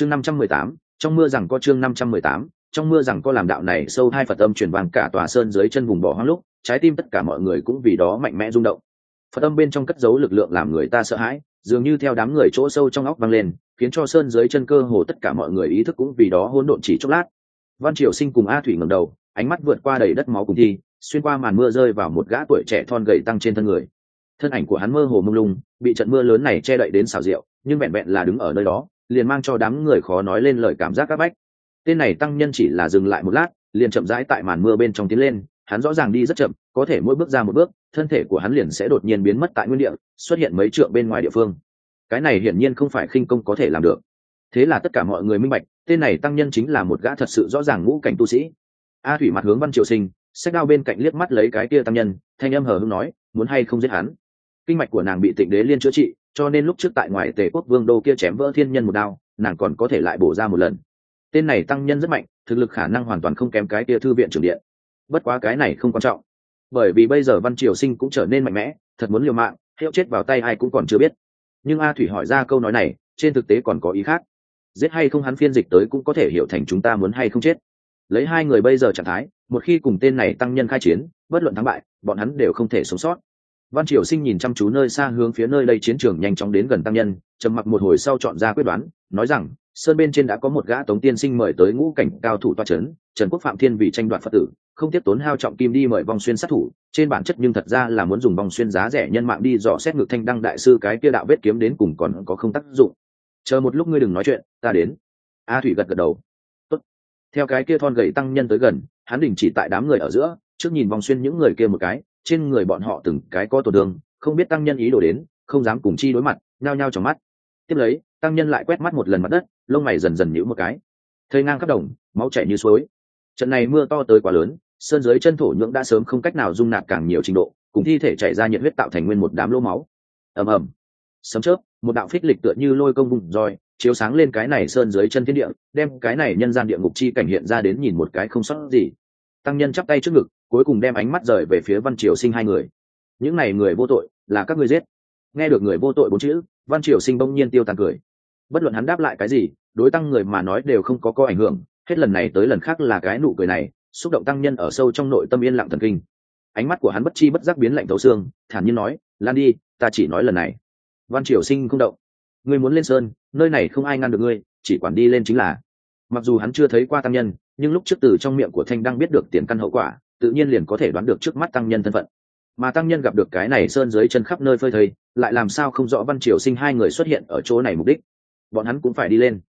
chương năm trăm mười tám, trong mưa rằng có chương năm trăm mười tám, trong mưa rằng có làm đạo này sâu hai phật âm truyền vàng cả tòa sơn dưới chân vùng bỏ hoang lúc, trái tim tất cả mọi người cũng vì đó mạnh mẽ rung động. Phật âm bên trong cất giấu lực lượng làm người ta sợ hãi, dường như theo đám người chỗ sâu trong óc vang lên, khiến cho sơn dưới chân cơ hồ tất cả mọi người ý thức cũng vì đó hỗn độn chỉ chốc lát. Văn triều sinh cùng a thủy ngầm đầu, ánh mắt vượt qua đầy đất máu cùng thi, xuyên qua màn mưa rơi vào một gã tuổi trẻ thon gầy tăng trên thân người. Thân ảnh của hắn mơ hồ mông lung, bị trận mưa lớn này che đậy đến xào rượu, nhưng vẹn vẹn là đứng ở nơi đó liền mang cho đám người khó nói lên lời cảm giác các bách. Tên này tăng nhân chỉ là dừng lại một lát, liền chậm rãi tại màn mưa bên trong tiến lên, hắn rõ ràng đi rất chậm, có thể mỗi bước ra một bước, thân thể của hắn liền sẽ đột nhiên biến mất tại nguyên địa, xuất hiện mấy trượng bên ngoài địa phương. Cái này hiển nhiên không phải khinh công có thể làm được. Thế là tất cả mọi người minh bạch, tên này tăng nhân chính là một gã thật sự rõ ràng ngũ cảnh tu sĩ. A thủy mặt hướng văn triều sinh sách đao bên cạnh liếc mắt lấy cái kia tăng nhân, thanh âm hờ hưng nói, muốn hay không giết hắn? Kinh mạch của nàng bị tịnh đế liên chữa trị cho nên lúc trước tại ngoài tề quốc vương đô kia chém vỡ thiên nhân một đao, nàng còn có thể lại bổ ra một lần. Tên này tăng nhân rất mạnh, thực lực khả năng hoàn toàn không kém cái kia thư viện trưởng điện. Bất quá cái này không quan trọng. Bởi vì bây giờ văn triều sinh cũng trở nên mạnh mẽ, thật muốn liều mạng, hiệu chết vào tay ai cũng còn chưa biết. Nhưng a thủy hỏi ra câu nói này, trên thực tế còn có ý khác. Giết hay không hắn phiên dịch tới cũng có thể hiểu thành chúng ta muốn hay không chết. Lấy hai người bây giờ trạng thái, một khi cùng tên này tăng nhân khai chiến, bất luận thắng bại, bọn hắn đều không thể sống sót văn triều sinh nhìn chăm chú nơi xa hướng phía nơi đây chiến trường nhanh chóng đến gần tăng nhân, trầm mặc một hồi sau chọn ra quyết đoán, nói rằng, sơn bên trên đã có một gã tống tiên sinh mời tới ngũ cảnh cao thủ toa c h ấ n trần quốc phạm thiên vì tranh đoạt phật tử, không tiếp tốn hao trọng kim đi mời vong xuyên sát thủ, trên bản chất nhưng thật ra là muốn dùng vong xuyên giá rẻ nhân mạng đi dò xét ngược thanh đăng đại sư cái kia đạo vết kiếm đến cùng còn có không tác dụng. Chờ một lúc ngươi đừng nói chuyện, ta đến. A thủy gật gật đầu. Tốt. theo cái kia thon gầy tăng nhân tới gần, hắn đình chỉ tại đám người ở giữa, trước nhìn vòng xuyên những người kia một cái trên người bọn họ từng cái có tổn thương, không biết tăng nhân ý đồ đến, không dám cùng chi đối mặt, nhao nhao trong mắt. Tiếp lấy, tăng nhân lại quét mắt một lần mặt đất, lông mày dần dần nhũ một cái. Thơi ngang khắp đồng, máu chảy như suối. Trận này mưa to tới quá lớn, sơn dưới chân thổ nhưỡng đã sớm không cách nào dung nạp càng nhiều trình độ, cùng thi thể chảy ra nhiệt huyết tạo thành nguyên một đám lô máu. Ầm ầm. Sấm chớp, một đạo phích lịch tựa như lôi công vùng roi, chiếu sáng lên cái này sơn dưới chân thiên địa, đem cái này nhân gian địa ngục chi cảnh hiện ra đến nhìn một cái không sót gì. Tăng nhân chắp tay trước ngực cuối cùng đem ánh mắt rời về phía văn triều sinh hai người. Những này người vô tội, là các ngươi giết. Nghe được người vô tội bốn chữ, văn triều sinh bỗng nhiên tiêu tàn cười. Bất luận hắn đáp lại cái gì, đối tăng người mà nói đều không có có ảnh hưởng. Hết lần này tới lần khác là cái nụ cười này, xúc động tăng nhân ở sâu trong nội tâm yên lặng thần kinh. Ánh mắt của hắn bất chi bất giác biến lạnh thấu xương, thản nhiên nói, lan đi, ta chỉ nói lần này. Văn triều sinh không động. Ngươi muốn lên sơn, nơi này không ai ngăn được ngươi, chỉ quản đi lên chính là. Mặc dù hắn chưa thấy qua tăng nhân nhưng lúc trước từ trong miệng của thanh đang biết được tiền căn hậu quả, tự nhiên liền có thể đoán được trước mắt tăng nhân thân phận. Mà tăng nhân gặp được cái này sơn dưới chân khắp nơi phơi thây, lại làm sao không rõ văn triều sinh hai người xuất hiện ở chỗ này mục đích. Bọn hắn cũng phải đi lên.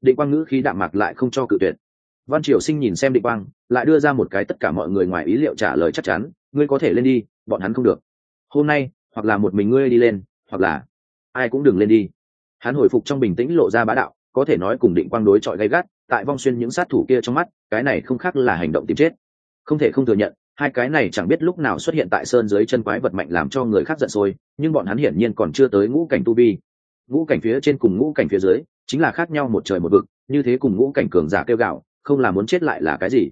Định quang ngữ khí đạm mạc lại không cho cự tuyệt. Văn triều sinh nhìn xem định quang, lại đưa ra một cái tất cả mọi người ngoài ý liệu trả lời chắc chắn, ngươi có thể lên đi, bọn hắn không được. Hôm nay, hoặc là một mình ngươi đi lên, hoặc là ai cũng đừng lên đi. Hắn hồi phục trong bình tĩnh lộ ra bá đạo, có thể nói cùng định quang đối chọi gay gắt tại vong xuyên những sát thủ kia trong mắt, cái này không khác là hành động tìm chết. Không thể không thừa nhận, hai cái này chẳng biết lúc nào xuất hiện tại sơn dưới chân quái vật mạnh làm cho người khác giận sôi, nhưng bọn hắn hiển nhiên còn chưa tới ngũ cảnh tu vi. Ngũ cảnh phía trên cùng ngũ cảnh phía dưới, chính là khác nhau một trời một vực, như thế cùng ngũ cảnh cường giả kêu gạo, không là muốn chết lại là cái gì.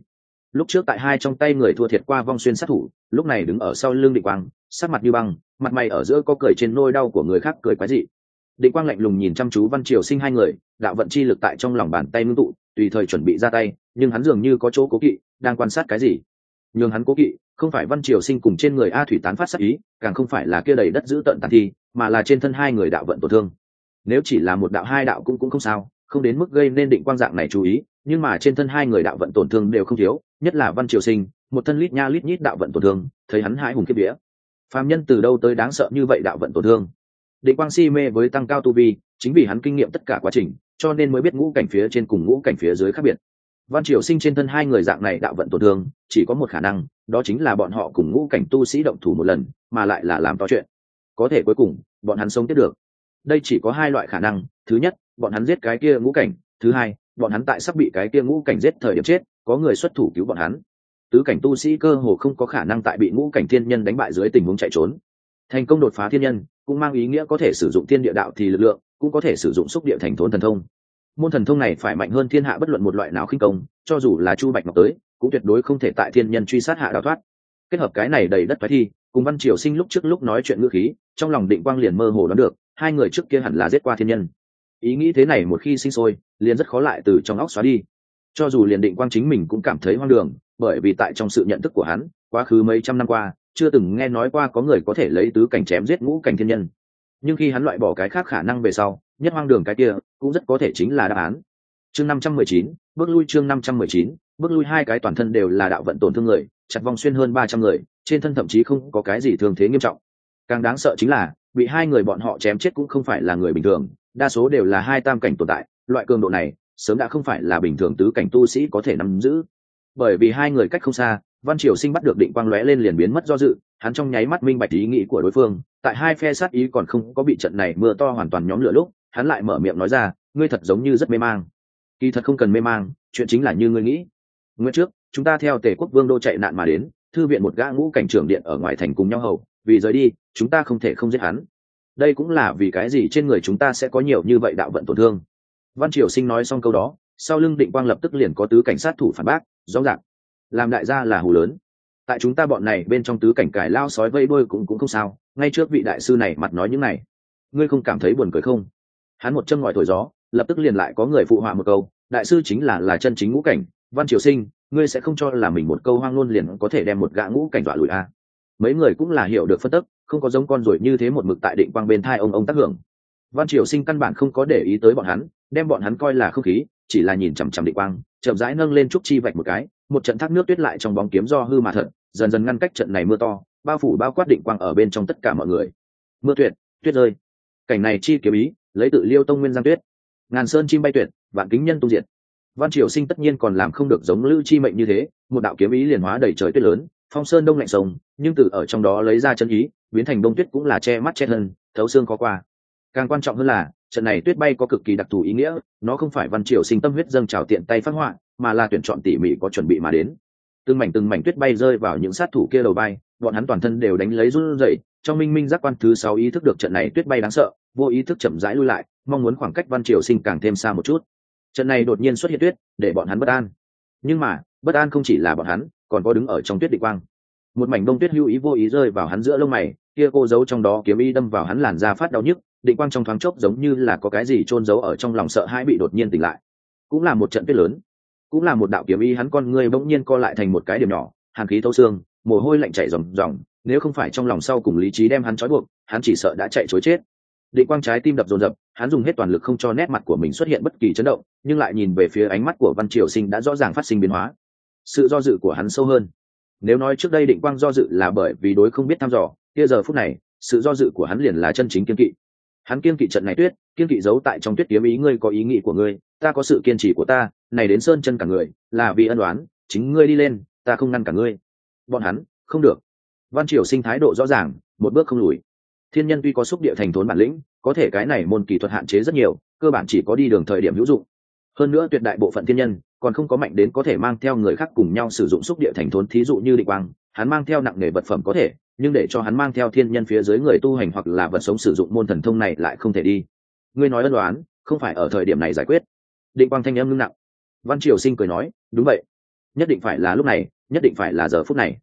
Lúc trước tại hai trong tay người thua thiệt qua vong xuyên sát thủ, lúc này đứng ở sau lưng định quang sát mặt như băng, mặt mày ở giữa có cười trên nôi đau của người khác cười quái dị định quang lạnh lùng nhìn chăm chú văn triều sinh hai người, đạo vận chi lực tại trong lòng bàn tay ngưng tụ, tùy thời chuẩn bị ra tay, nhưng hắn dường như có chỗ cố kỵ, đang quan sát cái gì? Nhưng hắn cố kỵ, không phải văn triều sinh cùng trên người a thủy tán phát sắc ý, càng không phải là kia đầy đất giữ tận tàn thi, mà là trên thân hai người đạo vận tổn thương. Nếu chỉ là một đạo hai đạo cũng cũng không sao, không đến mức gây nên định quang dạng này chú ý, nhưng mà trên thân hai người đạo vận tổn thương đều không thiếu, nhất là văn triều sinh, một thân lít nha lít nhít đạo vận tổn thương, thấy hắn hãi hùng kiếp vía. Phàm nhân từ đâu tới đáng sợ như vậy đạo vận tổn thương? Định quang si mê với tăng cao tu vi, chính vì hắn kinh nghiệm tất cả quá trình, cho nên mới biết ngũ cảnh phía trên cùng ngũ cảnh phía dưới khác biệt. Văn triều sinh trên thân hai người dạng này đạo vận tổn thương, chỉ có một khả năng, đó chính là bọn họ cùng ngũ cảnh tu sĩ động thủ một lần, mà lại là làm to chuyện. Có thể cuối cùng, bọn hắn sống tiếp được. Đây chỉ có hai loại khả năng, thứ nhất, bọn hắn giết cái kia ngũ cảnh, thứ hai, bọn hắn tại sắp bị cái kia ngũ cảnh giết thời điểm chết, có người xuất thủ cứu bọn hắn. Tứ cảnh tu sĩ cơ hồ không có khả năng tại bị ngũ cảnh thiên nhân đánh bại dưới tình huống chạy trốn thành công đột phá thiên nhân, cũng mang ý nghĩa có thể sử dụng thiên địa đạo thì lực lượng, cũng có thể sử dụng xúc địa thành thốn thần thông. Môn thần thông này phải mạnh hơn thiên hạ bất luận một loại nào khinh công, cho dù là chu bạch ngọc tới, cũng tuyệt đối không thể tại thiên nhân truy sát hạ đào thoát. Kết hợp cái này đầy đất thoái thi, cùng văn triều sinh lúc trước lúc nói chuyện ngữ khí, trong lòng định quang liền mơ hồ đoán được, hai người trước kia hẳn là giết qua thiên nhân. Ý nghĩ thế này một khi sinh sôi, liền rất khó lại từ trong óc xóa đi. Cho dù liền định quang chính mình cũng cảm thấy hoang đường, bởi vì tại trong sự nhận thức của hắn, quá khứ mấy trăm năm qua chưa từng nghe nói qua có người có thể lấy tứ cảnh chém giết ngũ cảnh thiên nhân. Nhưng khi hắn loại bỏ cái khác khả năng về sau, nhất hoang đường cái kia cũng rất có thể chính là đáp án. Chương năm trăm mười chín, bước lui chương năm trăm mười chín, bước lui hai cái toàn thân đều là đạo vận tổn thương người, chặt vòng xuyên hơn ba trăm người, trên thân thậm chí không có cái gì thường thế nghiêm trọng. Càng đáng sợ chính là, bị hai người bọn họ chém chết cũng không phải là người bình thường, đa số đều là hai tam cảnh tồn tại, loại cường độ này sớm đã không phải là bình thường tứ cảnh tu sĩ có thể nắm giữ. Bởi vì hai người cách không xa văn triều sinh bắt được định quang lóe lên liền biến mất do dự, hắn trong nháy mắt minh bạch ý nghĩ của đối phương, tại hai phe sát ý còn không có bị trận này mưa to hoàn toàn nhóm lửa lúc, hắn lại mở miệng nói ra, ngươi thật giống như rất mê mang. Kỳ thật không cần mê mang, chuyện chính là như ngươi nghĩ. Nguyên trước, chúng ta theo tề quốc vương đô chạy nạn mà đến, thư viện một gã ngũ cảnh trưởng điện ở ngoài thành cùng nhau hầu, vì rời đi, chúng ta không thể không giết hắn. Đây cũng là vì cái gì trên người chúng ta sẽ có nhiều như vậy đạo vận tổn thương. Văn triều sinh nói xong câu đó, sau lưng định quang lập tức liền có tứ cảnh sát thủ phản bác, rõ ràng làm đại gia là hù lớn. Tại chúng ta bọn này bên trong tứ cảnh cải lao sói vây đôi cũng cũng không sao, ngay trước vị đại sư này mặt nói những này. Ngươi không cảm thấy buồn cười không? Hắn một chân ngòi thổi gió, lập tức liền lại có người phụ họa một câu, đại sư chính là là chân chính ngũ cảnh, văn triều sinh, ngươi sẽ không cho là mình một câu hoang ngôn liền có thể đem một gã ngũ cảnh dọa lùi a. À. mấy người cũng là hiểu được phân tức, không có giống con ruồi như thế một mực tại định quang bên thai ông ông tác hưởng. Văn triều sinh căn bản không có để ý tới bọn hắn, đem bọn hắn coi là không khí, chỉ là nhìn chằm chằm định quang, chậm rãi nâng lên trúc chi vạch một cái một trận thác nước tuyết lại trong bóng kiếm do hư mà thật, dần dần ngăn cách trận này mưa to, bao phủ bao quát định quang ở bên trong tất cả mọi người. Mưa tuyệt, tuyết rơi. Cảnh này chi kiếm ý, lấy tự liêu tông nguyên giang tuyết. Ngàn sơn chim bay tuyệt, vạn kính nhân tu diệt. Văn triều sinh tất nhiên còn làm không được giống lữ chi mệnh như thế, một đạo kiếm ý liền hóa đầy trời tuyết lớn, phong sơn đông lạnh sông, nhưng từ ở trong đó lấy ra chân ý, biến thành đông tuyết cũng là che mắt che thân, thấu xương khó qua. Càng quan trọng hơn là, trận này tuyết bay có cực kỳ đặc thù ý nghĩa, nó không phải văn triều sinh tâm huyết dâng trào tiện tay phát họa mà là tuyển chọn tỉ mỉ có chuẩn bị mà đến. Từng mảnh từng mảnh tuyết bay rơi vào những sát thủ kia đầu bay bọn hắn toàn thân đều đánh lấy run rẩy, trong minh minh giác quan thứ sáu ý thức được trận này tuyết bay đáng sợ, vô ý thức chậm rãi lui lại, mong muốn khoảng cách văn triều sinh càng thêm xa một chút. Trận này đột nhiên xuất hiện tuyết, để bọn hắn bất an. Nhưng mà, bất an không chỉ là bọn hắn, còn có đứng ở trong tuyết địch quang. Một mảnh đông tuyết hữu ý vô ý rơi vào hắn giữa lông mày, kia cô giấu trong đó kiếm y đâm vào hắn làn da phát đau nhức định quang trong thoáng chốc giống như là có cái gì trôn giấu ở trong lòng sợ hãi bị đột nhiên tỉnh lại. Cũng là một trận tuyết lớn cũng là một đạo kiếm y hắn con người bỗng nhiên co lại thành một cái điểm nhỏ, hàn khí thâu xương, mồ hôi lạnh chảy ròng ròng, nếu không phải trong lòng sau cùng lý trí đem hắn trói buộc, hắn chỉ sợ đã chạy chối chết. Định quang trái tim đập dồn dập, hắn dùng hết toàn lực không cho nét mặt của mình xuất hiện bất kỳ chấn động, nhưng lại nhìn về phía ánh mắt của văn triều sinh đã rõ ràng phát sinh biến hóa. Sự do dự của hắn sâu hơn. Nếu nói trước đây định quang do dự là bởi vì đối không biết thăm dò, kia giờ phút này, sự do dự của hắn liền là chân chính kiên kỵ hắn kiên kỵ trận này tuyết kiên kỵ giấu tại trong tuyết kiếm ý ngươi có ý nghĩ của ngươi, ta có sự kiên trì của ta, này đến sơn chân cả người, là vì ân đoán chính ngươi đi lên, ta không ngăn cả ngươi. Bọn hắn, không được. Văn triều sinh thái độ rõ ràng, một bước không lùi. Thiên nhân tuy có xúc địa thành thốn bản lĩnh, có thể cái này môn kỳ thuật hạn chế rất nhiều, cơ bản chỉ có đi đường thời điểm hữu dụng. Hơn nữa tuyệt đại bộ phận thiên nhân, còn không có mạnh đến có thể mang theo người khác cùng nhau sử dụng xúc địa thành thốn, thí dụ như định quang, hắn mang theo nặng nghề vật phẩm có thể nhưng để cho hắn mang theo thiên nhân phía dưới người tu hành hoặc là vật sống sử dụng môn thần thông này lại không thể đi. Ngươi nói ân đoán không phải ở thời điểm này giải quyết. Định quang thanh âm ngưng nặng. Văn triều sinh cười nói, đúng vậy. Nhất định phải là lúc này, nhất định phải là giờ phút này.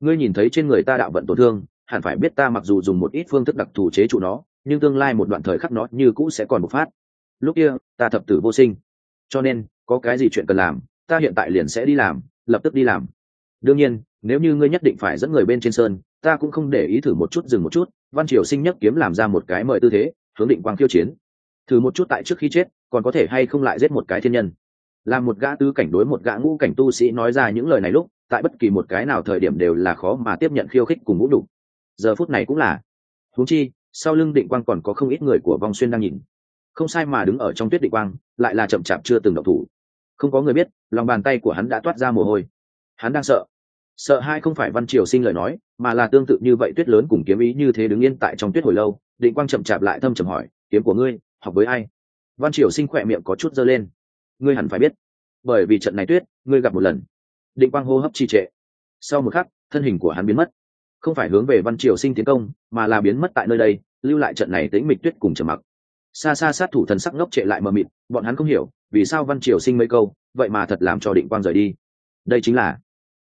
Ngươi nhìn thấy trên người ta đạo vận tổn thương, hẳn phải biết ta mặc dù dùng một ít phương thức đặc thù chế trụ nó, nhưng tương lai một đoạn thời khắc nó như cũ sẽ còn bộc phát. Lúc kia, ta thập tử vô sinh. Cho nên, có cái gì chuyện cần làm, ta hiện tại liền sẽ đi làm, lập tức đi làm. Đương nhiên, nếu như ngươi nhất định phải dẫn người bên trên sơn ta cũng không để ý thử một chút dừng một chút, văn triều sinh nhất kiếm làm ra một cái mời tư thế, hướng định quang khiêu chiến. Thử một chút tại trước khi chết, còn có thể hay không lại giết một cái thiên nhân. Làm một gã tư cảnh đối một gã ngũ cảnh tu sĩ nói ra những lời này lúc, tại bất kỳ một cái nào thời điểm đều là khó mà tiếp nhận khiêu khích cùng ngũ đủ giờ phút này cũng là. Huống chi, sau lưng định quang còn có không ít người của vong xuyên đang nhìn. Không sai mà đứng ở trong tuyết định quang, lại là chậm chạp chưa từng động thủ. Không có người biết, lòng bàn tay của hắn đã toát ra mồ hôi. Hắn đang sợ. Sợ hai không phải văn triều sinh lời nói mà là tương tự như vậy tuyết lớn cùng kiếm ý như thế đứng yên tại trong tuyết hồi lâu, định quang chậm chạp lại thâm trầm hỏi, kiếm của ngươi, học với ai? Văn triều sinh khỏe miệng có chút dơ lên. Ngươi hẳn phải biết, bởi vì trận này tuyết, ngươi gặp một lần. Định quang hô hấp trì trệ. Sau một khắc, thân hình của hắn biến mất. Không phải hướng về văn triều sinh tiến công, mà là biến mất tại nơi đây, lưu lại trận này tĩnh mịch tuyết cùng trầm mặc. Xa xa sát thủ thần sắc ngốc trệ lại mờ mịt, bọn hắn không hiểu, vì sao văn triều sinh mấy câu, vậy mà thật làm cho định quang rời đi. Đây chính là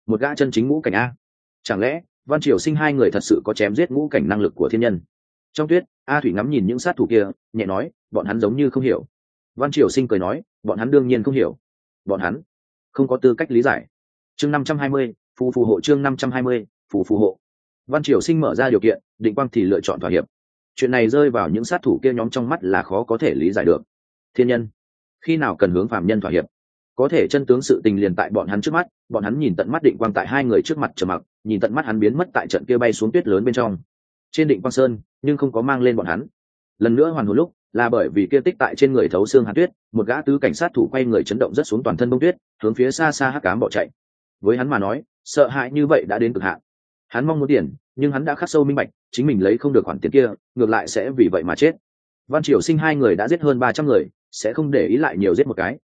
một gã chân chính ngũ cảnh a. Chẳng lẽ văn triều sinh hai người thật sự có chém giết ngũ cảnh năng lực của thiên nhân. Trong tuyết, a thủy ngắm nhìn những sát thủ kia, nhẹ nói, bọn hắn giống như không hiểu. Văn triều sinh cười nói, bọn hắn đương nhiên không hiểu. Bọn hắn không có tư cách lý giải. Chương năm trăm hai mươi, phù phù hộ chương năm trăm hai mươi, phù phù hộ. Văn triều sinh mở ra điều kiện, định quang thì lựa chọn thỏa hiệp. Chuyện này rơi vào những sát thủ kia nhóm trong mắt là khó có thể lý giải được. Thiên nhân, khi nào cần hướng phạm nhân thỏa hiệp? Có thể chân tướng sự tình liền tại bọn hắn trước mắt, bọn hắn nhìn tận mắt định quang tại hai người trước mặt trầm mặc, nhìn tận mắt hắn biến mất tại trận kia bay xuống tuyết lớn bên trong. Trên định quang sơn, nhưng không có mang lên bọn hắn. Lần nữa hoàn hồn lúc, là bởi vì kia tích tại trên người thấu xương hạt tuyết, một gã tứ cảnh sát thủ quay người chấn động rất xuống toàn thân bông tuyết, hướng phía xa xa hắc cám bỏ chạy. Với hắn mà nói, sợ hãi như vậy đã đến cực hạn. Hắn mong muốn tiền, nhưng hắn đã khắc sâu minh bạch, chính mình lấy không được khoản tiền kia, ngược lại sẽ vì vậy mà chết. Văn triều sinh hai người đã giết hơn ba trăm người, sẽ không để ý lại nhiều giết một cái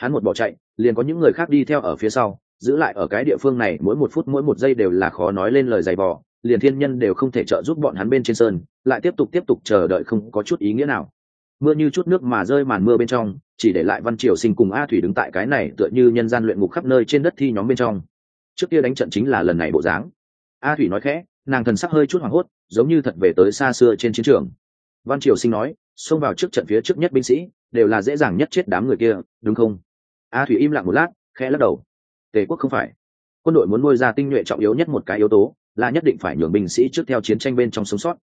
hắn một bỏ chạy, liền có những người khác đi theo ở phía sau, giữ lại ở cái địa phương này, mỗi một phút mỗi một giây đều là khó nói lên lời dày vò, liền thiên nhân đều không thể trợ giúp bọn hắn bên trên sơn, lại tiếp tục tiếp tục chờ đợi không có chút ý nghĩa nào. Mưa như chút nước mà rơi màn mưa bên trong, chỉ để lại văn triều sinh cùng a thủy đứng tại cái này tựa như nhân gian luyện ngục khắp nơi trên đất thi nhóm bên trong. Trước kia đánh trận chính là lần này bộ dáng. A thủy nói khẽ, nàng thần sắc hơi chút hoảng hốt, giống như thật về tới xa xưa trên chiến trường. Văn triều sinh nói, xông vào trước trận phía trước nhất binh sĩ, đều là dễ dàng nhất chết đám người kia, đúng không? A thủy im lặng một lát, khẽ lắc đầu. Tề quốc không phải. Quân đội muốn nuôi ra tinh nhuệ trọng yếu nhất một cái yếu tố, là nhất định phải nhường binh sĩ trước theo chiến tranh bên trong sống sót.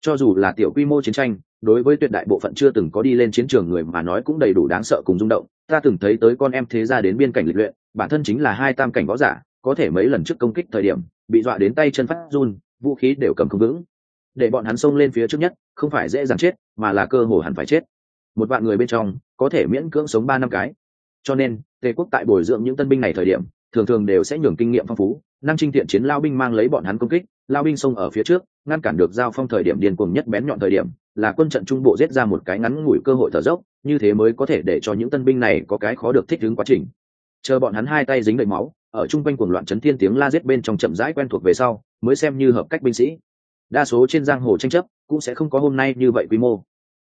Cho dù là tiểu quy mô chiến tranh, đối với tuyệt đại bộ phận chưa từng có đi lên chiến trường người mà nói cũng đầy đủ đáng sợ cùng rung động. Ta từng thấy tới con em thế ra đến biên cảnh lịch luyện, bản thân chính là hai tam cảnh võ giả, có thể mấy lần trước công kích thời điểm, bị dọa đến tay chân phát run, vũ khí đều cầm không vững. Để bọn hắn xông lên phía trước nhất, không phải dễ dàng chết, mà là cơ hồ hẳn phải chết. Một vạn người bên trong, có thể miễn cưỡng sống ba năm cái cho nên, tề quốc tại bồi dưỡng những tân binh này thời điểm, thường thường đều sẽ nhường kinh nghiệm phong phú. Năng trinh thiện chiến lao binh mang lấy bọn hắn công kích, lao binh xông ở phía trước, ngăn cản được giao phong thời điểm điên cuồng nhất bén nhọn thời điểm, là quân trận trung bộ giết ra một cái ngắn ngủi cơ hội thở dốc, như thế mới có thể để cho những tân binh này có cái khó được thích ứng quá trình. Chờ bọn hắn hai tay dính đầy máu, ở chung quanh cuồng loạn chấn thiên tiếng la giết bên trong chậm rãi quen thuộc về sau, mới xem như hợp cách binh sĩ. Đa số trên giang hồ tranh chấp, cũng sẽ không có hôm nay như vậy quy mô.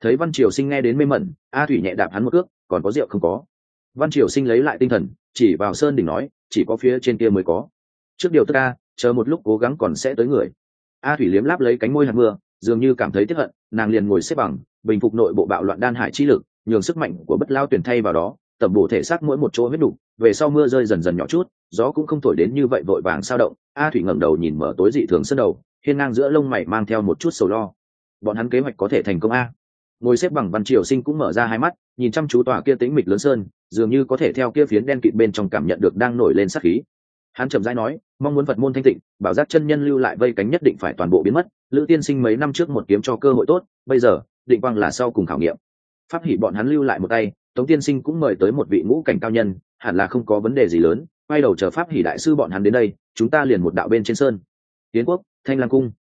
Thấy văn triều sinh nghe đến mê mẩn, a thủy nhẹ đạp hắn một cước, còn có rượu không có văn triều sinh lấy lại tinh thần, chỉ vào sơn đỉnh nói, chỉ có phía trên kia mới có. Trước điều tất ca chờ một lúc cố gắng còn sẽ tới người. A thủy liếm láp lấy cánh môi hạt mưa, dường như cảm thấy tiếp hận, nàng liền ngồi xếp bằng, bình phục nội bộ bạo loạn đan hải chi lực, nhường sức mạnh của bất lao tuyển thay vào đó, tẩm bổ thể xác mỗi một chỗ huyết đủ. về sau mưa rơi dần dần nhỏ chút, gió cũng không thổi đến như vậy vội vàng sao động, a thủy ngẩng đầu nhìn mở tối dị thường sân đầu, hiên ngang giữa lông mày mang theo một chút sầu lo. Bọn hắn kế hoạch có thể thành công a ngồi xếp bằng văn triều sinh cũng mở ra hai mắt, nhìn chăm chú tòa kia tĩnh mịch lớn sơn, dường như có thể theo kia phiến đen kịt bên trong cảm nhận được đang nổi lên sát khí. Hắn trầm rãi nói, mong muốn phật môn thanh tịnh, bảo giác chân nhân lưu lại vây cánh nhất định phải toàn bộ biến mất, lữ tiên sinh mấy năm trước một kiếm cho cơ hội tốt, bây giờ, định quang là sau cùng khảo nghiệm. Pháp hỷ bọn hắn lưu lại một tay, tống tiên sinh cũng mời tới một vị ngũ cảnh cao nhân, hẳn là không có vấn đề gì lớn, quay đầu chờ pháp hỷ đại sư bọn hắn đến đây, chúng ta liền một đạo bên trên sơn. Tiến quốc, thanh lang cung.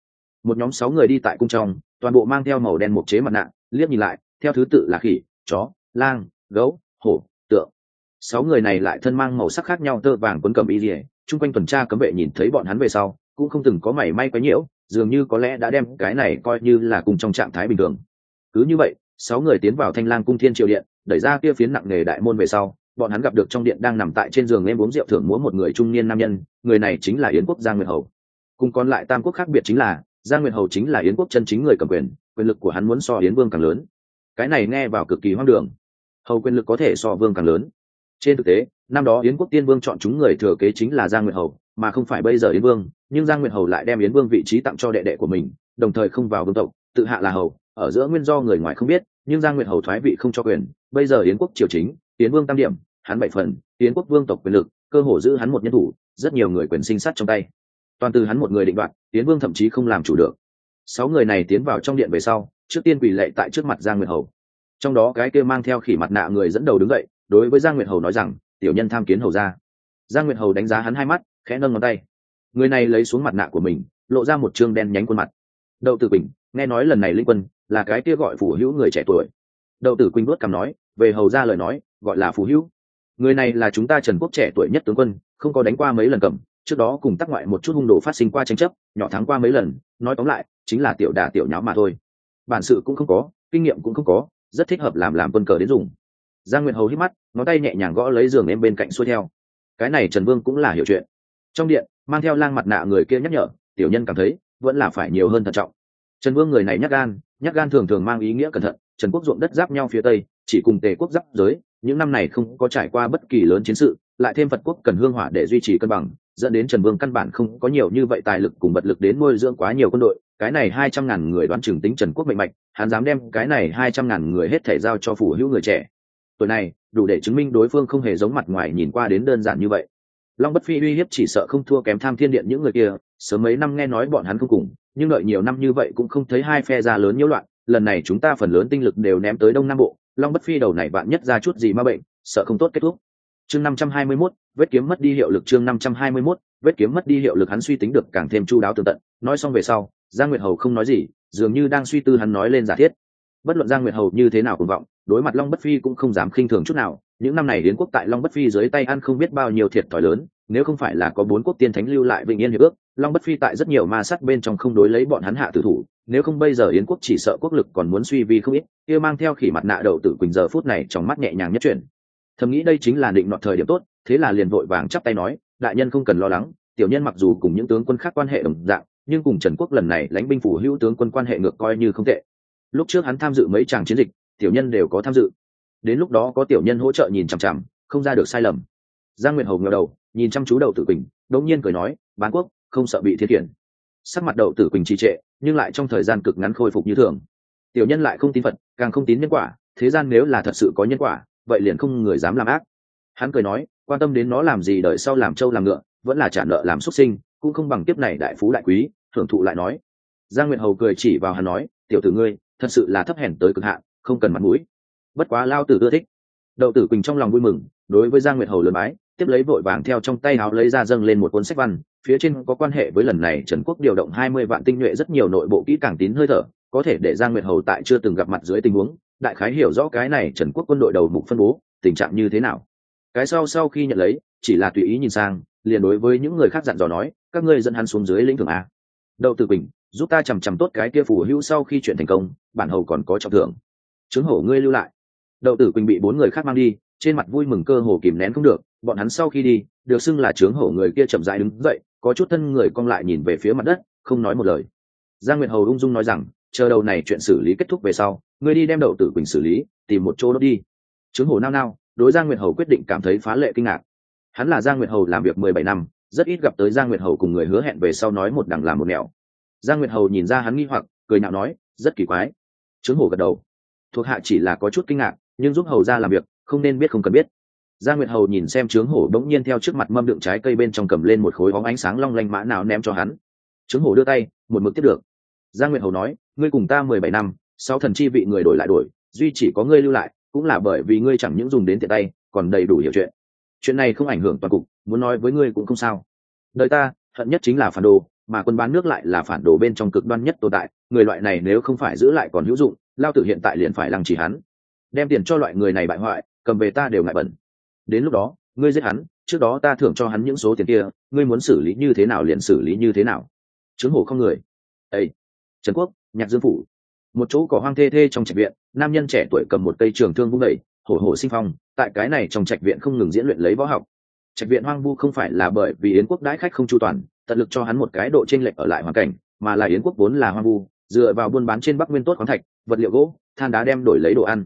Một nhóm sáu người đi tại cung trong, toàn bộ mang theo màu đen một chế mặt nạ liếc nhìn lại, theo thứ tự là khỉ, chó, lang, gấu, hổ, tượng. Sáu người này lại thân mang màu sắc khác nhau, tơ vàng quấn cầm y dỉa chung quanh tuần tra cấm vệ nhìn thấy bọn hắn về sau, cũng không từng có mảy may quấy nhiễu, dường như có lẽ đã đem cái này coi như là cùng trong trạng thái bình thường. Cứ như vậy, sáu người tiến vào thanh lang cung thiên triều điện, đẩy ra kia phiến nặng nghề đại môn về sau, bọn hắn gặp được trong điện đang nằm tại trên giường em uống rượu thưởng múa một người trung niên nam nhân, người này chính là yến quốc giang nguyệt hầu. Cùng còn lại tam quốc khác biệt chính là, giang nguyệt hầu chính là yến quốc chân chính người cầm quyền quyền lực của hắn muốn so yến vương càng lớn. Cái này nghe vào cực kỳ hoang đường. Hầu quyền lực có thể so vương càng lớn. Trên thực tế, năm đó yến quốc tiên vương chọn chúng người thừa kế chính là giang nguyệt hầu, mà không phải bây giờ yến vương, nhưng giang nguyệt hầu lại đem yến vương vị trí tặng cho đệ đệ của mình, đồng thời không vào vương tộc, tự hạ là hầu, ở giữa nguyên do người ngoài không biết, nhưng giang nguyệt hầu thoái vị không cho quyền, bây giờ yến quốc triều chính, yến vương tam điểm, hắn bảy phần, yến quốc vương tộc quyền lực, cơ hồ giữ hắn một nhân thủ, rất nhiều người quyền sinh sát trong tay. Toàn từ hắn một người định đoạt, yến vương thậm chí không làm chủ được sáu người này tiến vào trong điện về sau, trước tiên quỳ lệ tại trước mặt giang nguyệt hầu. Trong đó cái kia mang theo khỉ mặt nạ người dẫn đầu đứng dậy, đối với giang nguyệt hầu nói rằng, tiểu nhân tham kiến hầu ra giang nguyệt hầu đánh giá hắn hai mắt, khẽ nâng ngón tay. Người này lấy xuống mặt nạ của mình, lộ ra một chương đen nhánh khuôn mặt. Đậu tử bình nghe nói lần này linh quân là cái kia gọi phủ hữu người trẻ tuổi. Đậu tử quỳnh đốt cằm nói, về hầu ra lời nói, gọi là phủ hữu. Người này là chúng ta trần quốc trẻ tuổi nhất tướng quân, không có đánh qua mấy lần cầm, trước đó cùng tác ngoại một chút hung đồ phát sinh qua tranh chấp, nhỏ thắng qua mấy lần, nói tóm lại chính là tiểu đà tiểu nháo mà thôi. Bản sự cũng không có, kinh nghiệm cũng không có, rất thích hợp làm làm quân cờ đến dùng. Giang nguyệt hầu hít mắt, ngón tay nhẹ nhàng gõ lấy giường em bên cạnh xuôi theo. Cái này trần vương cũng là hiểu chuyện. Trong điện, mang theo lang mặt nạ người kia nhắc nhở, tiểu nhân cảm thấy, vẫn là phải nhiều hơn thận trọng. Trần vương người này nhắc gan nhắc gan thường thường mang ý nghĩa cẩn thận, trần quốc ruộng đất giáp nhau phía tây, chỉ cùng tề quốc giáp giới, những năm này không có trải qua bất kỳ lớn chiến sự, lại thêm phật quốc cần hương hỏa để duy trì cân bằng dẫn đến trần vương căn bản không có nhiều như vậy tài lực cùng vật lực đến nuôi dưỡng quá nhiều quân đội, cái này hai trăm ngàn người đoán chừng tính trần quốc mạnh mạch, hắn dám đem cái này hai trăm ngàn người hết thể giao cho phủ hữu người trẻ. Tuổi này, đủ để chứng minh đối phương không hề giống mặt ngoài nhìn qua đến đơn giản như vậy. Long bất phi uy hiếp chỉ sợ không thua kém tham thiên điện những người kia, sớm mấy năm nghe nói bọn hắn không cùng, nhưng đợi nhiều năm như vậy cũng không thấy hai phe ra lớn nhiễu loạn, lần này chúng ta phần lớn tinh lực đều ném tới đông nam bộ, long bất phi đầu này bạn nhất ra chút gì ma bệnh, sợ không tốt kết thúc chương năm trăm hai mươi 521, vết kiếm mất đi hiệu lực chương năm trăm hai mươi 521, vết kiếm mất đi hiệu lực hắn suy tính được càng thêm chu đáo tường tận. Nói xong về sau giang nguyệt hầu không nói gì dường như đang suy tư hắn nói lên giả thiết. Bất luận giang nguyệt hầu như thế nào cũng vọng đối mặt long bất phi cũng không dám khinh thường chút nào. Những năm này đến quốc tại long bất phi dưới tay ăn không biết bao nhiêu thiệt thòi lớn nếu không phải là có bốn quốc tiên thánh lưu lại vĩnh yên hiệp ước long bất phi tại rất nhiều ma sát bên trong không đối lấy bọn hắn hạ tử thủ. Nếu không bây giờ yến quốc chỉ sợ quốc lực còn muốn suy vi không ít kia mang theo khỉ mặt nạ đầu tử quỳnh giờ phút này trong mắt nhẹ nhàng nhất chuyển thầm nghĩ đây chính là định nọt thời điểm tốt, thế là liền vội vàng chắp tay nói, đại nhân không cần lo lắng, tiểu nhân mặc dù cùng những tướng quân khác quan hệ đồng dạng, nhưng cùng trần quốc lần này lãnh binh phủ hữu tướng quân quan hệ ngược coi như không tệ. Lúc trước hắn tham dự mấy tràng chiến dịch, tiểu nhân đều có tham dự. Đến lúc đó có tiểu nhân hỗ trợ nhìn chằm chằm, không ra được sai lầm. Giang nguyệt hầu ngờ đầu, nhìn chăm chú đầu tử quỳnh, đột nhiên cười nói, bán quốc, không sợ bị thiết khiển. Sắc mặt đậu tử quỳnh trì trệ, nhưng lại trong thời gian cực ngắn khôi phục như thường. Tiểu nhân lại không tín phật, càng không tín nhân quả, thế gian nếu là thật sự có nhân quả vậy liền không người dám làm ác. Hắn cười nói, quan tâm đến nó làm gì đợi sau làm trâu làm ngựa, vẫn là trả nợ làm xuất sinh, cũng không bằng tiếp này đại phú đại quý, thưởng thụ lại nói. Giang nguyệt hầu cười chỉ vào hắn nói, tiểu tử ngươi, thật sự là thấp hèn tới cực hạn, không cần mặt mũi. Bất quá lao tử ưa thích. Đậu tử quỳnh trong lòng vui mừng, đối với giang nguyệt hầu lớn bái, tiếp lấy vội vàng theo trong tay áo lấy ra dâng lên một cuốn sách văn, phía trên có quan hệ với lần này trần quốc điều động hai mươi vạn tinh nhuệ rất nhiều nội bộ kỹ càng tín hơi thở, có thể để giang nguyệt hầu tại chưa từng gặp mặt dưới tình huống đại khái hiểu rõ cái này trần quốc quân đội đầu mục phân bố, tình trạng như thế nào. Cái sau sau khi nhận lấy, chỉ là tùy ý nhìn sang, liền đối với những người khác dặn dò nói, các ngươi dẫn hắn xuống dưới lĩnh thưởng a. Đậu tử quỳnh, giúp ta chằm chằm tốt cái kia phù hữu sau khi chuyện thành công, bản hầu còn có trọng thưởng. Chứng hổ ngươi lưu lại. Đậu tử quỳnh bị bốn người khác mang đi, trên mặt vui mừng cơ hồ kìm nén không được, bọn hắn sau khi đi, được xưng là trướng hổ người kia chậm rãi đứng dậy, có chút thân người cong lại nhìn về phía mặt đất, không nói một lời. Giang nguyệt hầu ung dung nói rằng chờ đầu này chuyện xử lý kết thúc về sau ngươi đi đem đậu tử quỳnh xử lý tìm một chỗ đốt đi. Trướng hồ nao nao đối giang nguyệt hầu quyết định cảm thấy phá lệ kinh ngạc. Hắn là giang nguyệt hầu làm việc mười bảy năm rất ít gặp tới giang nguyệt hầu cùng người hứa hẹn về sau nói một đằng làm một nẻo. Giang nguyệt hầu nhìn ra hắn nghi hoặc cười nhạo nói rất kỳ quái. Trướng hồ gật đầu. Thuộc hạ chỉ là có chút kinh ngạc nhưng giúp hầu ra làm việc không nên biết không cần biết. Giang Nguyệt Hầu nhìn xem trướng hổ bỗng nhiên theo trước mặt mâm đựng trái cây bên trong cầm lên một khối bóng ánh sáng long lanh mã nào ném cho hắn. Trướng hổ đưa tay, một mực tiếp được. Giang Nguyệt Hầu nói, ngươi cùng ta mười bảy năm, sáu thần chi vị người đổi lại đổi, duy chỉ có ngươi lưu lại, cũng là bởi vì ngươi chẳng những dùng đến tiện tay, còn đầy đủ hiểu chuyện. Chuyện này không ảnh hưởng toàn cục, muốn nói với ngươi cũng không sao. Đời ta, hận nhất chính là phản đồ, mà quân bán nước lại là phản đồ bên trong cực đoan nhất tồn tại, người loại này nếu không phải giữ lại còn hữu dụng, lao tử hiện tại liền phải lăng trì hắn. Đem tiền cho loại người này bại hoại, cầm về ta đều ngại bẩn đến lúc đó ngươi giết hắn trước đó ta thưởng cho hắn những số tiền kia ngươi muốn xử lý như thế nào liền xử lý như thế nào chứng hổ không người ây trần quốc, nhạc dương phủ. Một chỗ cỏ hoang thê thê trong trạch viện, nam nhân trẻ tuổi cầm một cây trường thương vung đầy hổ hổ sinh phong, tại cái này trong trạch viện không ngừng diễn luyện lấy võ học. Trạch viện hoang vu không phải là bởi vì yến quốc đãi khách không chu toàn, tận lực cho hắn một cái độ chênh lệch ở lại hoàn cảnh, mà là yến quốc vốn là hoang vu, dựa vào buôn bán trên bắc nguyên tốt khoáng thạch, vật liệu gỗ, than đá đem đổi lấy đồ ăn.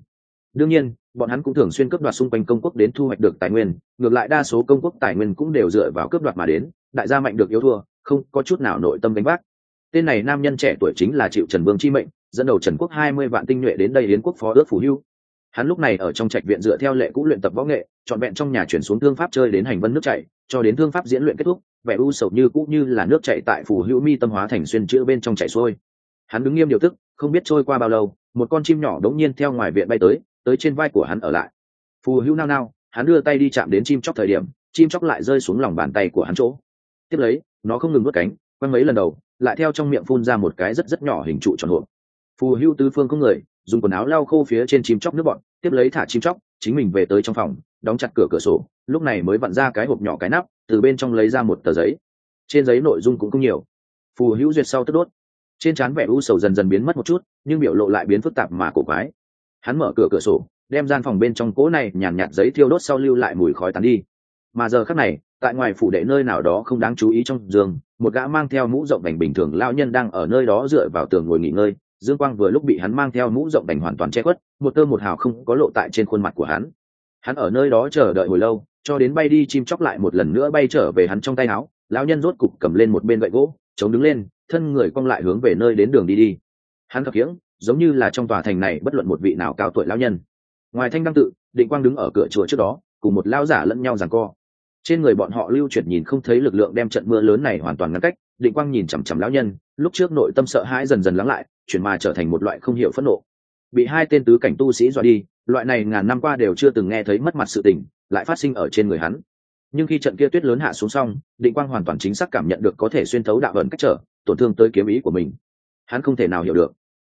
Đương nhiên, bọn hắn cũng thường xuyên cướp đoạt xung quanh công quốc đến thu hoạch được tài nguyên, ngược lại đa số công quốc tài nguyên cũng đều dựa vào cướp đoạt mà đến, đại gia mạnh được yếu thua, không có chút nào nội tâm đánh bác tên này nam nhân trẻ tuổi chính là triệu trần vương chi mệnh, dẫn đầu trần quốc hai mươi vạn tinh nhuệ đến đây đến quốc phó ước phủ hưu. Hắn lúc này ở trong trạch viện dựa theo lệ cũ luyện tập võ nghệ, trọn vẹn trong nhà chuyển xuống thương pháp chơi đến hành vân nước chảy, cho đến thương pháp diễn luyện kết thúc, vẻ u sầu như cũ như là nước chảy tại phủ hữu mi tâm hóa thành xuyên chữ bên trong chảy xuôi. Hắn đứng nghiêm điều tức, không biết trôi qua bao lâu, một con chim nhỏ đống nhiên theo ngoài viện bay tới tới trên vai của hắn ở lại. Phù hữu nao nao, hắn đưa tay đi chạm đến chim chóc thời điểm, chim chóc lại rơi xuống lòng bàn tay của hắn chỗ. Tiếp lấy, nó không ngừng vớt cánh quanh mấy lần đầu lại theo trong miệng phun ra một cái rất rất nhỏ hình trụ tròn hộp. Phù hưu tứ phương có người dùng quần áo lau khô phía trên chim chóc nước bọn tiếp lấy thả chim chóc chính mình về tới trong phòng đóng chặt cửa cửa sổ lúc này mới vặn ra cái hộp nhỏ cái nắp từ bên trong lấy ra một tờ giấy. Trên giấy nội dung cũng không nhiều. Phù hữu duyệt sau tức đốt. Trên trán vẻ u sầu dần dần biến mất một chút nhưng biểu lộ lại biến phức tạp mà cổ quái. Hắn mở cửa cửa sổ đem gian phòng bên trong cỗ này nhàn nhạt, nhạt giấy thiêu đốt sau lưu lại mùi khói tán đi. Mà giờ khắc này tại ngoài phủ đệ nơi nào đó không đáng chú ý trong giường một gã mang theo mũ rộng đành bình thường lao nhân đang ở nơi đó dựa vào tường ngồi nghỉ ngơi, dương quang vừa lúc bị hắn mang theo mũ rộng đành hoàn toàn che khuất, một tơ một hào không có lộ tại trên khuôn mặt của hắn. Hắn ở nơi đó chờ đợi hồi lâu, cho đến bay đi chim chóc lại một lần nữa bay trở về hắn trong tay áo, lão nhân rốt cục cầm lên một bên gậy gỗ, chống đứng lên, thân người cong lại hướng về nơi đến đường đi đi. Hắn thập khiễng, giống như là trong tòa thành này bất luận một vị nào cao tuổi lão nhân. Ngoài thanh đăng tự, định quang đứng ở cửa chùa trước đó, cùng một lao giả lẫn nhau giằng co trên người bọn họ lưu chuyển nhìn không thấy lực lượng đem trận mưa lớn này hoàn toàn ngăn cách, định quang nhìn chằm chằm lão nhân, lúc trước nội tâm sợ hãi dần dần lắng lại, chuyển mà trở thành một loại không hiểu phẫn nộ. Bị hai tên tứ cảnh tu sĩ dọa đi, loại này ngàn năm qua đều chưa từng nghe thấy mất mặt sự tình, lại phát sinh ở trên người hắn. Nhưng khi trận kia tuyết lớn hạ xuống xong, định quang hoàn toàn chính xác cảm nhận được có thể xuyên thấu đạo ẩn cách trở, tổn thương tới kiếm ý của mình. Hắn không thể nào hiểu được.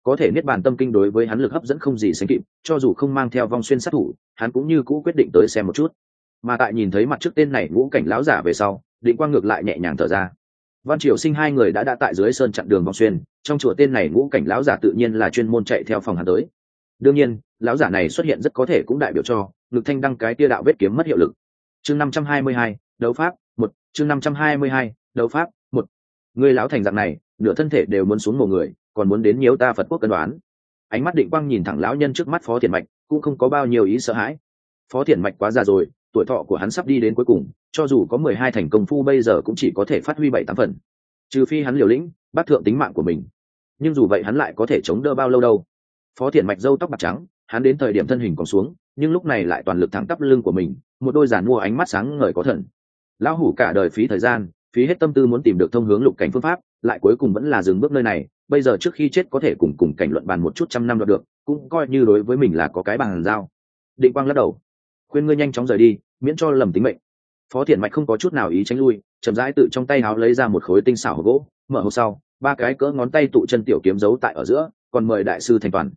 Có thể niết bàn tâm kinh đối với hắn lực hấp dẫn không gì sánh kịp, cho dù không mang theo vong xuyên sát thủ, hắn cũng như cũ quyết định tới xem một chút mà tại nhìn thấy mặt trước tên này ngũ cảnh lão giả về sau, định quang ngược lại nhẹ nhàng thở ra. Văn triều sinh hai người đã đã tại dưới sơn chặn đường vòng xuyên, trong chùa tên này ngũ cảnh lão giả tự nhiên là chuyên môn chạy theo phòng hắn tới. Đương nhiên, lão giả này xuất hiện rất có thể cũng đại biểu cho ngực thanh đăng cái tia đạo vết kiếm mất hiệu lực. Chương năm trăm hai mươi hai, đấu pháp một, chương năm trăm hai mươi hai, đấu pháp một. Người lão thành dạng này, nửa thân thể đều muốn xuống một người, còn muốn đến nhiều ta phật quốc cân đoán. Ánh mắt định quang nhìn thẳng lão nhân trước mắt phó thiền mạch, cũng không có bao nhiêu ý sợ hãi. Phó thiền mạch quá già rồi tuổi thọ của hắn sắp đi đến cuối cùng, cho dù có mười hai thành công phu bây giờ cũng chỉ có thể phát huy bảy tám phần. Trừ phi hắn liều lĩnh, bắt thượng tính mạng của mình. Nhưng dù vậy hắn lại có thể chống đỡ bao lâu đâu. Phó thiện mạch râu tóc bạc trắng, hắn đến thời điểm thân hình còn xuống, nhưng lúc này lại toàn lực thẳng tắp lưng của mình, một đôi giản mua ánh mắt sáng ngời có thần. Lão hủ cả đời phí thời gian, phí hết tâm tư muốn tìm được thông hướng lục cảnh phương pháp, lại cuối cùng vẫn là dừng bước nơi này, bây giờ trước khi chết có thể cùng cùng cảnh luận bàn một chút trăm năm đoạt được, cũng coi như đối với mình là có cái bàn giao. Định quang lắc đầu. Khuyên ngươi nhanh chóng rời đi miễn cho lầm tính mệnh. Phó thiện mạch không có chút nào ý tránh lui, chậm rãi tự trong tay háo lấy ra một khối tinh xảo gỗ, mở hộp sau, ba cái cỡ ngón tay tụ chân tiểu kiếm giấu tại ở giữa, còn mời đại sư thành toàn.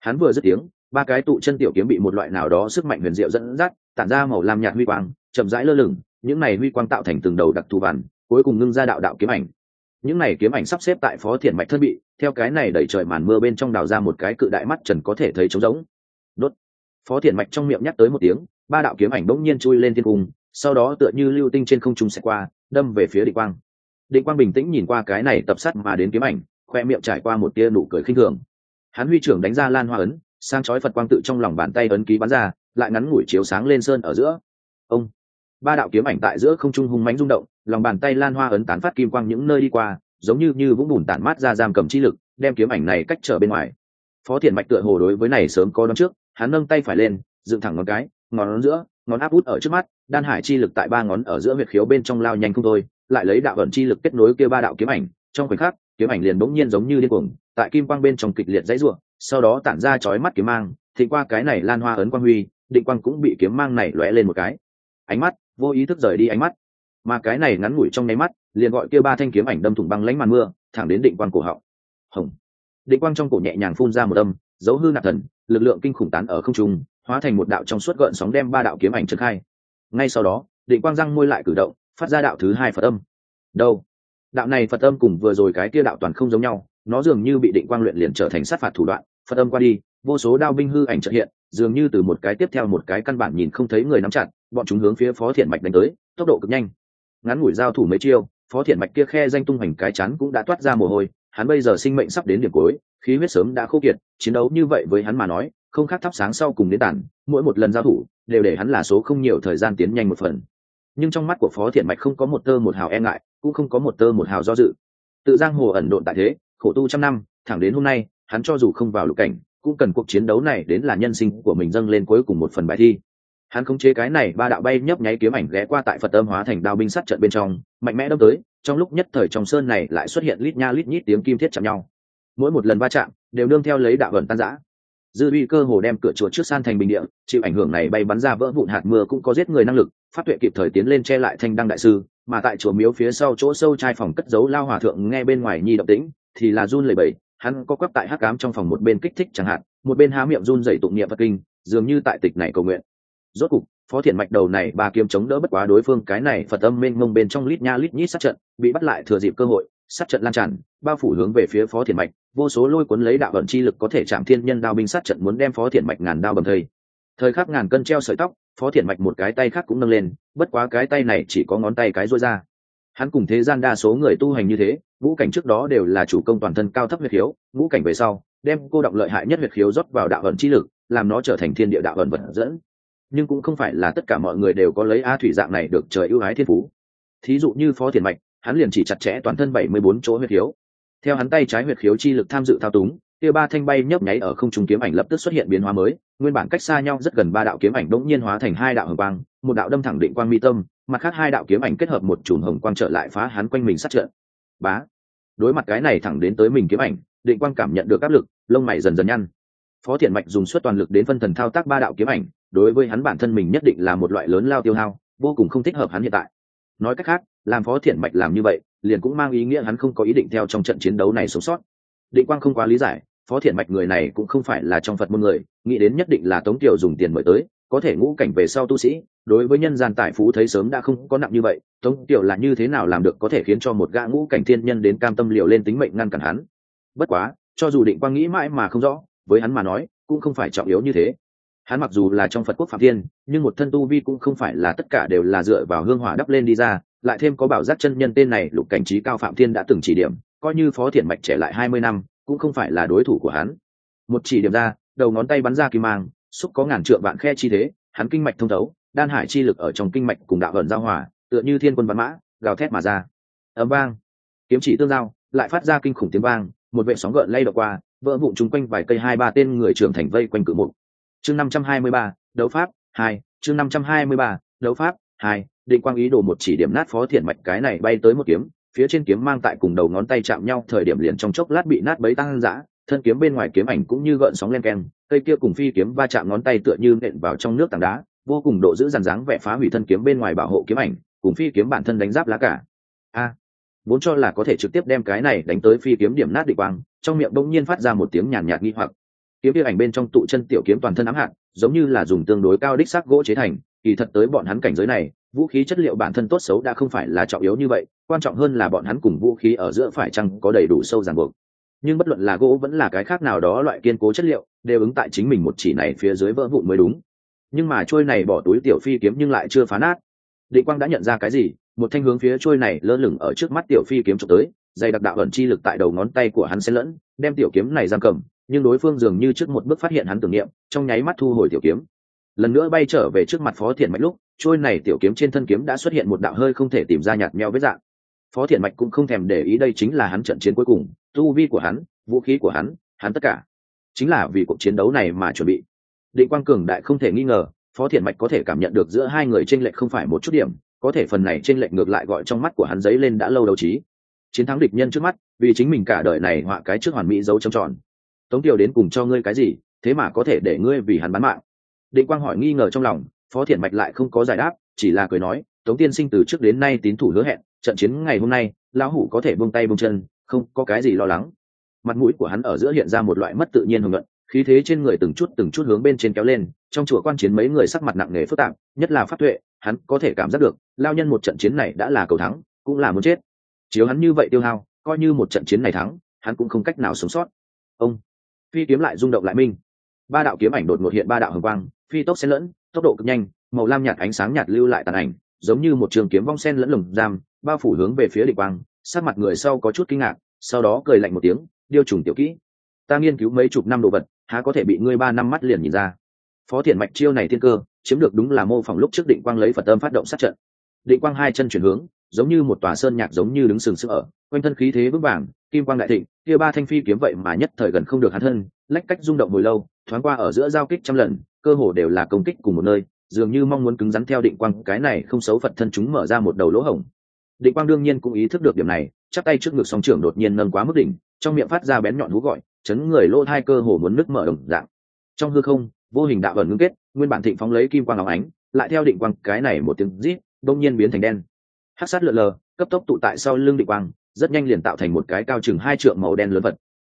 Hắn vừa dứt tiếng, ba cái tụ chân tiểu kiếm bị một loại nào đó sức mạnh huyền diệu dẫn dắt, tản ra màu lam nhạt huy quang, chậm rãi lơ lửng, những này huy quang tạo thành từng đầu đặc thù bản, cuối cùng ngưng ra đạo đạo kiếm ảnh. Những này kiếm ảnh sắp xếp tại phó thiện mạch thân bị, theo cái này đẩy trời màn mưa bên trong đào ra một cái cự đại mắt trần có thể thấy trống rỗng. Đốt. Phó thiện mạch trong miệng nhắc tới một tiếng ba đạo kiếm ảnh bỗng nhiên chui lên thiên cung, sau đó tựa như lưu tinh trên không trung xẹt qua, đâm về phía định quang. Định quang bình tĩnh nhìn qua cái này tập sắt mà đến kiếm ảnh, khoe miệng trải qua một tia nụ cười khinh thường. Hắn huy trưởng đánh ra lan hoa ấn, sang chói phật quang tự trong lòng bàn tay ấn ký bắn ra, lại ngắn ngủi chiếu sáng lên sơn ở giữa. Ông! Ba đạo kiếm ảnh tại giữa không trung hung mánh rung động, lòng bàn tay lan hoa ấn tán phát kim quang những nơi đi qua, giống như như vũng bùn tản mát ra giam cầm chi lực, đem kiếm ảnh này cách trở bên ngoài. Phó thiện mạch tựa hồ đối với này sớm có đón trước, hắn nâng tay phải lên, dựng thẳng ngón cái ngón giữa, ngón áp út ở trước mắt, đan hải chi lực tại ba ngón ở giữa huyệt khiếu bên trong lao nhanh không thôi, lại lấy đạo ẩn chi lực kết nối kia ba đạo kiếm ảnh, trong khoảnh khắc, kiếm ảnh liền bỗng nhiên giống như điên cuồng, tại kim quang bên trong kịch liệt dãy ruộng sau đó tản ra chói mắt kiếm mang, thì qua cái này lan hoa ấn quang huy, định quang cũng bị kiếm mang này lóe lên một cái. Ánh mắt, vô ý thức rời đi ánh mắt. Mà cái này ngắn ngủi trong nháy mắt, liền gọi kia ba thanh kiếm ảnh đâm thủng băng lánh màn mưa, thẳng đến định quang cổ họng. Hồng. Định quang trong cổ nhẹ nhàng phun ra một âm, dấu hư nạp thần lực lượng kinh khủng tán ở không trung, hóa thành một đạo trong suốt gợn sóng đem ba đạo kiếm ảnh trấn khai. Ngay sau đó, định quang răng môi lại cử động, phát ra đạo thứ hai phật âm. Đâu? Đạo này phật âm cùng vừa rồi cái kia đạo toàn không giống nhau, nó dường như bị định quang luyện liền trở thành sát phạt thủ đoạn. Phật âm qua đi, vô số đao binh hư ảnh trợ hiện, dường như từ một cái tiếp theo một cái căn bản nhìn không thấy người nắm chặt, bọn chúng hướng phía phó thiện mạch đánh tới, tốc độ cực nhanh. Ngắn ngủi giao thủ mấy chiêu, phó thiện mạch kia khe danh tung hoành cái chắn cũng đã toát ra mồ hôi, hắn bây giờ sinh mệnh sắp đến điểm cuối khí huyết sớm đã khô kiệt, chiến đấu như vậy với hắn mà nói, không khác thắp sáng sau cùng đến tàn mỗi một lần giao thủ, đều để hắn là số không nhiều thời gian tiến nhanh một phần. Nhưng trong mắt của phó thiện mạch không có một tơ một hào e ngại, cũng không có một tơ một hào do dự. Tự giang hồ ẩn độn tại thế, khổ tu trăm năm, thẳng đến hôm nay, hắn cho dù không vào lục cảnh, cũng cần cuộc chiến đấu này đến là nhân sinh của mình dâng lên cuối cùng một phần bài thi. Hắn khống chế cái này ba đạo bay nhấp nháy kiếm ảnh ghé qua tại phật âm hóa thành đao binh sắt trận bên trong, mạnh mẽ đâm tới, trong lúc nhất thời trong sơn này lại xuất hiện lít nha lít nhít tiếng kim thiết chạm nhau mỗi một lần va chạm đều đương theo lấy đạo vận tan giã. Dư uy cơ hồ đem cửa chùa trước san thành bình địa, chịu ảnh hưởng này bay bắn ra vỡ vụn hạt mưa cũng có giết người năng lực, phát tuệ kịp thời tiến lên che lại thanh đăng đại sư, mà tại chùa miếu phía sau chỗ sâu trai phòng cất giấu lao hòa thượng nghe bên ngoài nhi động tĩnh, thì là run lẩy bẩy, hắn có quắp tại hắc cám trong phòng một bên kích thích chẳng hạn, một bên há miệng run dày tụng niệm vật kinh, dường như tại tịch này cầu nguyện. Rốt cục, phó thiện mạch đầu này ba kiếm chống đỡ bất quá đối phương cái này phật âm mênh mông bên trong lít nha lít nhít sát trận, bị bắt lại thừa dịp cơ hội sát trận lan tràn, bao phủ hướng về phía phó thiền mạch, vô số lôi cuốn lấy đạo vận chi lực có thể chạm thiên nhân đao binh sát trận muốn đem phó thiền mạch ngàn đao bầm thây. Thời khắc ngàn cân treo sợi tóc, phó thiền mạch một cái tay khác cũng nâng lên, bất quá cái tay này chỉ có ngón tay cái rối ra. Hắn cùng thế gian đa số người tu hành như thế, ngũ cảnh trước đó đều là chủ công toàn thân cao thấp huyết hiếu ngũ cảnh về sau, đem cô động lợi hại nhất huyệt khiếu rót vào đạo vận chi lực, làm nó trở thành thiên địa đạo vận vật dẫn. Nhưng cũng không phải là tất cả mọi người đều có lấy a thủy dạng này được trời ưu ái thiên phú. Thí dụ như phó thiền mạch hắn liền chỉ chặt chẽ toàn thân bảy mươi bốn chỗ huyệt khiếu. Theo hắn tay trái huyệt khiếu chi lực tham dự thao túng, kia ba thanh bay nhấp nháy ở không trung kiếm ảnh lập tức xuất hiện biến hóa mới, nguyên bản cách xa nhau rất gần ba đạo kiếm ảnh đống nhiên hóa thành hai đạo hồng quang, một đạo đâm thẳng định quang mi tâm, mặt khác hai đạo kiếm ảnh kết hợp một chùm hồng quang trở lại phá hắn quanh mình sát trận. Bá! Đối mặt cái này thẳng đến tới mình kiếm ảnh, định quang cảm nhận được áp lực, lông mày dần dần nhăn. Phó thiện mạch dùng suất toàn lực đến phân thần thao tác ba đạo kiếm ảnh, đối với hắn bản thân mình nhất định là một loại lớn lao tiêu hao, vô cùng không thích hợp hắn hiện tại. Nói cách khác làm phó thiện mạch làm như vậy, liền cũng mang ý nghĩa hắn không có ý định theo trong trận chiến đấu này sống sót. Định quang không quá lý giải, phó thiện mạch người này cũng không phải là trong phật môn người, nghĩ đến nhất định là tống tiểu dùng tiền mời tới, có thể ngũ cảnh về sau tu sĩ, đối với nhân gian tài phú thấy sớm đã không có nặng như vậy, tống tiểu là như thế nào làm được có thể khiến cho một gã ngũ cảnh thiên nhân đến cam tâm liều lên tính mệnh ngăn cản hắn? Bất quá, cho dù định quang nghĩ mãi mà không rõ, với hắn mà nói, cũng không phải trọng yếu như thế. Hắn mặc dù là trong phật quốc phạm thiên, nhưng một thân tu vi cũng không phải là tất cả đều là dựa vào hương hỏa đắp lên đi ra lại thêm có bảo giác chân nhân tên này, lục cảnh trí cao phạm thiên đã từng chỉ điểm, coi như phó thiện mạch trẻ lại hai mươi năm, cũng không phải là đối thủ của hắn. Một chỉ điểm ra, đầu ngón tay bắn ra kim mang, xúc có ngàn trượng vạn khe chi thế, hắn kinh mạch thông thấu, đan hải chi lực ở trong kinh mạch cùng đạo vận giao hòa, tựa như thiên quân văn mã, gào thét mà ra. Ấm vang. Kiếm chỉ tương giao, lại phát ra kinh khủng tiếng vang, một vệ sóng gợn lay đọc qua, vỡ vụn chung quanh vài cây hai ba tên người trưởng thành vây quanh cự mục. Chương năm trăm hai mươi ba, đấu pháp hai, chương năm trăm hai mươi ba, đấu pháp hai định quang ý đồ một chỉ điểm nát phó thiện mạch cái này bay tới một kiếm, phía trên kiếm mang tại cùng đầu ngón tay chạm nhau, thời điểm liền trong chốc lát bị nát bấy tăng dã, thân kiếm bên ngoài kiếm ảnh cũng như gợn sóng len keng, cây kia cùng phi kiếm va chạm ngón tay tựa như nện vào trong nước tảng đá, vô cùng độ giữ dàn dáng vẻ phá hủy thân kiếm bên ngoài bảo hộ kiếm ảnh, cùng phi kiếm bản thân đánh giáp lá cả. A, vốn cho là có thể trực tiếp đem cái này đánh tới phi kiếm điểm nát định quang, trong miệng bỗng nhiên phát ra một tiếng nhàn nhạt nghi hoặc. Kiếm kia ảnh bên trong tụ chân tiểu kiếm toàn thân ám hạn giống như là dùng tương đối cao đích xác gỗ chế thành, kỳ thật tới bọn hắn cảnh giới này vũ khí chất liệu bản thân tốt xấu đã không phải là trọng yếu như vậy, quan trọng hơn là bọn hắn cùng vũ khí ở giữa phải chăng có đầy đủ sâu ràng buộc. Nhưng bất luận là gỗ vẫn là cái khác nào đó loại kiên cố chất liệu, đều ứng tại chính mình một chỉ này phía dưới vỡ vụn mới đúng. Nhưng mà trôi này bỏ túi tiểu phi kiếm nhưng lại chưa phá nát. Định quang đã nhận ra cái gì, một thanh hướng phía trôi này lơ lửng ở trước mắt tiểu phi kiếm trộm tới, dày đặc đạo ẩn chi lực tại đầu ngón tay của hắn xen lẫn, đem tiểu kiếm này giam cầm, nhưng đối phương dường như trước một bước phát hiện hắn tưởng niệm, trong nháy mắt thu hồi tiểu kiếm. Lần nữa bay trở về trước mặt phó thiện mạch lúc trôi này tiểu kiếm trên thân kiếm đã xuất hiện một đạo hơi không thể tìm ra nhạt meo vết dạng. Phó thiện mạch cũng không thèm để ý đây chính là hắn trận chiến cuối cùng, tu vi của hắn, vũ khí của hắn hắn tất cả. Chính là vì cuộc chiến đấu này mà chuẩn bị. Định quang cường đại không thể nghi ngờ, phó thiện mạch có thể cảm nhận được giữa hai người tranh lệch không phải một chút điểm, có thể phần này tranh lệch ngược lại gọi trong mắt của hắn giấy lên đã lâu đầu trí. Chiến thắng địch nhân trước mắt, vì chính mình cả đời này họa cái trước hoàn mỹ dấu trầm tròn. Tống tiểu đến cùng cho ngươi cái gì, thế mà có thể để ngươi vì hắn bán mạng. Định quang hỏi nghi ngờ trong lòng phó thiện mạch lại không có giải đáp, chỉ là cười nói, tống tiên sinh từ trước đến nay tín thủ hứa hẹn, trận chiến ngày hôm nay, lão hủ có thể buông tay buông chân, không có cái gì lo lắng. Mặt mũi của hắn ở giữa hiện ra một loại mất tự nhiên hưởng luận, khí thế trên người từng chút từng chút hướng bên trên kéo lên, trong chùa quan chiến mấy người sắc mặt nặng nề phức tạp, nhất là pháp tuệ, hắn có thể cảm giác được lao nhân một trận chiến này đã là cầu thắng, cũng là muốn chết. Chiếu hắn như vậy tiêu hao, coi như một trận chiến này thắng, hắn cũng không cách nào sống sót. Ông, phi kiếm lại rung động lại minh ba đạo kiếm ảnh đột ngột hiện ba đạo hồng quang, phi tốc xen lẫn, tốc độ cực nhanh, màu lam nhạt ánh sáng nhạt lưu lại tàn ảnh, giống như một trường kiếm vong sen lẫn lồng giam, bao phủ hướng về phía địch quang sát mặt người sau có chút kinh ngạc, sau đó cười lạnh một tiếng, điêu trùng tiểu kỹ, ta nghiên cứu mấy chục năm đồ vật, há có thể bị ngươi ba năm mắt liền nhìn ra. Phó thiện mạch chiêu này thiên cơ, chiếm được đúng là mô phỏng lúc trước định quang lấy phật tâm phát động sát trận. Định quang hai chân chuyển hướng giống như một tòa sơn nhạc giống như đứng sừng sững ở, quanh thân khí thế vững vàng, kim quang đại thịnh, kia ba thanh phi kiếm vậy mà nhất thời gần không được hắn thân, lách cách rung động hồi lâu, thoáng qua ở giữa giao kích trăm lần, cơ hồ đều là công kích cùng một nơi, dường như mong muốn cứng rắn theo định quang, cái này không xấu phật thân chúng mở ra một đầu lỗ hổng. Định quang đương nhiên cũng ý thức được điểm này, chắp tay trước ngực song trưởng đột nhiên nâng quá mức đỉnh, trong miệng phát ra bén nhọn hú gọi, chấn người lỗ hai cơ hồ muốn nứt mở đồng dạng. Trong hư không, vô hình đạo ẩn ngưng kết, nguyên bản thịnh phóng lấy kim quang óng ánh, lại theo định quang, cái này một tiếng rít đông nhiên biến thành đen hát sát lượn lờ, cấp tốc tụ tại sau lưng định quang, rất nhanh liền tạo thành một cái cao chừng hai trượng màu đen lớn vật.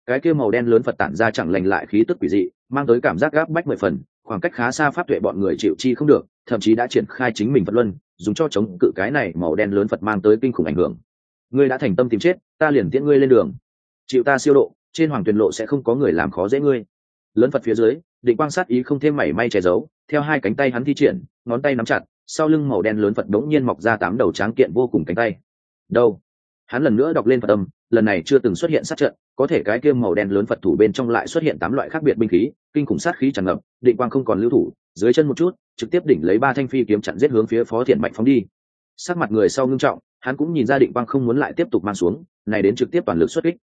Cái kia màu đen lớn phật tản ra chẳng lành lại khí tức quỷ dị, mang tới cảm giác gáp bách mười phần, khoảng cách khá xa pháp tuệ bọn người chịu chi không được, thậm chí đã triển khai chính mình phật luân, dùng cho chống cự cái này màu đen lớn phật mang tới kinh khủng ảnh hưởng. Ngươi đã thành tâm tìm chết, ta liền tiễn ngươi lên đường. Chịu ta siêu độ, trên hoàng tuyền lộ sẽ không có người làm khó dễ ngươi. Lớn phật phía dưới định quang sát ý không thêm mảy may che giấu, theo hai cánh tay hắn thi triển, ngón tay nắm chặt sau lưng màu đen lớn phật đống nhiên mọc ra tám đầu tráng kiện vô cùng cánh tay. Đâu? Hắn lần nữa đọc lên phật âm, lần này chưa từng xuất hiện sát trận, có thể cái kia màu đen lớn phật thủ bên trong lại xuất hiện tám loại khác biệt binh khí, kinh khủng sát khí tràn ngập, định quang không còn lưu thủ, dưới chân một chút, trực tiếp đỉnh lấy ba thanh phi kiếm chặn giết hướng phía phó thiện mạnh phóng đi. Sắc mặt người sau ngưng trọng, hắn cũng nhìn ra định quang không muốn lại tiếp tục mang xuống, này đến trực tiếp toàn lực xuất kích.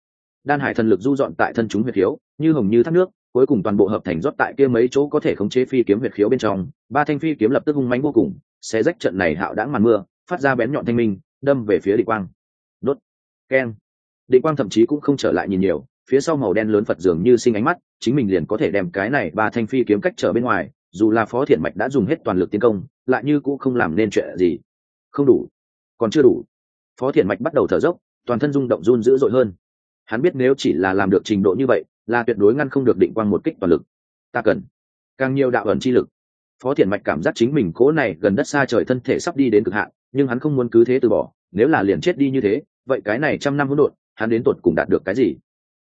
Đan hải thần lực du dọn tại thân chúng huyệt khiếu, như hồng như thác nước, cuối cùng toàn bộ hợp thành rót tại kia mấy chỗ có thể khống chế phi kiếm huyệt khiếu bên trong, ba thanh phi kiếm lập tức hung mãnh vô cùng xé rách trận này hạo đãng màn mưa, phát ra bén nhọn thanh minh, đâm về phía định quang. Đốt. Keng. Định quang thậm chí cũng không trở lại nhìn nhiều, phía sau màu đen lớn phật dường như sinh ánh mắt, chính mình liền có thể đem cái này ba thanh phi kiếm cách trở bên ngoài, dù là phó thiện mạch đã dùng hết toàn lực tiến công, lại như cũng không làm nên chuyện gì. Không đủ. Còn chưa đủ. Phó thiện mạch bắt đầu thở dốc, toàn thân rung động run dữ dội hơn. Hắn biết nếu chỉ là làm được trình độ như vậy, là tuyệt đối ngăn không được định quang một kích toàn lực. Ta cần. Càng nhiều đạo ẩn chi lực phó thiện mạch cảm giác chính mình cố này gần đất xa trời thân thể sắp đi đến cực hạn, nhưng hắn không muốn cứ thế từ bỏ, nếu là liền chết đi như thế, vậy cái này trăm năm hỗn độn, hắn đến tột cùng đạt được cái gì?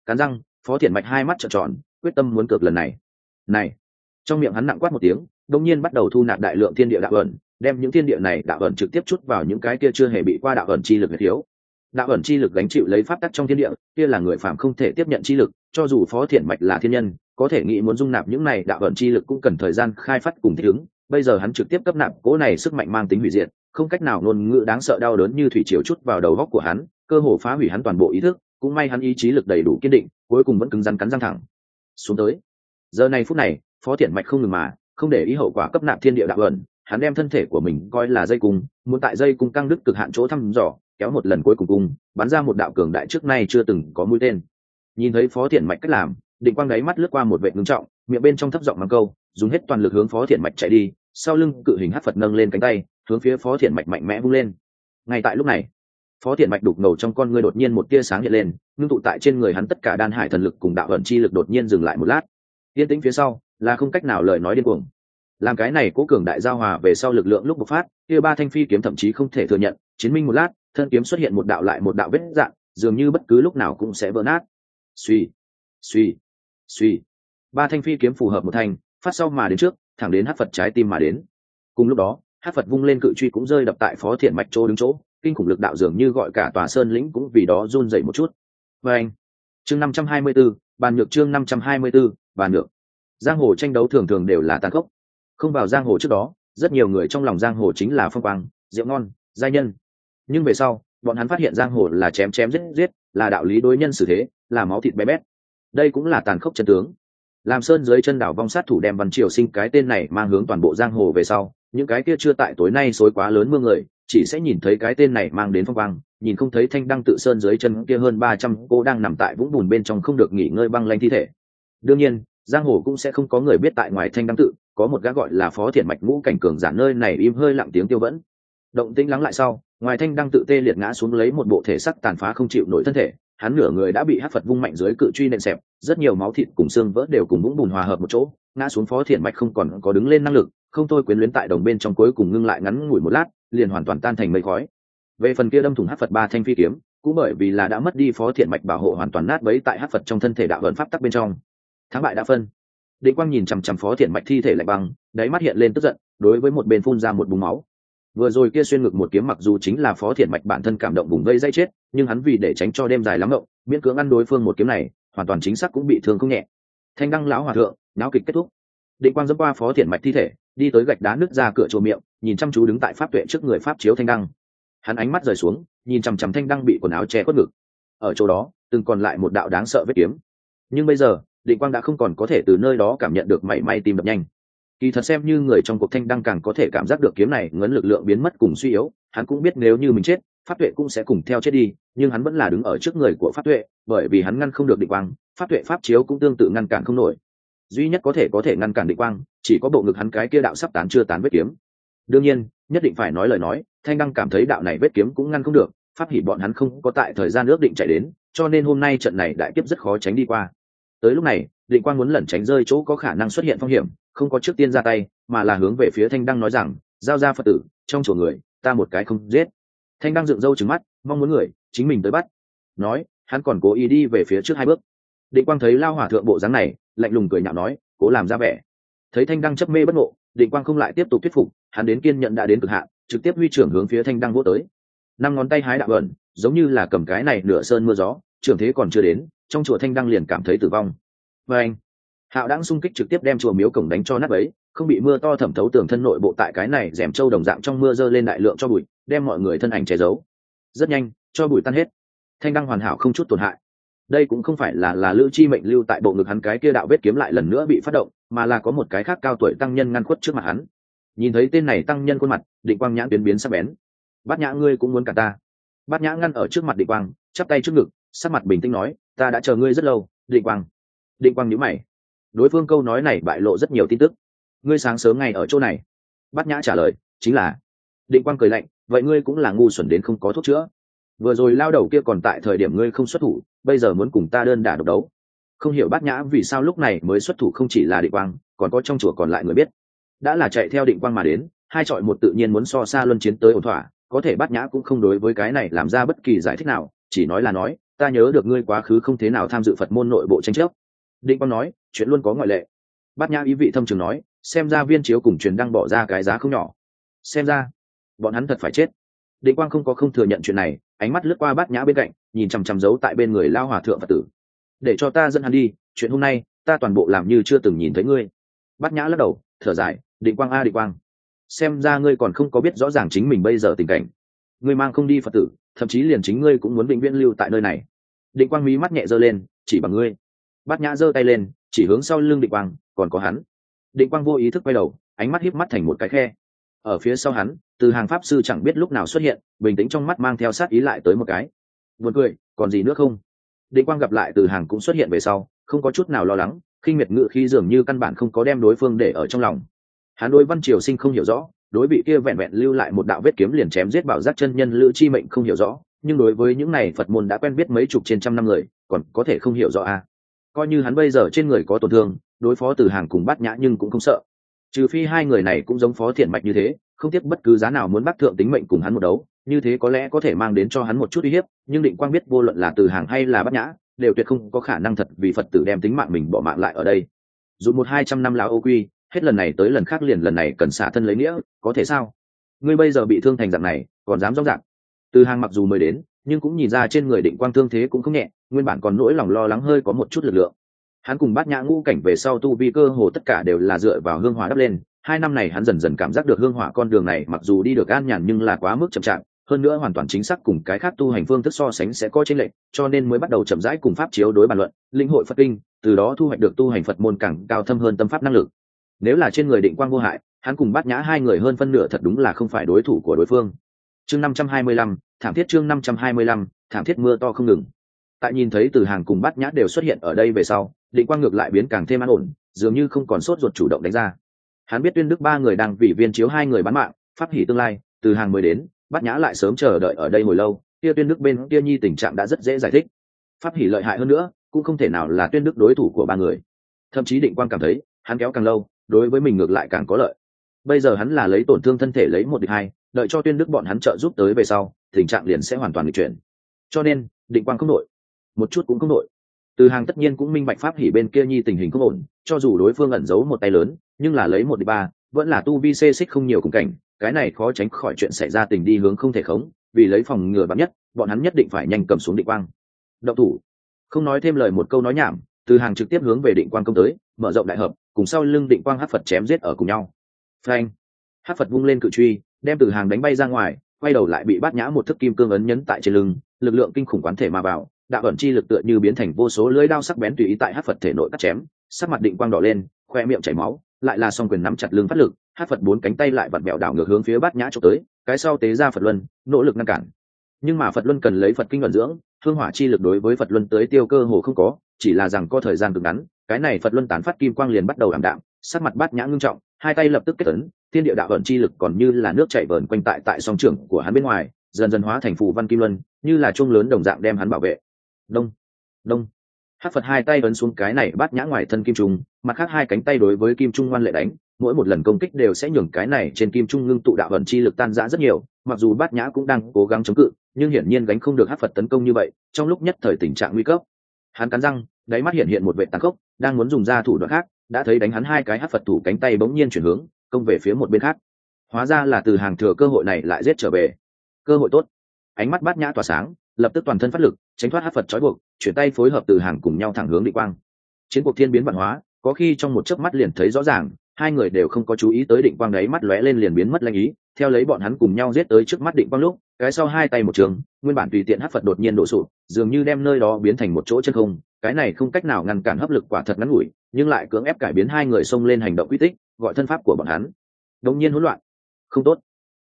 Cắn răng, phó thiện mạch hai mắt trợn tròn, quyết tâm muốn cược lần này. Này! Trong miệng hắn nặng quát một tiếng đông nhiên bắt đầu thu nạp đại lượng thiên địa đạo ẩn, đem những thiên địa này đạo ẩn trực tiếp chút vào những cái kia chưa hề bị qua đạo ẩn chi lực thiếu. Đạo ẩn chi lực gánh chịu lấy pháp tắc trong thiên địa, kia là người phạm không thể tiếp nhận chi lực cho dù phó thiện mạch là thiên nhân, có thể nghĩ muốn dung nạp những này đạo vận chi lực cũng cần thời gian khai phát cùng thích ứng. Bây giờ hắn trực tiếp cấp nạp cố này sức mạnh mang tính hủy diệt, không cách nào ngôn ngữ đáng sợ đau đớn như thủy triều chút vào đầu góc của hắn, cơ hồ phá hủy hắn toàn bộ ý thức, cũng may hắn ý chí lực đầy đủ kiên định, cuối cùng vẫn cứng rắn cắn răng thẳng. Xuống tới. Giờ này phút này, phó thiện mạch không ngừng mà, không để ý hậu quả cấp nạp thiên địa đạo ẩn hắn đem thân thể của mình coi là dây cung, muốn tại dây cung căng đứt cực hạn chỗ thăm dò, kéo một lần cuối cùng cung bắn ra một đạo cường đại trước nay chưa từng có mũi tên nhìn thấy phó thiện mạch cách làm, định quang đáy mắt lướt qua một vệ ngưng trọng, miệng bên trong thấp giọng mắng câu, dùng hết toàn lực hướng phó thiện mạch chạy đi, sau lưng cự hình hát phật nâng lên cánh tay, hướng phía phó thiện mạch mạnh mẽ vung lên. Ngay tại lúc này, phó thiện mạch đục ngầu trong con ngươi đột nhiên một tia sáng hiện lên, ngưng tụ tại trên người hắn tất cả đan hải thần lực cùng đạo vận chi lực đột nhiên dừng lại một lát. Yên tĩnh phía sau, là không cách nào lời nói điên cuồng. Làm cái này cố cường đại giao hòa về sau lực lượng lúc bộc phát, kia ba thanh phi kiếm thậm chí không thể thừa nhận, chiến minh một lát, thân kiếm xuất hiện một đạo lại một đạo vết dạng, dường như bất cứ lúc nào cũng sẽ vỡ nát suy suy suy. Ba thanh phi kiếm phù hợp một thanh, phát sau mà đến trước, thẳng đến hát phật trái tim mà đến. Cùng lúc đó, hát phật vung lên cự truy cũng rơi đập tại phó thiện mạch chỗ đứng chỗ, kinh khủng lực đạo dường như gọi cả tòa sơn lĩnh cũng vì đó run dậy một chút. Và anh, chương năm trăm hai mươi b ố bàn nhược chương năm trăm hai mươi b ố bàn nhược. Giang hồ tranh đấu thường thường đều là tàn khốc. Không vào giang hồ trước đó, rất nhiều người trong lòng giang hồ chính là phong quang, rượu ngon, giai nhân. Nhưng về sau, bọn hắn phát hiện giang hồ là chém chém giết giết, là đạo lý đối nhân xử thế là máu thịt bé bét. Đây cũng là tàn khốc chân tướng. Làm sơn dưới chân đảo vong sát thủ đem văn triều sinh cái tên này mang hướng toàn bộ giang hồ về sau, những cái kia chưa tại tối nay xối quá lớn mưa người, chỉ sẽ nhìn thấy cái tên này mang đến phong quang, nhìn không thấy thanh đăng tự sơn dưới chân kia hơn ba trăm cô đang nằm tại vũng bùn bên trong không được nghỉ ngơi băng lanh thi thể. Đương nhiên, giang hồ cũng sẽ không có người biết tại ngoài thanh đăng tự, có một gã gọi là phó thiện mạch ngũ cảnh cường giả nơi này im hơi lặng tiếng tiêu vẫn. Động tĩnh lắng lại sau, ngoài thanh đăng tự tê liệt ngã xuống lấy một bộ thể sắc tàn phá không chịu nổi thân thể hắn nửa người đã bị hát phật vung mạnh dưới cự truy nện xẹp, rất nhiều máu thịt cùng xương vỡ đều cùng vũng bùn hòa hợp một chỗ, ngã xuống phó thiện mạch không còn có đứng lên năng lực, không thôi quyến luyến tại đồng bên trong cuối cùng ngưng lại ngắn ngủi một lát, liền hoàn toàn tan thành mây khói. Về phần kia đâm thủng hát phật ba thanh phi kiếm, cũng bởi vì là đã mất đi phó thiện mạch bảo hộ hoàn toàn nát bấy tại hát phật trong thân thể đạo vận pháp tắc bên trong. Thắng bại đã phân. Định quang nhìn chằm chằm phó thiện mạch thi thể lạnh băng, đáy mắt hiện lên tức giận, đối với một bên phun ra một búng máu vừa rồi kia xuyên ngực một kiếm mặc dù chính là phó thiện mạch bản thân cảm động vùng vây dây chết, nhưng hắn vì để tránh cho đêm dài lắm ngộng, miễn cưỡng ăn đối phương một kiếm này, hoàn toàn chính xác cũng bị thương không nhẹ. Thanh đăng lão hòa thượng, náo kịch kết thúc. Định quang dẫm qua phó thiện mạch thi thể, đi tới gạch đá nứt ra cửa chỗ miệng, nhìn chăm chú đứng tại pháp tuệ trước người pháp chiếu thanh đăng. Hắn ánh mắt rời xuống, nhìn chằm chằm thanh đăng bị quần áo che khuất ngực. Ở chỗ đó, từng còn lại một đạo đáng sợ vết kiếm. Nhưng bây giờ, định quang đã không còn có thể từ nơi đó cảm nhận được mảy may tìm đập nhanh kỳ thật xem như người trong cuộc thanh đăng càng có thể cảm giác được kiếm này ngấn lực lượng biến mất cùng suy yếu, hắn cũng biết nếu như mình chết, pháp tuệ cũng sẽ cùng theo chết đi, nhưng hắn vẫn là đứng ở trước người của pháp tuệ, bởi vì hắn ngăn không được định quang, pháp tuệ pháp chiếu cũng tương tự ngăn cản không nổi. Duy nhất có thể có thể ngăn cản định quang, chỉ có bộ ngực hắn cái kia đạo sắp tán chưa tán vết kiếm. Đương nhiên, nhất định phải nói lời nói, thanh đăng cảm thấy đạo này vết kiếm cũng ngăn không được, pháp hỉ bọn hắn không có tại thời gian ước định chạy đến, cho nên hôm nay trận này đại kiếp rất khó tránh đi qua. Tới lúc này định quang muốn lẩn tránh rơi chỗ có khả năng xuất hiện phong hiểm không có trước tiên ra tay, mà là hướng về phía thanh đăng nói rằng, giao ra phật tử, trong chỗ người, ta một cái không giết. Thanh đăng dựng râu trứng mắt, mong muốn người, chính mình tới bắt. Nói, hắn còn cố ý đi về phía trước hai bước. Định quang thấy lao hỏa thượng bộ dáng này, lạnh lùng cười nhạo nói, cố làm ra vẻ. Thấy thanh đăng chấp mê bất ngộ, định quang không lại tiếp tục thuyết phục, hắn đến kiên nhận đã đến cực hạn, trực tiếp huy trưởng hướng phía thanh đăng vỗ tới. Năm ngón tay hái đạo ẩn, giống như là cầm cái này nửa sơn mưa gió, trưởng thế còn chưa đến, trong chùa thanh đăng liền cảm thấy tử vong. Và anh hạo đáng xung kích trực tiếp đem chùa miếu cổng đánh cho nát ấy không bị mưa to thẩm thấu tường thân nội bộ tại cái này rèm trâu đồng dạng trong mưa dơ lên đại lượng cho bụi, đem mọi người thân ảnh che giấu. Rất nhanh, cho bụi tan hết. Thanh đăng hoàn hảo không chút tổn hại. Đây cũng không phải là là lữ chi mệnh lưu tại bộ ngực hắn cái kia đạo vết kiếm lại lần nữa bị phát động, mà là có một cái khác cao tuổi tăng nhân ngăn khuất trước mặt hắn. Nhìn thấy tên này tăng nhân khuôn mặt, định quang nhãn biến biến sắc bén. Bát nhã ngươi cũng muốn cả ta? Bát nhã ngăn ở trước mặt định quang, chắp tay trước ngực, sắc mặt bình tĩnh nói, ta đã chờ ngươi rất lâu, định quang. Định quang nhíu mày đối phương câu nói này bại lộ rất nhiều tin tức. Ngươi sáng sớm ngày ở chỗ này. Bát nhã trả lời, chính là. Định quang cười lạnh, vậy ngươi cũng là ngu xuẩn đến không có thuốc chữa. Vừa rồi lao đầu kia còn tại thời điểm ngươi không xuất thủ, bây giờ muốn cùng ta đơn đả độc đấu. Không hiểu bát nhã vì sao lúc này mới xuất thủ không chỉ là định quang, còn có trong chùa còn lại người biết. Đã là chạy theo định quang mà đến, hai trọi một tự nhiên muốn so xa luân chiến tới ổn thỏa, có thể bát nhã cũng không đối với cái này làm ra bất kỳ giải thích nào, chỉ nói là nói, ta nhớ được ngươi quá khứ không thế nào tham dự phật môn nội bộ tranh chấp. Định quang nói chuyện luôn có ngoại lệ. Bát nhã ý vị thâm trường nói, xem ra viên chiếu cùng truyền đăng bỏ ra cái giá không nhỏ. Xem ra, bọn hắn thật phải chết. Định quang không có không thừa nhận chuyện này, ánh mắt lướt qua bát nhã bên cạnh, nhìn chằm chằm giấu tại bên người lao hòa thượng phật tử. Để cho ta dẫn hắn đi, chuyện hôm nay, ta toàn bộ làm như chưa từng nhìn thấy ngươi. Bát nhã lắc đầu, thở dài, định quang a, định quang, xem ra ngươi còn không có biết rõ ràng chính mình bây giờ tình cảnh. Ngươi mang không đi phật tử, thậm chí liền chính ngươi cũng muốn vĩnh viễn lưu tại nơi này. Định quang mí mắt nhẹ giơ lên, chỉ bằng ngươi. Bát nhã giơ tay lên chỉ hướng sau lưng định quang, còn có hắn. Định quang vô ý thức quay đầu, ánh mắt hiếp mắt thành một cái khe. Ở phía sau hắn, từ hàng pháp sư chẳng biết lúc nào xuất hiện, bình tĩnh trong mắt mang theo sát ý lại tới một cái. Buồn cười, còn gì nữa không? Định quang gặp lại từ hàng cũng xuất hiện về sau, không có chút nào lo lắng, khinh miệt ngự khi dường như căn bản không có đem đối phương để ở trong lòng. Hắn đối văn triều sinh không hiểu rõ, đối vị kia vẹn vẹn lưu lại một đạo vết kiếm liền chém giết bảo giác chân nhân lữ chi mệnh không hiểu rõ, nhưng đối với những này phật môn đã quen biết mấy chục trên trăm năm người, còn có thể không hiểu rõ à coi như hắn bây giờ trên người có tổn thương, đối phó từ hàng cùng bắt nhã nhưng cũng không sợ. Trừ phi hai người này cũng giống phó thiện mạch như thế, không tiếc bất cứ giá nào muốn bắt thượng tính mệnh cùng hắn một đấu, như thế có lẽ có thể mang đến cho hắn một chút uy hiếp, nhưng định quang biết vô luận là từ hàng hay là bắt nhã, đều tuyệt không có khả năng thật vì phật tử đem tính mạng mình bỏ mạng lại ở đây. Dù một hai trăm năm lão ô quy, hết lần này tới lần khác liền lần này cần xả thân lấy nghĩa, có thể sao? Ngươi bây giờ bị thương thành dạng này, còn dám rõ ràng? Từ hàng mặc dù mới đến nhưng cũng nhìn ra trên người định quang thương thế cũng không nhẹ, nguyên bản còn nỗi lòng lo lắng hơi có một chút lực lượng. Hắn cùng bát nhã ngũ cảnh về sau tu vi cơ hồ tất cả đều là dựa vào hương hỏa đắp lên, hai năm này hắn dần dần cảm giác được hương hỏa con đường này mặc dù đi được an nhàn nhưng là quá mức chậm chạp, hơn nữa hoàn toàn chính xác cùng cái khác tu hành phương thức so sánh sẽ có trên lệ cho nên mới bắt đầu chậm rãi cùng pháp chiếu đối bàn luận, linh hội phật kinh, từ đó thu hoạch được tu hành phật môn càng cao thâm hơn tâm pháp năng lực. Nếu là trên người định quang vô hại, hắn cùng bát nhã hai người hơn phân nửa thật đúng là không phải đối thủ của đối phương chương năm trăm hai mươi lăm, thảm thiết chương năm trăm hai mươi lăm, thảm thiết mưa to không ngừng. Tại nhìn thấy từ hàng cùng bát nhã đều xuất hiện ở đây về sau, định quang ngược lại biến càng thêm an ổn, dường như không còn sốt ruột chủ động đánh ra. Hắn biết tuyên đức ba người đang vì viên chiếu hai người bán mạng, pháp hỉ tương lai, từ hàng mới đến, bát nhã lại sớm chờ đợi ở đây hồi lâu, kia tuyên đức bên kia nhi tình trạng đã rất dễ giải thích. Pháp hỉ lợi hại hơn nữa, cũng không thể nào là tuyên đức đối thủ của ba người. Thậm chí định quang cảm thấy, hắn kéo càng lâu, đối với mình ngược lại càng có lợi. Bây giờ hắn là lấy tổn thương thân thể lấy một địch hai đợi cho tuyên đức bọn hắn trợ giúp tới về sau, tình trạng liền sẽ hoàn toàn được chuyển. Cho nên, định quang không nội một chút cũng không nội từ hàng tất nhiên cũng minh bạch pháp hỉ bên kia nhi tình hình không ổn, cho dù đối phương ẩn giấu một tay lớn, nhưng là lấy một đi ba, vẫn là tu vi xê xích không nhiều cùng cảnh, cái này khó tránh khỏi chuyện xảy ra tình đi hướng không thể khống, vì lấy phòng ngừa bắn nhất, bọn hắn nhất định phải nhanh cầm xuống định quang. Động thủ. Không nói thêm lời một câu nói nhảm, từ hàng trực tiếp hướng về định quang công tới, mở rộng đại hợp, cùng sau lưng định quang hát phật chém giết ở cùng nhau. Phanh hát phật vung lên cự truy, đem từ hàng đánh bay ra ngoài, quay đầu lại bị bát nhã một thức kim cương ấn nhấn tại trên lưng, lực lượng kinh khủng quán thể mà vào, đạo ẩn chi lực tựa như biến thành vô số lưỡi đao sắc bén tùy ý tại hát phật thể nội cắt chém, sắc mặt định quang đỏ lên, khoe miệng chảy máu, lại là song quyền nắm chặt lưng phát lực, hát phật bốn cánh tay lại vặn mẹo đảo ngược hướng phía bát nhã trộm tới, cái sau tế ra phật luân, nỗ lực ngăn cản. Nhưng mà phật luân cần lấy phật kinh luận dưỡng hương hỏa chi lực đối với phật luân tới tiêu cơ hồ không có, chỉ là rằng có thời gian cực ngắn, cái này phật luân tán phát kim quang liền bắt đầu ảm đạm, sắc mặt bát nhã ngưng trọng hai tay lập tức kết ấn thiên địa đạo vận chi lực còn như là nước chảy vờn quanh tại tại song trưởng của hắn bên ngoài, dần dần hóa thành phù văn kim luân, như là chuông lớn đồng dạng đem hắn bảo vệ. Đông đông. Hát phật hai tay ấn xuống cái này bát nhã ngoài thân kim trung, mặt khác hai cánh tay đối với kim trung ngoan lệ đánh, mỗi một lần công kích đều sẽ nhường cái này trên kim trung ngưng tụ đạo vận chi lực tan rã rất nhiều, mặc dù bát nhã cũng đang cố gắng chống cự, nhưng hiển nhiên gánh không được hát phật tấn công như vậy, trong lúc nhất thời tình trạng nguy cấp. Hắn cắn răng, đáy mắt hiện hiện một vệ tàn khốc, đang muốn dùng ra thủ đoạn khác đã thấy đánh hắn hai cái hát phật thủ cánh tay bỗng nhiên chuyển hướng, công về phía một bên khác. Hóa ra là từ hàng thừa cơ hội này lại giết trở về. Cơ hội tốt. Ánh mắt bát nhã tỏa sáng, lập tức toàn thân phát lực, tránh thoát hát phật trói buộc, chuyển tay phối hợp từ hàng cùng nhau thẳng hướng định quang. Chiến cuộc thiên biến văn hóa, có khi trong một chớp mắt liền thấy rõ ràng, hai người đều không có chú ý tới định quang đấy, mắt lóe lên liền biến mất lanh ý. Theo lấy bọn hắn cùng nhau giết tới trước mắt định quang lúc, cái sau hai tay một trường, nguyên bản tùy tiện hát phật đột nhiên đổ sụp, dường như đem nơi đó biến thành một chỗ chân không, cái này không cách nào ngăn cản hấp lực quả thật ngắn ngủi nhưng lại cưỡng ép cải biến hai người xông lên hành động quy tích, gọi thân pháp của bọn hắn. Đột nhiên hỗn loạn. Không tốt.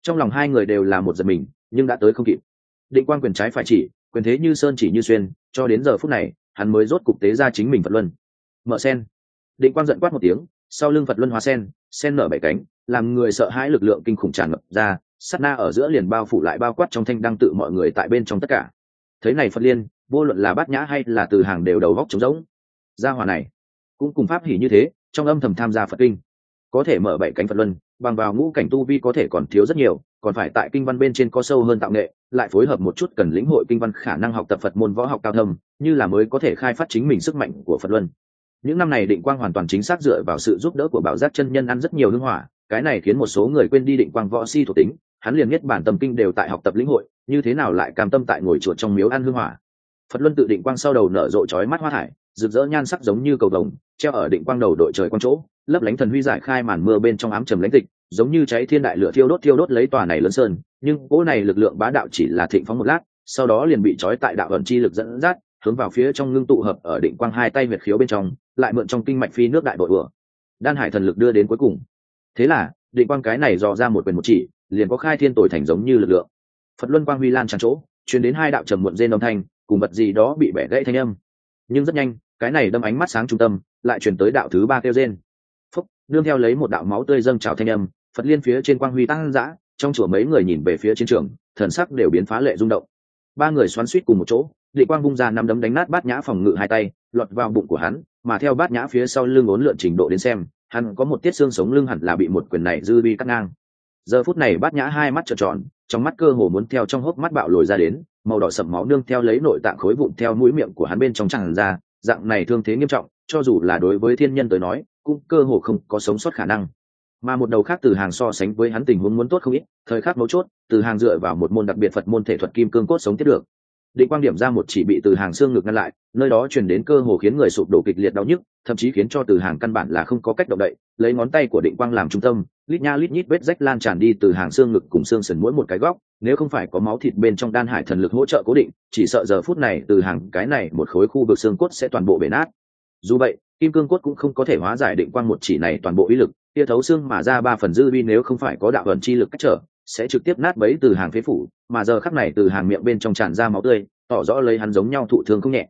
Trong lòng hai người đều là một giật mình, nhưng đã tới không kịp. Định quan quyền trái phải chỉ, quyền thế như sơn chỉ như xuyên, cho đến giờ phút này, hắn mới rốt cục tế ra chính mình phật luân. Mở sen. Định quang giận quát một tiếng, sau lưng phật luân hóa sen sen nở bảy cánh, làm người sợ hãi lực lượng kinh khủng tràn ngập ra, sát na ở giữa liền bao phủ lại bao quát trong thanh đăng tự mọi người tại bên trong tất cả. Thế này phật liên, vô luận là bát nhã hay là từ hàng đều đầu góc trống rỗng. Gia hòa này cũng cùng pháp hỉ như thế, trong âm thầm tham gia phật kinh. Có thể mở bảy cánh phật luân, bằng vào ngũ cảnh tu vi có thể còn thiếu rất nhiều, còn phải tại kinh văn bên trên có sâu hơn tạo nghệ, lại phối hợp một chút cần lĩnh hội kinh văn khả năng học tập phật môn võ học cao thâm, như là mới có thể khai phát chính mình sức mạnh của phật luân. Những năm này định quang hoàn toàn chính xác dựa vào sự giúp đỡ của bảo giác chân nhân ăn rất nhiều hưng hỏa, cái này khiến một số người quên đi định quang võ si thuộc tính, hắn liền nhất bản tâm kinh đều tại học tập lĩnh hội, như thế nào lại cam tâm tại ngồi chuột trong miếu ăn hưng hỏa. Phật luân tự định quang sau đầu nở rộ trói mắt hoa thải rực rỡ nhan sắc giống như cầu đồng treo ở định quang đầu đội trời quang chỗ, lấp lánh thần huy giải khai màn mưa bên trong ám trầm lãnh tịch, giống như cháy thiên đại lửa thiêu đốt thiêu đốt lấy tòa này lớn sơn, nhưng cỗ này lực lượng bá đạo chỉ là thịnh phóng một lát, sau đó liền bị trói tại đạo ẩn chi lực dẫn dắt, hướng vào phía trong ngưng tụ hợp ở định quang hai tay huyệt khiếu bên trong, lại mượn trong kinh mạch phi nước đại bội vừa. Đan hải thần lực đưa đến cuối cùng. Thế là, định quang cái này dò ra một quyền một chỉ, liền có khai thiên tồi thành giống như lực lượng. Phật luân quang huy lan tràn chỗ chuyển đến hai đạo trầm muộn rên âm thanh, cùng vật gì đó bị bẻ gãy thanh âm. Nhưng rất nhanh cái này đâm ánh mắt sáng trung tâm, lại chuyển tới đạo thứ ba kêu trên phúc, nương theo lấy một đạo máu tươi dâng trào thanh âm, phật liên phía trên quang huy tăng dã, trong chùa mấy người nhìn về phía chiến trường, thần sắc đều biến phá lệ rung động. Ba người xoắn suýt cùng một chỗ định quang vung ra năm đấm đánh nát bát nhã phòng ngự hai tay, lọt vào bụng của hắn, mà theo bát nhã phía sau lưng ốn lượn trình độ đến xem, hắn có một tiết xương sống lưng hẳn là bị một quyền này dư bi cắt ngang. Giờ phút này bát nhã hai mắt trợn tròn, trong mắt cơ hồ muốn theo trong hốc mắt bạo lồi ra đến, màu đỏ sậm máu nương theo lấy nội tạng khối vụn theo mũi miệng của hắn bên trong tràn ra dạng này thương thế nghiêm trọng, cho dù là đối với thiên nhân tới nói, cũng cơ hồ không có sống sót khả năng. Mà một đầu khác từ hàng so sánh với hắn tình huống muốn tốt không ít, thời khắc mấu chốt, từ hàng dựa vào một môn đặc biệt phật môn thể thuật kim cương cốt sống tiếp được. Định quang điểm ra một chỉ bị từ hàng xương ngực ngăn lại, nơi đó truyền đến cơ hồ khiến người sụp đổ kịch liệt đau nhức, thậm chí khiến cho từ hàng căn bản là không có cách động đậy, lấy ngón tay của định quang làm trung tâm, lít nha lít nhít vết rách lan tràn đi từ hàng xương ngực cùng xương sườn mỗi một cái góc nếu không phải có máu thịt bên trong đan hải thần lực hỗ trợ cố định, chỉ sợ giờ phút này từ hàng cái này một khối khu vực xương cốt sẽ toàn bộ bể nát. Dù vậy, kim cương cốt cũng không có thể hóa giải định quang một chỉ này toàn bộ ý lực, tia thấu xương mà ra ba phần dư vi nếu không phải có đạo ẩn chi lực cách trở, sẽ trực tiếp nát bấy từ hàng phế phủ, mà giờ khắc này từ hàng miệng bên trong tràn ra máu tươi, tỏ rõ lấy hắn giống nhau thụ thương không nhẹ.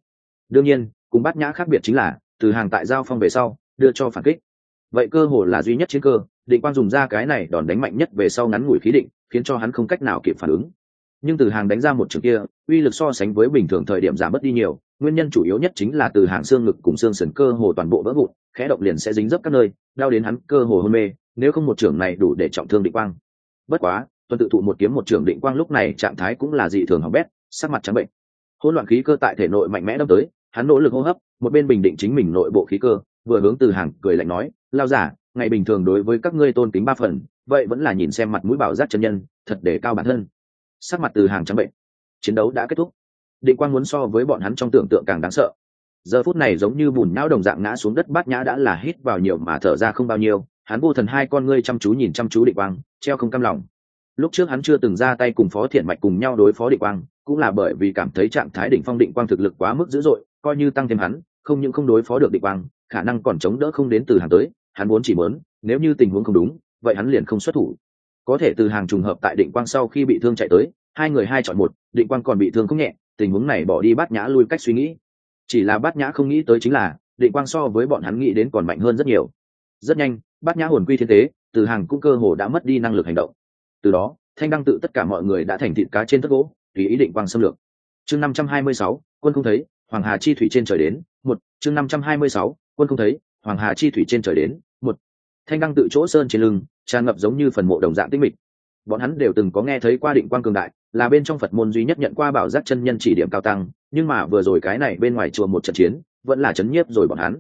Đương nhiên, cùng bát nhã khác biệt chính là, từ hàng tại giao phong về sau, đưa cho phản kích. Vậy cơ hồ là duy nhất chiến cơ, định quang dùng ra cái này đòn đánh mạnh nhất về sau ngắn ngủi khí định khiến cho hắn không cách nào kịp phản ứng. Nhưng từ hàng đánh ra một trường kia, uy lực so sánh với bình thường thời điểm giảm mất đi nhiều, nguyên nhân chủ yếu nhất chính là từ hàng xương ngực cùng xương sườn cơ hồ toàn bộ vỡ vụn, khẽ động liền sẽ dính dấp các nơi, đau đến hắn cơ hồ hôn mê, nếu không một trưởng này đủ để trọng thương định quang. Bất quá, tuần tự thụ một kiếm một trưởng định quang lúc này trạng thái cũng là dị thường hỏng bét, sắc mặt trắng bệnh. Hỗn loạn khí cơ tại thể nội mạnh mẽ đâm tới, hắn nỗ lực hô hấp, một bên bình định chính mình nội bộ khí cơ, vừa hướng từ hàng cười lạnh nói, lao giả ngày bình thường đối với các ngươi tôn kính ba phần, vậy vẫn là nhìn xem mặt mũi bảo giác chân nhân, thật để cao bản thân. Sắc mặt từ hàng trắng bệnh. Chiến đấu đã kết thúc. Định quang muốn so với bọn hắn trong tưởng tượng càng đáng sợ. Giờ phút này giống như bùn não đồng dạng ngã xuống đất, bát nhã đã là hít vào nhiều mà thở ra không bao nhiêu. Hắn vô thần hai con ngươi chăm chú nhìn chăm chú định quang, treo không cam lòng. Lúc trước hắn chưa từng ra tay cùng phó thiện mạch cùng nhau đối phó định quang, cũng là bởi vì cảm thấy trạng thái đỉnh phong định quang thực lực quá mức dữ dội, coi như tăng thêm hắn, không những không đối phó được định quang, khả năng còn chống đỡ không đến từ hàng tới hắn vốn chỉ mớn nếu như tình huống không đúng, vậy hắn liền không xuất thủ. Có thể từ hàng trùng hợp tại định quang sau khi bị thương chạy tới, hai người hai chọn một, định quang còn bị thương không nhẹ, tình huống này bỏ đi bát nhã lui cách suy nghĩ. Chỉ là bát nhã không nghĩ tới chính là, định quang so với bọn hắn nghĩ đến còn mạnh hơn rất nhiều. Rất nhanh, bát nhã hồn quy thiên tế, từ hàng cũng cơ hồ đã mất đi năng lực hành động. Từ đó, thanh đăng tự tất cả mọi người đã thành thịt cá trên tất gỗ, tùy ý định quang xâm lược. Chương năm trăm hai mươi sáu, quân không thấy, hoàng hà chi thủy trên trời đến. Một, chương năm trăm hai mươi sáu, quân không thấy, hoàng hà chi thủy trên trời đến thanh đăng tự chỗ sơn trên lưng, tràn ngập giống như phần mộ đồng dạng tinh mịch. Bọn hắn đều từng có nghe thấy qua định quang cường đại, là bên trong phật môn duy nhất nhận qua bảo giác chân nhân chỉ điểm cao tăng, nhưng mà vừa rồi cái này bên ngoài chùa một trận chiến, vẫn là chấn nhiếp rồi bọn hắn.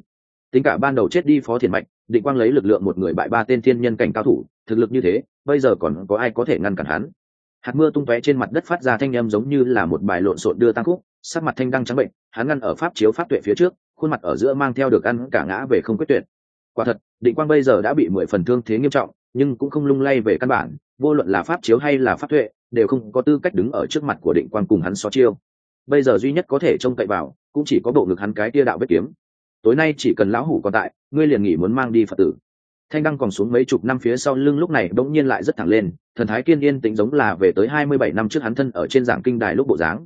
Tính cả ban đầu chết đi phó thiền mạch, định quang lấy lực lượng một người bại ba tên thiên nhân cảnh cao thủ, thực lực như thế, bây giờ còn có ai có thể ngăn cản hắn? Hạt mưa tung tóe trên mặt đất phát ra thanh â m giống như là một bài lộn xộn đưa tăng khúc, sắc mặt thanh đăng trắng bệnh, hắn ngăn ở pháp chiếu pháp tuệ phía trước, khuôn mặt ở giữa mang theo được ăn cả ngã về không quyết tuyệt quả thật, định quang bây giờ đã bị mười phần thương thế nghiêm trọng, nhưng cũng không lung lay về căn bản, vô luận là pháp chiếu hay là pháp tuệ, đều không có tư cách đứng ở trước mặt của định quang cùng hắn so chiêu. Bây giờ duy nhất có thể trông cậy vào, cũng chỉ có bộ ngực hắn cái tia đạo vết kiếm. Tối nay chỉ cần lão hủ còn tại, ngươi liền nghỉ muốn mang đi phật tử. Thanh đăng còn xuống mấy chục năm phía sau lưng lúc này bỗng nhiên lại rất thẳng lên, thần thái kiên yên tính giống là về tới hai mươi bảy năm trước hắn thân ở trên giảng kinh đài lúc bộ dáng.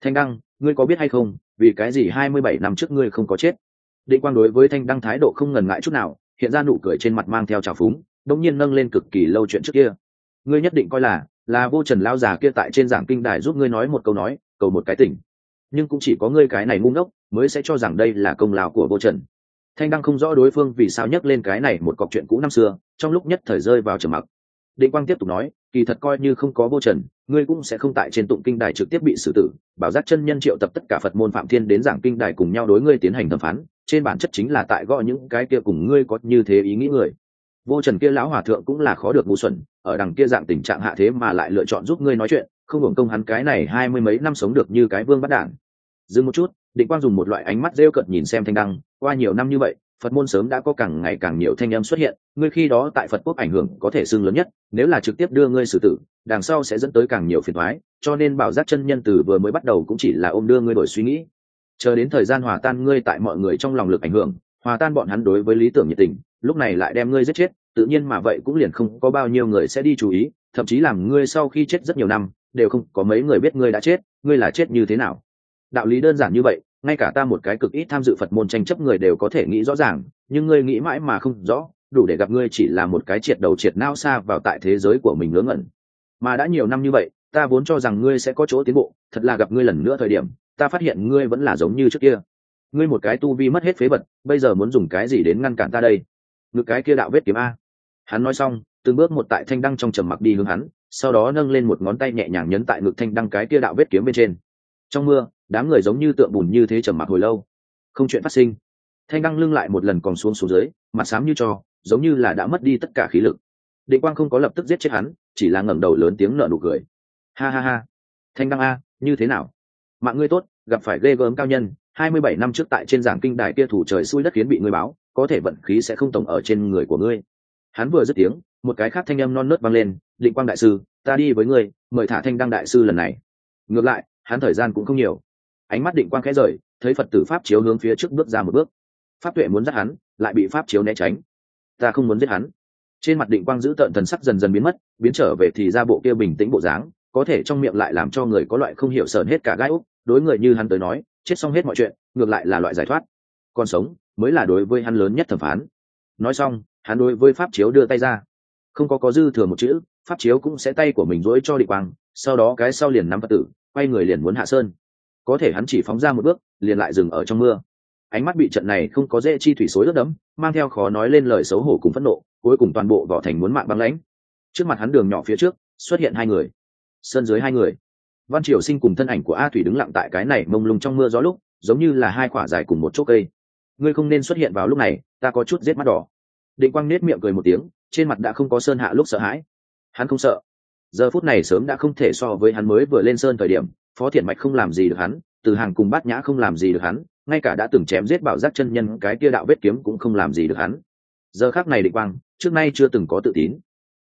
Thanh đăng, ngươi có biết hay không, vì cái gì hai mươi bảy năm trước ngươi không có chết? Định quang đối với thanh đăng thái độ không ngần ngại chút nào, hiện ra nụ cười trên mặt mang theo trào phúng đông nhiên nâng lên cực kỳ lâu chuyện trước kia. Ngươi nhất định coi là là vô trần lao già kia tại trên giảng kinh đài giúp ngươi nói một câu nói, cầu một cái tỉnh. Nhưng cũng chỉ có ngươi cái này ngu ngốc, mới sẽ cho rằng đây là công lao của vô trần. Thanh đăng không rõ đối phương vì sao nhắc lên cái này một cọc chuyện cũ năm xưa, trong lúc nhất thời rơi vào trầm mặc. Định quang tiếp tục nói, kỳ thật coi như không có vô trần, ngươi cũng sẽ không tại trên tụng kinh đài trực tiếp bị xử tử, bảo giác chân nhân triệu tập tất cả phật môn phạm thiên đến giảng kinh đài cùng nhau đối ngươi tiến hành thẩm phán trên bản chất chính là tại gõ những cái kia cùng ngươi có như thế ý nghĩ người. Vô trần kia lão hòa thượng cũng là khó được ngu xuẩn, ở đằng kia dạng tình trạng hạ thế mà lại lựa chọn giúp ngươi nói chuyện, không hưởng công hắn cái này hai mươi mấy năm sống được như cái vương bắt đản dừng một chút, định quang dùng một loại ánh mắt rêu cợt nhìn xem thanh đăng, qua nhiều năm như vậy, phật môn sớm đã có càng ngày càng nhiều thanh âm xuất hiện, ngươi khi đó tại phật quốc ảnh hưởng có thể xưng lớn nhất, nếu là trực tiếp đưa ngươi xử tử, đằng sau sẽ dẫn tới càng nhiều phiền thoái cho nên bảo giác chân nhân từ vừa mới bắt đầu cũng chỉ là ôm đưa ngươi đổi suy nghĩ chờ đến thời gian hòa tan ngươi tại mọi người trong lòng lực ảnh hưởng, hòa tan bọn hắn đối với lý tưởng nhiệt tình, lúc này lại đem ngươi giết chết, tự nhiên mà vậy cũng liền không có bao nhiêu người sẽ đi chú ý, thậm chí làm ngươi sau khi chết rất nhiều năm, đều không có mấy người biết ngươi đã chết, ngươi là chết như thế nào. Đạo lý đơn giản như vậy, ngay cả ta một cái cực ít tham dự phật môn tranh chấp người đều có thể nghĩ rõ ràng, nhưng ngươi nghĩ mãi mà không rõ, đủ để gặp ngươi chỉ là một cái triệt đầu triệt nao xa vào tại thế giới của mình ngớ ngẩn. Mà đã nhiều năm như vậy, ta vốn cho rằng ngươi sẽ có chỗ tiến bộ, thật là gặp ngươi lần nữa thời điểm ta phát hiện ngươi vẫn là giống như trước kia. Ngươi một cái tu vi mất hết phế vật, bây giờ muốn dùng cái gì đến ngăn cản ta đây? Ngực cái kia đạo vết kiếm a. Hắn nói xong, từng bước một tại thanh đăng trong trầm mặc đi hướng hắn, sau đó nâng lên một ngón tay nhẹ nhàng nhấn tại ngực thanh đăng cái kia đạo vết kiếm bên trên. Trong mưa, đám người giống như tượng bùn như thế trầm mặc hồi lâu. Không chuyện phát sinh. Thanh đăng lưng lại một lần còn xuống xuống dưới, mặt xám như cho, giống như là đã mất đi tất cả khí lực. Định quang không có lập tức giết chết hắn, chỉ là ngẩng đầu lớn tiếng nở nụ cười. Ha ha ha. Thanh đăng a, như thế nào? Mạng ngươi tốt, gặp phải ghê gớm cao nhân, hai mươi bảy năm trước tại trên giảng kinh đài kia thủ trời xui đất khiến bị ngươi báo, có thể vận khí sẽ không tổng ở trên người của ngươi. Hắn vừa dứt tiếng, một cái khác thanh âm non nớt vang lên, định quang đại sư, ta đi với ngươi, mời thả thanh đăng đại sư lần này. Ngược lại, hắn thời gian cũng không nhiều. Ánh mắt định quang khẽ rời, thấy phật tử pháp chiếu hướng phía trước bước ra một bước. Pháp tuệ muốn dắt hắn, lại bị pháp chiếu né tránh. Ta không muốn giết hắn. Trên mặt định quang giữ tợn thần sắc dần dần biến mất, biến trở về thì ra bộ kia bình tĩnh bộ dáng có thể trong miệng lại làm cho người có loại không hiểu sờn hết cả gai úc. Đối người như hắn tới nói, chết xong hết mọi chuyện, ngược lại là loại giải thoát. Còn sống mới là đối với hắn lớn nhất thẩm phán. Nói xong, hắn đối với pháp chiếu đưa tay ra. Không có có dư thừa một chữ, pháp chiếu cũng sẽ tay của mình dỗi cho địch quang, sau đó cái sau liền nắm phật tử, quay người liền muốn hạ sơn. Có thể hắn chỉ phóng ra một bước, liền lại dừng ở trong mưa. Ánh mắt bị trận này không có dễ chi thủy xối ướt đẫm, mang theo khó nói lên lời xấu hổ cùng phẫn nộ, cuối cùng toàn bộ vỏ thành muốn mạng băng lãnh. Trước mặt hắn đường nhỏ phía trước, xuất hiện hai người sơn dưới hai người. Văn triều sinh cùng thân ảnh của a thủy đứng lặng tại cái này mông lung trong mưa gió lúc, giống như là hai quả dài cùng một chỗ cây. Ngươi không nên xuất hiện vào lúc này, ta có chút giết mắt đỏ. Định quang nết miệng cười một tiếng, trên mặt đã không có sơn hạ lúc sợ hãi. Hắn không sợ. Giờ phút này sớm đã không thể so với hắn mới vừa lên sơn thời điểm, phó thiện mạch không làm gì được hắn, từ hàng cùng bát nhã không làm gì được hắn, ngay cả đã từng chém giết bảo giác chân nhân cái kia đạo vết kiếm cũng không làm gì được hắn. Giờ khác này định quang, trước nay chưa từng có tự tín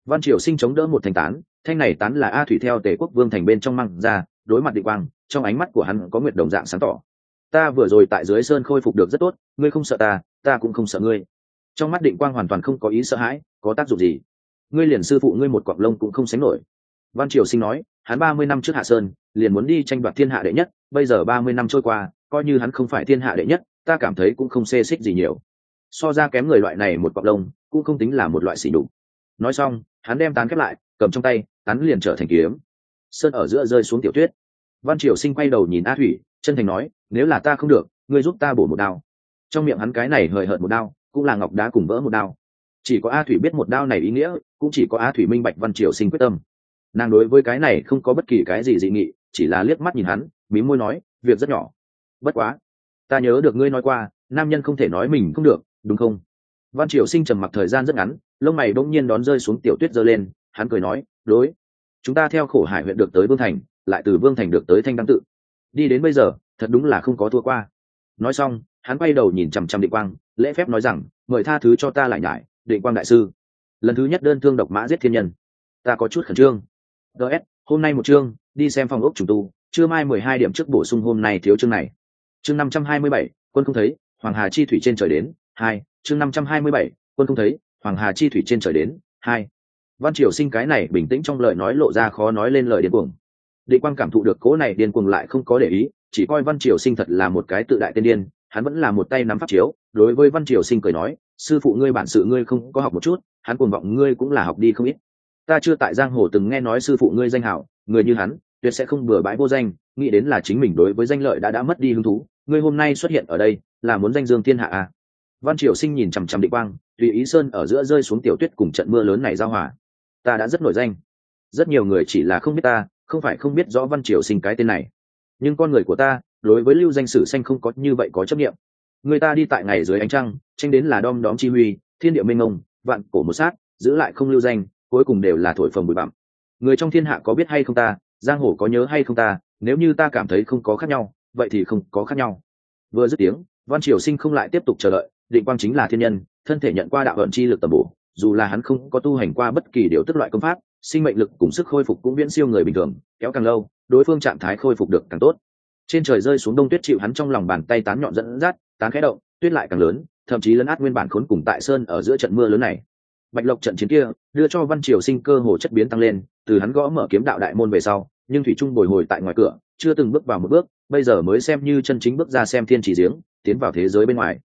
văn triều sinh chống đỡ một thanh tán, thanh này tán là a thủy theo tề quốc vương thành bên trong măng ra, đối mặt định quang, trong ánh mắt của hắn có nguyệt đồng dạng sáng tỏ. Ta vừa rồi tại dưới sơn khôi phục được rất tốt, ngươi không sợ ta ta cũng không sợ ngươi. Trong mắt định quang hoàn toàn không có ý sợ hãi, có tác dụng gì? Ngươi liền sư phụ ngươi một cọc lông cũng không sánh nổi. Văn triều sinh nói, hắn ba mươi năm trước hạ sơn, liền muốn đi tranh đoạt thiên hạ đệ nhất, bây giờ ba mươi năm trôi qua, coi như hắn không phải thiên hạ đệ nhất, ta cảm thấy cũng không xê xích gì nhiều. So ra kém người loại này một cọc lông, cũng không tính là một loại xỉ đục nói xong hắn đem tán khép lại, cầm trong tay, tán liền trở thành kiếm. Sơn ở giữa rơi xuống tiểu tuyết. Văn triều sinh quay đầu nhìn a thủy, chân thành nói, nếu là ta không được, ngươi giúp ta bổ một đao. Trong miệng hắn cái này hời hợt một đao, cũng là ngọc đá cùng vỡ một đao. Chỉ có a thủy biết một đao này ý nghĩa, cũng chỉ có a thủy minh bạch văn triều sinh quyết tâm. Nàng đối với cái này không có bất kỳ cái gì dị nghị, chỉ là liếc mắt nhìn hắn, mí môi nói, việc rất nhỏ. Bất quá, ta nhớ được ngươi nói qua, nam nhân không thể nói mình không được, đúng không? Văn triều sinh trầm mặc thời gian rất ngắn lông mày bỗng nhiên đón rơi xuống tiểu tuyết giơ lên, hắn cười nói, đối, chúng ta theo khổ hải huyện được tới vương thành, lại từ vương thành được tới thanh đăng tự. Đi đến bây giờ, thật đúng là không có thua qua. Nói xong, hắn quay đầu nhìn chằm chằm định quang, lễ phép nói rằng, mời tha thứ cho ta lại nhải, định quang đại sư. Lần thứ nhất đơn thương độc mã giết thiên nhân. Ta có chút khẩn trương. Ts hôm nay một chương, đi xem phòng ốc trùng tu chưa mai mười hai điểm trước bổ sung hôm nay thiếu chương này. Chương năm trăm hai mươi bảy, quân không thấy, hoàng hà chi thủy trên trời đến. Hai, chương năm trăm hai mươi bảy, quân không thấy hoàng hà chi thủy trên trời đến, hai. Văn triều sinh cái này bình tĩnh trong lời nói lộ ra khó nói lên lời điên cuồng. Định quang cảm thụ được cố này điên cuồng lại không có để ý, chỉ coi văn triều sinh thật là một cái tự đại tiên điên, hắn vẫn là một tay nắm pháp chiếu, đối với văn triều sinh cười nói, sư phụ ngươi bản sự ngươi không có học một chút, hắn cuồng vọng ngươi cũng là học đi không ít. Ta chưa tại giang hồ từng nghe nói sư phụ ngươi danh hảo, người như hắn, tuyệt sẽ không bừa bãi vô danh, nghĩ đến là chính mình đối với danh lợi đã đã mất đi hứng thú, ngươi hôm nay xuất hiện ở đây, là muốn danh dương thiên hạ à. văn triều sinh nhìn chằm chằm định quang tùy ý sơn ở giữa rơi xuống tiểu tuyết cùng trận mưa lớn này giao hòa ta đã rất nổi danh. Rất nhiều người chỉ là không biết ta, không phải không biết rõ văn triều sinh cái tên này. Nhưng con người của ta, đối với lưu danh sử xanh không có như vậy có chấp nghiệm người ta đi tại ngày dưới ánh trăng, tranh đến là đom đóm chi huy, thiên địa minh ông vạn cổ một sát, giữ lại không lưu danh, cuối cùng đều là thổi phồng bụi bặm. Người trong thiên hạ có biết hay không ta, giang hồ có nhớ hay không ta, nếu như ta cảm thấy không có khác nhau, vậy thì không có khác nhau. Vừa dứt tiếng, văn triều sinh không lại tiếp tục chờ đợi, định quang chính là thiên nhân thân thể nhận qua đạo vận chi lực tầm bổ, dù là hắn không có tu hành qua bất kỳ điều tức loại công pháp, sinh mệnh lực cùng sức khôi phục cũng viễn siêu người bình thường, kéo càng lâu, đối phương trạng thái khôi phục được càng tốt. Trên trời rơi xuống đông tuyết chịu hắn trong lòng bàn tay tán nhọn dẫn dắt, tán khẽ động, tuyết lại càng lớn, thậm chí lấn át nguyên bản khốn cùng tại sơn ở giữa trận mưa lớn này. Bạch lộc trận chiến kia, đưa cho văn triều sinh cơ hồ chất biến tăng lên, từ hắn gõ mở kiếm đạo đại môn về sau, nhưng thủy trung bồi hồi tại ngoài cửa, chưa từng bước vào một bước, bây giờ mới xem như chân chính bước ra xem thiên chỉ giếng, tiến vào thế giới bên ngoài.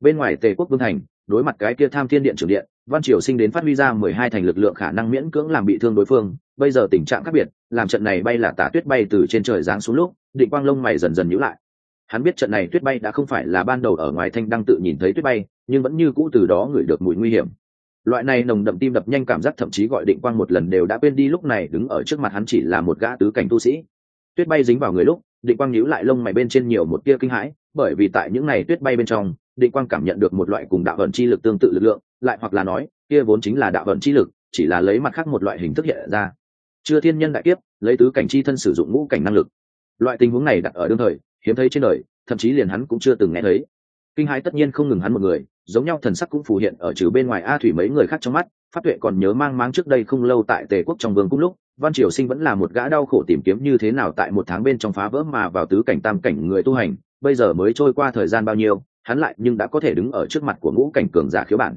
Bên ngoài tề quốc vương thành đối mặt cái kia tham thiên điện trưởng điện, văn triều sinh đến phát huy ra mười hai thành lực lượng khả năng miễn cưỡng làm bị thương đối phương. Bây giờ tình trạng khác biệt, làm trận này bay là tả tuyết bay từ trên trời giáng xuống lúc định quang lông mày dần dần nhữ lại. Hắn biết trận này tuyết bay đã không phải là ban đầu ở ngoài thanh đăng tự nhìn thấy tuyết bay, nhưng vẫn như cũ từ đó ngửi được mùi nguy hiểm. Loại này nồng đậm tim đập nhanh cảm giác thậm chí gọi định quang một lần đều đã quên đi lúc này đứng ở trước mặt hắn chỉ là một gã tứ cảnh tu sĩ. Tuyết bay dính vào người lúc định quang nhíu lại lông mày bên trên nhiều một tia kinh hãi, bởi vì tại những này tuyết bay bên trong định quang cảm nhận được một loại cùng đạo vận chi lực tương tự lực lượng, lại hoặc là nói, kia vốn chính là đạo vận chi lực, chỉ là lấy mặt khác một loại hình thức hiện ra. Chưa thiên nhân đại kiếp, lấy tứ cảnh chi thân sử dụng ngũ cảnh năng lực. Loại tình huống này đặt ở đương thời, hiếm thấy trên đời, thậm chí liền hắn cũng chưa từng nghe thấy. Kinh hãi tất nhiên không ngừng hắn một người, giống nhau thần sắc cũng phù hiện ở trừ bên ngoài a thủy mấy người khác trong mắt phát tuệ còn nhớ mang máng trước đây không lâu tại tề quốc trong vương cung lúc, văn triều sinh vẫn là một gã đau khổ tìm kiếm như thế nào tại một tháng bên trong phá vỡ mà vào tứ cảnh tam cảnh người tu hành, bây giờ mới trôi qua thời gian bao nhiêu hắn lại nhưng đã có thể đứng ở trước mặt của ngũ cảnh cường giả khiếu bản.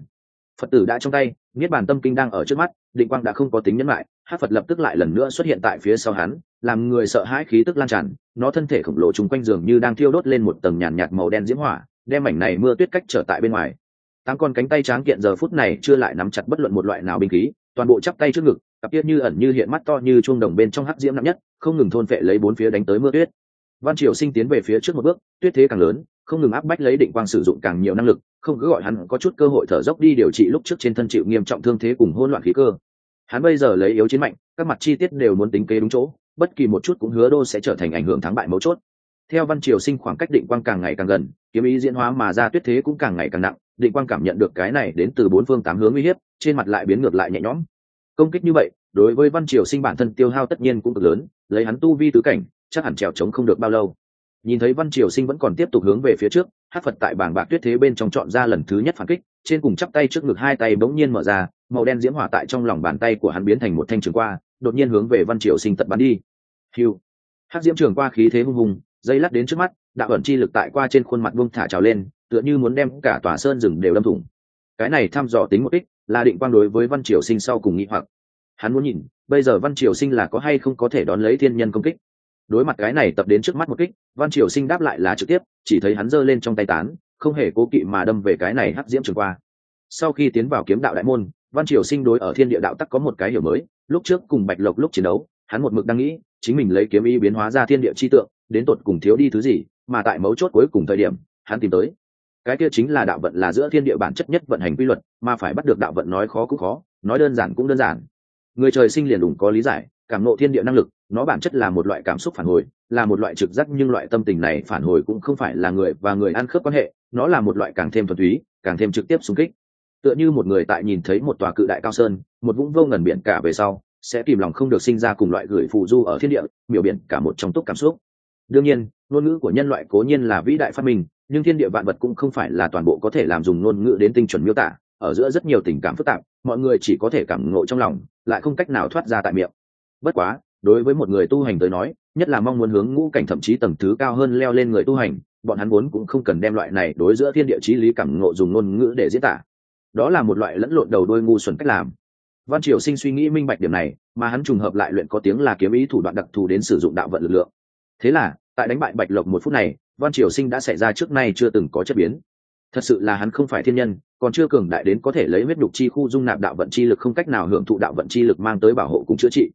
Phật tử đã trong tay, niết bàn tâm kinh đang ở trước mắt, định quang đã không có tính nhẫn lại hát phật lập tức lại lần nữa xuất hiện tại phía sau hắn, làm người sợ hãi khí tức lan tràn, nó thân thể khổng lồ chung quanh giường như đang thiêu đốt lên một tầng nhàn nhạt màu đen diễm hỏa, đem mảnh này mưa tuyết cách trở tại bên ngoài. Tám con cánh tay tráng kiện giờ phút này chưa lại nắm chặt bất luận một loại nào binh khí, toàn bộ chắp tay trước ngực, cặp tiết như ẩn như hiện mắt to như chuông đồng bên trong hắc diễm nặng nhất, không ngừng thôn phệ lấy bốn phía đánh tới mưa tuyết. Văn triều sinh tiến về phía trước một bước, tuyết thế càng lớn không ngừng áp bách lấy định quang sử dụng càng nhiều năng lực, không cứ gọi hắn có chút cơ hội thở dốc đi điều trị lúc trước trên thân chịu nghiêm trọng thương thế cùng hỗn loạn khí cơ. Hắn bây giờ lấy yếu chiến mạnh, các mặt chi tiết đều muốn tính kế đúng chỗ, bất kỳ một chút cũng hứa đô sẽ trở thành ảnh hưởng thắng bại mấu chốt. Theo văn triều sinh khoảng cách định quang càng ngày càng gần, kiếm ý diễn hóa mà ra tuyết thế cũng càng ngày càng nặng, định quang cảm nhận được cái này đến từ bốn phương tám hướng uy hiếp, trên mặt lại biến ngược lại nhẹ nhõm. Công kích như vậy, đối với văn triều sinh bản thân tiêu hao tất nhiên cũng cực lớn, lấy hắn tu vi tứ cảnh, chắc hẳn trèo trống không được bao lâu nhìn thấy văn triều sinh vẫn còn tiếp tục hướng về phía trước, hát phật tại bảng bạc tuyết thế bên trong chọn ra lần thứ nhất phản kích, trên cùng chắp tay trước ngực hai tay bỗng nhiên mở ra, màu đen diễm hỏa tại trong lòng bàn tay của hắn biến thành một thanh trường qua, đột nhiên hướng về văn triều sinh tận bắn đi. Hiu hát diễm trường qua khí thế hung hùng, dây lắc đến trước mắt, đạo ẩn chi lực tại qua trên khuôn mặt buông thả trào lên, tựa như muốn đem cả tòa sơn rừng đều đâm thủng. Cái này thăm dò tính một ích là định quang đối với văn triều sinh sau cùng nghĩ hoặc. Hắn muốn nhìn, bây giờ văn triều sinh là có hay không có thể đón lấy thiên nhân công kích đối mặt cái này tập đến trước mắt một kích, văn triều sinh đáp lại là trực tiếp, chỉ thấy hắn giơ lên trong tay tán, không hề cố kỵ mà đâm về cái này hắc diễm trường qua. Sau khi tiến vào kiếm đạo đại môn, văn triều sinh đối ở thiên địa đạo tắc có một cái hiểu mới, lúc trước cùng bạch lộc lúc chiến đấu, hắn một mực đang nghĩ, chính mình lấy kiếm ý biến hóa ra thiên địa chi tượng, đến tột cùng thiếu đi thứ gì, mà tại mấu chốt cuối cùng thời điểm, hắn tìm tới. Cái kia chính là đạo vận là giữa thiên địa bản chất nhất vận hành quy luật, mà phải bắt được đạo vận nói khó cũng khó, nói đơn giản cũng đơn giản. Người trời sinh liền đủ có lý giải, cảm nộ thiên địa năng lực nó bản chất là một loại cảm xúc phản hồi, là một loại trực giác, nhưng loại tâm tình này phản hồi cũng không phải là người và người ăn khớp quan hệ, nó là một loại càng thêm thuần túy, càng thêm trực tiếp xung kích. Tựa như một người tại nhìn thấy một tòa cự đại cao sơn, một vũng vô ngần biển cả về sau, sẽ kìm lòng không được sinh ra cùng loại gửi phù du ở thiên địa, miểu biển cả một trong túc cảm xúc. Đương nhiên, ngôn ngữ của nhân loại cố nhiên là vĩ đại phát minh, nhưng thiên địa vạn vật cũng không phải là toàn bộ có thể làm dùng ngôn ngữ đến tinh chuẩn miêu tả, ở giữa rất nhiều tình cảm phức tạp, mọi người chỉ có thể cảm ngộ trong lòng, lại không cách nào thoát ra tại miệng. Bất quá đối với một người tu hành tới nói, nhất là mong muốn hướng ngũ cảnh thậm chí tầng thứ cao hơn leo lên người tu hành, bọn hắn vốn cũng không cần đem loại này đối giữa thiên địa chí lý cảm ngộ dùng ngôn ngữ để diễn tả. Đó là một loại lẫn lộn đầu đôi ngu xuẩn cách làm. Văn triều sinh suy nghĩ minh bạch điểm này, mà hắn trùng hợp lại luyện có tiếng là kiếm ý thủ đoạn đặc thù đến sử dụng đạo vận lực lượng. Thế là, tại đánh bại bạch lộc một phút này, văn triều sinh đã xảy ra trước nay chưa từng có chất biến. Thật sự là hắn không phải thiên nhân, còn chưa cường đại đến có thể lấy huyết nhục chi khu dung nạp đạo vận chi lực không cách nào hưởng thụ đạo vận chi lực mang tới bảo hộ cùng chữa trị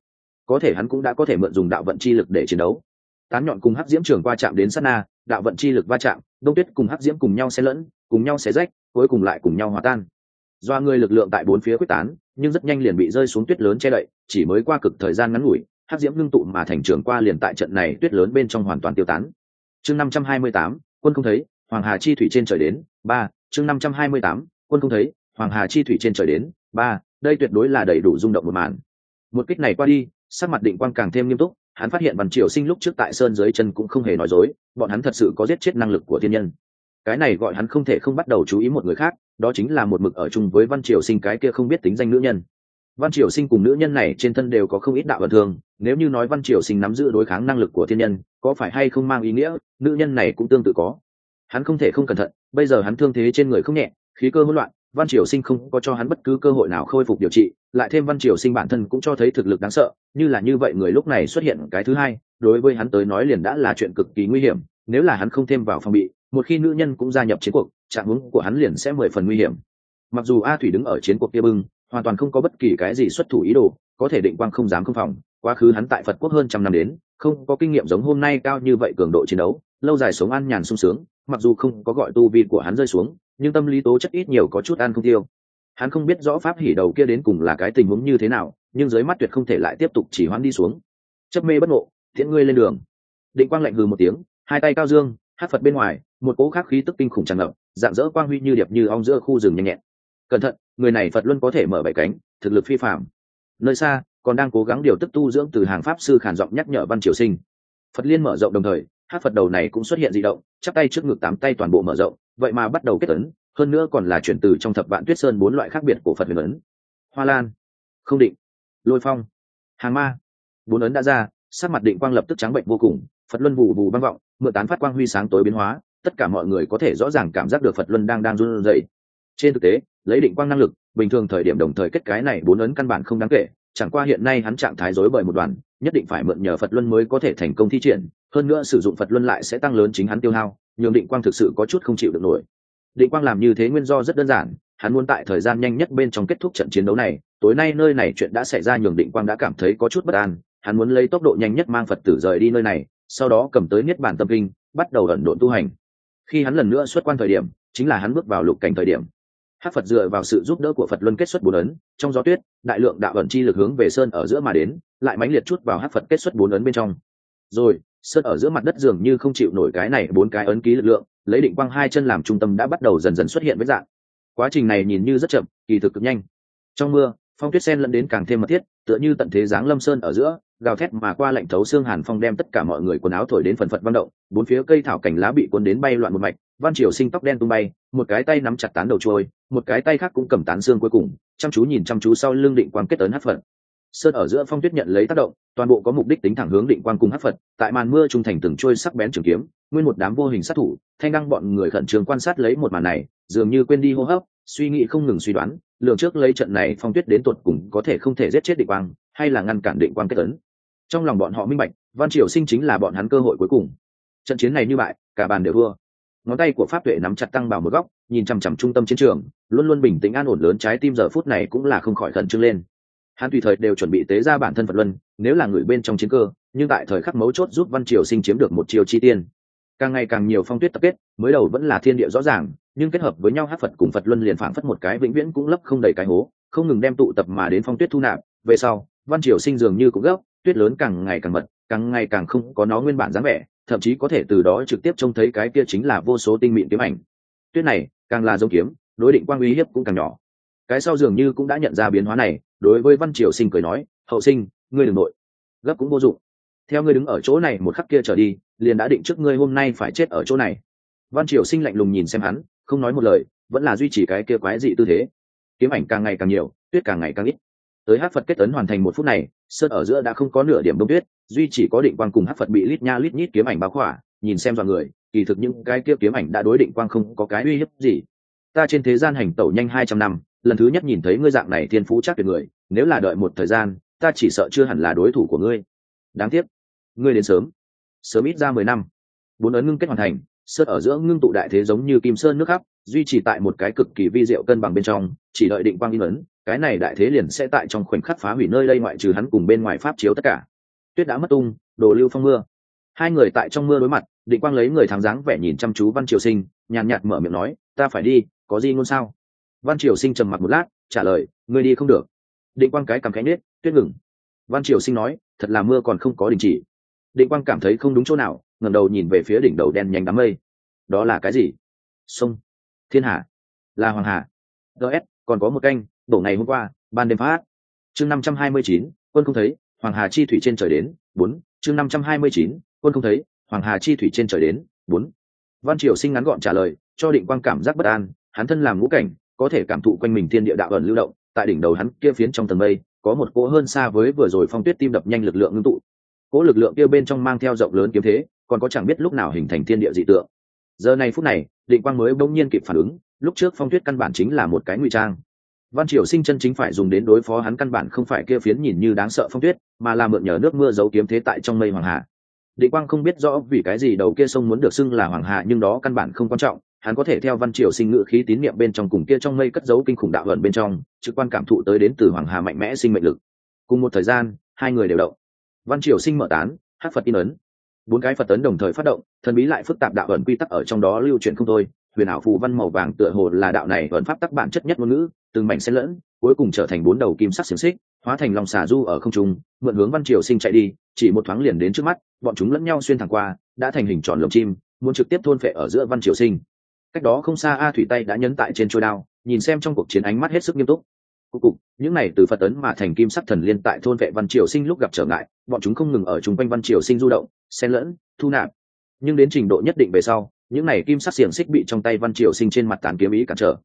có thể hắn cũng đã có thể mượn dùng đạo vận chi lực để chiến đấu. Tán nhọn cùng hắc diễm trường qua chạm đến sát na, đạo vận chi lực va chạm, đông tuyết cùng hắc diễm cùng nhau xé lẫn, cùng nhau xé rách, cuối cùng lại cùng nhau hòa tan. Do người lực lượng tại bốn phía quyết tán, nhưng rất nhanh liền bị rơi xuống tuyết lớn che đậy, chỉ mới qua cực thời gian ngắn ngủi, hắc diễm ngưng tụ mà thành trường qua liền tại trận này tuyết lớn bên trong hoàn toàn tiêu tán. Chương năm trăm hai mươi tám, quân không thấy, hoàng hà chi thủy trên trời đến, ba, chương năm trăm hai mươi tám, quân không thấy, hoàng hà chi thủy trên trời đến, ba, đây tuyệt đối là đầy đủ rung động một màn. Một kích này qua đi sắc mặt định quang càng thêm nghiêm túc, hắn phát hiện văn triều sinh lúc trước tại sơn dưới chân cũng không hề nói dối, bọn hắn thật sự có giết chết năng lực của thiên nhân. Cái này gọi hắn không thể không bắt đầu chú ý một người khác, đó chính là một mực ở chung với văn triều sinh cái kia không biết tính danh nữ nhân. Văn triều sinh cùng nữ nhân này trên thân đều có không ít đạo ẩn thường nếu như nói văn triều sinh nắm giữ đối kháng năng lực của thiên nhân, có phải hay không mang ý nghĩa, nữ nhân này cũng tương tự có. Hắn không thể không cẩn thận, bây giờ hắn thương thế trên người không nhẹ, khí cơ hỗn loạn văn triều sinh không có cho hắn bất cứ cơ hội nào khôi phục điều trị, lại thêm văn triều sinh bản thân cũng cho thấy thực lực đáng sợ, như là như vậy người lúc này xuất hiện cái thứ hai, đối với hắn tới nói liền đã là chuyện cực kỳ nguy hiểm, nếu là hắn không thêm vào phòng bị, một khi nữ nhân cũng gia nhập chiến cuộc, trạng hướng của hắn liền sẽ mười phần nguy hiểm. Mặc dù a thủy đứng ở chiến cuộc kia bưng, hoàn toàn không có bất kỳ cái gì xuất thủ ý đồ, có thể định quang không dám không phòng, quá khứ hắn tại phật quốc hơn trăm năm đến, không có kinh nghiệm giống hôm nay cao như vậy cường độ chiến đấu, lâu dài sống ăn nhàn sung sướng, mặc dù không có gọi tu vi của hắn rơi xuống nhưng tâm lý tố chất ít nhiều có chút ăn không tiêu. Hắn không biết rõ pháp hỉ đầu kia đến cùng là cái tình huống như thế nào, nhưng dưới mắt tuyệt không thể lại tiếp tục chỉ hoãn đi xuống. Chấp mê bất ngộ thiện ngươi lên đường. Định quang lạnh hừ một tiếng, hai tay cao dương, hát phật bên ngoài, một cỗ khắc khí tức kinh khủng tràn ngập dạng dỡ quang huy như điệp như ong giữa khu rừng nhanh nhẹn. Cẩn thận, người này phật luôn có thể mở bảy cánh, thực lực phi phạm nơi xa, còn đang cố gắng điều tức tu dưỡng từ hàng pháp sư khản giọng nhắc nhở văn triều sinh. Phật liên mở rộng đồng thời, hát phật đầu này cũng xuất hiện di động, chắp tay trước ngực tám tay toàn bộ mở rộng vậy mà bắt đầu kết ấn, hơn nữa còn là chuyển từ trong thập vạn tuyết sơn bốn loại khác biệt của phật huyền ấn. Hoa lan, không định, lôi phong, hàng ma, bốn ấn đã ra, sắc mặt định quang lập tức trắng bệnh vô cùng, phật luân vù vù băng vọng mượn tán phát quang huy sáng tối biến hóa, tất cả mọi người có thể rõ ràng cảm giác được phật luân đang đang run rẩy. Trên thực tế, lấy định quang năng lực, bình thường thời điểm đồng thời kết cái này bốn ấn căn bản không đáng kể, chẳng qua hiện nay hắn trạng thái rối bời một đoàn, nhất định phải mượn nhờ phật luân mới có thể thành công thi triển, hơn nữa sử dụng phật luân lại sẽ tăng lớn chính hắn tiêu hao nhường định quang thực sự có chút không chịu được nổi. Định quang làm như thế nguyên do rất đơn giản, hắn muốn tại thời gian nhanh nhất bên trong kết thúc trận chiến đấu này. Tối nay nơi này chuyện đã xảy ra nhường định quang đã cảm thấy có chút bất an, hắn muốn lấy tốc độ nhanh nhất mang phật tử rời đi nơi này, sau đó cầm tới niết bản tâm kinh, bắt đầu ẩn độn tu hành. Khi hắn lần nữa xuất quan thời điểm, chính là hắn bước vào lục cảnh thời điểm. Hát phật dựa vào sự giúp đỡ của phật luân kết xuất bốn ấn, trong gió tuyết, đại lượng đạo ẩn chi lực hướng về sơn ở giữa mà đến, lại mãnh liệt chút vào hát phật kết xuất bốn ấn bên trong. Rồi sơn ở giữa mặt đất dường như không chịu nổi cái này bốn cái ấn ký lực lượng, lấy định quang hai chân làm trung tâm đã bắt đầu dần dần xuất hiện với dạng. Quá trình này nhìn như rất chậm, kỳ thực cực nhanh. Trong mưa, phong tuyết sen lẫn đến càng thêm mật thiết, tựa như tận thế giáng lâm sơn ở giữa, gào thét mà qua lạnh thấu xương hàn phong đem tất cả mọi người quần áo thổi đến phần phật văn động, bốn phía cây thảo cảnh lá bị cuốn đến bay loạn một mạch, văn triều sinh tóc đen tung bay, một cái tay nắm chặt tán đầu trôi, một cái tay khác cũng cầm tán xương cuối cùng, chăm chú nhìn chăm chú sau lưng định quang kết ấn hát phật sơn ở giữa phong tuyết nhận lấy tác động, toàn bộ có mục đích tính thẳng hướng định quang cùng hát phật, tại màn mưa trung thành từng trôi sắc bén trường kiếm, nguyên một đám vô hình sát thủ, thanh đăng bọn người khẩn trương quan sát lấy một màn này, dường như quên đi hô hấp, suy nghĩ không ngừng suy đoán lượng trước lấy trận này phong tuyết đến tuột cùng có thể không thể giết chết định quang, hay là ngăn cản định quang kết tấn. Trong lòng bọn họ minh bạch, văn triều sinh chính là bọn hắn cơ hội cuối cùng. Trận chiến này như bại, cả bàn đều thua. Ngón tay của pháp tuệ nắm chặt tăng bảo một góc, nhìn chằm chằm trung tâm chiến trường, luôn luôn bình tĩnh an ổn lớn trái tim giờ phút này cũng là không khỏi khẩn trương lên hắn tùy thời đều chuẩn bị tế ra bản thân phật luân, nếu là người bên trong chiến cơ, nhưng tại thời khắc mấu chốt giúp văn triều sinh chiếm được một chiều chi tiên. Càng ngày càng nhiều phong tuyết tập kết, mới đầu vẫn là thiên địa rõ ràng, nhưng kết hợp với nhau hát phật cùng phật luân liền phảng phất một cái vĩnh viễn cũng lấp không đầy cái hố, không ngừng đem tụ tập mà đến phong tuyết thu nạp. Về sau, văn triều sinh dường như cũng gấp, tuyết lớn càng ngày càng mật, càng ngày càng không có nó nguyên bản dáng vẻ, thậm chí có thể từ đó trực tiếp trông thấy cái kia chính là vô số tinh mịn kiếm ảnh. Tuyết này, càng là giống kiếm, đối định quang uy hiếp cũng càng nhỏ cái sau dường như cũng đã nhận ra biến hóa này, đối với văn triều sinh cười nói, hậu sinh, ngươi đừng nội. Gấp cũng vô dụng. Theo ngươi đứng ở chỗ này một khắc kia trở đi, liền đã định trước ngươi hôm nay phải chết ở chỗ này. Văn triều sinh lạnh lùng nhìn xem hắn, không nói một lời, vẫn là duy trì cái kia quái dị tư thế. Kiếm ảnh càng ngày càng nhiều, tuyết càng ngày càng ít. Tới hát phật kết tấn hoàn thành một phút này, sơn ở giữa đã không có nửa điểm đông tuyết, duy chỉ có định quang cùng hát phật bị lít nha lít nhít kiếm ảnh báo khỏa, nhìn xem dọn người, kỳ thực những cái kia kiếm ảnh đã đối định quang không có cái uy hiếp gì. Ta trên thế gian hành tẩu nhanh hai trăm năm lần thứ nhất nhìn thấy ngươi dạng này thiên phú chắc tuyệt người, nếu là đợi một thời gian, ta chỉ sợ chưa hẳn là đối thủ của ngươi. Đáng tiếc, ngươi đến sớm. Sớm ít ra mười năm. Bốn ấn ngưng kết hoàn thành sơn ở giữa ngưng tụ đại thế giống như kim sơn nước khắp duy trì tại một cái cực kỳ vi diệu cân bằng bên trong, chỉ đợi định quang in ấn, cái này đại thế liền sẽ tại trong khoảnh khắc phá hủy nơi đây ngoại trừ hắn cùng bên ngoài pháp chiếu tất cả. Tuyết đã mất tung, đồ lưu phong mưa. Hai người tại trong mưa đối mặt, định quang lấy người thắng dáng vẻ nhìn chăm chú văn triều sinh, nhàn nhạt mở miệng nói, ta phải đi, có gì ngôn sao? Văn triều sinh trầm mặc một lát, trả lời, ngươi đi không được. Định quang cái cảm cánh nết tuyết ngừng. Văn triều sinh nói, thật là mưa còn không có đình chỉ. Định quang cảm thấy không đúng chỗ nào, ngẩng đầu nhìn về phía đỉnh đầu đen nhánh đám mây. Đó là cái gì? Sông. Thiên hà. Là hoàng hà. GS còn có một canh, đổ ngày hôm qua, ban đêm phát. Chương năm trăm hai mươi chín, quân không thấy, hoàng hà chi thủy trên trời đến, bốn. Chương năm trăm hai mươi chín, quân không thấy, hoàng hà chi thủy trên trời đến, bốn. Văn triều sinh ngắn gọn trả lời, cho định quang cảm giác bất an, hắn thân làm ngũ cảnh có thể cảm thụ quanh mình thiên địa đạo ẩn lưu động, tại đỉnh đầu hắn kia phiến trong tầng mây, có một cỗ hơn xa với vừa rồi phong tuyết tim đập nhanh lực lượng ngưng tụ. Cỗ lực lượng kia bên trong mang theo rộng lớn kiếm thế, còn có chẳng biết lúc nào hình thành thiên địa dị tượng. Giờ này phút này, định quang mới bỗng nhiên kịp phản ứng, lúc trước phong tuyết căn bản chính là một cái ngụy trang. Văn triều sinh chân chính phải dùng đến đối phó hắn căn bản không phải kia phiến nhìn như đáng sợ phong tuyết, mà là mượn nhờ nước mưa giấu kiếm thế tại trong mây hoàng hà định quang không biết rõ vì cái gì đầu kia sông muốn được xưng là hoàng hà nhưng đó căn bản không quan trọng hắn có thể theo văn triều sinh ngự khí tín niệm bên trong cùng kia trong mây cất giấu kinh khủng đạo ẩn bên trong, trực quan cảm thụ tới đến từ hoàng hà mạnh mẽ sinh mệnh lực. Cùng một thời gian, hai người đều động. Văn triều sinh mở tán, hát phật in ấn. Bốn cái phật tấn đồng thời phát động, thần bí lại phức tạp đạo ẩn quy tắc ở trong đó lưu truyền không thôi. Huyền ảo phù văn màu vàng tựa hồ là đạo này ẩn pháp tắc bản chất nhất ngôn ngữ, từng mảnh xen lẫn, cuối cùng trở thành bốn đầu kim sắc xiềng xích, hóa thành lòng xà du ở không trung, mượn hướng văn triều sinh chạy đi, chỉ một thoáng liền đến trước mắt, bọn chúng lẫn nhau xuyên thẳng qua, đã thành hình tròn lồng chim, muốn trực tiếp thôn phệ ở giữa văn triều sinh cách đó không xa a thủy tay đã nhấn tại trên trôi đao, nhìn xem trong cuộc chiến ánh mắt hết sức nghiêm túc. Cuối cùng, những này từ phật ấn mà thành kim sắc thần liên tại thôn vệ văn triều sinh lúc gặp trở ngại, bọn chúng không ngừng ở chung quanh văn triều sinh du động, xen lẫn, thu nạp. Nhưng đến trình độ nhất định về sau, những này kim sắc xiềng xích bị trong tay văn triều sinh trên mặt tàn kiếm ý cản trở.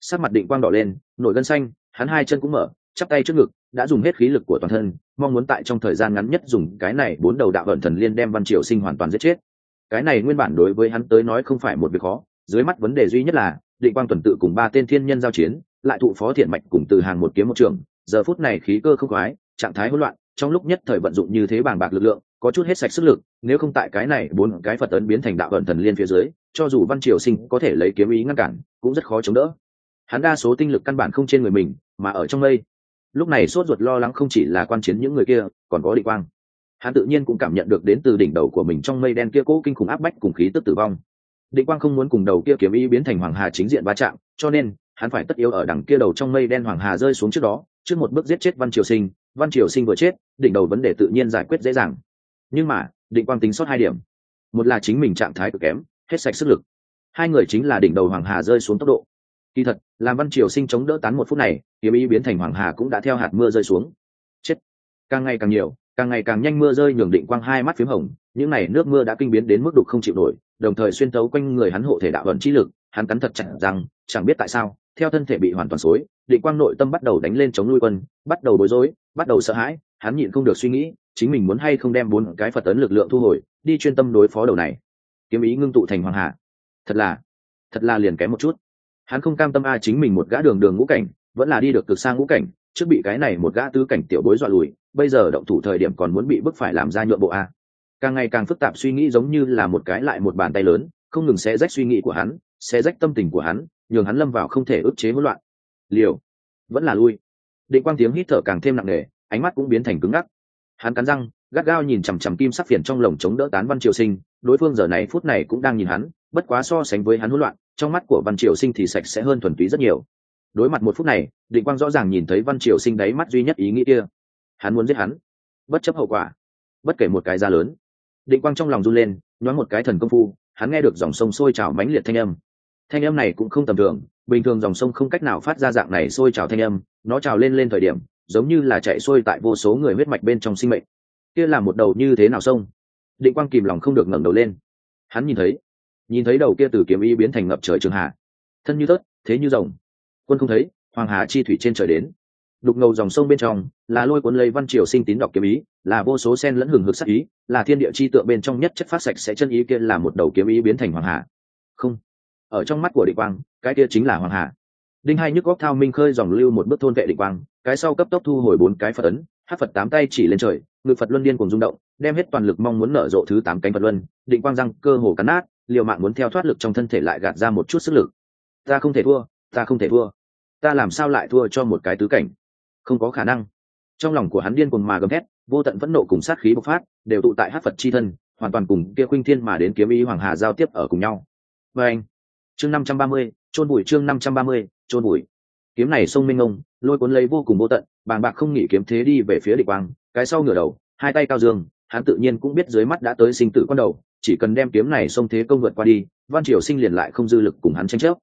Sắc mặt định quang đỏ lên, nổi gân xanh, hắn hai chân cũng mở, chắp tay trước ngực, đã dùng hết khí lực của toàn thân, mong muốn tại trong thời gian ngắn nhất dùng cái này bốn đầu đạo vận thần liên đem văn triều sinh hoàn toàn giết chết. Cái này nguyên bản đối với hắn tới nói không phải một việc khó dưới mắt vấn đề duy nhất là, định quang tuần tự cùng ba tên thiên nhân giao chiến, lại thụ phó thiện mạch cùng từ hàng một kiếm một trường. Giờ phút này khí cơ không khoái, trạng thái hỗn loạn, trong lúc nhất thời vận dụng như thế bàng bạc lực lượng, có chút hết sạch sức lực, nếu không tại cái này bốn cái phật ấn biến thành đạo vận thần liên phía dưới, cho dù văn triều sinh có thể lấy kiếm ý ngăn cản, cũng rất khó chống đỡ. Hắn đa số tinh lực căn bản không trên người mình, mà ở trong mây. Lúc này sốt ruột lo lắng không chỉ là quan chiến những người kia, còn có định quang. Hắn tự nhiên cũng cảm nhận được đến từ đỉnh đầu của mình trong mây đen kia cố kinh khủng áp bách cùng khí tức tử vong định quang không muốn cùng đầu kia kiếm ý biến thành hoàng hà chính diện va chạm, cho nên, hắn phải tất yếu ở đằng kia đầu trong mây đen hoàng hà rơi xuống trước đó, trước một bước giết chết văn triều sinh. Văn triều sinh vừa chết, đỉnh đầu vấn đề tự nhiên giải quyết dễ dàng. Nhưng mà, định quang tính sót hai điểm. Một là chính mình trạng thái cực kém, hết sạch sức lực. Hai người chính là đỉnh đầu hoàng hà rơi xuống tốc độ. Kỳ thật, làm văn triều sinh chống đỡ tán một phút này, kiếm ý biến thành hoàng hà cũng đã theo hạt mưa rơi xuống. Chết. Càng ngày càng nhiều, càng ngày càng nhanh mưa rơi nhường định quang hai mắt p h í m hồng, những n à y nước mưa đã kinh biến đến mức đục không chịu nổi đồng thời xuyên tấu quanh người hắn hộ thể đạo vận chi lực, hắn cắn thật chặt rằng, chẳng biết tại sao, theo thân thể bị hoàn toàn xối, định quang nội tâm bắt đầu đánh lên chống nuôi quân, bắt đầu bối rối, bắt đầu sợ hãi, hắn nhịn không được suy nghĩ, chính mình muốn hay không đem bốn cái phật tấn lực lượng thu hồi, đi chuyên tâm đối phó đầu này. Kiếm ý ngưng tụ thành hoàng hạ. Thật là thật là liền kém một chút. Hắn không cam tâm a chính mình một gã đường đường ngũ cảnh, vẫn là đi được cực sang ngũ cảnh, trước bị cái này một gã tứ cảnh tiểu bối dọa lùi, bây giờ động thủ thời điểm còn muốn bị bức phải làm ra nhượng bộ a càng ngày càng phức tạp suy nghĩ giống như là một cái lại một bàn tay lớn, không ngừng xé rách suy nghĩ của hắn, xé rách tâm tình của hắn, nhường hắn lâm vào không thể ức chế hỗn loạn. Liều. Vẫn là lui. Định quang tiếng hít thở càng thêm nặng nề, ánh mắt cũng biến thành cứng ngắc. Hắn cắn răng, gắt gao nhìn chằm chằm kim sắc phiền trong lồng chống đỡ tán văn triều sinh, đối phương giờ này phút này cũng đang nhìn hắn, bất quá so sánh với hắn hỗn loạn, trong mắt của văn triều sinh thì sạch sẽ hơn thuần túy rất nhiều. Đối mặt một phút này, định quang rõ ràng nhìn thấy văn triều sinh đáy mắt duy nhất ý nghĩ kia. Hắn muốn giết hắn. Bất chấp hậu quả. Bất kể một cái giá lớn định quang trong lòng run lên, nhoáng một cái thần công phu, hắn nghe được dòng sông sôi trào mãnh liệt thanh âm. Thanh âm này cũng không tầm thường, bình thường dòng sông không cách nào phát ra dạng này sôi trào thanh âm, nó trào lên lên thời điểm, giống như là chạy sôi tại vô số người huyết mạch bên trong sinh mệnh. Kia là một đầu như thế nào sông? Định quang kìm lòng không được ngẩng đầu lên. Hắn nhìn thấy nhìn thấy đầu kia từ kiếm y biến thành ngập trời trường hạ. Thân như tớt thế như rồng. Quân không thấy, hoàng hà chi thủy trên trời đến đục ngầu dòng sông bên trong, là lôi cuốn lấy văn triều sinh tín đọc kiếm ý, là vô số sen lẫn hừng hực sắc ý, là thiên địa chi tượng bên trong nhất chất phát sạch sẽ chân ý kia là một đầu kiếm ý biến thành hoàng hà. Không. Ở trong mắt của định quang, cái kia chính là hoàng hà. Đinh hai nhức góc thao minh khơi dòng lưu một bước thôn vệ định quang, cái sau cấp tốc thu hồi bốn cái phật ấn, hát phật tám tay chỉ lên trời, ngự phật luân điên cùng rung động, đem hết toàn lực mong muốn nở rộ thứ tám cánh phật luân định quang răng cơ hồ cắn nát, liều mạng muốn theo thoát lực trong thân thể lại gạt ra một chút sức lực. Ta không thể thua, ta không thể thua. Ta làm sao lại thua cho một cái tứ cảnh? Không có khả năng. Trong lòng của hắn điên cuồng mà gầm thét, vô tận phẫn nộ cùng sát khí bộc phát, đều tụ tại hát phật chi thân, hoàn toàn cùng kia khuynh thiên mà đến kiếm ý hoàng hà giao tiếp ở cùng nhau. Vê anh, chương năm trăm ba mươi, chôn bụi chương năm trăm ba mươi, chôn bụi. Kiếm này sông minh ông, lôi cuốn lấy vô cùng vô tận, bàng bạc không nghỉ kiếm thế đi về phía địch quang, cái sau ngửa đầu, hai tay cao dương, hắn tự nhiên cũng biết dưới mắt đã tới sinh tử con đầu, chỉ cần đem kiếm này xông thế công vượt qua đi, văn triều sinh liền lại không dư lực cùng hắn tranh chấp.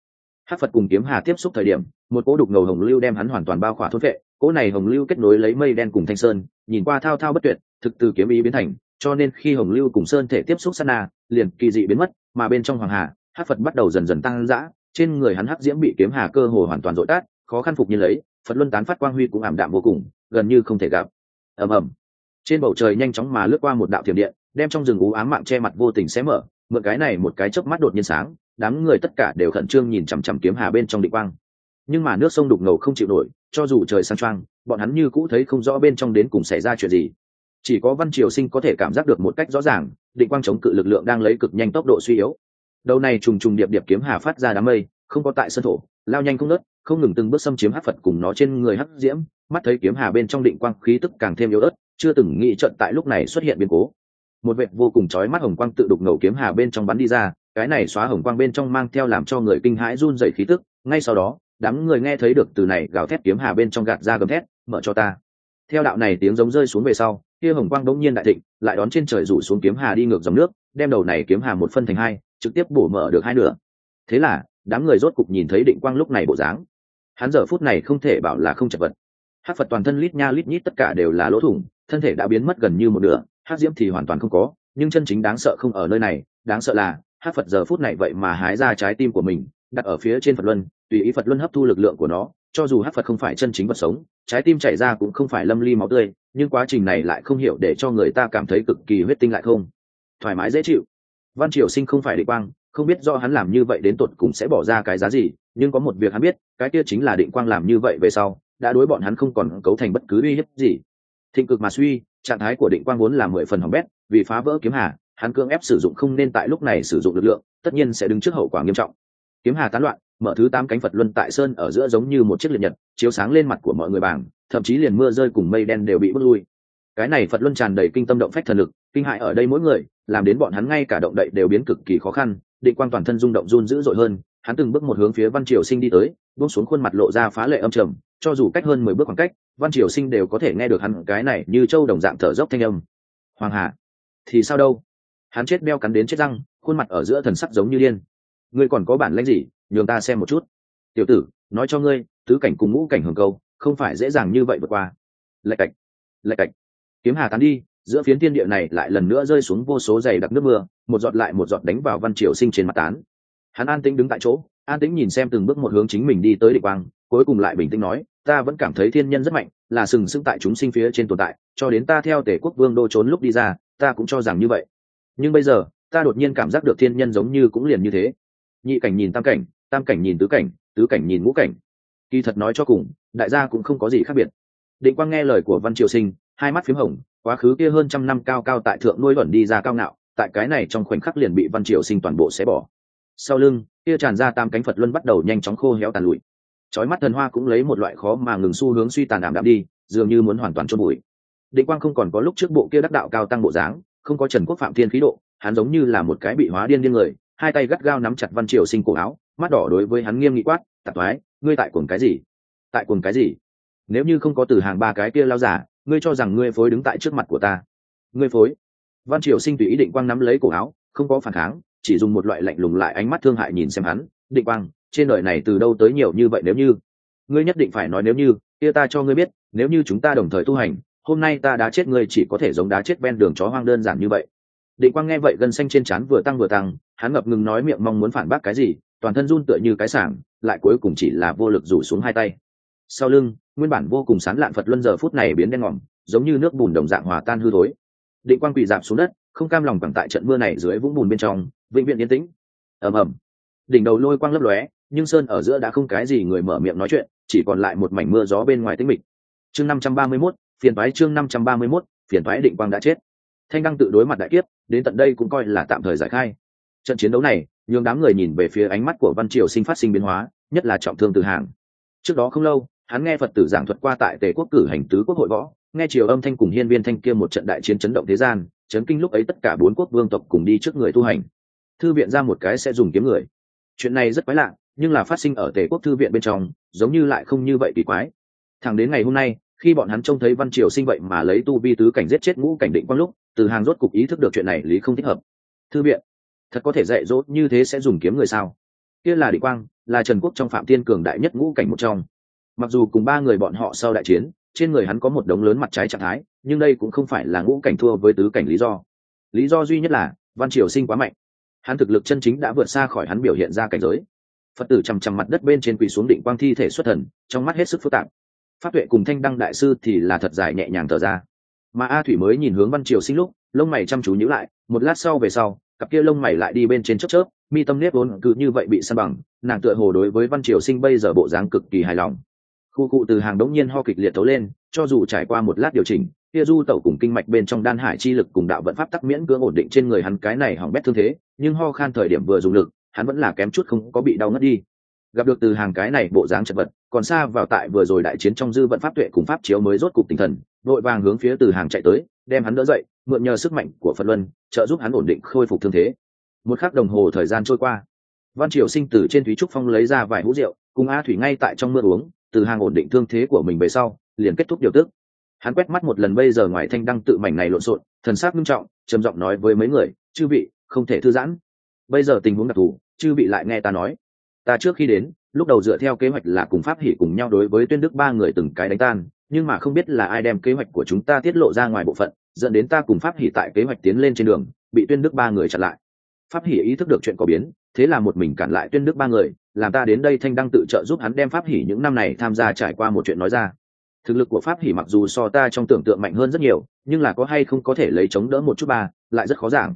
Hát phật cùng kiếm hà tiếp xúc thời điểm, một cỗ đục ngầu hồng lưu đem hắn hoàn toàn bao khỏa thốt vệ cỗ này hồng lưu kết nối lấy mây đen cùng thanh sơn, nhìn qua thao thao bất tuyệt, thực từ kiếm ý biến thành, cho nên khi hồng lưu cùng sơn thể tiếp xúc sát na, liền kỳ dị biến mất, mà bên trong hoàng hà, hát phật bắt đầu dần dần tăng dã, trên người hắn hắc diễm bị kiếm hà cơ hồ hoàn toàn dội tát khó khăn phục như lấy, phật luân tán phát quang huy cũng ảm đạm vô cùng, gần như không thể gặp. Ầm ầm. Trên bầu trời nhanh chóng mà lướt qua một đạo thiểm điện, đem trong rừng ú ám mạng che mặt vô tình xé mở, mượn cái này một cái chớp mắt đột nhiên sáng, đám người tất cả đều khẩn trương nhìn chằm chằm kiếm hà bên trong định quang nhưng mà nước sông đục ngầu không chịu nổi, cho dù trời sang trang bọn hắn như cũ thấy không rõ bên trong đến cùng xảy ra chuyện gì. Chỉ có văn triều sinh có thể cảm giác được một cách rõ ràng, định quang chống cự lực lượng đang lấy cực nhanh tốc độ suy yếu. Đầu này trùng trùng điệp điệp kiếm hà phát ra đám mây, không có tại sân thổ, lao nhanh không nớt không ngừng từng bước xâm chiếm hắc phật cùng nó trên người hắc diễm, mắt thấy kiếm hà bên trong định quang khí tức càng thêm yếu ớt, chưa từng nghĩ trận tại lúc này xuất hiện biến cố. Một vệt vô cùng chói mắt hồng quang tự đục ngầu kiếm hà bên trong bắn đi ra, cái này xóa hồng quang bên trong mang theo làm cho người kinh hãi run dậy khí tức, ngay sau đó đám người nghe thấy được từ này gào thét kiếm hà bên trong gạt ra gầm thét, mở cho ta. Theo đạo này tiếng giống rơi xuống về sau, kia hồng quang bỗng nhiên đại thịnh, lại đón trên trời rủ xuống kiếm hà đi ngược dòng nước, đem đầu này kiếm hà một phân thành hai, trực tiếp bổ mở được hai nửa. Thế là, đám người rốt cục nhìn thấy định quang lúc này bộ dáng. Hắn giờ phút này không thể bảo là không chật vật. Hát phật toàn thân lít nha lít nhít tất cả đều là lỗ thủng, thân thể đã biến mất gần như một nửa hát diễm thì hoàn toàn không có, nhưng chân chính đáng sợ không ở nơi này, đáng sợ là hát phật giờ phút này vậy mà hái ra trái tim của mình đặt ở phía trên phật luân, tùy ý phật luân hấp thu lực lượng của nó, cho dù hát phật không phải chân chính vật sống, trái tim chảy ra cũng không phải lâm ly máu tươi, nhưng quá trình này lại không hiểu để cho người ta cảm thấy cực kỳ huyết tinh lại không. Thoải mái dễ chịu. Văn triều sinh không phải định quang, không biết do hắn làm như vậy đến tột cùng sẽ bỏ ra cái giá gì, nhưng có một việc hắn biết, cái kia chính là định quang làm như vậy về sau, đã đối bọn hắn không còn cấu thành bất cứ uy hiếp gì. Thịnh cực mà suy, trạng thái của định quang vốn là mười phần hỏng bét, vì phá vỡ kiếm hà, hắn cưỡng ép sử dụng không nên tại lúc này sử dụng lực lượng, tất nhiên sẽ đứng trước hậu quả nghiêm trọng kiếm hà tán loạn, mở thứ tám cánh phật luân tại sơn ở giữa giống như một chiếc liệt nhật, chiếu sáng lên mặt của mọi người bảng, thậm chí liền mưa rơi cùng mây đen đều bị bước lui. Cái này phật luân tràn đầy kinh tâm động phách thần lực, kinh hại ở đây mỗi người, làm đến bọn hắn ngay cả động đậy đều biến cực kỳ khó khăn, định quang toàn thân rung động run dữ dội hơn, hắn từng bước một hướng phía văn triều sinh đi tới, buông xuống khuôn mặt lộ ra phá lệ âm trầm, cho dù cách hơn mười bước khoảng cách, văn triều sinh đều có thể nghe được hắn cái này như châu đồng dạng thở dốc thanh âm. Hoàng hà, thì sao đâu? Hắn chết beo cắn đến chết răng, khuôn mặt ở giữa thần sắc giống như điên ngươi còn có bản lãnh gì, nhường ta xem một chút. Tiểu tử, nói cho ngươi, tứ cảnh cùng ngũ cảnh hưởng câu, không phải dễ dàng như vậy vượt qua. Lạch cạch lạch cạch. Kiếm hà tán đi, giữa phiến thiên địa này lại lần nữa rơi xuống vô số dày đặc nước mưa, một giọt lại một giọt đánh vào văn triều sinh trên mặt tán. Hắn an tĩnh đứng tại chỗ, an tĩnh nhìn xem từng bước một hướng chính mình đi tới địch quang, cuối cùng lại bình tĩnh nói, ta vẫn cảm thấy thiên nhân rất mạnh, là sừng sững tại chúng sinh phía trên tồn tại, cho đến ta theo tể quốc vương đô trốn lúc đi ra, ta cũng cho rằng như vậy. Nhưng bây giờ, ta đột nhiên cảm giác được thiên nhân giống như cũng liền như thế nhị cảnh nhìn tam cảnh tam cảnh nhìn tứ cảnh tứ cảnh nhìn ngũ cảnh. Kỳ thật nói cho cùng, đại gia cũng không có gì khác biệt. Định quang nghe lời của văn triều sinh, hai mắt p h í m hồng, quá khứ kia hơn trăm năm cao cao tại thượng nuôi luẩn đi ra cao ngạo, tại cái này trong khoảnh khắc liền bị văn triều sinh toàn bộ xé bỏ. Sau lưng, kia tràn ra tam cánh phật luân bắt đầu nhanh chóng khô héo tàn lụi. Trói mắt thần hoa cũng lấy một loại khó mà ngừng xu hướng suy tàn đảm đạm đi, dường như muốn hoàn toàn chôn bụi. Định quang không còn có lúc trước bộ kia đắc đạo cao tăng bộ dáng, không có trần quốc phạm thiên khí độ, hắn giống như là một cái bị hóa điên điên người hai tay gắt gao nắm chặt văn triều sinh cổ áo, mắt đỏ đối với hắn nghiêm nghị quát tạp thoái ngươi tại cùng cái gì? Tại cùng cái gì? Nếu như không có từ hàng ba cái kia lao giả, ngươi cho rằng ngươi phối đứng tại trước mặt của ta? Ngươi phối? Văn triều sinh tùy ý định quang nắm lấy cổ áo, không có phản kháng, chỉ dùng một loại lạnh lùng lại ánh mắt thương hại nhìn xem hắn, định quang trên đời này từ đâu tới nhiều như vậy nếu như? Ngươi nhất định phải nói nếu như, kia ta cho ngươi biết, nếu như chúng ta đồng thời tu hành, hôm nay ta đã chết ngươi chỉ có thể giống đá chết ven đường chó hoang đơn giản như vậy. Định quang nghe vậy gân xanh trên trán vừa tăng vừa tăng hắn ngập ngừng nói miệng mong muốn phản bác cái gì toàn thân run tựa như cái sảng lại cuối cùng chỉ là vô lực rủ xuống hai tay. Sau lưng nguyên bản vô cùng sán lạn phật luân giờ phút này biến đen ngòm giống như nước bùn đồng dạng hòa tan hư thối. Định quang quỳ dạp xuống đất không cam lòng bằng tại trận mưa này dưới vũng bùn bên trong vĩnh viễn yên tĩnh. Ầm ầm. Đỉnh đầu lôi quang lấp lóe nhưng sơn ở giữa đã không cái gì người mở miệng nói chuyện chỉ còn lại một mảnh mưa gió bên ngoài tĩnh mịch. Chương năm trăm ba mươi 531, phiền thoái chương năm trăm ba mươi 531, phiền thoái định quang đã chết. Thanh đăng tự đối mặt đại kiếp đến tận đây cũng coi là tạm thời giải khai trận chiến đấu này, nhường đám người nhìn về phía ánh mắt của văn triều sinh phát sinh biến hóa, nhất là trọng thương từ hàng. Trước đó không lâu, hắn nghe phật tử giảng thuật qua tại tề quốc cử hành tứ quốc hội võ, nghe triều âm thanh cùng hiên viên thanh kia một trận đại chiến chấn động thế gian, chấn kinh lúc ấy tất cả bốn quốc vương tộc cùng đi trước người tu hành. Thư viện ra một cái sẽ dùng kiếm người. Chuyện này rất quái lạ, nhưng là phát sinh ở tề quốc thư viện bên trong, giống như lại không như vậy kỳ quái. Thẳng đến ngày hôm nay, khi bọn hắn trông thấy văn triều sinh vậy mà lấy tu vi tứ cảnh giết chết ngũ cảnh định quang lúc, từ hàng rốt cục ý thức được chuyện này lý không thích hợp. Thư viện thật có thể dạy dỗ như thế sẽ dùng kiếm người sao? Kia là định quang, là trần quốc trong phạm tiên cường đại nhất ngũ cảnh một trong. Mặc dù cùng ba người bọn họ sau đại chiến, trên người hắn có một đống lớn mặt trái trạng thái, nhưng đây cũng không phải là ngũ cảnh thua với tứ cảnh lý do. Lý do duy nhất là, văn triều sinh quá mạnh. Hắn thực lực chân chính đã vượt xa khỏi hắn biểu hiện ra cảnh giới. Phật tử chằm chằm mặt đất bên trên quỳ xuống định quang thi thể xuất thần, trong mắt hết sức phức tạp. Pháp tuệ cùng thanh đăng đại sư thì là thật dài nhẹ nhàng thở ra. Mà a thủy mới nhìn hướng văn triều sinh lúc, lông mày chăm chú nhíu lại, một lát sau về sau cặp kia lông mày lại đi bên trên chớp chớp, mi tâm nếp vốn cứ như vậy bị săn bằng, nàng tựa hồ đối với văn triều sinh bây giờ bộ dáng cực kỳ hài lòng. Khu cụ từ hàng đống nhiên ho kịch liệt tấu lên, cho dù trải qua một lát điều chỉnh, kia du tẩu cùng kinh mạch bên trong đan hải chi lực cùng đạo vận pháp tắc miễn cưỡng ổn định trên người hắn cái này hỏng bét thương thế, nhưng ho khan thời điểm vừa dùng lực, hắn vẫn là kém chút không có bị đau ngất đi. Gặp được từ hàng cái này bộ dáng chật vật, còn xa vào tại vừa rồi đại chiến trong dư vận pháp tuệ cùng pháp chiếu mới rốt cục tinh thần, vội vàng hướng phía từ hàng chạy tới, đem hắn đỡ dậy mượn nhờ sức mạnh của phật luân, trợ giúp hắn ổn định khôi phục thương thế. Một khắc đồng hồ thời gian trôi qua, văn triều sinh từ trên thúy trúc phong lấy ra vài hũ rượu, cùng a thủy ngay tại trong mưa uống, từ hàng ổn định thương thế của mình về sau, liền kết thúc điều tức. Hắn quét mắt một lần bây giờ ngoài thanh đăng tự mảnh này lộn xộn, thần sắc nghiêm trọng, trầm giọng nói với mấy người, chư vị, không thể thư giãn. Bây giờ tình huống đặc thù, chư vị lại nghe ta nói. Ta trước khi đến, lúc đầu dựa theo kế hoạch là cùng pháp hỉ cùng nhau đối với tuyên đức ba người từng cái đánh tan nhưng mà không biết là ai đem kế hoạch của chúng ta tiết lộ ra ngoài bộ phận, dẫn đến ta cùng pháp hỉ tại kế hoạch tiến lên trên đường, bị tuyên đức ba người chặn lại. Pháp hỉ ý thức được chuyện có biến, thế là một mình cản lại tuyên đức ba người, làm ta đến đây thanh đăng tự trợ giúp hắn đem pháp hỉ những năm này tham gia trải qua một chuyện nói ra. Thực lực của pháp hỉ mặc dù so ta trong tưởng tượng mạnh hơn rất nhiều, nhưng là có hay không có thể lấy chống đỡ một chút ba, lại rất khó giảng.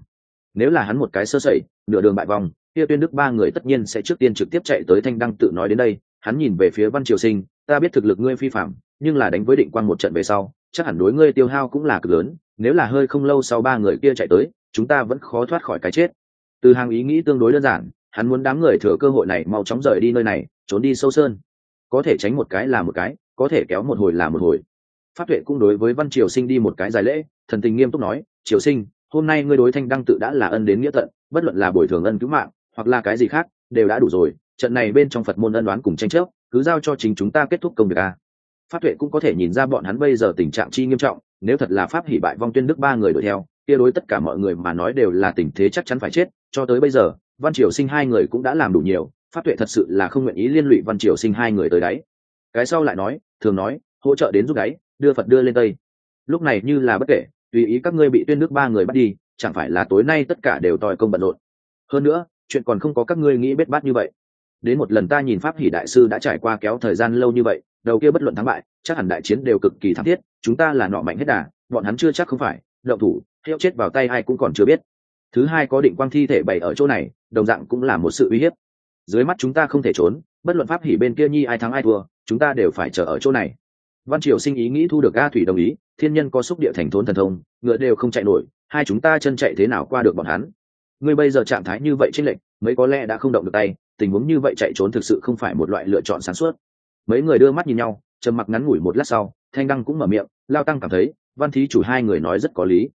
Nếu là hắn một cái sơ sẩy, nửa đường bại vòng, kia tuyên đức ba người tất nhiên sẽ trước tiên trực tiếp chạy tới thanh đăng tự nói đến đây. Hắn nhìn về phía văn triều sinh, ta biết thực lực ngươi phi phạm nhưng là đánh với định quan một trận về sau, chắc hẳn đối ngươi tiêu hao cũng là cực lớn, nếu là hơi không lâu sau ba người kia chạy tới, chúng ta vẫn khó thoát khỏi cái chết. Từ hàng ý nghĩ tương đối đơn giản, hắn muốn đám người thừa cơ hội này mau chóng rời đi nơi này, trốn đi sâu sơn. Có thể tránh một cái là một cái, có thể kéo một hồi là một hồi. Pháp tuệ cũng đối với văn triều sinh đi một cái dài lễ, thần tình nghiêm túc nói, triều sinh, hôm nay ngươi đối thanh đăng tự đã là ân đến nghĩa tận, bất luận là bồi thường ân cứu mạng, hoặc là cái gì khác, đều đã đủ rồi, trận này bên trong phật môn ân đoán cùng tranh chấp, cứ giao cho chính chúng ta kết thúc công việc a pháp tuệ cũng có thể nhìn ra bọn hắn bây giờ tình trạng chi nghiêm trọng, nếu thật là pháp hỷ bại vong tuyên đức ba người đuổi theo, kia đối tất cả mọi người mà nói đều là tình thế chắc chắn phải chết, cho tới bây giờ, văn triều sinh hai người cũng đã làm đủ nhiều, pháp tuệ thật sự là không nguyện ý liên lụy văn triều sinh hai người tới đáy. Cái sau lại nói, thường nói, hỗ trợ đến giúp đáy, đưa phật đưa lên tây. Lúc này như là bất kể, tùy ý các ngươi bị tuyên nước ba người bắt đi, chẳng phải là tối nay tất cả đều tòi công bận rộn. Hơn nữa, chuyện còn không có các ngươi nghĩ bết bát như vậy đến một lần ta nhìn pháp hỷ đại sư đã trải qua kéo thời gian lâu như vậy, đầu kia bất luận thắng bại, chắc hẳn đại chiến đều cực kỳ thắng thiết, chúng ta là nọ mạnh hết đà, bọn hắn chưa chắc không phải, đậu thủ theo chết vào tay ai cũng còn chưa biết. Thứ hai có định quang thi thể bày ở chỗ này, đồng dạng cũng là một sự uy hiếp. Dưới mắt chúng ta không thể trốn, bất luận pháp hỉ bên kia nhi ai thắng ai thua, chúng ta đều phải chờ ở chỗ này. Văn triều sinh ý nghĩ thu được a thủy đồng ý, thiên nhân có xúc địa thành thốn thần thông, ngựa đều không chạy nổi, hai chúng ta chân chạy thế nào qua được bọn hắn? Ngươi bây giờ trạng thái như vậy trên lệnh mấy có lẽ đã không động được tay tình huống như vậy chạy trốn thực sự không phải một loại lựa chọn sáng suốt. Mấy người đưa mắt nhìn nhau, trầm mặc ngắn ngủi một lát sau, thanh đăng cũng mở miệng, lao tăng cảm thấy, văn thí chủ hai người nói rất có lý.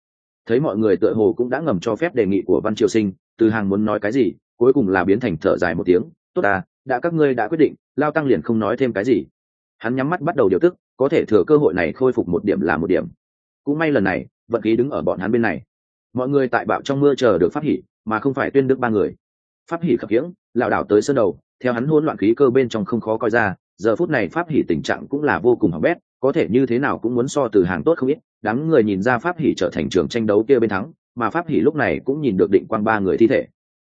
Thấy mọi người tựa hồ cũng đã ngầm cho phép đề nghị của văn triều sinh, từ hàng muốn nói cái gì, cuối cùng là biến thành thở dài một tiếng, tốt à đã các ngươi đã quyết định, lao tăng liền không nói thêm cái gì. Hắn nhắm mắt bắt đầu điều tức, có thể thừa cơ hội này khôi phục một điểm là một điểm. Cũng may lần này, vận khí đứng ở bọn hắn bên này. Mọi người tại bạo trong mưa chờ được pháp hỉ, mà không phải tuyên đức ba người. Pháp hỉ khập khiễng lảo đảo tới sân đầu, theo hắn hỗn loạn khí cơ bên trong không khó coi ra, giờ phút này pháp hỉ tình trạng cũng là vô cùng hỏng bét, có thể như thế nào cũng muốn so từ hàng tốt không ít, đám người nhìn ra pháp hỉ trở thành trường tranh đấu kia bên thắng, mà pháp hỉ lúc này cũng nhìn được định quang ba người thi thể.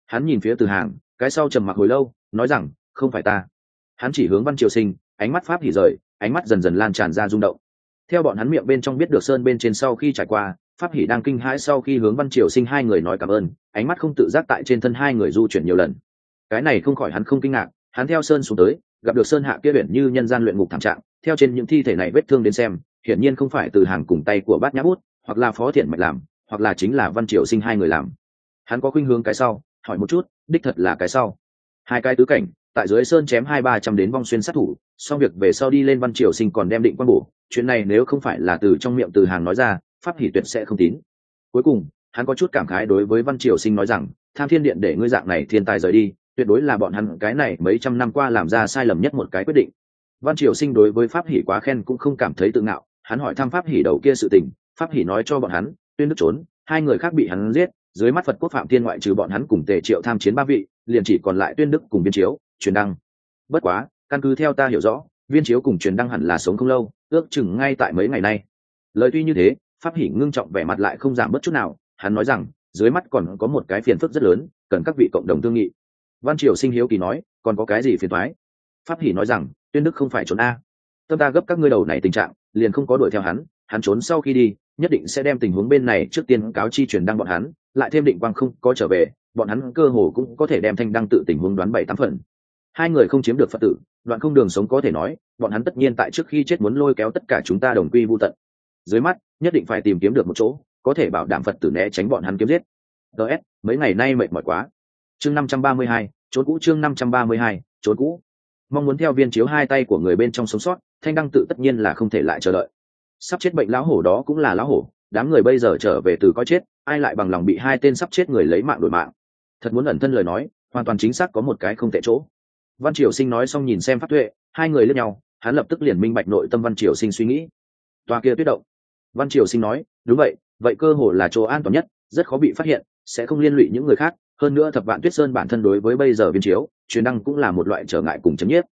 Hắn nhìn phía từ hàng, cái sau trầm mặc hồi lâu, nói rằng, không phải ta. Hắn chỉ hướng văn triều sinh, ánh mắt pháp hỉ rời, ánh mắt dần dần lan tràn ra rung động. Theo bọn hắn miệng bên trong biết được sơn bên trên sau khi trải qua, pháp hỉ đang kinh hãi sau khi hướng văn triều sinh hai người nói cảm ơn, ánh mắt không tự giác tại trên thân hai người du chuyển nhiều lần cái này không khỏi hắn không kinh ngạc, hắn theo sơn xuống tới, gặp được sơn hạ kia biển như nhân gian luyện ngục thảm trạng, theo trên những thi thể này vết thương đến xem, hiển nhiên không phải từ hàng cùng tay của bát nhã bút, hoặc là phó thiện mạch làm, hoặc là chính là văn triều sinh hai người làm. Hắn có khuynh hướng cái sau, hỏi một chút, đích thật là cái sau. Hai cái tứ cảnh, tại dưới sơn chém hai ba trăm đến vong xuyên sát thủ, xong việc về sau đi lên văn triều sinh còn đem định quan bổ, chuyện này nếu không phải là từ trong miệng từ hàng nói ra, pháp hỷ tuyệt sẽ không tín. Cuối cùng, hắn có chút cảm khái đối với văn triều sinh nói rằng, tham thiên điện để ngươi dạng này thiên tài rời đi tuyệt đối là bọn hắn cái này mấy trăm năm qua làm ra sai lầm nhất một cái quyết định. Văn triều sinh đối với pháp hỷ quá khen cũng không cảm thấy tự ngạo, hắn hỏi thăm pháp hỷ đầu kia sự tình, pháp hỷ nói cho bọn hắn, tuyên đức trốn, hai người khác bị hắn giết, dưới mắt phật quốc phạm thiên ngoại trừ bọn hắn cùng tề triệu tham chiến ba vị, liền chỉ còn lại tuyên đức cùng viên chiếu, truyền đăng. Bất quá, căn cứ theo ta hiểu rõ, viên chiếu cùng truyền đăng hẳn là sống không lâu, ước chừng ngay tại mấy ngày nay. Lời tuy như thế, pháp hỉ ngưng trọng vẻ mặt lại không giảm bất chút nào, hắn nói rằng, dưới mắt còn có một cái phiền phức rất lớn, cần các vị cộng đồng thương nghị văn triều sinh hiếu kỳ nói, còn có cái gì phiền thoái pháp hỉ nói rằng, tuyên đức không phải trốn a. Tâm ta gấp các ngươi đầu này tình trạng, liền không có đuổi theo hắn hắn trốn sau khi đi, nhất định sẽ đem tình huống bên này trước tiên cáo chi truyền đăng bọn hắn, lại thêm định quang không có trở về, bọn hắn cơ hồ cũng có thể đem thanh đăng tự tình huống đoán bảy tám phần. Hai người không chiếm được phật tử, đoạn không đường sống có thể nói, bọn hắn tất nhiên tại trước khi chết muốn lôi kéo tất cả chúng ta đồng quy vô tận. Dưới mắt, nhất định phải tìm kiếm được một chỗ, có thể bảo đảm phật tử né tránh bọn hắn kiếm giết. Ts mấy ngày nay mệt mỏi quá chương năm trăm ba mươi hai, trốn cũ chương năm trăm ba mươi hai, trốn cũ. Mong muốn theo viên chiếu hai tay của người bên trong sống sót, thanh đăng tự tất nhiên là không thể lại chờ đợi. Sắp chết bệnh lão hổ đó cũng là lão hổ, đám người bây giờ trở về từ coi chết, ai lại bằng lòng bị hai tên sắp chết người lấy mạng đổi mạng. Thật muốn ẩn thân lời nói, hoàn toàn chính xác có một cái không tệ chỗ. Văn triều sinh nói xong nhìn xem pháp tuệ, hai người lẫn nhau, hắn lập tức liền minh bạch nội tâm văn triều sinh suy nghĩ. Toa kia tuyết động. Văn triều sinh nói, đúng vậy vậy cơ hồ là chỗ an toàn nhất, rất khó bị phát hiện, sẽ không liên lụy những người khác hơn nữa thập vạn tuyết sơn bản thân đối với bây giờ viên chiếu, truyền đăng cũng là một loại trở ngại cùng chấm nhiếp.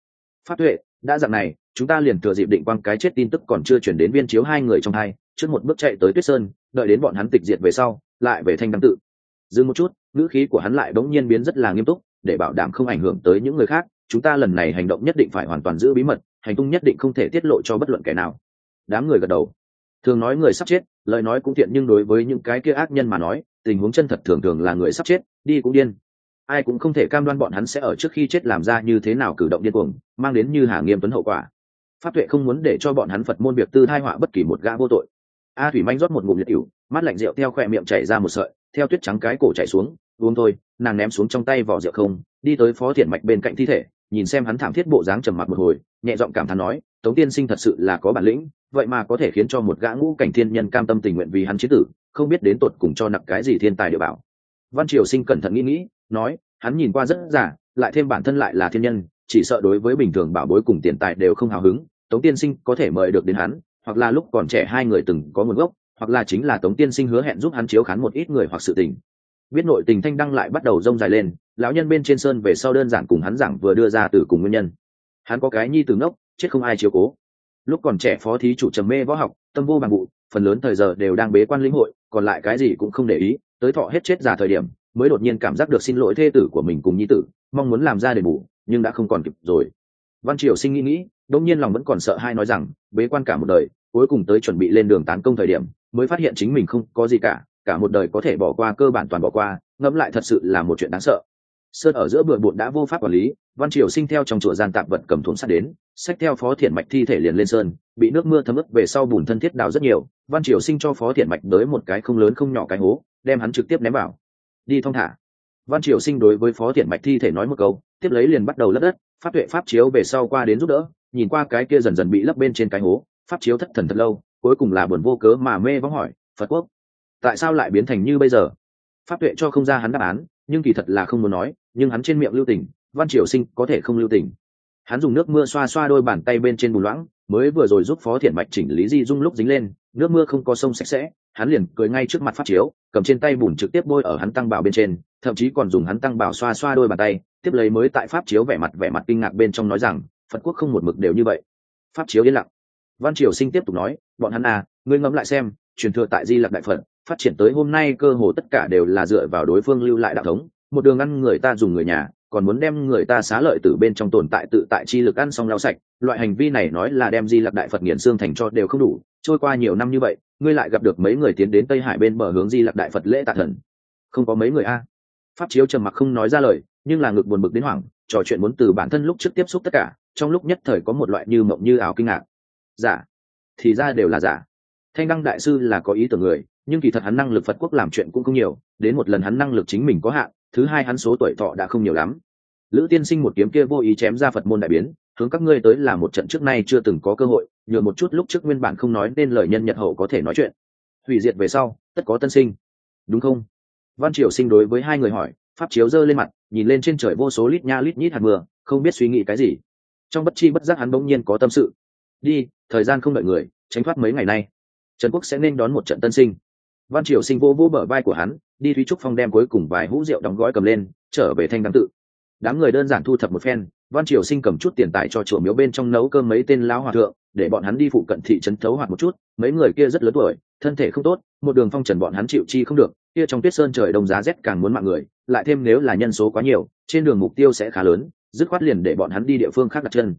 Phát tuệ, đã dặn này, chúng ta liền thừa dịp định quang cái chết tin tức còn chưa chuyển đến viên chiếu hai người trong hai, trước một bước chạy tới tuyết sơn, đợi đến bọn hắn tịch diệt về sau, lại về thanh đăng tự. Dừng một chút, ngữ khí của hắn lại bỗng nhiên biến rất là nghiêm túc, để bảo đảm không ảnh hưởng tới những người khác, chúng ta lần này hành động nhất định phải hoàn toàn giữ bí mật, hành tung nhất định không thể tiết lộ cho bất luận kẻ nào. Đám người gật đầu. Thường nói người sắp chết, lời nói cũng thiện nhưng đối với những cái kia ác nhân mà nói tình huống chân thật thường thường là người sắp chết, đi cũng điên. Ai cũng không thể cam đoan bọn hắn sẽ ở trước khi chết làm ra như thế nào cử động điên cuồng, mang đến như hà nghiêm tuấn hậu quả. Pháp tuệ không muốn để cho bọn hắn phật môn việc tư thai họa bất kỳ một gã vô tội. A thủy manh rót một ngụm liệt cựu mắt lạnh rượu theo khoe miệng chảy ra một sợi, theo tuyết trắng cái cổ chảy xuống, uống thôi. Nàng ném xuống trong tay vỏ rượu không, đi tới phó thiện mạch bên cạnh thi thể, nhìn xem hắn thảm thiết bộ dáng trầm mặc một hồi, nhẹ giọng cảm thán nói tống tiên sinh thật sự là có bản lĩnh, vậy mà có thể khiến cho một gã ngũ cảnh thiên nhân cam tâm tình nguyện vì hắn chế tử, không biết đến tột cùng cho nặng cái gì thiên tài địa bảo. Văn triều sinh cẩn thận nghĩ nghĩ, nói, hắn nhìn qua rất giả, lại thêm bản thân lại là thiên nhân, chỉ sợ đối với bình thường bảo bối cùng tiền tài đều không hào hứng, tống tiên sinh có thể mời được đến hắn, hoặc là lúc còn trẻ hai người từng có nguồn gốc, hoặc là chính là tống tiên sinh hứa hẹn giúp hắn chiếu khán một ít người hoặc sự tình. Biết nội tình thanh đăng lại bắt đầu rông dài lên, lão nhân bên trên sơn về sau đơn giản cùng hắn giảng vừa đưa ra từ cùng nguyên nhân. Hắn có cái nhi từ ngốc chết không ai chiếu cố. Lúc còn trẻ phó thí chủ trầm mê võ học, tâm vô bằng vụ, phần lớn thời giờ đều đang bế quan lĩnh hội, còn lại cái gì cũng không để ý, tới thọ hết chết già thời điểm, mới đột nhiên cảm giác được xin lỗi thê tử của mình cùng nhi tử, mong muốn làm ra đền bù, nhưng đã không còn kịp rồi. Văn triều sinh nghĩ nghĩ đống nhiên lòng vẫn còn sợ hai nói rằng, bế quan cả một đời, cuối cùng tới chuẩn bị lên đường tán công thời điểm, mới phát hiện chính mình không có gì cả cả một đời có thể bỏ qua cơ bản toàn bỏ qua, ngẫm lại thật sự là một chuyện đáng sợ sơn ở giữa bừa bộn đã vô pháp quản lý, văn triều sinh theo trong chùa gian tạp vật cầm thốn sắt đến, sách theo phó thiện mạch thi thể liền lên sơn, bị nước mưa thấm ướt về sau bùn thân thiết đào rất nhiều, văn triều sinh cho phó thiện mạch tới một cái không lớn không nhỏ cái hố, đem hắn trực tiếp ném vào. Đi thong thả. Văn triều sinh đối với phó thiện mạch thi thể nói một câu, tiếp lấy liền bắt đầu lấp đất, pháp tuệ pháp chiếu về sau qua đến giúp đỡ, nhìn qua cái kia dần dần bị lấp bên trên cái hố, pháp chiếu thất thần thật lâu, cuối cùng là buồn vô cớ mà mê vắng hỏi, phật quốc, tại sao lại biến thành như bây giờ? Pháp tuệ cho không ra hắn đáp án, nhưng kỳ thật là không muốn nói nhưng hắn trên miệng lưu tình, văn triều sinh có thể không lưu tình. Hắn dùng nước mưa xoa xoa đôi bàn tay bên trên bùn loãng, mới vừa rồi giúp phó thiện mạch chỉnh lý di dung lúc dính lên, nước mưa không có sông sạch sẽ, hắn liền cười ngay trước mặt pháp chiếu, cầm trên tay bùn trực tiếp bôi ở hắn tăng bảo bên trên, thậm chí còn dùng hắn tăng bảo xoa xoa đôi bàn tay, tiếp lấy mới tại pháp chiếu vẻ mặt vẻ mặt kinh ngạc bên trong nói rằng, phật quốc không một mực đều như vậy. Pháp chiếu yên lặng. Văn triều sinh tiếp tục nói, bọn hắn à ngươi ngẫm lại xem, truyền thừa tại di lặc đại phật, phát triển tới hôm nay cơ hồ tất cả đều là dựa vào đối phương lưu lại đạo thống một đường ăn người ta dùng người nhà, còn muốn đem người ta xá lợi từ bên trong tồn tại tự tại chi lực ăn xong lau sạch, loại hành vi này nói là đem di lặc đại phật nghiền xương thành cho đều không đủ, trôi qua nhiều năm như vậy, ngươi lại gặp được mấy người tiến đến tây hải bên bờ hướng di lặc đại phật lễ tạ thần. Không có mấy người a. Pháp chiếu trầm mặc không nói ra lời, nhưng là ngực buồn bực đến hoảng, trò chuyện muốn từ bản thân lúc trước tiếp xúc tất cả, trong lúc nhất thời có một loại như mộng như ảo kinh ngạc. Giả. Thì ra đều là giả. Thanh đăng đại sư là có ý tưởng người, nhưng kỳ thật hắn năng lực phật quốc làm chuyện cũng không nhiều, đến một lần hắn năng lực chính mình có hạn thứ hai hắn số tuổi thọ đã không nhiều lắm. Lữ tiên sinh một kiếm kia vô ý chém ra phật môn đại biến, hướng các ngươi tới là một trận trước nay chưa từng có cơ hội, nhờ một chút lúc trước nguyên bản không nói nên lời nhân nhật hậu có thể nói chuyện. Hủy diệt về sau, tất có tân sinh. Đúng không? Văn triều sinh đối với hai người hỏi, pháp chiếu giơ lên mặt, nhìn lên trên trời vô số lít nha lít nhít hạt mưa, không biết suy nghĩ cái gì. Trong bất chi bất giác hắn bỗng nhiên có tâm sự. Đi, thời gian không đợi người, tránh thoát mấy ngày nay. Trần quốc sẽ nên đón một trận tân sinh. Văn triều sinh vô vô bờ vai của hắn đi thúy trúc phong đem cuối cùng vài hũ rượu đóng gói cầm lên, trở về thanh đăng tự. Đám người đơn giản thu thập một phen, văn triều sinh cầm chút tiền tài cho chùa miếu bên trong nấu cơm mấy tên lão hòa thượng, để bọn hắn đi phụ cận thị trấn thấu hoạt một chút, mấy người kia rất lớn tuổi, thân thể không tốt, một đường phong trần bọn hắn chịu chi không được, kia trong tuyết sơn trời đông giá rét càng muốn mạng người, lại thêm nếu là nhân số quá nhiều, trên đường mục tiêu sẽ khá lớn, dứt khoát liền để bọn hắn đi địa phương khác đặt chân.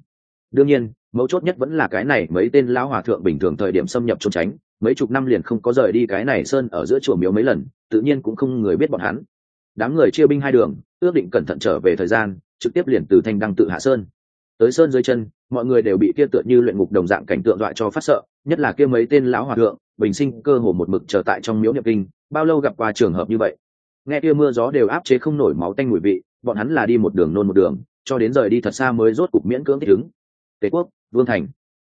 Đương nhiên, mấu chốt nhất vẫn là cái này, mấy tên lão hòa thượng bình thường thời điểm xâm nhập trốn tránh, mấy chục năm liền không có rời đi cái này sơn ở giữa chùa miếu mấy lần tự nhiên cũng không người biết bọn hắn. Đám người chia binh hai đường, ước định cẩn thận trở về thời gian, trực tiếp liền từ thanh đăng tự hạ sơn. Tới sơn dưới chân, mọi người đều bị kia tựa như luyện ngục đồng dạng cảnh tượng dọa cho phát sợ, nhất là kia mấy tên lão hòa thượng, bình sinh cơ hồ một mực chờ tại trong miếu nhập kinh, bao lâu gặp qua trường hợp như vậy? Nghe kia mưa gió đều áp chế không nổi máu tanh mùi vị, bọn hắn là đi một đường nôn một đường, cho đến rời đi thật xa mới rốt cục miễn cưỡng thích ứng. Tề quốc, vương thành.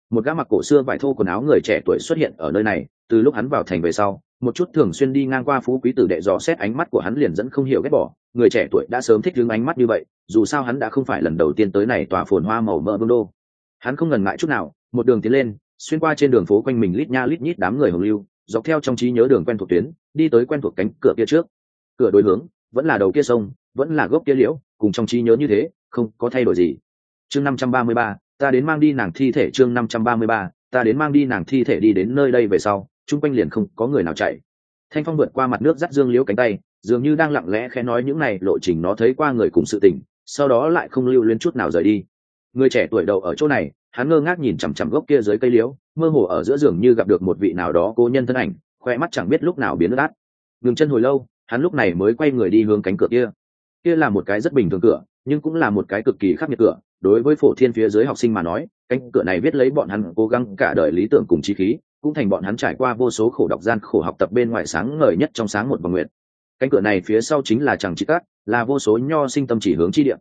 Một gã mặc cổ xưa vải thô quần áo người trẻ tuổi xuất hiện ở nơi này, từ lúc hắn vào thành về sau một chút thường xuyên đi ngang qua phú quý tử đệ dò xét ánh mắt của hắn liền dẫn không hiểu ghét bỏ. Người trẻ tuổi đã sớm thích đứng ánh mắt như vậy, dù sao hắn đã không phải lần đầu tiên tới này tòa phồn hoa màu mỡ vương đô. Hắn không ngần ngại chút nào, một đường tiến lên, xuyên qua trên đường phố quanh mình lít nha lít nhít đám người hồng lưu, dọc theo trong trí nhớ đường quen thuộc tuyến, đi tới quen thuộc cánh cửa kia trước. Cửa đối hướng, vẫn là đầu kia sông, vẫn là gốc kia liễu, cùng trong trí nhớ như thế, không có thay đổi gì. Chương năm trăm ba mươi ba, ta đến mang đi nàng thi thể, chương năm trăm ba mươi ba, ta đến mang đi nàng thi thể đi đến nơi đây về sau chung quanh liền không có người nào chạy. Thanh phong vượt qua mặt nước dắt dương liễu cánh tay, dường như đang lặng lẽ khẽ nói những này, lộ trình nó thấy qua người cùng sự tình, sau đó lại không lưu luyến chút nào rời đi. Người trẻ tuổi đầu ở chỗ này, hắn ngơ ngác nhìn chằm chằm gốc kia dưới cây liễu, mơ hồ ở giữa giường như gặp được một vị nào đó cố nhân thân ảnh khoe mắt chẳng biết lúc nào biến nước át. Ngừng chân hồi lâu, hắn lúc này mới quay người đi hướng cánh cửa kia. Kia là một cái rất bình thường cửa, nhưng cũng là một cái cực kỳ khắc nghiệt cửa. Đối với phổ thiên phía dưới học sinh mà nói, cánh cửa này viết lấy bọn hắn cố gắng cả đời lý tưởng cùng trí khí cũng thành bọn hắn trải qua vô số khổ độc gian khổ học tập bên ngoài sáng ngời nhất trong sáng một vòng nguyện cánh cửa này phía sau chính là chẳng chỉ cát, là vô số nho sinh tâm chỉ hướng chi điểm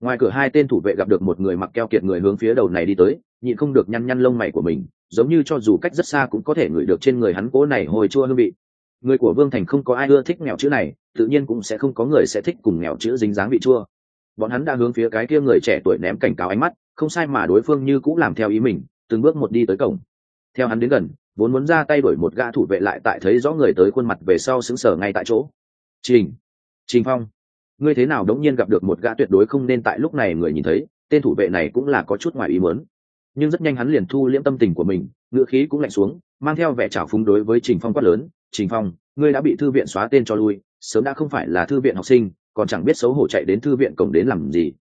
ngoài cửa hai tên thủ vệ gặp được một người mặc keo kiệt người hướng phía đầu này đi tới, nhịn không được nhăn nhăn lông mày của mình, giống như cho dù cách rất xa cũng có thể ngửi được trên người hắn cố này hồi chua hương vị. Người của vương thành không có ai ưa thích nghèo chữ này, tự nhiên cũng sẽ không có người sẽ thích cùng nghèo chữ dính dáng vị chua. Bọn hắn đã hướng phía cái kia người trẻ tuổi ném cảnh cáo ánh mắt, không sai mà đối phương như cũng làm theo ý mình, từng bước một đi tới cổng theo hắn đến gần, vốn muốn ra tay đổi một gã thủ vệ lại tại thấy rõ người tới khuôn mặt về sau xứng sở ngay tại chỗ. Trình trình phong, ngươi thế nào đống nhiên gặp được một gã tuyệt đối không nên tại lúc này người nhìn thấy, tên thủ vệ này cũng là có chút ngoài ý muốn. Nhưng rất nhanh hắn liền thu liễm tâm tình của mình ngựa khí cũng lạnh xuống, mang theo vẻ trào phúng đối với trình phong quát lớn, trình phong, ngươi đã bị thư viện xóa tên cho lui, sớm đã không phải là thư viện học sinh, còn chẳng biết xấu hổ chạy đến thư viện cổng đến làm gì.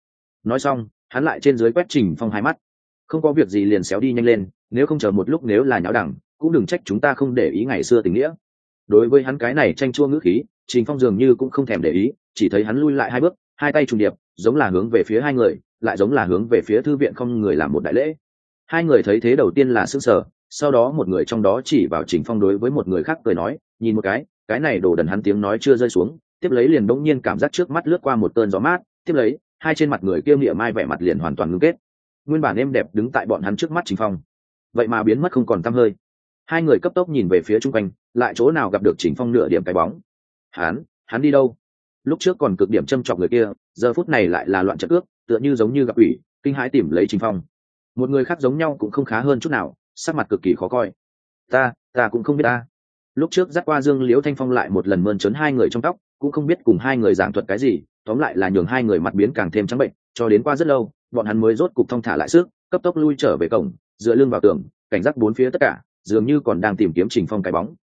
Nói xong, hắn lại trên dưới quét trình phong hai mắt không có việc gì liền xéo đi nhanh lên, nếu không chờ một lúc nếu là nháo đẳng, cũng đừng trách chúng ta không để ý ngày xưa tình nghĩa. Đối với hắn cái này tranh chua ngữ khí, trình phong dường như cũng không thèm để ý, chỉ thấy hắn lui lại hai bước, hai tay trùng điệp, giống là hướng về phía hai người, lại giống là hướng về phía thư viện không người làm một đại lễ. Hai người thấy thế đầu tiên là s ư n g sở sau đó một người trong đó chỉ vào trình phong đối với một người khác cười nói, nhìn một cái cái này đổ đần hắn tiếng nói chưa rơi xuống, tiếp lấy liền bỗng nhiên cảm giác trước mắt lướt qua một cơn gió mát, tiếp lấy, hai trên mặt người kia nghĩa mai vẻ mặt liền hoàn toàn ngưng kết nguyên bản êm đẹp đứng tại bọn hắn trước mắt trình phong. Vậy mà biến mất không còn t hơi. Hai người cấp tốc nhìn về phía chung quanh, lại chỗ nào gặp được trình phong nửa điểm cái bóng. Hắn hắn đi đâu? Lúc trước còn cực điểm châm chọc người kia, giờ phút này lại là loạn trận ước, tựa như giống như gặp ủy kinh hãi tìm lấy trình phong. Một người khác giống nhau cũng không khá hơn chút nào, sắc mặt cực kỳ khó coi. Ta ta cũng không biết ta. Lúc trước dắt qua dương liễu thanh phong lại một lần mơn trớn hai người trong tóc, cũng không biết cùng hai người giảng thuật cái gì, tóm lại là nhường hai người mặt biến càng thêm trắng bệnh, cho đến qua rất lâu bọn hắn mới rốt cục thong thả lại sức, cấp tốc lui trở về cổng, dựa lưng vào tường, cảnh giác bốn phía tất cả, dường như còn đang tìm kiếm trình phong cái bóng.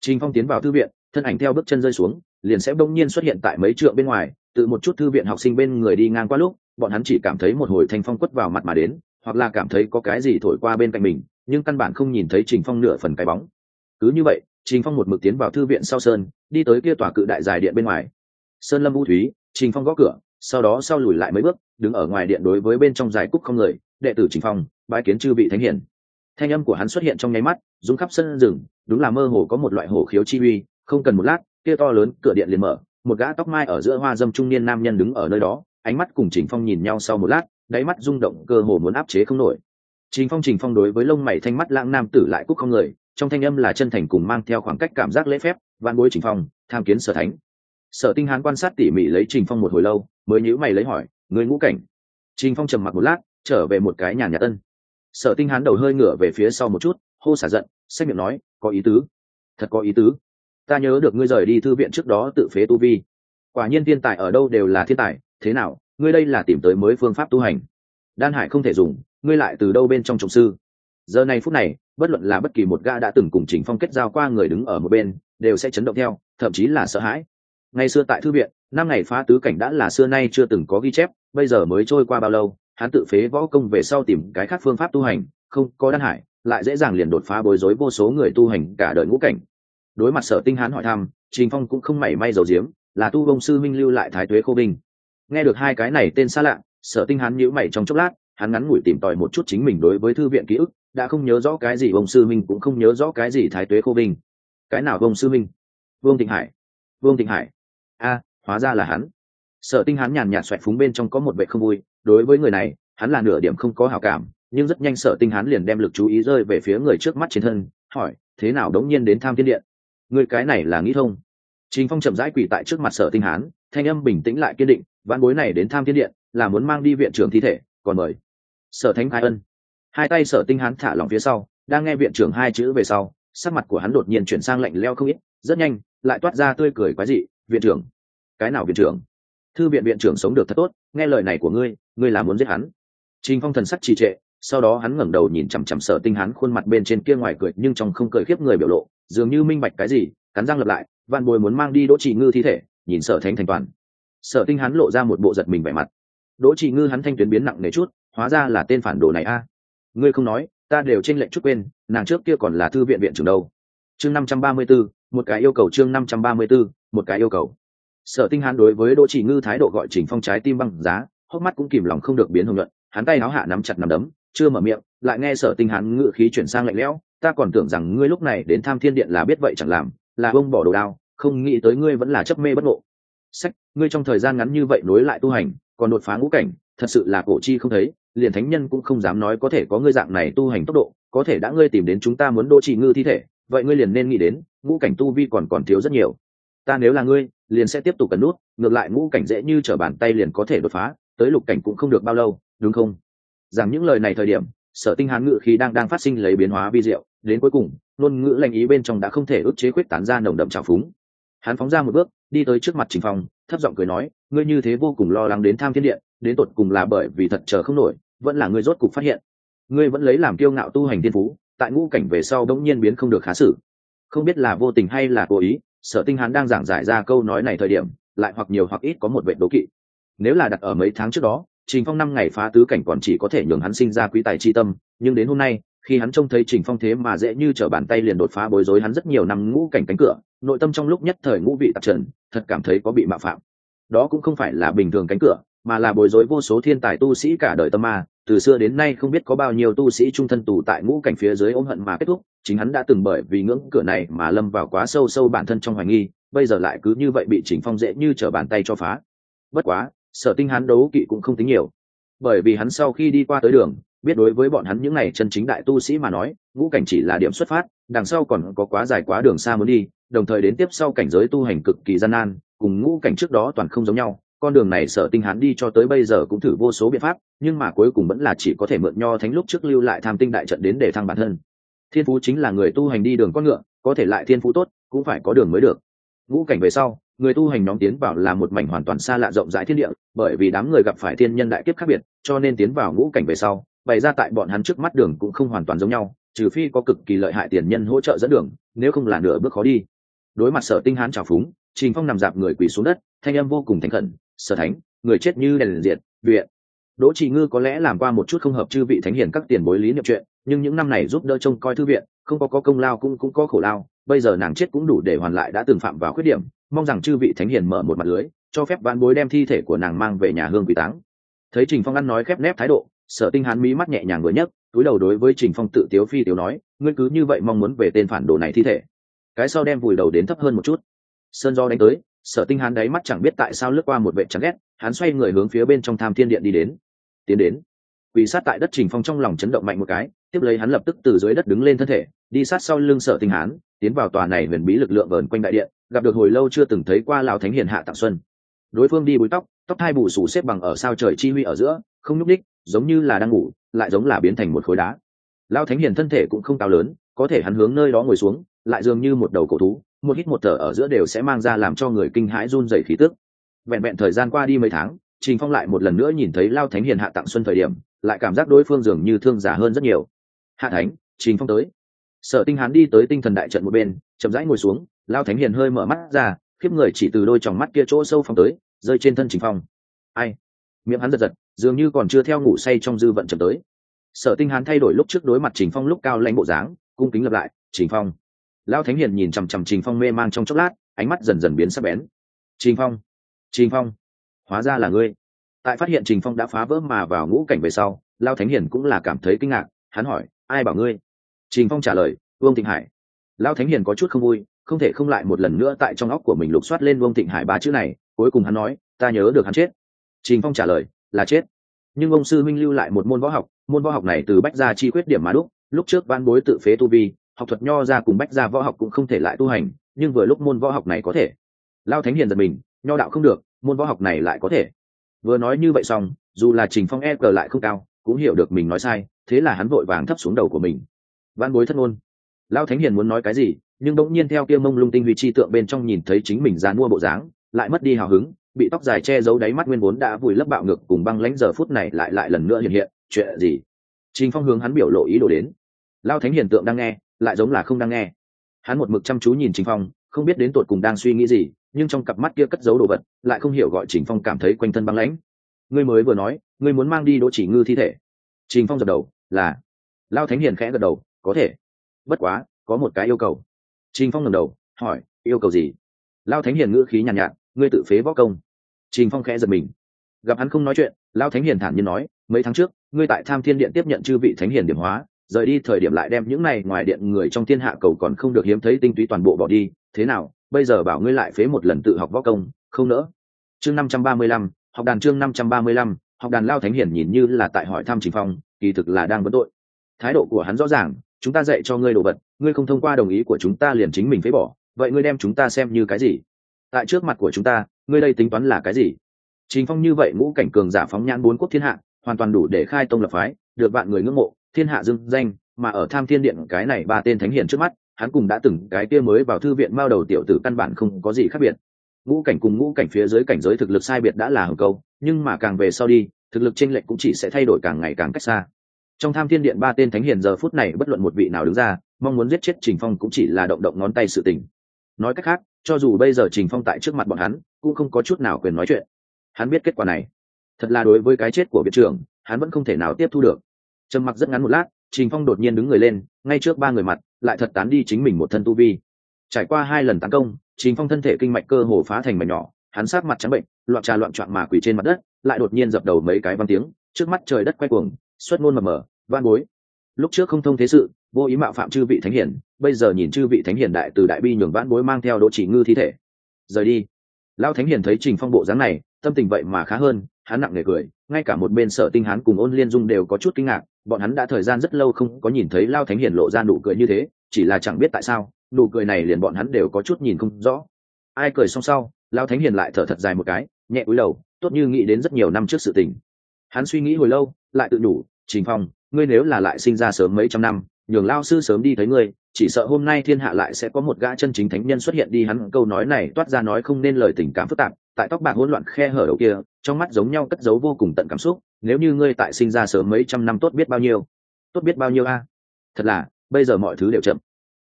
Trình phong tiến vào thư viện, thân ảnh theo bước chân rơi xuống, liền sẽ bỗng nhiên xuất hiện tại mấy trượng bên ngoài, tự một chút thư viện học sinh bên người đi ngang qua lúc, bọn hắn chỉ cảm thấy một hồi thanh phong quất vào mặt mà đến, hoặc là cảm thấy có cái gì thổi qua bên cạnh mình, nhưng căn bản không nhìn thấy trình phong nửa phần cái bóng. Cứ như vậy, trình phong một mực tiến vào thư viện sau sơn, đi tới kia tòa cự đại dài điện bên ngoài. Sơn lâm vũ thúy, trình phong gõ cửa sau đó sau lùi lại mấy bước, đứng ở ngoài điện đối với bên trong dài cúc không người, đệ tử trình phong bãi kiến chư vị thánh hiển. Thanh âm của hắn xuất hiện trong nháy mắt, rung khắp sân rừng, đúng là mơ hồ có một loại hổ khiếu chi uy, không cần một lát, kia to lớn cửa điện liền mở, một gã tóc mai ở giữa hoa dâm trung niên nam nhân đứng ở nơi đó, ánh mắt cùng trình phong nhìn nhau sau một lát, đáy mắt rung động cơ hồ muốn áp chế không nổi. Trình phong trình phong đối với lông mày thanh mắt lãng nam tử lại cúc không người, trong thanh âm là chân thành cùng mang theo khoảng cách cảm giác lễ phép van bối trình phong, tham kiến sở thánh sở tinh hán quan sát tỉ mỉ lấy trình phong một hồi lâu, mới nhữ mày lấy hỏi người ngũ cảnh? Trình phong trầm mặc một lát, trở về một cái nhà nhà tân. Sở tinh hán đầu hơi ngửa về phía sau một chút, hô xả giận xét miệng nói, có ý tứ. Thật có ý tứ. Ta nhớ được ngươi rời đi thư viện trước đó tự phế tu vi. Quả nhiên thiên tài ở đâu đều là thiên tài, thế nào, ngươi đây là tìm tới mới phương pháp tu hành. Đan hải không thể dùng, ngươi lại từ đâu bên trong trọng sư? Giờ này phút này, bất luận là bất kỳ một gã đã từng cùng trình phong kết giao qua người đứng ở một bên, đều sẽ chấn động theo, thậm chí là sợ hãi ngày xưa tại thư viện, năm ngày phá tứ cảnh đã là xưa nay chưa từng có ghi chép, bây giờ mới trôi qua bao lâu, hắn tự phế võ công về sau tìm cái khác phương pháp tu hành, không có đan hải, lại dễ dàng liền đột phá bối rối vô số người tu hành cả đời ngũ cảnh. Đối mặt sở tinh hán hỏi thăm, trình phong cũng không mảy may dầu diếm là tu vông sư minh lưu lại thái tuế khô binh nghe được hai cái này tên xa lạ, sở tinh hán nhữ mày trong chốc lát, hắn ngắn ngủi tìm tòi một chút chính mình đối với thư viện ký ức, đã không nhớ rõ cái gì vông sư minh cũng không nhớ rõ cái gì thái tuế khô binh cái nào vông sư minh vương thịnh hải. Vương thịnh hải a, hóa ra là hắn. Sở tinh hán nhàn nhạt xoẹt phúng bên trong có một vệ không vui. Đối với người này, hắn là nửa điểm không có hảo cảm, nhưng rất nhanh sở tinh hán liền đem lực chú ý rơi về phía người trước mắt trên thân, hỏi, thế nào đống nhiên đến tham thiên điện? Người cái này là nghĩ thông. Chính phong chậm rãi quỳ tại trước mặt sở tinh hán, thanh âm bình tĩnh lại kiên định văn bối này đến tham thiên điện, là muốn mang đi viện trưởng thi thể, còn mời. Sở thánh thái ân. Hai tay sở tinh hán thả lỏng phía sau, đang nghe viện trưởng hai chữ về sau, sắc mặt của hắn đột nhiên chuyển sang lạnh leo không ít, rất nhanh, lại toát ra tươi cười quái dị viện trưởng. Cái nào viện trưởng? Thư viện viện trưởng sống được thật tốt nghe lời này của ngươi ngươi là muốn giết hắn. Trình phong thần sắc trì trệ sau đó hắn ngẩng đầu nhìn chằm chằm sở tinh hắn khuôn mặt bên trên kia ngoài cười nhưng trong không cười khiếp người biểu lộ dường như minh bạch cái gì cắn răng lập lại văn bồi muốn mang đi đỗ trị ngư thi thể nhìn sở thánh thành toàn. Sở tinh hắn lộ ra một bộ giật mình vẻ mặt. Đỗ trị ngư hắn thanh tuyến biến nặng nề chút hóa ra là tên phản đồ này a. Ngươi không nói ta đều trên lệnh chút quên nàng trước kia còn là thư viện viện trưởng đâu. Chương năm trăm ba mươi 534, một cái yêu cầu chương năm trăm ba mươi 534, một cái yêu cầu sở tinh Hán đối với đỗ Chỉ ngư thái độ gọi chỉnh phong trái tim băng giá, hốc mắt cũng kìm lòng không được biến hồng luận. hắn tay áo hạ nắm chặt nắm đấm, chưa mở miệng, lại nghe sở tinh Hán ngự khí chuyển sang lạnh lẽo, ta còn tưởng rằng ngươi lúc này đến tham thiên điện là biết vậy chẳng làm, là bông bỏ đồ đao, không nghĩ tới ngươi vẫn là chấp mê bất ngộ sách, ngươi trong thời gian ngắn như vậy nối lại tu hành, còn đột phá ngũ cảnh, thật sự là cổ chi không thấy, liền thánh nhân cũng không dám nói có thể có ngươi dạng này tu hành tốc độ, có thể đã ngươi tìm đến chúng ta muốn đỗ trị ngư thi thể, vậy ngươi liền nên nghĩ đến, ngũ cảnh tu vi còn còn thiếu rất nhiều ta nếu là ngươi, liền sẽ tiếp tục cần nút, ngược lại ngũ cảnh dễ như t r ở bàn tay liền có thể đột phá, tới lục cảnh cũng không được bao lâu, đúng không? Rằng những lời này thời điểm, sở tinh hán ngự khí đang đang phát sinh lấy biến hóa vi diệu, đến cuối cùng, ngôn ngữ lành ý bên trong đã không thể ức chế quyết tán ra nồng đậm trào phúng. Hắn phóng ra một bước, đi tới trước mặt trình phong, thấp giọng cười nói, ngươi như thế vô cùng lo lắng đến tham thiên điện, đến tột cùng là bởi vì thật chờ không nổi, vẫn là ngươi rốt cục phát hiện. Ngươi vẫn lấy làm kiêu ngạo tu hành thiên phú, tại ngũ cảnh về sau đống nhiên biến không được khá xử. Không biết là vô tình hay là cố ý sở tinh hán đang giảng giải ra câu nói này thời điểm, lại hoặc nhiều hoặc ít có một vệ đố kỵ. Nếu là đặt ở mấy tháng trước đó, trình phong năm ngày phá tứ cảnh còn chỉ có thể nhường hắn sinh ra quý tài chi tâm, nhưng đến hôm nay, khi hắn trông thấy trình phong thế mà dễ như trở bàn tay liền đột phá bối rối hắn rất nhiều năm ngũ cảnh cánh cửa, nội tâm trong lúc nhất thời ngũ vị tạp trần, thật cảm thấy có bị mạo phạm. Đó cũng không phải là bình thường cánh cửa, mà là bối rối vô số thiên tài tu sĩ cả đời tâm ma từ xưa đến nay không biết có bao nhiêu tu sĩ trung thân tù tại ngũ cảnh phía dưới ôm hận mà kết thúc, chính hắn đã từng bởi vì ngưỡng cửa này mà lâm vào quá sâu sâu bản thân trong hoài nghi, bây giờ lại cứ như vậy bị chỉnh phong dễ như trở bàn tay cho phá. Bất quá, sở tinh hắn đấu kỵ cũng không tính nhiều. Bởi vì hắn sau khi đi qua tới đường, biết đối với bọn hắn những n à y chân chính đại tu sĩ mà nói, ngũ cảnh chỉ là điểm xuất phát, đằng sau còn có quá dài quá đường xa muốn đi, đồng thời đến tiếp sau cảnh giới tu hành cực kỳ gian nan, cùng ngũ cảnh trước đó toàn không giống nhau con đường này sở tinh hán đi cho tới bây giờ cũng thử vô số biện pháp, nhưng mà cuối cùng vẫn là chỉ có thể mượn nho thánh lúc trước lưu lại tham tinh đại trận đến để thăng bản thân. Thiên phú chính là người tu hành đi đường con ngựa, có thể lại thiên phú tốt, cũng phải có đường mới được. Ngũ cảnh về sau, người tu hành nhóm tiến vào là một mảnh hoàn toàn xa lạ rộng rãi thiên địa, bởi vì đám người gặp phải thiên nhân đại kiếp khác biệt, cho nên tiến vào ngũ cảnh về sau, bày ra tại bọn hắn trước mắt đường cũng không hoàn toàn giống nhau, trừ phi có cực kỳ lợi hại tiền nhân hỗ trợ dẫn đường, nếu không là nửa bước khó đi. Đối mặt sở tinh hán trào phúng, trình phong nằm dạp người quỳ xuống đất, thanh âm vô cùng thành khẩn sở thánh, người chết như đèn diệt, viện. Đỗ trì ngư có lẽ làm qua một chút không hợp chư vị thánh hiền các tiền bối lý niệm chuyện, nhưng những năm này giúp đỡ trông coi thư viện, không có có công lao cũng cũng có khổ lao. Bây giờ nàng chết cũng đủ để hoàn lại đã từng phạm vào khuyết điểm, mong rằng chư vị thánh hiền mở một mặt lưới, cho phép vãn bối đem thi thể của nàng mang về nhà hương quỷ táng. Thấy trình phong ăn nói khép nép thái độ, sở tinh hán mí mắt nhẹ nhàng vừa nhấc, túi đầu đối với trình phong tự tiếu phi tiếu nói, ngươi cứ như vậy mong muốn về tên phản đồ này thi thể. Cái sau đem vùi đầu đến thấp hơn một chút. Sơn do đánh tới sở tinh hán đáy mắt chẳng biết tại sao lướt qua một vệ trắng ghét, hắn xoay người hướng phía bên trong tham thiên điện đi đến. Tiến đến. Quỳ sát tại đất trình phong trong lòng chấn động mạnh một cái, tiếp lấy hắn lập tức từ dưới đất đứng lên thân thể, đi sát sau lưng sở tinh hán, tiến vào tòa này huyền bí lực lượng vờn quanh đại điện, gặp được hồi lâu chưa từng thấy qua lão thánh hiền hạ tặng xuân. Đối phương đi búi tóc tóc hai bù sủ xếp bằng ở sao trời chi huy ở giữa, không nhúc đích giống như là đang ngủ, lại giống là biến thành một khối đá. Lao thánh hiền thân thể cũng không cao lớn, có thể hắn hướng nơi đó ngồi xuống, lại dường như một đầu cổ thú một hít một thở ở giữa đều sẽ mang ra làm cho người kinh hãi run dày khí tức. Vẹn vẹn thời gian qua đi mấy tháng, trình phong lại một lần nữa nhìn thấy lao thánh hiền hạ tặng xuân thời điểm, lại cảm giác đối phương dường như thương giả hơn rất nhiều. Hạ thánh, trình phong tới. Sở tinh hán đi tới tinh thần đại trận một bên, chậm rãi ngồi xuống, lao thánh hiền hơi mở mắt ra, khiếp người chỉ từ đôi tròng mắt kia chỗ sâu phong tới, rơi trên thân trình phong. Ai? Miệng hắn giật giật, dường như còn chưa theo ngủ say trong dư vận chậm tới. Sở tinh hán thay đổi lúc trước đối mặt trình phong lúc cao lãnh bộ dáng, cung kính lập lại, trình phong lao thánh hiền nhìn chằm chằm trình phong mê man trong chốc lát, ánh mắt dần dần biến sắc bén. Trình phong trình phong, hóa ra là ngươi. Tại phát hiện trình phong đã phá vỡ mà vào ngũ cảnh về sau lao thánh hiền cũng là cảm thấy kinh ngạc, hắn hỏi, ai bảo ngươi? Trình phong trả lời, vương thịnh hải. Lao thánh hiền có chút không vui, không thể không lại một lần nữa tại trong óc của mình lục soát lên vương thịnh hải ba chữ này, cuối cùng hắn nói, ta nhớ được hắn chết. Trình phong trả lời, là chết. Nhưng ông sư minh lưu lại một môn võ học, môn võ học này từ bách gia chi khuyết điểm mà đúc, lúc trước ban bối tự phế tu vi học thuật nho ra cùng bách gia võ học cũng không thể lại tu hành, nhưng vừa lúc môn võ học này có thể. Lao thánh hiền giật mình, nho đạo không được, môn võ học này lại có thể. Vừa nói như vậy xong, dù là trình phong e cờ lại không cao, cũng hiểu được mình nói sai, thế là hắn vội vàng thấp xuống đầu của mình. Văn bối thất ngôn. Lao thánh hiền muốn nói cái gì, nhưng bỗng nhiên theo kia mông lung tinh huy chi tượng bên trong nhìn thấy chính mình ra mua bộ dáng, lại mất đi hào hứng, bị tóc dài che giấu đáy mắt nguyên vốn đã vùi lấp bạo ngực cùng băng lãnh giờ phút này lại lại lần nữa hiện hiện, chuyện gì? Trình phong hướng hắn biểu lộ ý đồ đến. Lao thánh hiền tượng đang nghe lại giống là không đang nghe. Hắn một mực chăm chú nhìn trình phong không biết đến tột cùng đang suy nghĩ gì nhưng trong cặp mắt kia cất giấu đồ vật lại không hiểu gọi trình phong cảm thấy quanh thân băng lãnh. Ngươi mới vừa nói ngươi muốn mang đi đỗ chỉ ngư thi thể. Trình phong gật đầu là. Lao thánh hiền khẽ gật đầu có thể. Bất quá có một cái yêu cầu. Trình phong ngẩng đầu hỏi yêu cầu gì? Lao thánh hiền ngữ khí nhàn nhạt, nhạt ngươi tự phế võ công. Trình phong khẽ giật mình. Gặp hắn không nói chuyện lao thánh hiền thản nhiên nói mấy tháng trước ngươi tại tham thiên điện tiếp nhận chư vị thánh hiền điểm hóa rời đi thời điểm lại đem những này ngoài điện người trong thiên hạ cầu còn không được hiếm thấy tinh túy toàn bộ bỏ đi. Thế nào, bây giờ bảo ngươi lại phế một lần tự học võ công, không nỡ. Chương năm trăm ba mươi lăm, học đàn chương năm trăm ba mươi lăm, học đàn lao thánh hiển nhìn như là tại hỏi thăm trình phong, kỳ thực là đang vấn tội. Thái độ của hắn rõ ràng, chúng ta dạy cho ngươi đồ vật, ngươi không thông qua đồng ý của chúng ta liền chính mình phế bỏ, vậy ngươi đem chúng ta xem như cái gì? Tại trước mặt của chúng ta, ngươi đây tính toán là cái gì? Trình phong như vậy ngũ cảnh cường giả phóng nhãn bốn quốc thiên hạ, hoàn toàn đủ để khai tông lập phái, được bạn người ngưỡng mộ thiên hạ dương danh, mà ở tham thiên điện cái này ba tên thánh hiển trước mắt, hắn cùng đã từng cái kia mới vào thư viện mao đầu tiểu tử căn bản không có gì khác biệt. Ngũ cảnh cùng ngũ cảnh phía dưới cảnh giới thực lực sai biệt đã là hầm câu, nhưng mà càng về sau đi, thực lực chênh lệch cũng chỉ sẽ thay đổi càng ngày càng cách xa. Trong tham thiên điện ba tên thánh hiền giờ phút này bất luận một vị nào đứng ra, mong muốn giết chết trình phong cũng chỉ là động động ngón tay sự tình. Nói cách khác, cho dù bây giờ trình phong tại trước mặt bọn hắn, cũng không có chút nào quyền nói chuyện. Hắn biết kết quả này. Thật là đối với cái chết của viện trưởng, hắn vẫn không thể nào tiếp thu được trầm mặc rất ngắn một lát, trình phong đột nhiên đứng người lên, ngay trước ba người mặt, lại thật tán đi chính mình một thân tu vi. Trải qua hai lần tấn công, trình phong thân thể kinh mạch cơ hồ phá thành mảnh nhỏ, hắn sát mặt trắng bệnh, loạn trà loạn trọn mà quỳ trên mặt đất, lại đột nhiên dập đầu mấy cái văn tiếng, trước mắt trời đất quay cuồng, xuất ngôn mờ mờ van bối. Lúc trước không thông thế sự, vô ý mạo phạm chư vị thánh hiển, bây giờ nhìn chư vị thánh hiển đại từ đại bi nhường vãn bối mang theo đỗ chỉ ngư thi thể. Rời đi. Lao thánh hiển thấy trình phong bộ dáng này, tâm tình vậy mà khá hơn, hắn nặng nề cười, ngay cả một bên sở tinh hán cùng ôn liên dung đều có chút kinh ngạc bọn hắn đã thời gian rất lâu không có nhìn thấy lao thánh Hiền lộ ra nụ cười như thế, chỉ là chẳng biết tại sao, nụ cười này liền bọn hắn đều có chút nhìn không rõ. Ai cười xong sau, lao thánh hiền lại thở thật dài một cái, nhẹ cúi đầu, tốt như nghĩ đến rất nhiều năm trước sự tình. Hắn suy nghĩ hồi lâu, lại tự đủ trình phong, ngươi nếu là lại sinh ra sớm mấy trăm năm, nhường lao sư sớm đi thấy ngươi, chỉ sợ hôm nay thiên hạ lại sẽ có một gã chân chính thánh nhân xuất hiện đi. Hắn câu nói này toát ra nói không nên lời tình cảm phức tạp, tại tóc bạc hỗn loạn khe hở đầu kia trong mắt giống nhau cất giấu vô cùng tận cảm xúc, nếu như ngươi tại sinh ra sớm mấy trăm năm tốt biết bao nhiêu, tốt biết bao nhiêu a? Thật là, bây giờ mọi thứ đều chậm.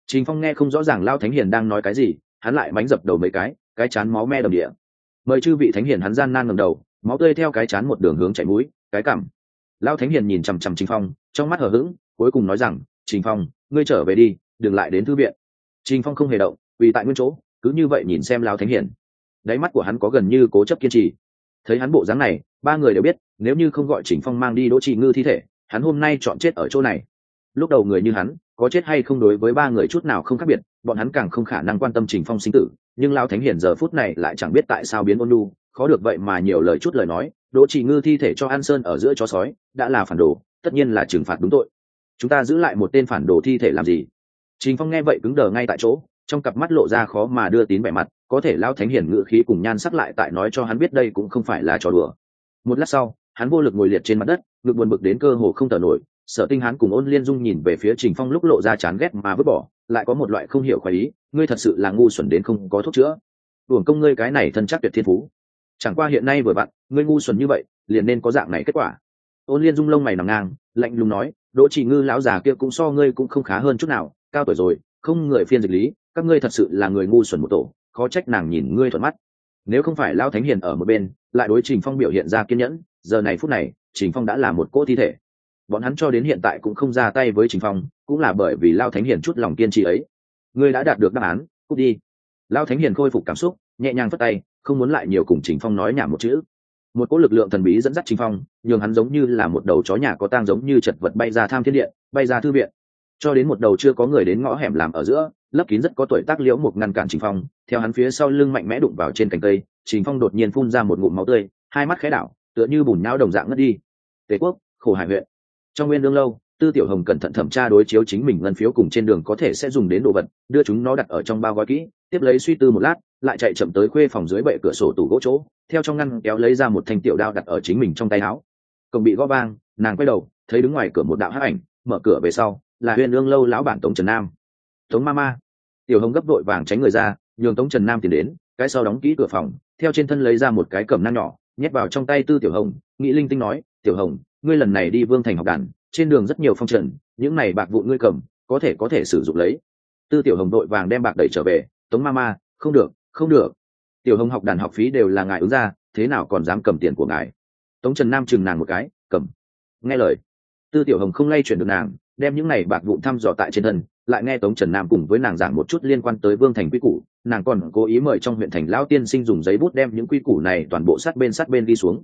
Trình phong nghe không rõ ràng lao thánh hiền đang nói cái gì, hắn lại mánh dập đầu mấy cái cái chán máu me đầm địa. Mời chư vị thánh hiền hắn gian nan ngầm đầu, máu tươi theo cái chán một đường hướng chảy mũi, cái cảm. Lao thánh hiền nhìn chằm chằm trình phong, trong mắt hờ hững, cuối cùng nói rằng, trình phong, ngươi trở về đi, đừng lại đến thư viện. Trình phong không hề động, vì tại nguyên chỗ, cứ như vậy nhìn xem lao thánh hiền. Đáy mắt của hắn có gần như cố chấp kiên trì thấy hắn bộ dáng này, ba người đều biết, nếu như không gọi trình phong mang đi đỗ trị ngư thi thể, hắn hôm nay chọn chết ở chỗ này. Lúc đầu người như hắn, có chết hay không đối với ba người chút nào không khác biệt, bọn hắn càng không khả năng quan tâm trình phong sinh tử, nhưng lao thánh hiển giờ phút này lại chẳng biết tại sao biến ôn lu khó được vậy mà nhiều lời chút lời nói, đỗ trị ngư thi thể cho an sơn ở giữa chó sói, đã là phản đồ, tất nhiên là trừng phạt đúng tội. Chúng ta giữ lại một tên phản đồ thi thể làm gì? Trình phong nghe vậy cứng đờ ngay tại chỗ, trong cặp mắt lộ ra khó mà đưa tín vẻ mặt có thể lao thánh hiển ngự khí cùng nhan sắc lại tại nói cho hắn biết đây cũng không phải là trò đùa. Một lát sau, hắn vô lực ngồi liệt trên mặt đất, ngực buồn bực đến cơ hồ không thở nổi sở tinh hắn cùng ôn liên dung nhìn về phía trình phong lúc lộ ra chán ghét mà vứt bỏ, lại có một loại không hiểu khoái ý, ngươi thật sự là ngu xuẩn đến không có thuốc chữa. Uổng công ngươi cái này thân chắc tuyệt thiên phú. Chẳng qua hiện nay vừa vặn, ngươi ngu xuẩn như vậy, liền nên có dạng này kết quả. Ôn liên dung lông mày nằm ngang, lạnh lùng nói, đỗ chỉ ngư lão già kia cũng so ngươi cũng không khá hơn chút nào, cao tuổi rồi, không người phiên dịch lý, các ngươi thật sự là người ngu xuẩn một tổ khó trách nàng nhìn ngươi thuận mắt. Nếu không phải lão thánh hiền ở một bên, lại đối trình phong biểu hiện ra kiên nhẫn, giờ này phút này, trình phong đã là một cỗ thi thể. Bọn hắn cho đến hiện tại cũng không ra tay với trình phong, cũng là bởi vì lao thánh hiền chút lòng kiên trì ấy. Ngươi đã đạt được đáp án, cút đi. Lao thánh hiền khôi phục cảm xúc, nhẹ nhàng phất tay, không muốn lại nhiều cùng trình phong nói nhảm một chữ. Một cỗ lực lượng thần bí dẫn dắt trình phong, nhường hắn giống như là một đầu chó nhà có tang giống như chật vật bay ra tham thiên điện, bay ra thư viện. Cho đến một đầu chưa có người đến ngõ hẻm làm ở giữa lấp kín rất có tuổi tác liễu một ngăn cản trình phong, theo hắn phía sau lưng mạnh mẽ đụng vào trên cành cây, trình phong đột nhiên phun ra một ngụm máu tươi, hai mắt khẽ đảo, tựa như bùn não đồng dạng ngất đi. Tề quốc, khổ hải huyện. Trong nguyên đương lâu, tư tiểu hồng cẩn thận thẩm tra đối chiếu chính mình ngân phiếu cùng trên đường có thể sẽ dùng đến đồ vật, đưa chúng nó đặt ở trong bao gói kỹ, tiếp lấy suy tư một lát, lại chạy chậm tới khuê phòng dưới bệ cửa sổ tủ gỗ chỗ, theo trong ngăn kéo lấy ra một thanh tiểu đao đặt ở chính mình trong tay áo. Cổng bị gõ vang, nàng quay đầu, thấy đứng ngoài cửa một đạo hắc ảnh, mở cửa về sau, là huyền lương lâu lão bản tống trần nam tống ma ma. Tiểu hồng gấp đội vàng tránh người ra, nhường tống trần nam tìm đến, cái sau đóng kỹ cửa phòng, theo trên thân lấy ra một cái cẩm nang nhỏ, nhét vào trong tay tư tiểu hồng, nghĩ linh tinh nói, tiểu hồng, ngươi lần này đi vương thành học đàn, trên đường rất nhiều phong trần, những này bạc vụ ngươi cầm, có thể có thể sử dụng lấy. Tư tiểu hồng đội vàng đem bạc đẩy trở về, tống ma ma, không được không được. Tiểu hồng học đàn học phí đều là ngài ứng ra, thế nào còn dám cầm tiền của ngài? Tống trần nam chừng nàng một cái, cầm. Nghe lời, tư tiểu hồng không lay chuyển được nàng, đem những này bạc vụn thăm dò tại trên thân lại nghe tống trần nam cùng với nàng giảng một chút liên quan tới vương thành quy củ, nàng còn cố ý mời trong huyện thành lão tiên sinh dùng giấy bút đem những quy củ này toàn bộ sát bên sát bên đi xuống.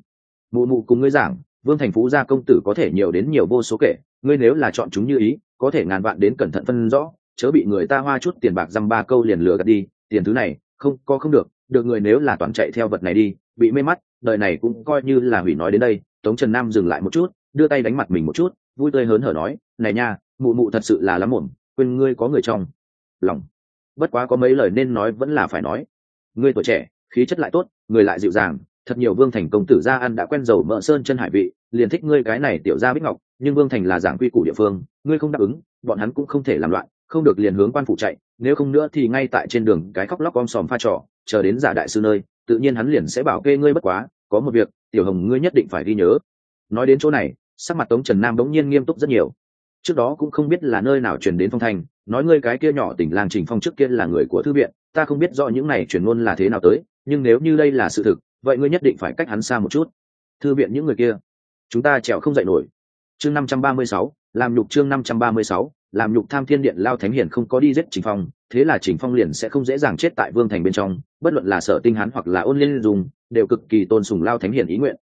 Mụ mụ cùng ngươi giảng, vương thành phú gia công tử có thể nhiều đến nhiều vô số kể, ngươi nếu là chọn chúng như ý, có thể ngàn vạn đến cẩn thận phân rõ, chớ bị người ta hoa chút tiền bạc dăm ba câu liền lừa gạt đi, tiền thứ này, không, có không được được người nếu là toàn chạy theo vật này đi, bị mê mắt, đời này cũng coi như là hủy nói đến đây. Tống trần nam dừng lại một chút, đưa tay đánh mặt mình một chút, vui tươi hớn hở nói, này nha, mụ mụ thật sự là lắm ổn quên ngươi có người trong lòng. Bất quá có mấy lời nên nói vẫn là phải nói. Ngươi tuổi trẻ, khí chất lại tốt, người lại dịu dàng, thật nhiều vương thành công tử gia ăn đã quen dầu mỡ sơn chân hải vị, liền thích ngươi cái này tiểu gia bích ngọc, nhưng vương thành là giảng quy củ địa phương, ngươi không đáp ứng, bọn hắn cũng không thể làm loạn, không được liền hướng quan phủ chạy, nếu không nữa thì ngay tại trên đường cái khóc lóc om sòm pha trò, chờ đến giả đại sư nơi, tự nhiên hắn liền sẽ bảo kê ngươi bất quá, có một việc, tiểu hồng ngươi nhất định phải ghi nhớ. Nói đến chỗ này, sắc mặt tống trần nam bỗng nhiên nghiêm túc rất nhiều trước đó cũng không biết là nơi nào truyền đến phong thành nói ngươi cái kia nhỏ tỉnh làng trình phong trước kia là người của thư viện, ta không biết rõ những này truyền ngôn là thế nào tới, nhưng nếu như đây là sự thực, vậy ngươi nhất định phải cách hắn xa một chút. Thư viện những người kia, chúng ta trèo không dậy nổi. Chương năm trăm ba mươi sáu, làm nhục chương năm trăm ba mươi sáu, làm nhục tham thiên điện lao thánh hiền không có đi giết trình phong, thế là trình phong liền sẽ không dễ dàng chết tại vương thành bên trong, bất luận là sở tinh hán hoặc là ôn liên dùng, đều cực kỳ tôn sùng lao thánh hiền ý nguyện.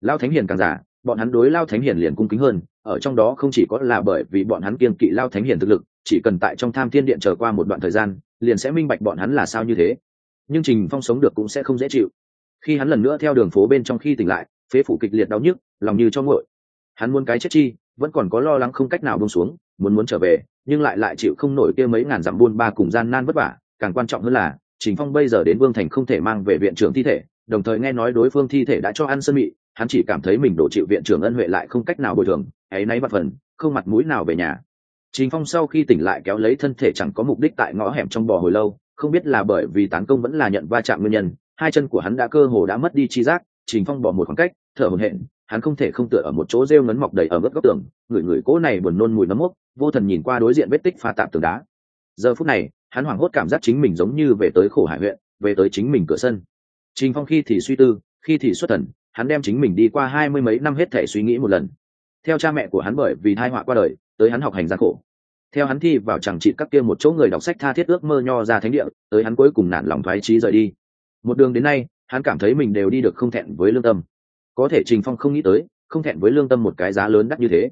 Lao thánh hiền càng giả bọn hắn đối lao thánh hiền liền cung kính hơn, ở trong đó không chỉ có là bởi vì bọn hắn kiên kỵ lao thánh hiền thực lực, chỉ cần tại trong tham thiên điện chờ qua một đoạn thời gian, liền sẽ minh bạch bọn hắn là sao như thế. Nhưng trình phong sống được cũng sẽ không dễ chịu. Khi hắn lần nữa theo đường phố bên trong khi tỉnh lại, phế phủ kịch liệt đau nhức, lòng như cho ngội hắn muốn cái chết chi, vẫn còn có lo lắng không cách nào bông xuống, muốn muốn trở về, nhưng lại lại chịu không nổi kia mấy ngàn dặm buôn ba cùng gian nan vất vả. Càng quan trọng hơn là, trình phong bây giờ đến vương thành không thể mang về viện trưởng thi thể, đồng thời nghe nói đối phương thi thể đã cho ăn sân mị hắn chỉ cảm thấy mình đổ chịu viện trưởng ân huệ lại không cách nào bồi thường, ấy náy bất phần, không mặt mũi nào về nhà. Trình phong sau khi tỉnh lại kéo lấy thân thể chẳng có mục đích tại ngõ hẻm trong bò hồi lâu, không biết là bởi vì tán công vẫn là nhận va chạm nguyên nhân, hai chân của hắn đã cơ hồ đã mất đi chi giác, trình phong bỏ một khoảng cách, thở hổn hển, hắn không thể không tựa ở một chỗ rêu ngấn mọc đầy ở mức góc tường, người người cỗ này buồn nôn mùi nấm mốc, vô thần nhìn qua đối diện vết tích pha tạp tường đá. Giờ phút này, hắn hoảng hốt cảm giác chính mình giống như về tới khổ hải huyện, về tới chính mình cửa sân. Trình phong khi thì suy tư, khi thì xuất thần hắn đem chính mình đi qua hai mươi mấy năm hết thể suy nghĩ một lần. Theo cha mẹ của hắn bởi vì thai họa qua đời, tới hắn học hành gian khổ. Theo hắn thi vào chẳng trị các kia một chỗ người đọc sách tha thiết ước mơ nho ra thánh địa, tới hắn cuối cùng nản lòng thoái trí rời đi. Một đường đến nay, hắn cảm thấy mình đều đi được không thẹn với lương tâm. Có thể trình phong không nghĩ tới, không thẹn với lương tâm một cái giá lớn đắt như thế.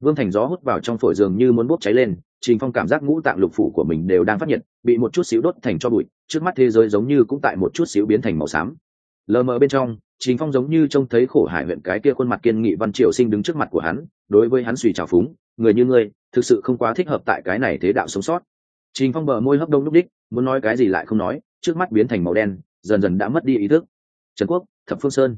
Vương thành gió hút vào trong phổi giường như muốn bốc cháy lên, trình phong cảm giác ngũ tạng lục phủ của mình đều đang phát nhiệt, bị một chút xíu đốt thành cho bụi, trước mắt thế giới giống như cũng tại một chút xíu biến thành màu xám lờ mờ bên trong, trình phong giống như trông thấy khổ hải huyện cái kia khuôn mặt kiên nghị văn triều sinh đứng trước mặt của hắn, đối với hắn suy trào phúng, người như ngươi, thực sự không quá thích hợp tại cái này thế đạo sống sót. Trình phong bờ môi hấp đông lúc đích, muốn nói cái gì lại không nói, trước mắt biến thành màu đen, dần dần đã mất đi ý thức. Trần quốc, thập phương sơn.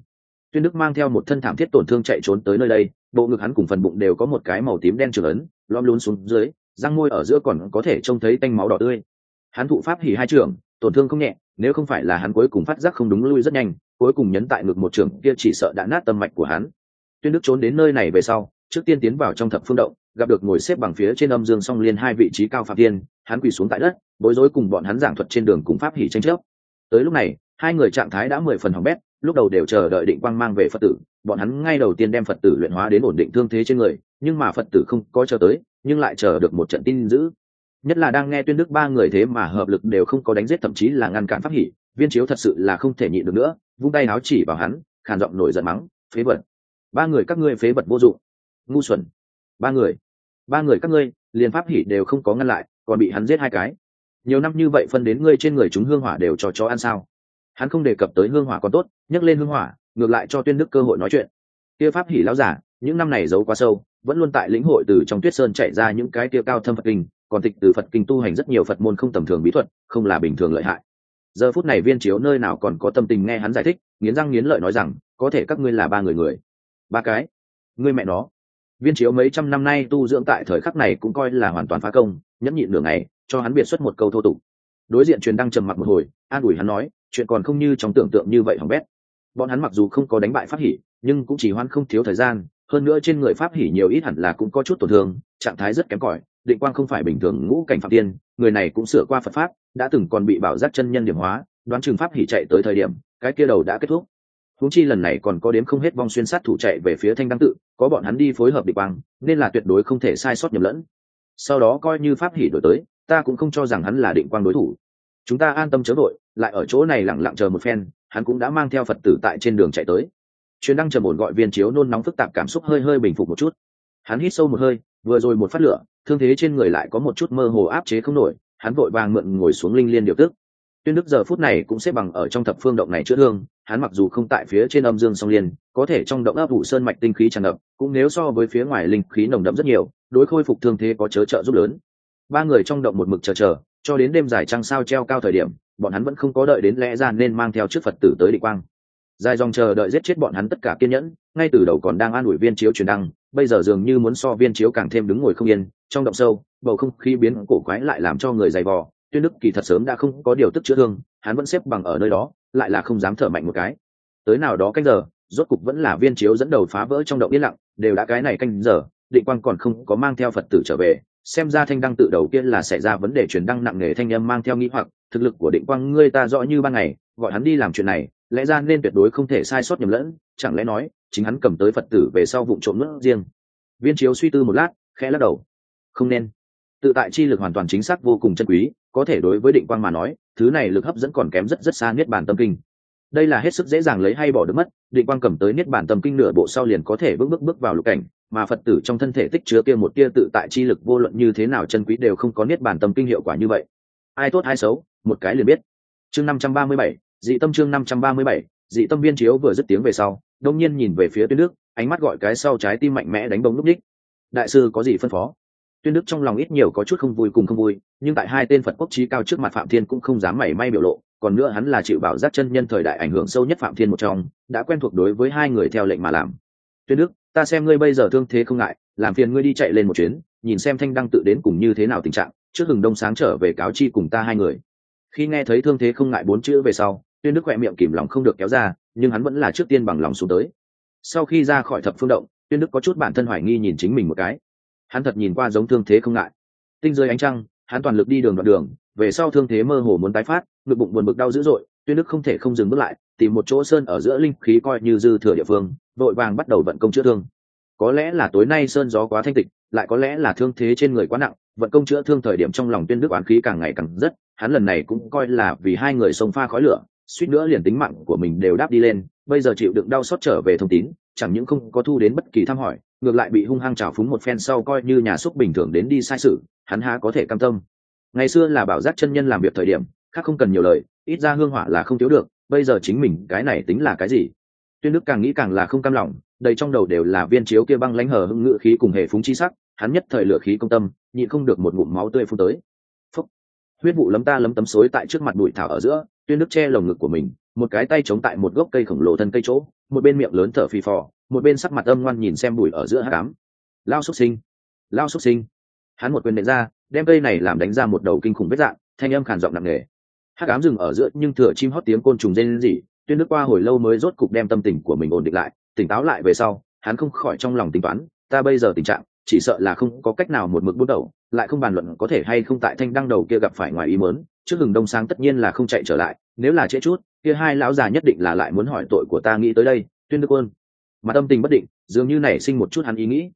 Tuyên đức mang theo một thân thảm thiết tổn thương chạy trốn tới nơi đây, bộ ngực hắn cùng phần bụng đều có một cái màu tím đen trường ấn lom lún xuống dưới, răng môi ở giữa còn có thể trông thấy tanh máu đỏ tươi. Hắn thụ pháp hỉ hai trưởng tổn thương không nhẹ nếu không phải là hắn cuối cùng phát giác không đúng lui rất nhanh, cuối cùng nhấn tại ngực một trưởng kia chỉ sợ đã nát tâm mạch của hắn. Tuyên đức trốn đến nơi này về sau, trước tiên tiến vào trong thập phương động, gặp được ngồi xếp bằng phía trên âm dương song liên hai vị trí cao phạm tiên, hắn quỳ xuống tại đất, bối rối cùng bọn hắn giảng thuật trên đường cùng pháp hỉ tranh chấp. Tới lúc này, hai người trạng thái đã mười phần hỏng bét, lúc đầu đều chờ đợi định quang mang về phật tử, bọn hắn ngay đầu tiên đem phật tử luyện hóa đến ổn định thương thế trên người, nhưng mà phật tử không có chờ tới, nhưng lại chờ được một trận tin dữ nhất là đang nghe tuyên đức ba người thế mà hợp lực đều không có đánh giết, thậm chí là ngăn cản pháp hỉ viên chiếu thật sự là không thể nhịn được nữa, vung tay áo chỉ vào hắn, khàn giọng nổi giận mắng, phế vật! Ba người các ngươi phế vật vô dụng. Ngu xuẩn! Ba người! Ba người các ngươi, liền pháp hỉ đều không có ngăn lại, còn bị hắn giết hai cái. Nhiều năm như vậy phân đến ngươi trên người chúng hương hỏa đều cho chó ăn sao? Hắn không đề cập tới hương hỏa còn tốt, nhắc lên hương hỏa, ngược lại cho tuyên đức cơ hội nói chuyện. Kia pháp hỉ lão giả, những năm này giấu quá sâu, vẫn luôn tại lĩnh hội từ trong tuyết sơn chạy ra những cái kia cao thâm phật kinh còn tịch từ phật kinh tu hành rất nhiều phật môn không tầm thường bí thuật, không là bình thường lợi hại. Giờ phút này viên chiếu nơi nào còn có tâm tình nghe hắn giải thích, nghiến răng nghiến lợi nói rằng, có thể các ngươi là ba người người. Ba cái. Ngươi mẹ nó. Viên chiếu mấy trăm năm nay tu dưỡng tại thời khắc này cũng coi là hoàn toàn phá công, nhẫn nhịn đường này cho hắn biệt xuất một câu thô tục. Đối diện truyền đăng trầm mặc một hồi, an ủi hắn nói, chuyện còn không như trong tưởng tượng như vậy hỏng bét. Bọn hắn mặc dù không có đánh bại pháp hỉ nhưng cũng chỉ hoan không thiếu thời gian, hơn nữa trên người pháp hỉ nhiều ít hẳn là cũng có chút tổn thương, trạng thái rất kém cỏi định quang không phải bình thường ngũ cảnh phạm tiên, người này cũng sửa qua phật pháp, đã từng còn bị bảo giác chân nhân điểm hóa, đoán chừng pháp hỉ chạy tới thời điểm, cái kia đầu đã kết thúc. Huống chi lần này còn có đếm không hết vong xuyên sát thủ chạy về phía thanh đăng tự, có bọn hắn đi phối hợp định quang, nên là tuyệt đối không thể sai sót nhầm lẫn. Sau đó coi như pháp hỉ đổi tới, ta cũng không cho rằng hắn là định quang đối thủ. Chúng ta an tâm chớ đội lại ở chỗ này lẳng lặng chờ một phen, hắn cũng đã mang theo phật tử tại trên đường chạy tới. Chuyến đăng trầm ổn gọi viên chiếu nôn nóng phức tạp cảm xúc hơi hơi bình phục một chút. Hắn hít sâu một hơi vừa rồi một phát lửa, thương thế trên người lại có một chút mơ hồ áp chế không nổi, hắn vội vàng mượn ngồi xuống linh liên điều tức. Tuyên đức giờ phút này cũng xếp bằng ở trong thập phương động này chữa thương, hắn mặc dù không tại phía trên âm dương song liên, có thể trong động ấp vụ sơn mạch tinh khí tràn ngập, cũng nếu so với phía ngoài linh khí nồng đậm rất nhiều, đối khôi phục thương thế có chớ trợ giúp lớn. Ba người trong động một mực chờ chờ, cho đến đêm dài trăng sao treo cao thời điểm, bọn hắn vẫn không có đợi đến lẽ ra nên mang theo trước phật tử tới định quang dài dòng chờ đợi giết chết bọn hắn tất cả kiên nhẫn, ngay từ đầu còn đang an ủi viên chiếu truyền đăng, bây giờ dường như muốn so viên chiếu càng thêm đứng ngồi không yên, trong động sâu, bầu không khí biến cổ quái lại làm cho người dày vò. Tuyên đức kỳ thật sớm đã không có điều tức chữa thương, hắn vẫn xếp bằng ở nơi đó, lại là không dám thở mạnh một cái. Tới nào đó canh giờ, rốt cục vẫn là viên chiếu dẫn đầu phá vỡ trong động yên lặng, đều đã cái này canh giờ, định quang còn không có mang theo phật tử trở về. Xem ra thanh đăng tự đầu kia là xảy ra vấn đề truyền đăng nặng nề thanh âm mang theo nghĩ hoặc, thực lực của định quang ngươi ta rõ như ban ngày, gọi hắn đi làm chuyện này lẽ ra nên tuyệt đối không thể sai sót nhầm lẫn, chẳng lẽ nói, chính hắn cầm tới phật tử về sau vụ trộm nước riêng. Viên chiếu suy tư một lát, khẽ lắc đầu. Không nên. Tự tại chi lực hoàn toàn chính xác vô cùng chân quý, có thể đối với định quang mà nói, thứ này lực hấp dẫn còn kém rất rất xa niết bàn tâm kinh. Đây là hết sức dễ dàng lấy hay bỏ được mất, định quang cầm tới niết bàn tâm kinh nửa bộ sau liền có thể bước bước bước vào lục cảnh, mà phật tử trong thân thể tích chứa kia một tia tự tại chi lực vô luận như thế nào chân quý đều không có niết bàn tâm kinh hiệu quả như vậy. Ai tốt ai xấu, một cái liền biết. Chương năm trăm ba mươi bảy dị tâm chương năm trăm ba mươi bảy, dị tâm viên chiếu vừa dứt tiếng về sau, đông nhiên nhìn về phía tuyên đức, ánh mắt gọi cái sau trái tim mạnh mẽ đánh bóng lúc đích. Đại sư có gì phân phó? Tuyên đức trong lòng ít nhiều có chút không vui cùng không vui, nhưng tại hai tên phật quốc trí cao trước mặt phạm thiên cũng không dám mảy may biểu lộ, còn nữa hắn là chịu bảo giác chân nhân thời đại ảnh hưởng sâu nhất phạm thiên một trong, đã quen thuộc đối với hai người theo lệnh mà làm. Tuyên đức, ta xem ngươi bây giờ thương thế không ngại, làm phiền ngươi đi chạy lên một chuyến, nhìn xem thanh đăng tự đến cùng như thế nào tình trạng, trước hừng đông sáng trở về cáo chi cùng ta hai người. Khi nghe thấy thương thế không ngại bốn chữ về sau tuyên đức khỏe miệng kìm lòng không được kéo ra, nhưng hắn vẫn là trước tiên bằng lòng xuống tới. Sau khi ra khỏi thập phương động, tuyên đức có chút bản thân hoài nghi nhìn chính mình một cái. Hắn thật nhìn qua giống thương thế không ngại. Tinh rơi ánh trăng, hắn toàn lực đi đường đoạn đường, về sau thương thế mơ hồ muốn tái phát, ngực bụng buồn bực đau dữ dội, tuyên đức không thể không dừng bước lại, tìm một chỗ sơn ở giữa linh khí coi như dư thừa địa phương, vội vàng bắt đầu vận công chữa thương. Có lẽ là tối nay sơn gió quá thanh tịch, lại có lẽ là thương thế trên người quá nặng, vận công chữa thương thời điểm trong lòng tuyên đức oán khí càng ngày càng rất, hắn lần này cũng coi là vì hai người sông pha khói lửa suýt nữa liền tính mạng của mình đều đáp đi lên, bây giờ chịu đựng đau xót trở về thông tín, chẳng những không có thu đến bất kỳ thăm hỏi, ngược lại bị hung hăng trào phúng một phen sau coi như nhà xúc bình thường đến đi sai sự, hắn há có thể cam tâm. Ngày xưa là bảo giác chân nhân làm việc thời điểm, khác không cần nhiều lời, ít ra hương hỏa là không thiếu được, bây giờ chính mình cái này tính là cái gì? Tuyên đức càng nghĩ càng là không cam lòng, đầy trong đầu đều là viên chiếu kia băng lánh hở hưng ngự khí cùng hệ phúng chi sắc, hắn nhất thời lửa khí công tâm, nhịn không được một ngụm máu tươi phun tới huyết vụ lấm ta lấm tấm xối tại trước mặt bụi thảo ở giữa, tuyên đức che lồng ngực của mình, một cái tay chống tại một gốc cây khổng lồ thân cây chỗ, một bên miệng lớn thở phì phò, một bên sắc mặt âm ngoan nhìn xem bụi ở giữa hát cám. Lao xuất sinh, lao xuất sinh. Hắn một quyền nện ra, đem cây này làm đánh ra một đầu kinh khủng vết dạng, thanh âm khàn giọng nặng nề. Hát cám dừng ở giữa nhưng thừa chim hót tiếng côn trùng rên rỉ, tuyên đức qua hồi lâu mới rốt cục đem tâm tình của mình ổn định lại, tỉnh táo lại về sau, hắn không khỏi trong lòng tính toán, ta bây giờ tình trạng, chỉ sợ là không có cách nào một mực bút đầu lại không bàn luận có thể hay không tại thanh đăng đầu kia gặp phải ngoài ý mớn trước hừng đông sáng tất nhiên là không chạy trở lại, nếu là trễ chút, kia hai lão già nhất định là lại muốn hỏi tội của ta nghĩ tới đây, tuyên đức quân mà tâm tình bất định, dường như nảy sinh một chút hắn ý nghĩ.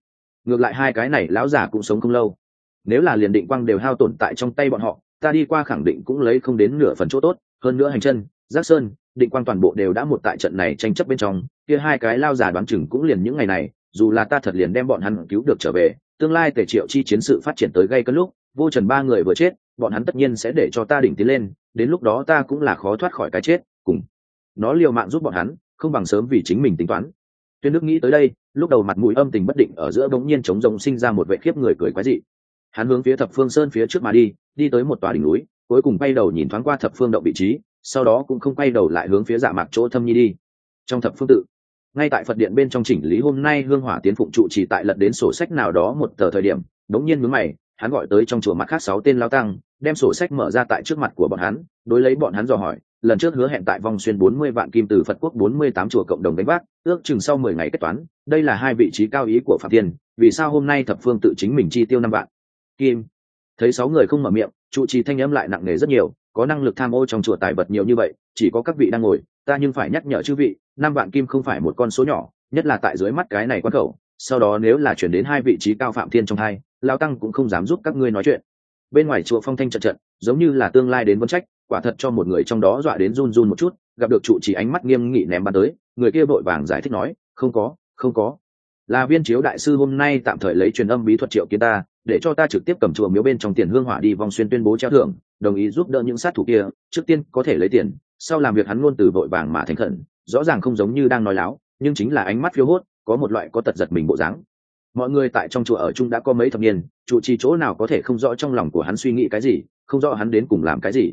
Ngược lại hai cái này lão già cũng sống không lâu. Nếu là liền định quang đều hao tổn tại trong tay bọn họ, ta đi qua khẳng định cũng lấy không đến nửa phần chỗ tốt, hơn nữa hành chân, giác sơn, định quang toàn bộ đều đã một tại trận này tranh chấp bên trong, kia hai cái lao già đoán chừng cũng liền những ngày này dù là ta thật liền đem bọn hắn cứu được trở về, tương lai tề triệu chi chiến sự phát triển tới gây cấn lúc, vô trần ba người vừa chết, bọn hắn tất nhiên sẽ để cho ta đỉnh tiến lên, đến lúc đó ta cũng là khó thoát khỏi cái chết, cùng nó liều mạng giúp bọn hắn, không bằng sớm vì chính mình tính toán. Tuyên đức nghĩ tới đây, lúc đầu mặt mũi âm tình bất định ở giữa bỗng nhiên chống rồng sinh ra một vệ khiếp người cười quái dị. Hắn hướng phía thập phương sơn phía trước mà đi đi tới một tòa đỉnh núi, cuối cùng quay đầu nhìn thoáng qua thập phương động vị trí, sau đó cũng không quay đầu lại hướng phía dạ mạc chỗ thâm nhi đi. Trong thập phương tự ngay tại phật điện bên trong chỉnh lý hôm nay hương hỏa tiến phụng trụ chỉ tại lật đến sổ sách nào đó một tờ thời điểm, đống nhiên mướn mày, hắn gọi tới trong chùa mặt khác sáu tên lao tăng, đem sổ sách mở ra tại trước mặt của bọn hắn, đối lấy bọn hắn dò hỏi, lần trước hứa hẹn tại vòng xuyên bốn mươi vạn kim từ phật quốc bốn mươi tám chùa cộng đồng đánh bác, ước chừng sau mười ngày kết toán, đây là hai vị trí cao ý của phạm thiên, vì sao hôm nay thập phương tự chính mình chi tiêu năm vạn? Kim. Thấy sáu người không mở miệng, trụ trì thanh âm lại nặng nề rất nhiều, có năng lực tham ô trong chùa tài vật nhiều như vậy, chỉ có các vị đang ngồi ta nhưng phải nhắc nhở chư vị, năm vạn kim không phải một con số nhỏ, nhất là tại dưới mắt cái này quan khẩu, sau đó nếu là chuyển đến hai vị trí cao phạm thiên trong hai lao tăng cũng không dám giúp các ngươi nói chuyện. Bên ngoài chùa phong thanh trận trận, giống như là tương lai đến vấn trách, quả thật cho một người trong đó dọa đến run run một chút, gặp được trụ chỉ ánh mắt nghiêm nghị ném bắn tới, người kia vội vàng giải thích nói, không có không có. Là viên chiếu đại sư hôm nay tạm thời lấy truyền âm bí thuật triệu kiến ta, để cho ta trực tiếp cầm chùa miếu bên trong tiền hương hỏa đi vòng xuyên tuyên bố treo thưởng, đồng ý giúp đỡ những sát thủ kia, trước tiên có thể lấy tiền sau làm việc hắn luôn từ vội vàng mà thành khẩn, rõ ràng không giống như đang nói láo, nhưng chính là ánh mắt phiêu hốt, có một loại có tật giật mình bộ dáng. Mọi người tại trong chùa ở chung đã có mấy thập niên, trụ trì chỗ nào có thể không rõ trong lòng của hắn suy nghĩ cái gì, không rõ hắn đến cùng làm cái gì.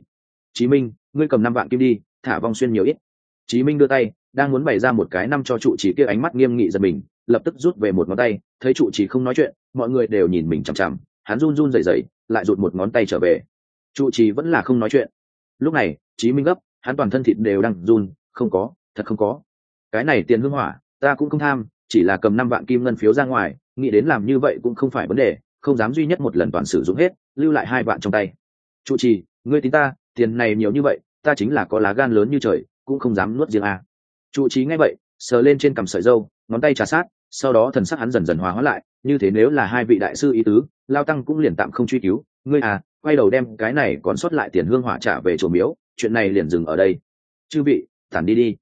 Chí minh, ngươi cầm năm vạn kim đi, thả vong xuyên nhiều ít. Chí minh đưa tay, đang muốn bày ra một cái năm cho trụ trì kia ánh mắt nghiêm nghị giật mình, lập tức rút về một ngón tay, thấy trụ trì không nói chuyện, mọi người đều nhìn mình chằm chằm, hắn run run rẩy rẩy, lại rụt một ngón tay trở về. Trụ trì vẫn là không nói chuyện. Lúc này, chí minh gấp hắn toàn thân thịt đều đang run, không có, thật không có. Cái này tiền hương hỏa, ta cũng không tham, chỉ là cầm năm vạn kim ngân phiếu ra ngoài, nghĩ đến làm như vậy cũng không phải vấn đề, không dám duy nhất một lần toàn sử dụng hết, lưu lại hai vạn trong tay. Trụ trì, ngươi tin ta, tiền này nhiều như vậy, ta chính là có lá gan lớn như trời, cũng không dám nuốt riêng à. trụ trì nghe vậy, sờ lên trên cằm sợi dâu, ngón tay trà sát, sau đó thần sắc hắn dần dần hòa hóa lại, như thế nếu là hai vị đại sư ý tứ, lao tăng cũng liền tạm không truy cứu. Ngươi à quay đầu đem cái này còn sót lại tiền hương hỏa trả về chùa miếu chuyện này liền dừng ở đây. Chư vị tản đi đi.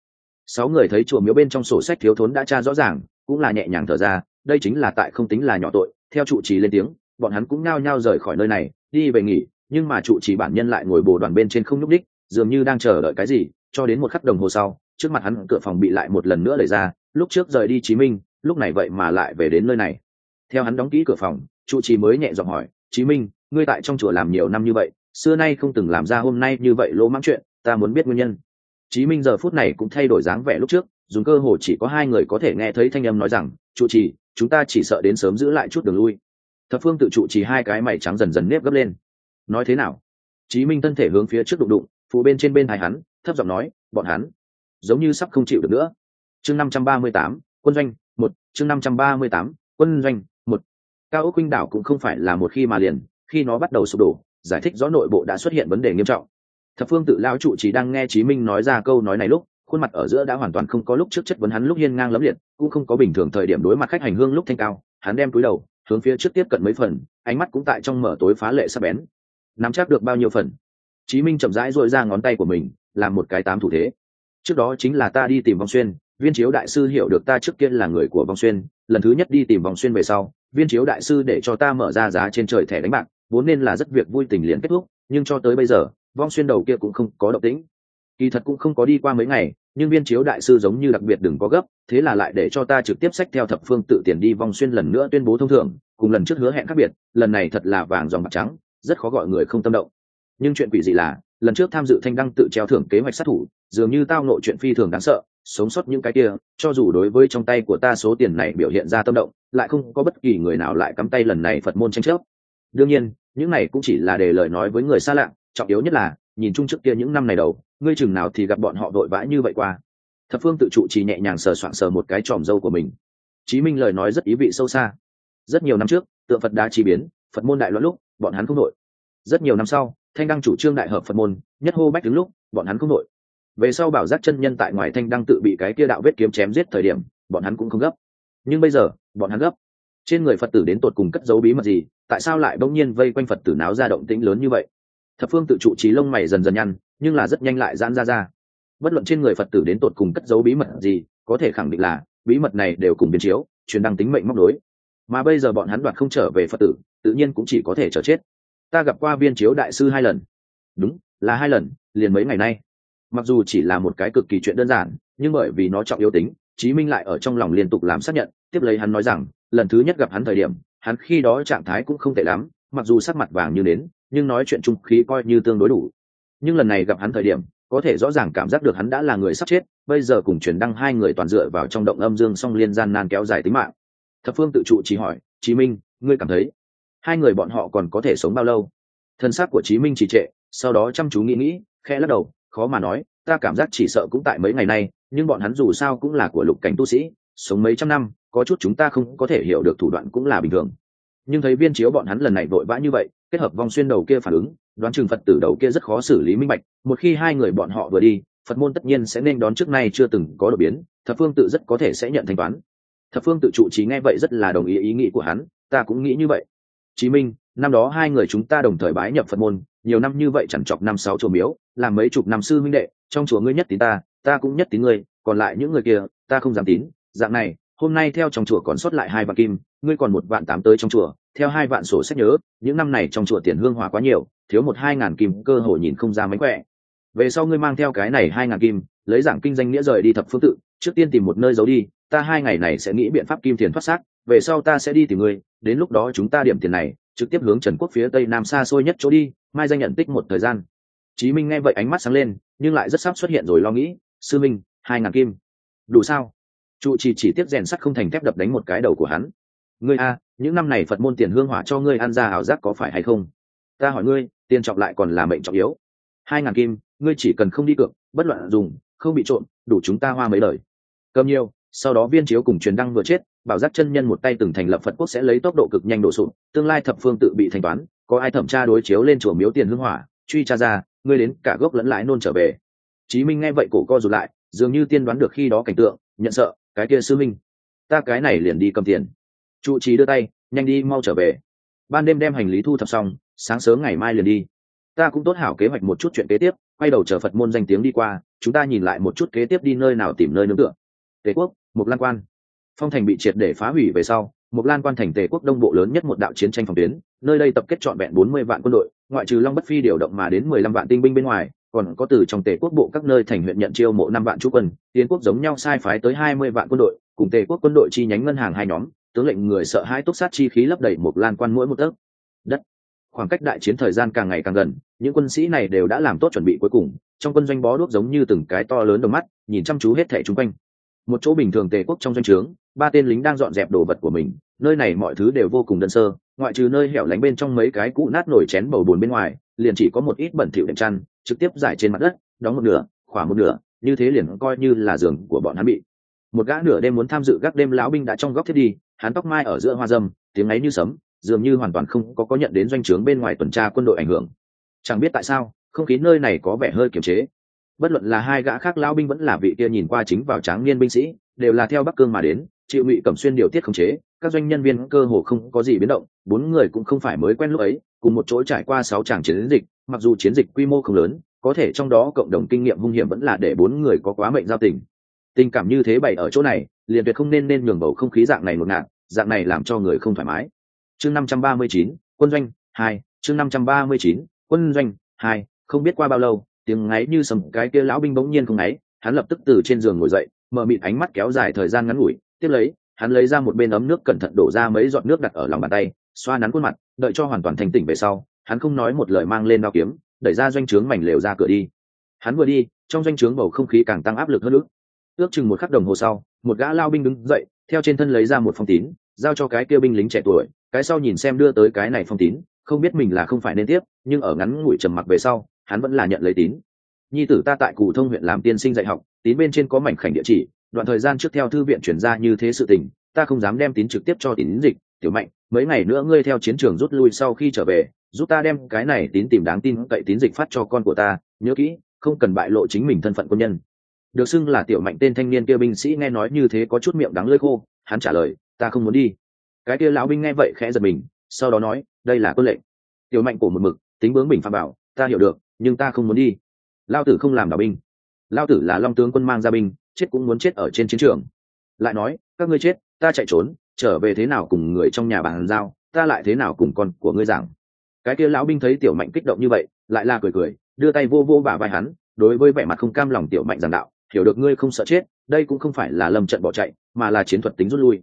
Sáu người thấy chùa miếu bên trong sổ sách thiếu thốn đã tra rõ ràng, cũng là nhẹ nhàng thở ra, đây chính là tại không tính là nhỏ tội, theo trụ trì lên tiếng, bọn hắn cũng nao nhao rời khỏi nơi này, đi về nghỉ, nhưng mà trụ trì bản nhân lại ngồi bồ đoàn bên trên không nhúc đích dường như đang chờ đợi cái gì, cho đến một khắc đồng hồ sau, trước mặt hắn cửa phòng bị lại một lần nữa đẩy ra, lúc trước rời đi chí minh, lúc này vậy mà lại về đến nơi này. Theo hắn đóng kỹ cửa phòng, trụ trì mới nhẹ giọng hỏi, chí minh, ngươi tại trong chùa làm nhiều năm như vậy xưa nay không từng làm ra hôm nay như vậy lỗ mãng chuyện, ta muốn biết nguyên nhân. Chí minh giờ phút này cũng thay đổi dáng vẻ lúc trước, dùng cơ hồ chỉ có hai người có thể nghe thấy thanh âm nói rằng, trụ trì, chúng ta chỉ sợ đến sớm giữ lại chút đường lui. Thập phương tự trụ trì hai cái mày trắng dần dần nếp gấp lên. Nói thế nào? Chí minh thân thể hướng phía trước đụng đụng, phụ bên trên bên hai hắn, thấp giọng nói, bọn hắn giống như sắp không chịu được nữa. Chương năm trăm ba mươi tám, quân doanh một, chương năm trăm ba mươi tám, quân doanh một. Cao ốc huynh đảo cũng không phải là một khi mà liền, khi nó bắt đầu sụp đổ giải thích rõ nội bộ đã xuất hiện vấn đề nghiêm trọng. Thập phương tự lao trụ chỉ đang nghe chí minh nói ra câu nói này lúc, khuôn mặt ở giữa đã hoàn toàn không có lúc trước chất vấn hắn lúc hiên ngang lấm liệt, cũng không có bình thường thời điểm đối mặt khách hành hương lúc thanh cao, hắn đem túi đầu, hướng phía trước tiếp cận mấy phần, ánh mắt cũng tại trong mở tối phá lệ sắp bén. Nắm chắc được bao nhiêu phần? Chí minh chậm rãi dội ra ngón tay của mình, làm một cái tám thủ thế. Trước đó chính là ta đi tìm vong xuyên, viên chiếu đại sư hiểu được ta trước kia là người của vong xuyên, lần thứ nhất đi tìm vong xuyên về sau, viên chiếu đại sư để cho ta mở ra giá trên trời thẻ đánh bạc vốn nên là rất việc vui tình liền kết thúc, nhưng cho tới bây giờ, vong xuyên đầu kia cũng không có động tĩnh. Kỳ thật cũng không có đi qua mấy ngày, nhưng viên chiếu đại sư giống như đặc biệt đừng có gấp, thế là lại để cho ta trực tiếp sách theo thập phương tự tiền đi vong xuyên lần nữa tuyên bố thông thường cùng lần trước hứa hẹn khác biệt, lần này thật là vàng dòng bạc trắng, rất khó gọi người không tâm động. Nhưng chuyện quỷ gì là, lần trước tham dự thanh đăng tự treo thưởng kế hoạch sát thủ, dường như tao nội chuyện phi thường đáng sợ, sống sót những cái kia, cho dù đối với trong tay của ta số tiền này biểu hiện ra tâm động, lại không có bất kỳ người nào lại cắm tay lần này phật môn tranh chấp đương nhiên, những này cũng chỉ là để lời nói với người xa lạ, trọng yếu nhất là, nhìn chung trước kia những năm này đầu, ngươi chừng nào thì gặp bọn họ vội vã như vậy qua. Thập phương tự trụ chỉ nhẹ nhàng sờ soạng sờ một cái tròm dâu của mình. Chí minh lời nói rất ý vị sâu xa. Rất nhiều năm trước, tượng phật đã chi biến, phật môn đại loạn lúc, bọn hắn không nội rất nhiều năm sau, thanh đăng chủ trương đại hợp phật môn, nhất hô bách đứng lúc, bọn hắn không nội về sau bảo giác chân nhân tại ngoài thanh đăng tự bị cái kia đạo vết kiếm chém giết thời điểm, bọn hắn cũng không gấp. Nhưng bây giờ, bọn hắn gấp trên người phật tử đến tột cùng cất dấu bí mật gì, tại sao lại bỗng nhiên vây quanh phật tử náo ra động tĩnh lớn như vậy? Thập phương tự trụ trí lông mày dần dần nhăn, nhưng là rất nhanh lại giãn ra ra. Bất luận trên người phật tử đến tột cùng cất dấu bí mật gì, có thể khẳng định là, bí mật này đều cùng biến chiếu, truyền đăng tính mệnh móc đối mà bây giờ bọn hắn đoạt không trở về phật tử, tự nhiên cũng chỉ có thể chờ chết. Ta gặp qua viên chiếu đại sư hai lần. Đúng, là hai lần, liền mấy ngày nay. Mặc dù chỉ là một cái cực kỳ chuyện đơn giản, nhưng bởi vì nó trọng yếu tính, chí minh lại ở trong lòng liên tục làm xác nhận, tiếp lấy hắn nói rằng lần thứ nhất gặp hắn thời điểm, hắn khi đó trạng thái cũng không tệ lắm, mặc dù sắc mặt vàng như nến, nhưng nói chuyện trung khí coi như tương đối đủ. Nhưng lần này gặp hắn thời điểm, có thể rõ ràng cảm giác được hắn đã là người sắp chết, bây giờ cùng truyền đăng hai người toàn dựa vào trong động âm dương song liên gian nan kéo dài tính mạng. Thập phương tự trụ chỉ hỏi, chí minh, ngươi cảm thấy hai người bọn họ còn có thể sống bao lâu? Thân xác của chí minh trì trệ, sau đó chăm chú nghĩ nghĩ khe lắc đầu, khó mà nói, ta cảm giác chỉ sợ cũng tại mấy ngày nay, nhưng bọn hắn dù sao cũng là của lục cảnh tu sĩ, sống mấy trăm năm có chút chúng ta không có thể hiểu được thủ đoạn cũng là bình thường. Nhưng thấy viên chiếu bọn hắn lần này vội vã như vậy, kết hợp vong xuyên đầu kia phản ứng, đoán chừng phật tử đầu kia rất khó xử lý minh bạch. Một khi hai người bọn họ vừa đi, phật môn tất nhiên sẽ nên đón trước nay chưa từng có đột biến, thập phương tự rất có thể sẽ nhận thanh toán. Thập phương tự trụ trí nghe vậy rất là đồng ý ý nghĩ của hắn, ta cũng nghĩ như vậy. Chí minh, năm đó hai người chúng ta đồng thời bái nhập phật môn, nhiều năm như vậy chẳng chọc năm sáu chùa miếu, làm mấy chục năm sư minh đệ, trong chùa ngươi nhất tín ta ta cũng nhất tín ngươi, còn lại những người kia, ta không dám tín. Dạng này hôm nay theo trong chùa còn sót lại hai vạn kim, ngươi còn một vạn tám tới trong chùa, theo hai vạn sổ sách nhớ, những năm này trong chùa tiền hương hòa quá nhiều, thiếu một hai ngàn kim, cơ hội nhìn không ra mánh khỏe. Về sau ngươi mang theo cái này hai ngàn kim, lấy giảng kinh danh nghĩa rời đi thập phương tự, trước tiên tìm một nơi giấu đi, ta hai ngày này sẽ nghĩ biện pháp kim tiền thoát xác, về sau ta sẽ đi tìm ngươi, đến lúc đó chúng ta điểm tiền này, trực tiếp hướng trần quốc phía tây nam xa xôi nhất chỗ đi, mai danh nhận tích một thời gian. Chí minh nghe vậy ánh mắt sáng lên, nhưng lại rất sắp xuất hiện rồi lo nghĩ, sư minh, hai ngàn kim, đủ sao? Trụ trì chỉ tiếp rèn sắt không thành thép đập đánh một cái đầu của hắn. Ngươi a, những năm này phật môn tiền hương hỏa cho ngươi ăn ra ảo giác có phải hay không? Ta hỏi ngươi, tiền trọng lại còn là mệnh trọng yếu. Hai ngàn kim, ngươi chỉ cần không đi cược, bất luận dùng, không bị trộm, đủ chúng ta hoa mấy lời cầm nhiều, sau đó viên chiếu cùng truyền đăng vừa chết, bảo giác chân nhân một tay từng thành lập phật quốc sẽ lấy tốc độ cực nhanh đổ sụp, tương lai thập phương tự bị thanh toán, có ai thẩm tra đối chiếu lên chùa miếu tiền hương hỏa, truy tra ra, ngươi đến cả gốc lẫn lãi nôn trở về. Chí minh nghe vậy cổ co rụt lại, dường như tiên đoán được khi đó cảnh tượng, nhận sợ cái kia sư minh ta cái này liền đi cầm tiền. Trụ trì đưa tay, nhanh đi mau trở về. Ban đêm đem hành lý thu thập xong, sáng sớm ngày mai liền đi. Ta cũng tốt hảo kế hoạch một chút chuyện kế tiếp, quay đầu chờ phật môn danh tiếng đi qua, chúng ta nhìn lại một chút kế tiếp đi nơi nào tìm nơi nương tựa. Tề quốc Mục lan quan. Phong thành bị triệt để phá hủy về sau Mục lan quan thành tề quốc đông bộ lớn nhất một đạo chiến tranh phòng tuyến, nơi đây tập kết trọn vẹn bốn mươi vạn quân đội, ngoại trừ long bất phi điều động mà đến mười lăm vạn tinh binh bên ngoài còn có từ trong tề quốc bộ các nơi thành huyện nhận chiêu mộ năm vạn chú quân, tiến quốc giống nhau sai phái tới hai mươi vạn quân đội, cùng tề quốc quân đội chi nhánh ngân hàng hai nhóm, tướng lệnh người sợ hai túc sát chi khí lấp đầy một lan quan mỗi một tấc. Đất. Khoảng cách đại chiến thời gian càng ngày càng gần, những quân sĩ này đều đã làm tốt chuẩn bị cuối cùng, trong quân doanh bó đuốc giống như từng cái to lớn đồng mắt, nhìn chăm chú hết thẻ chung quanh. Một chỗ bình thường tề quốc trong doanh trướng, ba tên lính đang dọn dẹp đồ vật của mình, nơi này mọi thứ đều vô cùng đơn sơ, ngoại trừ nơi hẻo lánh bên trong mấy cái cũ nát nổi chén bầu bùn bên ngoài, liền chỉ có một ít bẩn thỉu đệm chăn trực tiếp giải trên mặt đất, đóng một nửa, khỏa một nửa, như thế liền coi như là giường của bọn hắn bị. Một gã nửa đêm muốn tham dự gác đêm lão binh đã trong góc thiết đi, hắn tóc mai ở giữa hoa dâm, tiếng ấy như sấm, dường như hoàn toàn không có có nhận đến doanh trướng bên ngoài tuần tra quân đội ảnh hưởng. Chẳng biết tại sao, không khí nơi này có vẻ hơi kiềm chế. Bất luận là hai gã khác lão binh vẫn là vị kia nhìn qua chính vào tráng niên binh sĩ, đều là theo bắc cương mà đến chịu ngụy cẩm xuyên điều tiết khống chế, các doanh nhân viên cơ hồ không có gì biến động, bốn người cũng không phải mới quen lúc ấy, cùng một chỗ trải qua sáu tràng chiến dịch, mặc dù chiến dịch quy mô không lớn, có thể trong đó cộng đồng kinh nghiệm hung hiểm vẫn là để bốn người có quá mệnh giao tình. Tình cảm như thế bày ở chỗ này, liền tuyệt không nên nên nhường bầu không khí dạng này một ngạt, dạng này làm cho người không thoải mái. Chương năm trăm ba mươi chín, quân doanh hai, chương năm trăm ba mươi chín, quân doanh hai, không biết qua bao lâu, tiếng ngáy như sầm cái kia lão binh bỗng nhiên không ngáy, hắn lập tức từ trên giường ngồi dậy, mở mịt ánh mắt kéo dài thời gian ngắn ngủi tiếp lấy, hắn lấy ra một bên ấm nước cẩn thận đổ ra mấy giọt nước đặt ở lòng bàn tay, xoa nắn khuôn mặt, đợi cho hoàn toàn thành tỉnh về sau, hắn không nói một lời mang lên đao kiếm, đẩy ra doanh trướng mảnh lều ra cửa đi. Hắn vừa đi, trong doanh trướng bầu không khí càng tăng áp lực hơn nữa. Ước chừng một khắc đồng hồ sau, một gã lao binh đứng dậy, theo trên thân lấy ra một phong tín, giao cho cái kia binh lính trẻ tuổi, cái sau nhìn xem đưa tới cái này phong tín, không biết mình là không phải nên tiếp, nhưng ở ngắn ngủi trầm mặc về sau, hắn vẫn là nhận lấy tín. Nhi tử ta tại cù thông huyện làm tiên sinh dạy học, tín bên trên có mảnh khảnh địa chỉ đoạn thời gian trước theo thư viện chuyển ra như thế sự tình, ta không dám đem tín trực tiếp cho tín dịch, tiểu mạnh, mấy ngày nữa ngươi theo chiến trường rút lui sau khi trở về, giúp ta đem cái này tín tìm đáng tin cậy tín dịch phát cho con của ta, nhớ kỹ, không cần bại lộ chính mình thân phận quân nhân. Được xưng là tiểu mạnh tên thanh niên kia binh sĩ nghe nói như thế có chút miệng đắng lơi khô, hắn trả lời, ta không muốn đi. Cái kia lão binh nghe vậy khẽ giật mình, sau đó nói, đây là quân lệnh. Tiểu mạnh cổ một mực, tính bướng bình phạm bảo, ta hiểu được, nhưng ta không muốn đi. Lao tử không làm đạo binh. Lao tử là long tướng quân mang ra binh chết cũng muốn chết ở trên chiến trường. Lại nói, các ngươi chết, ta chạy trốn, trở về thế nào cùng người trong nhà bàn giao, ta lại thế nào cùng con của ngươi giảng? Cái kia lão binh thấy tiểu mạnh kích động như vậy, lại là cười cười, đưa tay vô vô bả vai hắn, đối với vẻ mặt không cam lòng tiểu mạnh giảng đạo, hiểu được ngươi không sợ chết, đây cũng không phải là lâm trận bỏ chạy, mà là chiến thuật tính rút lui.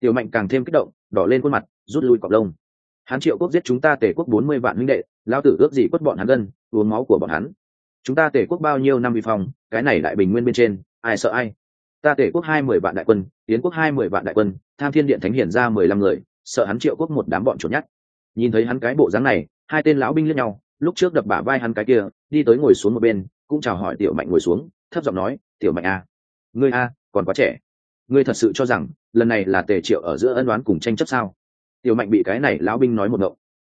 Tiểu mạnh càng thêm kích động, đỏ lên khuôn mặt, rút lui cọc lông. Hắn triệu quốc giết chúng ta tể quốc bốn mươi vạn huynh đệ lao tử ước gì quất bọn hắn gân, uống máu của bọn hắn. Chúng ta tể quốc bao nhiêu năm bị phong, cái này đại bình nguyên bên trên ai sợ ai? Ta tể quốc hai mười vạn đại quân, tiến quốc hai mười vạn đại quân, tham thiên điện thánh hiển ra mười lăm người, sợ hắn triệu quốc một đám bọn trốn nhát. Nhìn thấy hắn cái bộ dáng này, hai tên lão binh lẫn nhau, lúc trước đập bả vai hắn cái kia, đi tới ngồi xuống một bên, cũng chào hỏi tiểu mạnh ngồi xuống, thấp giọng nói, tiểu mạnh a ngươi a, còn quá trẻ. Ngươi thật sự cho rằng, lần này là tề triệu ở giữa ân đoán cùng tranh chấp sao? Tiểu mạnh bị cái này lão binh nói một ngộng.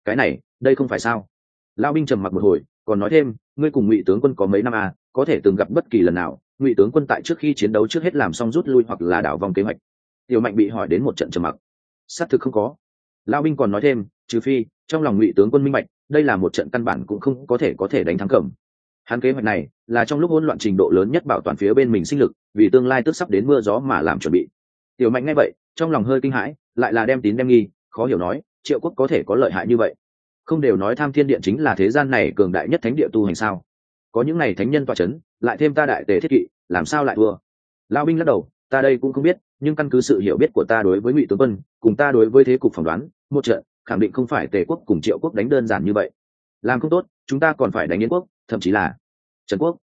Cái này, đây không phải sao? Lão binh trầm mặc một hồi, còn nói thêm, ngươi cùng ngụy tướng quân có mấy năm a có thể từng gặp bất kỳ lần nào ngụy tướng quân tại trước khi chiến đấu trước hết làm xong rút lui hoặc là đảo vòng kế hoạch. Tiểu mạnh bị hỏi đến một trận trầm mặc. Xác thực không có. Lão binh còn nói thêm, trừ phi, trong lòng ngụy tướng quân minh bạch, đây là một trận căn bản cũng không có thể có thể đánh thắng cẩm hắn kế hoạch này là trong lúc hỗn loạn trình độ lớn nhất bảo toàn phía bên mình sinh lực, vì tương lai tức sắp đến mưa gió mà làm chuẩn bị. Tiểu mạnh nghe vậy, trong lòng hơi kinh hãi, lại là đem tín đem nghi, khó hiểu nói, triệu quốc có thể có lợi hại như vậy? Không đều nói tham thiên điện chính là thế gian này cường đại nhất thánh địa tu hành sao? Có những ngày thánh nhân tọa chấn, lại thêm ta đại tề thiết kỵ, làm sao lại thua? Lao binh lắc đầu, ta đây cũng không biết, nhưng căn cứ sự hiểu biết của ta đối với ngụy tướng quân, cùng ta đối với thế cục phỏng đoán, một trận, khẳng định không phải tề quốc cùng triệu quốc đánh đơn giản như vậy. Làm không tốt, chúng ta còn phải đánh yên quốc, thậm chí là trần quốc.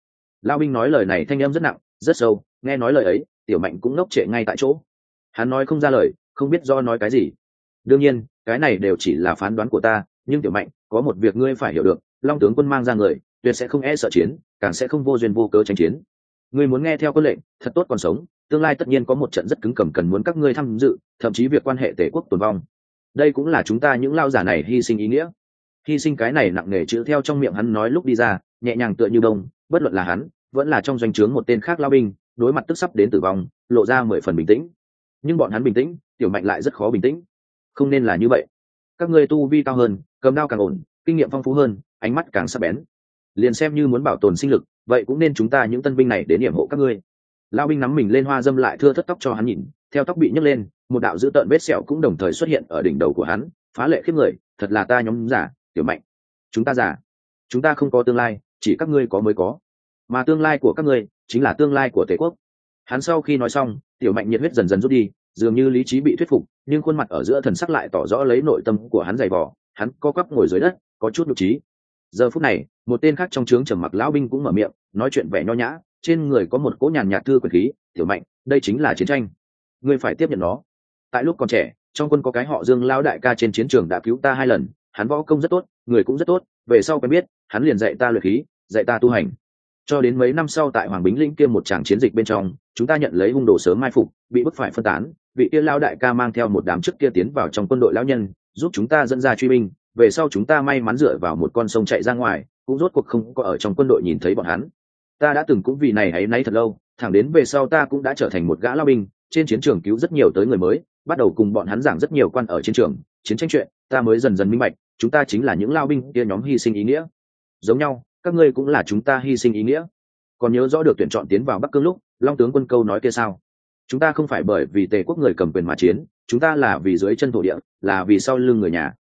Lao binh nói lời này thanh âm rất nặng, rất sâu, nghe nói lời ấy, tiểu mạnh cũng ngốc trệ ngay tại chỗ. Hắn nói không ra lời, không biết do nói cái gì. Đương nhiên, cái này đều chỉ là phán đoán của ta, nhưng tiểu mạnh, có một việc ngươi phải hiểu được, long tướng quân mang ra người tuyệt sẽ không e sợ chiến, càng sẽ không vô duyên vô cớ tranh chiến. Ngươi muốn nghe theo quân lệnh, thật tốt còn sống, tương lai tất nhiên có một trận rất cứng cầm cần muốn các ngươi tham dự, thậm chí việc quan hệ tể quốc tồn vong. Đây cũng là chúng ta những lao giả này hy sinh ý nghĩa. Hy sinh cái này nặng nề chữ theo trong miệng hắn nói lúc đi ra, nhẹ nhàng tựa như đông bất luận là hắn, vẫn là trong doanh trướng một tên khác lao binh, đối mặt tức sắp đến tử vong, lộ ra mười phần bình tĩnh. Nhưng bọn hắn bình tĩnh, tiểu mạnh lại rất khó bình tĩnh. Không nên là như vậy. Các ngươi tu vi cao hơn, cầm đao càng ổn, kinh nghiệm phong phú hơn, ánh mắt càng sắc bén liền xem như muốn bảo tồn sinh lực, vậy cũng nên chúng ta những tân binh này đến điểm hộ các ngươi. Lao binh nắm mình lên hoa dâm lại thưa thất tóc cho hắn nhìn, theo tóc bị nhấc lên, một đạo dữ tợn vết sẹo cũng đồng thời xuất hiện ở đỉnh đầu của hắn, phá lệ khiếp người, thật là ta nhóm giả, tiểu mạnh. Chúng ta giả. Chúng ta không có tương lai, chỉ các ngươi có mới có. Mà tương lai của các ngươi, chính là tương lai của tề quốc. Hắn sau khi nói xong, tiểu mạnh nhiệt huyết dần dần rút đi, dường như lý trí bị thuyết phục, nhưng khuôn mặt ở giữa thần sắc lại tỏ rõ lấy nội tâm của hắn dày vỏ hắn co quắp ngồi dưới đất, có chút nhục trí giờ phút này, một tên khác trong trướng trầm mặc lão binh cũng mở miệng, nói chuyện vẻ nho nhã, trên người có một cỗ nhàn nhạt thư quyền khí, tiểu mạnh, đây chính là chiến tranh. Ngươi phải tiếp nhận nó. Tại lúc còn trẻ, trong quân có cái họ dương lao đại ca trên chiến trường đã cứu ta hai lần, hắn võ công rất tốt, người cũng rất tốt, về sau quen biết, hắn liền dạy ta luyện khí, dạy ta tu hành. Cho đến mấy năm sau tại hoàng bính linh kia một tràng chiến dịch bên trong, chúng ta nhận lấy hung đồ sớm mai phục, bị bức phải phân tán, vị kia lao đại ca mang theo một đám chức kia tiến vào trong quân đội lão nhân, giúp chúng ta dẫn ra truy binh về sau chúng ta may mắn dựa vào một con sông chạy ra ngoài, cũng rốt cuộc không có ở trong quân đội nhìn thấy bọn hắn. Ta đã từng cũng vì này hay nay thật lâu, thẳng đến về sau ta cũng đã trở thành một gã lao binh, trên chiến trường cứu rất nhiều tới người mới, bắt đầu cùng bọn hắn giảng rất nhiều quan ở chiến trường, chiến tranh chuyện, ta mới dần dần minh bạch, chúng ta chính là những lao binh kia nhóm hy sinh ý nghĩa. Giống nhau, các ngươi cũng là chúng ta hy sinh ý nghĩa. Còn nhớ rõ được tuyển chọn tiến vào bắc cương lúc, long tướng quân câu nói kia sao? Chúng ta không phải bởi vì tề quốc người cầm quyền mà chiến, chúng ta là vì dưới chân thổ địa, là vì sau lưng người nhà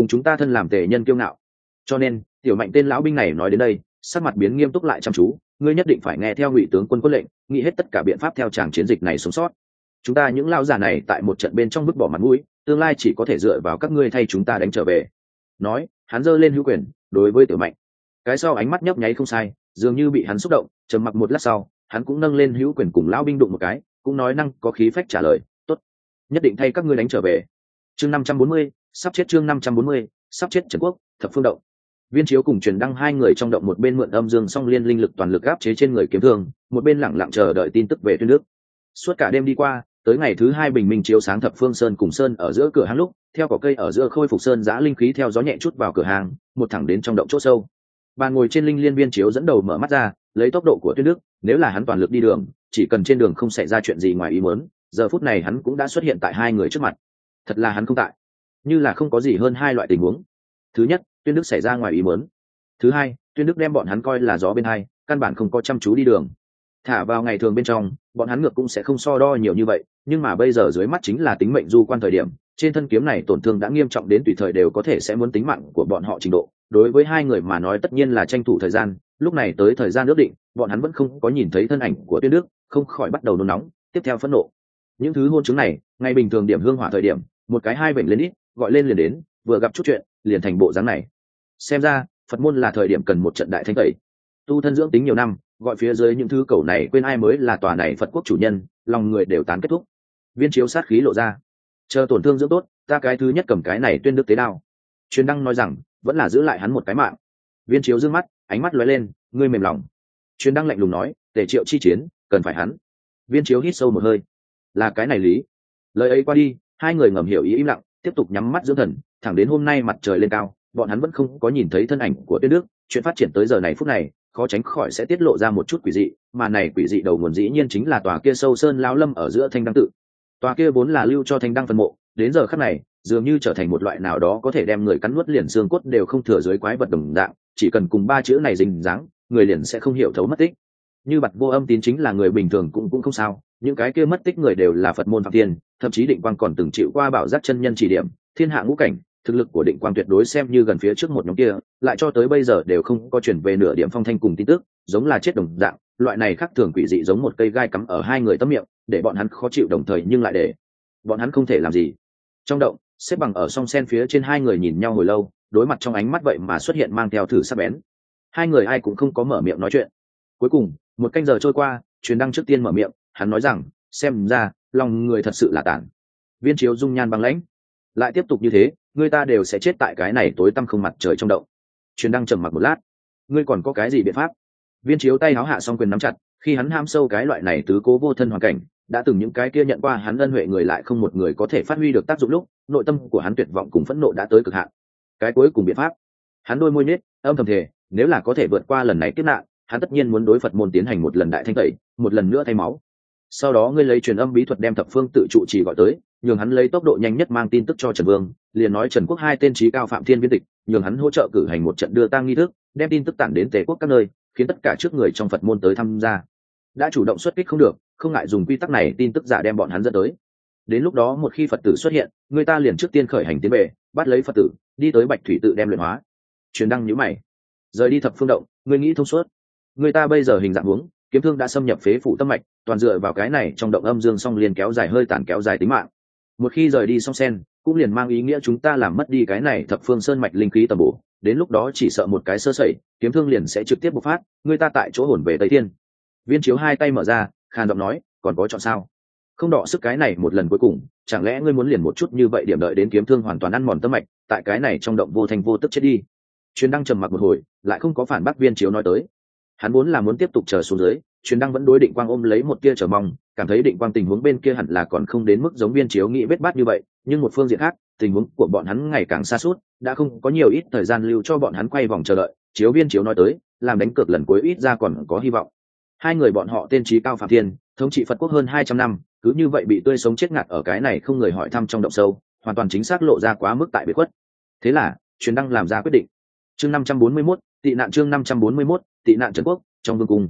cùng chúng ta thân làm tề nhân kiêu ngạo. Cho nên, tiểu mạnh tên lão binh này nói đến đây, sắc mặt biến nghiêm túc lại chăm chú, ngươi nhất định phải nghe theo ngụy tướng quân quân lệnh, nghĩ hết tất cả biện pháp theo tràng chiến dịch này sống sót. Chúng ta những lao giả này tại một trận bên trong vứt bỏ mặt mũi, tương lai chỉ có thể dựa vào các ngươi thay chúng ta đánh trở về. Nói, hắn giơ lên hữu quyền, đối với tiểu mạnh. Cái sau ánh mắt nhấp nháy không sai, dường như bị hắn xúc động, trầm mặc một lát sau, hắn cũng nâng lên hữu quyền cùng lão binh đụng một cái, cũng nói năng có khí phách trả lời, tốt, nhất định thay các ngươi đánh trở về. Chương năm trăm bốn mươi sắp chết chương năm trăm bốn mươi, sắp chết trần quốc, thập phương động. Viên chiếu cùng truyền đăng hai người trong động một bên mượn âm dương song liên linh lực toàn lực áp chế trên người kiếm thương, một bên lẳng lặng chờ đợi tin tức về tuyên nước. Suốt cả đêm đi qua, tới ngày thứ hai bình minh chiếu sáng thập phương sơn cùng sơn ở giữa cửa hàng lúc, theo cỏ cây ở giữa khôi phục sơn giã linh khí theo gió nhẹ chút vào cửa hàng, một thẳng đến trong động chỗ sâu. Bà ngồi trên linh liên viên chiếu dẫn đầu mở mắt ra, lấy tốc độ của tuyết nước, nếu là hắn toàn lực đi đường, chỉ cần trên đường không xảy ra chuyện gì ngoài ý muốn, giờ phút này hắn cũng đã xuất hiện tại hai người trước mặt. Thật là hắn không tại như là không có gì hơn hai loại tình huống. Thứ nhất, tuyên đức xảy ra ngoài ý muốn. Thứ hai, tuyên đức đem bọn hắn coi là gió bên hai, căn bản không có chăm chú đi đường. Thả vào ngày thường bên trong, bọn hắn ngược cũng sẽ không so đo nhiều như vậy, nhưng mà bây giờ dưới mắt chính là tính mệnh du quan thời điểm, trên thân kiếm này tổn thương đã nghiêm trọng đến tùy thời đều có thể sẽ muốn tính mạng của bọn họ trình độ. Đối với hai người mà nói tất nhiên là tranh thủ thời gian, lúc này tới thời gian ước định, bọn hắn vẫn không có nhìn thấy thân ảnh của tuyết đức, không khỏi bắt đầu nôn nóng, tiếp theo phẫn nộ. Những thứ hôn chứng này, ngày bình thường điểm hương hỏa thời điểm, một cái hai bệnh lên ít gọi lên liền đến, vừa gặp chút chuyện, liền thành bộ dáng này. Xem ra, phật môn là thời điểm cần một trận đại thanh tẩy. Tu thân dưỡng tính nhiều năm, gọi phía dưới những thứ cầu này quên ai mới là tòa này phật quốc chủ nhân, lòng người đều tán kết thúc. Viên chiếu sát khí lộ ra. Chờ tổn thương dưỡng tốt, ta cái thứ nhất cầm cái này tuyên đức tế đao. Truyền đăng nói rằng, vẫn là giữ lại hắn một cái mạng. Viên chiếu d mắt, ánh mắt lóe lên, ngươi mềm lòng. Truyền đăng lạnh lùng nói, tề triệu chi chiến, cần phải hắn. Viên chiếu hít sâu một hơi. Là cái này lý. Lời ấy qua đi, hai người ngầm hiểu ý im lặng tiếp tục nhắm mắt dưỡng thần, thẳng đến hôm nay mặt trời lên cao, bọn hắn vẫn không có nhìn thấy thân ảnh của tuyết đức. Chuyện phát triển tới giờ này phút này, khó tránh khỏi sẽ tiết lộ ra một chút quỷ dị, mà này quỷ dị đầu nguồn dĩ nhiên chính là tòa kia sâu sơn lao lâm ở giữa thanh đăng tự. Tòa kia vốn là lưu cho thanh đăng phân mộ, đến giờ khắc này, dường như trở thành một loại nào đó có thể đem người cắn nuốt liền xương cốt đều không thừa dưới quái vật đồng dạng, chỉ cần cùng ba chữ này dình dáng, người liền sẽ không hiểu thấu mất tích. Như bặt vô âm tín chính là người bình thường cũng cũng không sao những cái kia mất tích người đều là phật môn phạm tiên thậm chí định quang còn từng chịu qua bảo giác chân nhân chỉ điểm, thiên hạ ngũ cảnh, thực lực của định quang tuyệt đối xem như gần phía trước một nhóm kia, lại cho tới bây giờ đều không có chuyển về nửa điểm phong thanh cùng tin tức, giống là chết đồng dạng, loại này khác thường quỷ dị giống một cây gai cắm ở hai người tấm miệng, để bọn hắn khó chịu đồng thời nhưng lại để bọn hắn không thể làm gì. Trong động, xếp bằng ở song sen phía trên hai người nhìn nhau hồi lâu, đối mặt trong ánh mắt vậy mà xuất hiện mang theo thử sắc bén. Hai người ai cũng không có mở miệng nói chuyện. Cuối cùng, một canh giờ trôi qua, truyền đăng trước tiên mở miệng hắn nói rằng, xem ra, lòng người thật sự là tản viên chiếu dung nhan băng lãnh. Lại tiếp tục như thế, người ta đều sẽ chết tại cái này tối tăm không mặt trời trong động. Truyền đăng trầm mặc một lát. Ngươi còn có cái gì biện pháp? Viên chiếu tay háo hạ xong quyền nắm chặt, khi hắn ham sâu cái loại này tứ cố vô thân hoàn cảnh, đã từng những cái kia nhận qua hắn ân huệ người lại không một người có thể phát huy được tác dụng lúc, nội tâm của hắn tuyệt vọng cùng phẫn nộ đã tới cực hạn. Cái cuối cùng biện pháp. Hắn đôi môi nết âm thầm thể nếu là có thể vượt qua lần này kiếp nạn, hắn tất nhiên muốn đối phật môn tiến hành một lần đại thanh tẩy, một lần nữa thay máu sau đó ngươi lấy truyền âm bí thuật đem thập phương tự trụ trì gọi tới nhường hắn lấy tốc độ nhanh nhất mang tin tức cho trần vương liền nói trần quốc hai tên trí cao phạm thiên viên tịch nhường hắn hỗ trợ cử hành một trận đưa tang nghi thức đem tin tức tản đến tề quốc các nơi khiến tất cả trước người trong phật môn tới tham gia. Đã chủ động xuất kích không được không ngại dùng quy tắc này tin tức giả đem bọn hắn dẫn tới. Đến lúc đó một khi phật tử xuất hiện người ta liền trước tiên khởi hành tiến về, bắt lấy phật tử đi tới bạch thủy tự đem luyện hóa. Truyền đăng nhữ mày. Rời đi thập phương động ngươi nghĩ thông suốt. Người ta bây giờ hình dạng huống kiếm thương đã xâm nhập phế phủ tâm mạch, toàn dựa vào cái này trong động âm dương song liền kéo dài hơi tàn kéo dài tính mạng. Một khi rời đi song sen, cũng liền mang ý nghĩa chúng ta làm mất đi cái này thập phương sơn mạch linh khí tầm bổ, đến lúc đó chỉ sợ một cái sơ sẩy, kiếm thương liền sẽ trực tiếp bộc phát, người ta tại chỗ hồn về tây thiên. Viên chiếu hai tay mở ra, khàn giọng nói, còn có chọn sao? Không đọ sức cái này một lần cuối cùng, chẳng lẽ ngươi muốn liền một chút như vậy điểm đợi đến kiếm thương hoàn toàn ăn mòn tâm mạch, tại cái này trong động vô thành vô tức chết đi? Chuyến đăng trầm mặc một hồi, lại không có phản bác viên chiếu nói tới hắn vốn là muốn tiếp tục chờ xuống dưới truyền đăng vẫn đối định quang ôm lấy một tia chờ mong, cảm thấy định quang tình huống bên kia hẳn là còn không đến mức giống viên chiếu nghĩ vết bát như vậy, nhưng một phương diện khác, tình huống của bọn hắn ngày càng xa suốt, đã không có nhiều ít thời gian lưu cho bọn hắn quay vòng chờ đợi, chiếu viên chiếu nói tới, làm đánh cược lần cuối ít ra còn có hy vọng. Hai người bọn họ tên trí cao phạm thiên, thống trị phật quốc hơn hai trăm năm, cứ như vậy bị tươi sống chết ngạt ở cái này không người hỏi thăm trong động sâu, hoàn toàn chính xác lộ ra quá mức tại biệt khuất. Thế là truyền đăng làm ra quyết định. Chương năm trăm bốn mươi mốt, tị nạn chương năm trăm bốn mươi mốt tị nạn trần quốc, trong vương cung.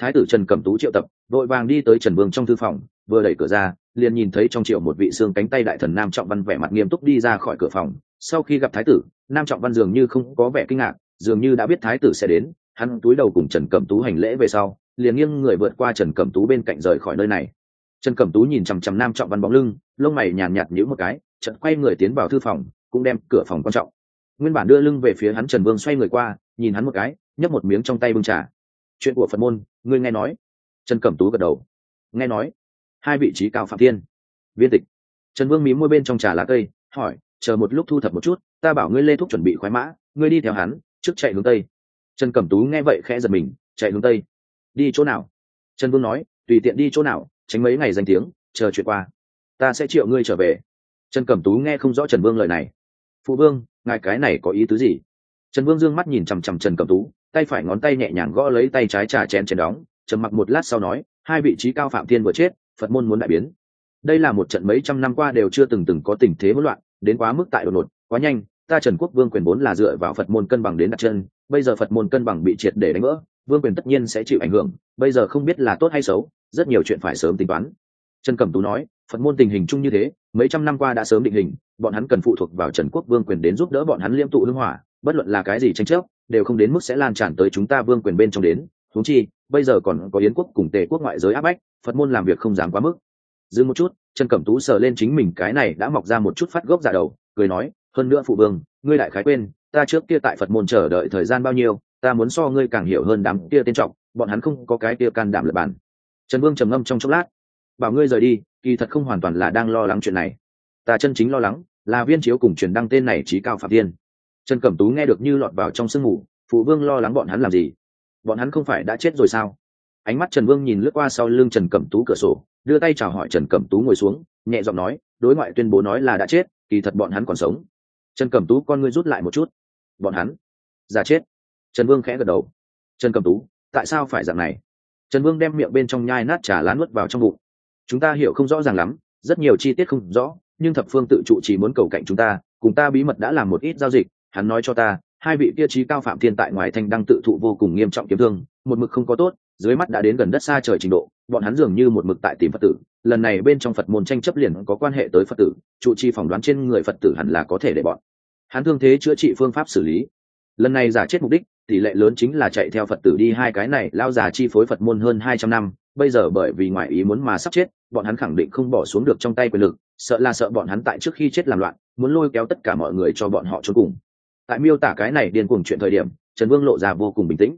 Thái tử trần cẩm tú triệu tập, vội vàng đi tới trần vương trong thư phòng, vừa đẩy cửa ra, liền nhìn thấy trong triệu một vị xương cánh tay đại thần nam trọng văn vẻ mặt nghiêm túc đi ra khỏi cửa phòng. Sau khi gặp thái tử, nam trọng văn dường như không có vẻ kinh ngạc, dường như đã biết thái tử sẽ đến. Hắn túi đầu cùng trần cẩm tú hành lễ về sau, liền nghiêng người vượt qua trần cẩm tú bên cạnh rời khỏi nơi này. Trần cẩm tú nhìn chằm chằm nam trọng văn bóng lưng, lông mày nhàn nhạt nhữ một cái trận quay người tiến vào thư phòng, cũng đem cửa phòng quan trọng. Nguyên bản đưa lưng về phía hắn trần vương xoay người qua nhìn hắn một cái, nhấp một miếng trong tay bưng trà. Chuyện của phật môn, ngươi nghe nói. Trần cẩm tú gật đầu. Nghe nói. Hai vị trí cao phạm thiên. Viên tịch. Trần vương mí môi bên trong trà lá cây, hỏi, chờ một lúc thu thập một chút, ta bảo ngươi lê thúc chuẩn bị khoái mã, ngươi đi theo hắn, trước chạy hướng tây. Trần cẩm tú nghe vậy khẽ giật mình, chạy hướng tây? Đi chỗ nào? Trần vương nói, tùy tiện đi chỗ nào, tránh mấy ngày danh tiếng, chờ chuyện qua. Ta sẽ triệu ngươi trở về. Trần cẩm tú nghe không rõ trần vương lời này. Phụ vương, ngài cái này có ý tứ gì? Trần vương Dương mắt nhìn chằm chằm trần cẩm tú, tay phải ngón tay nhẹ nhàng gõ lấy tay trái trà chén chén đóng, trầm mặc một lát sau nói, hai vị trí cao phạm thiên vừa chết, phật môn muốn đại biến. Đây là một trận mấy trăm năm qua đều chưa từng từng có tình thế hỗn loạn, đến quá mức tại đột ngột, quá nhanh, ta trần quốc vương quyền vốn là dựa vào phật môn cân bằng đến đặt chân, bây giờ phật môn cân bằng bị triệt để đánh vỡ, vương quyền tất nhiên sẽ chịu ảnh hưởng, bây giờ không biết là tốt hay xấu, rất nhiều chuyện phải sớm tính toán. Trần cẩm tú nói, phật môn tình hình chung như thế, mấy trăm năm qua đã sớm định hình, bọn hắn cần phụ thuộc vào trần quốc vương quyền đến giúp đỡ bọn hắn liêm tụ hưng hỏa bất luận là cái gì tranh chấp, đều không đến mức sẽ lan tràn tới chúng ta vương quyền bên trong đến. Thúng chi, bây giờ còn có yến quốc cùng tề quốc ngoại giới áp bách, phật môn làm việc không dám quá mức. Dừng một chút, trần cẩm tú sờ lên chính mình cái này đã mọc ra một chút phát gốc giả đầu, cười nói, hơn nữa phụ vương, ngươi đại khái quên, ta trước kia tại phật môn chờ đợi thời gian bao nhiêu, ta muốn so ngươi càng hiểu hơn đám kia tên trọng, bọn hắn không có cái kia can đảm lập bản trần vương trầm ngâm trong chốc lát, bảo ngươi rời đi, kỳ thật không hoàn toàn là đang lo lắng chuyện này. Ta chân chính lo lắng là viên chiếu cùng truyền đăng tên này trí cao phạm viên trần cẩm tú nghe được như lọt vào trong sương mù, phụ vương lo lắng bọn hắn làm gì? Bọn hắn không phải đã chết rồi sao? Ánh mắt trần vương nhìn lướt qua sau lưng trần cẩm tú cửa sổ, đưa tay chào hỏi trần cẩm tú ngồi xuống, nhẹ giọng nói, đối ngoại tuyên bố nói là đã chết, kỳ thật bọn hắn còn sống. Trần cẩm tú, con ngươi rút lại một chút. Bọn hắn già chết. Trần vương khẽ gật đầu. Trần cẩm tú, tại sao phải dạng này? Trần vương đem miệng bên trong nhai nát trà lá nuốt vào trong bụng. Chúng ta hiểu không rõ ràng lắm, rất nhiều chi tiết không rõ, nhưng thập phương tự trụ chỉ muốn cầu cạnh chúng ta, cùng ta bí mật đã làm một ít giao dịch hắn nói cho ta, hai vị kia trí cao phạm thiên tại ngoài thanh đang tự thụ vô cùng nghiêm trọng kiếm thương, một mực không có tốt, dưới mắt đã đến gần đất xa trời trình độ, bọn hắn dường như một mực tại tìm phật tử. Lần này bên trong phật môn tranh chấp liền có quan hệ tới phật tử, trụ chi phỏng đoán trên người phật tử hẳn là có thể để bọn hắn thương thế chữa trị phương pháp xử lý. Lần này giả chết mục đích, tỷ lệ lớn chính là chạy theo phật tử đi hai cái này, lao già chi phối phật môn hơn hai trăm năm, bây giờ bởi vì ngoại ý muốn mà sắp chết, bọn hắn khẳng định không bỏ xuống được trong tay quyền lực, sợ là sợ bọn hắn tại trước khi chết làm loạn, muốn lôi kéo tất cả mọi người cho bọn họ trốn cùng tại miêu tả cái này điên cuồng chuyện thời điểm, trần vương lộ ra vô cùng bình tĩnh.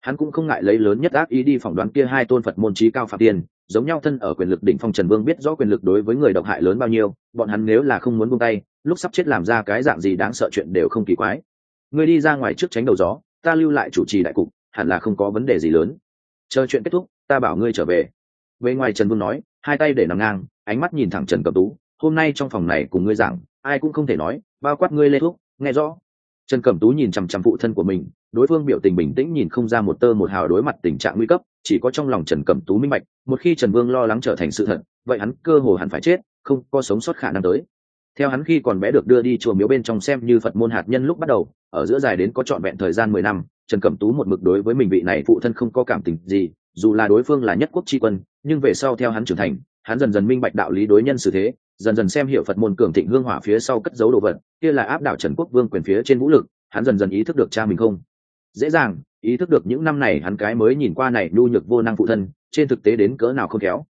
Hắn cũng không ngại lấy lớn nhất ác ý đi phỏng đoán kia hai tôn phật môn trí cao phạm tiền giống nhau thân ở quyền lực đỉnh phong trần vương biết rõ quyền lực đối với người độc hại lớn bao nhiêu, bọn hắn nếu là không muốn buông tay, lúc sắp chết làm ra cái dạng gì đáng sợ chuyện đều không kỳ quái. Người đi ra ngoài trước tránh đầu gió, ta lưu lại chủ trì đại cục, hẳn là không có vấn đề gì lớn. Chờ chuyện kết thúc, ta bảo ngươi trở về. Về ngoài trần vương nói, hai tay để nằm ngang, ánh mắt nhìn thẳng trần cẩm tú, hôm nay trong phòng này cùng ngươi giảng, ai cũng không thể nói, bao quát ngươi lê thuốc nghe rõ trần cẩm tú nhìn chằm chằm phụ thân của mình, đối phương biểu tình bình tĩnh nhìn không ra một tơ một hào đối mặt tình trạng nguy cấp, chỉ có trong lòng trần cẩm tú minh bạch, một khi trần vương lo lắng trở thành sự thật, vậy hắn cơ hồ hẳn phải chết, không có sống sót khả năng tới. Theo hắn khi còn bé được đưa đi chùa miếu bên trong xem như phật môn hạt nhân lúc bắt đầu, ở giữa dài đến có trọn vẹn thời gian mười năm, trần cẩm tú một mực đối với mình vị này phụ thân không có cảm tình gì, dù là đối phương là nhất quốc tri quân, nhưng về sau theo hắn trưởng thành, hắn dần dần minh bạch đạo lý đối nhân xử thế dần dần xem hiểu phật môn cường thịnh hương hỏa phía sau cất giấu đồ vật, kia là áp đảo trần quốc vương quyền phía trên vũ lực, hắn dần dần ý thức được cha mình không. Dễ dàng, ý thức được những năm này hắn cái mới nhìn qua này nhu nhược vô năng phụ thân, trên thực tế đến cỡ nào không khéo.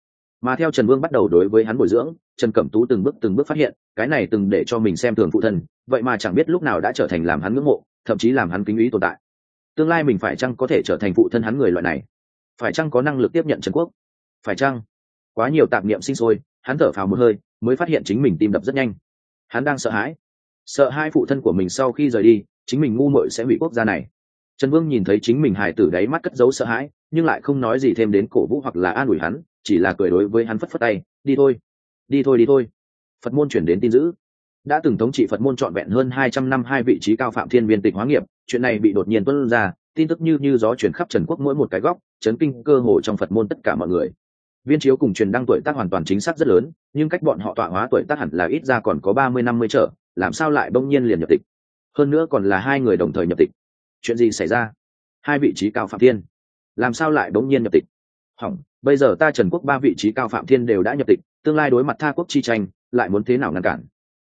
Mà theo trần vương bắt đầu đối với hắn bồi dưỡng, trần cẩm tú từng bước từng bước phát hiện, cái này từng để cho mình xem thường phụ thân, vậy mà chẳng biết lúc nào đã trở thành làm hắn ngưỡng mộ, thậm chí làm hắn kính ý tồn tại. Tương lai mình phải chăng có thể trở thành phụ thân hắn người loại này? Phải chăng có năng lực tiếp nhận trần quốc? Phải chăng? Quá nhiều tạp niệm sinh sôi, hắn thở phào một hơi mới phát hiện chính mình tim đập rất nhanh. Hắn đang sợ hãi. Sợ hai phụ thân của mình sau khi rời đi, chính mình ngu muội sẽ hủy quốc gia này. Trần vương nhìn thấy chính mình hải tử đáy mắt cất giấu sợ hãi, nhưng lại không nói gì thêm đến cổ vũ hoặc là an ủi hắn, chỉ là cười đối với hắn phất phất tay, đi thôi đi thôi đi thôi. Phật môn chuyển đến tin dữ. Đã từng thống trị phật môn trọn vẹn hơn hai trăm năm hai vị trí cao phạm thiên viên tịch hóa nghiệp, chuyện này bị đột nhiên tuân ra, tin tức như như gió chuyển khắp trần quốc mỗi một cái góc, chấn kinh cơ hồ trong phật môn tất cả mọi người viên chiếu cùng truyền đăng tuổi tác hoàn toàn chính xác rất lớn, nhưng cách bọn họ tọa hóa tuổi tác hẳn là ít ra còn có ba mươi, năm mươi trở, làm sao lại bỗng nhiên liền nhập tịch? Hơn nữa còn là hai người đồng thời nhập tịch. Chuyện gì xảy ra? Hai vị trí cao phạm thiên. Làm sao lại bỗng nhiên nhập tịch? Hỏng, bây giờ ta trần quốc ba vị trí cao phạm thiên đều đã nhập tịch, tương lai đối mặt tha quốc chi tranh, lại muốn thế nào ngăn cản?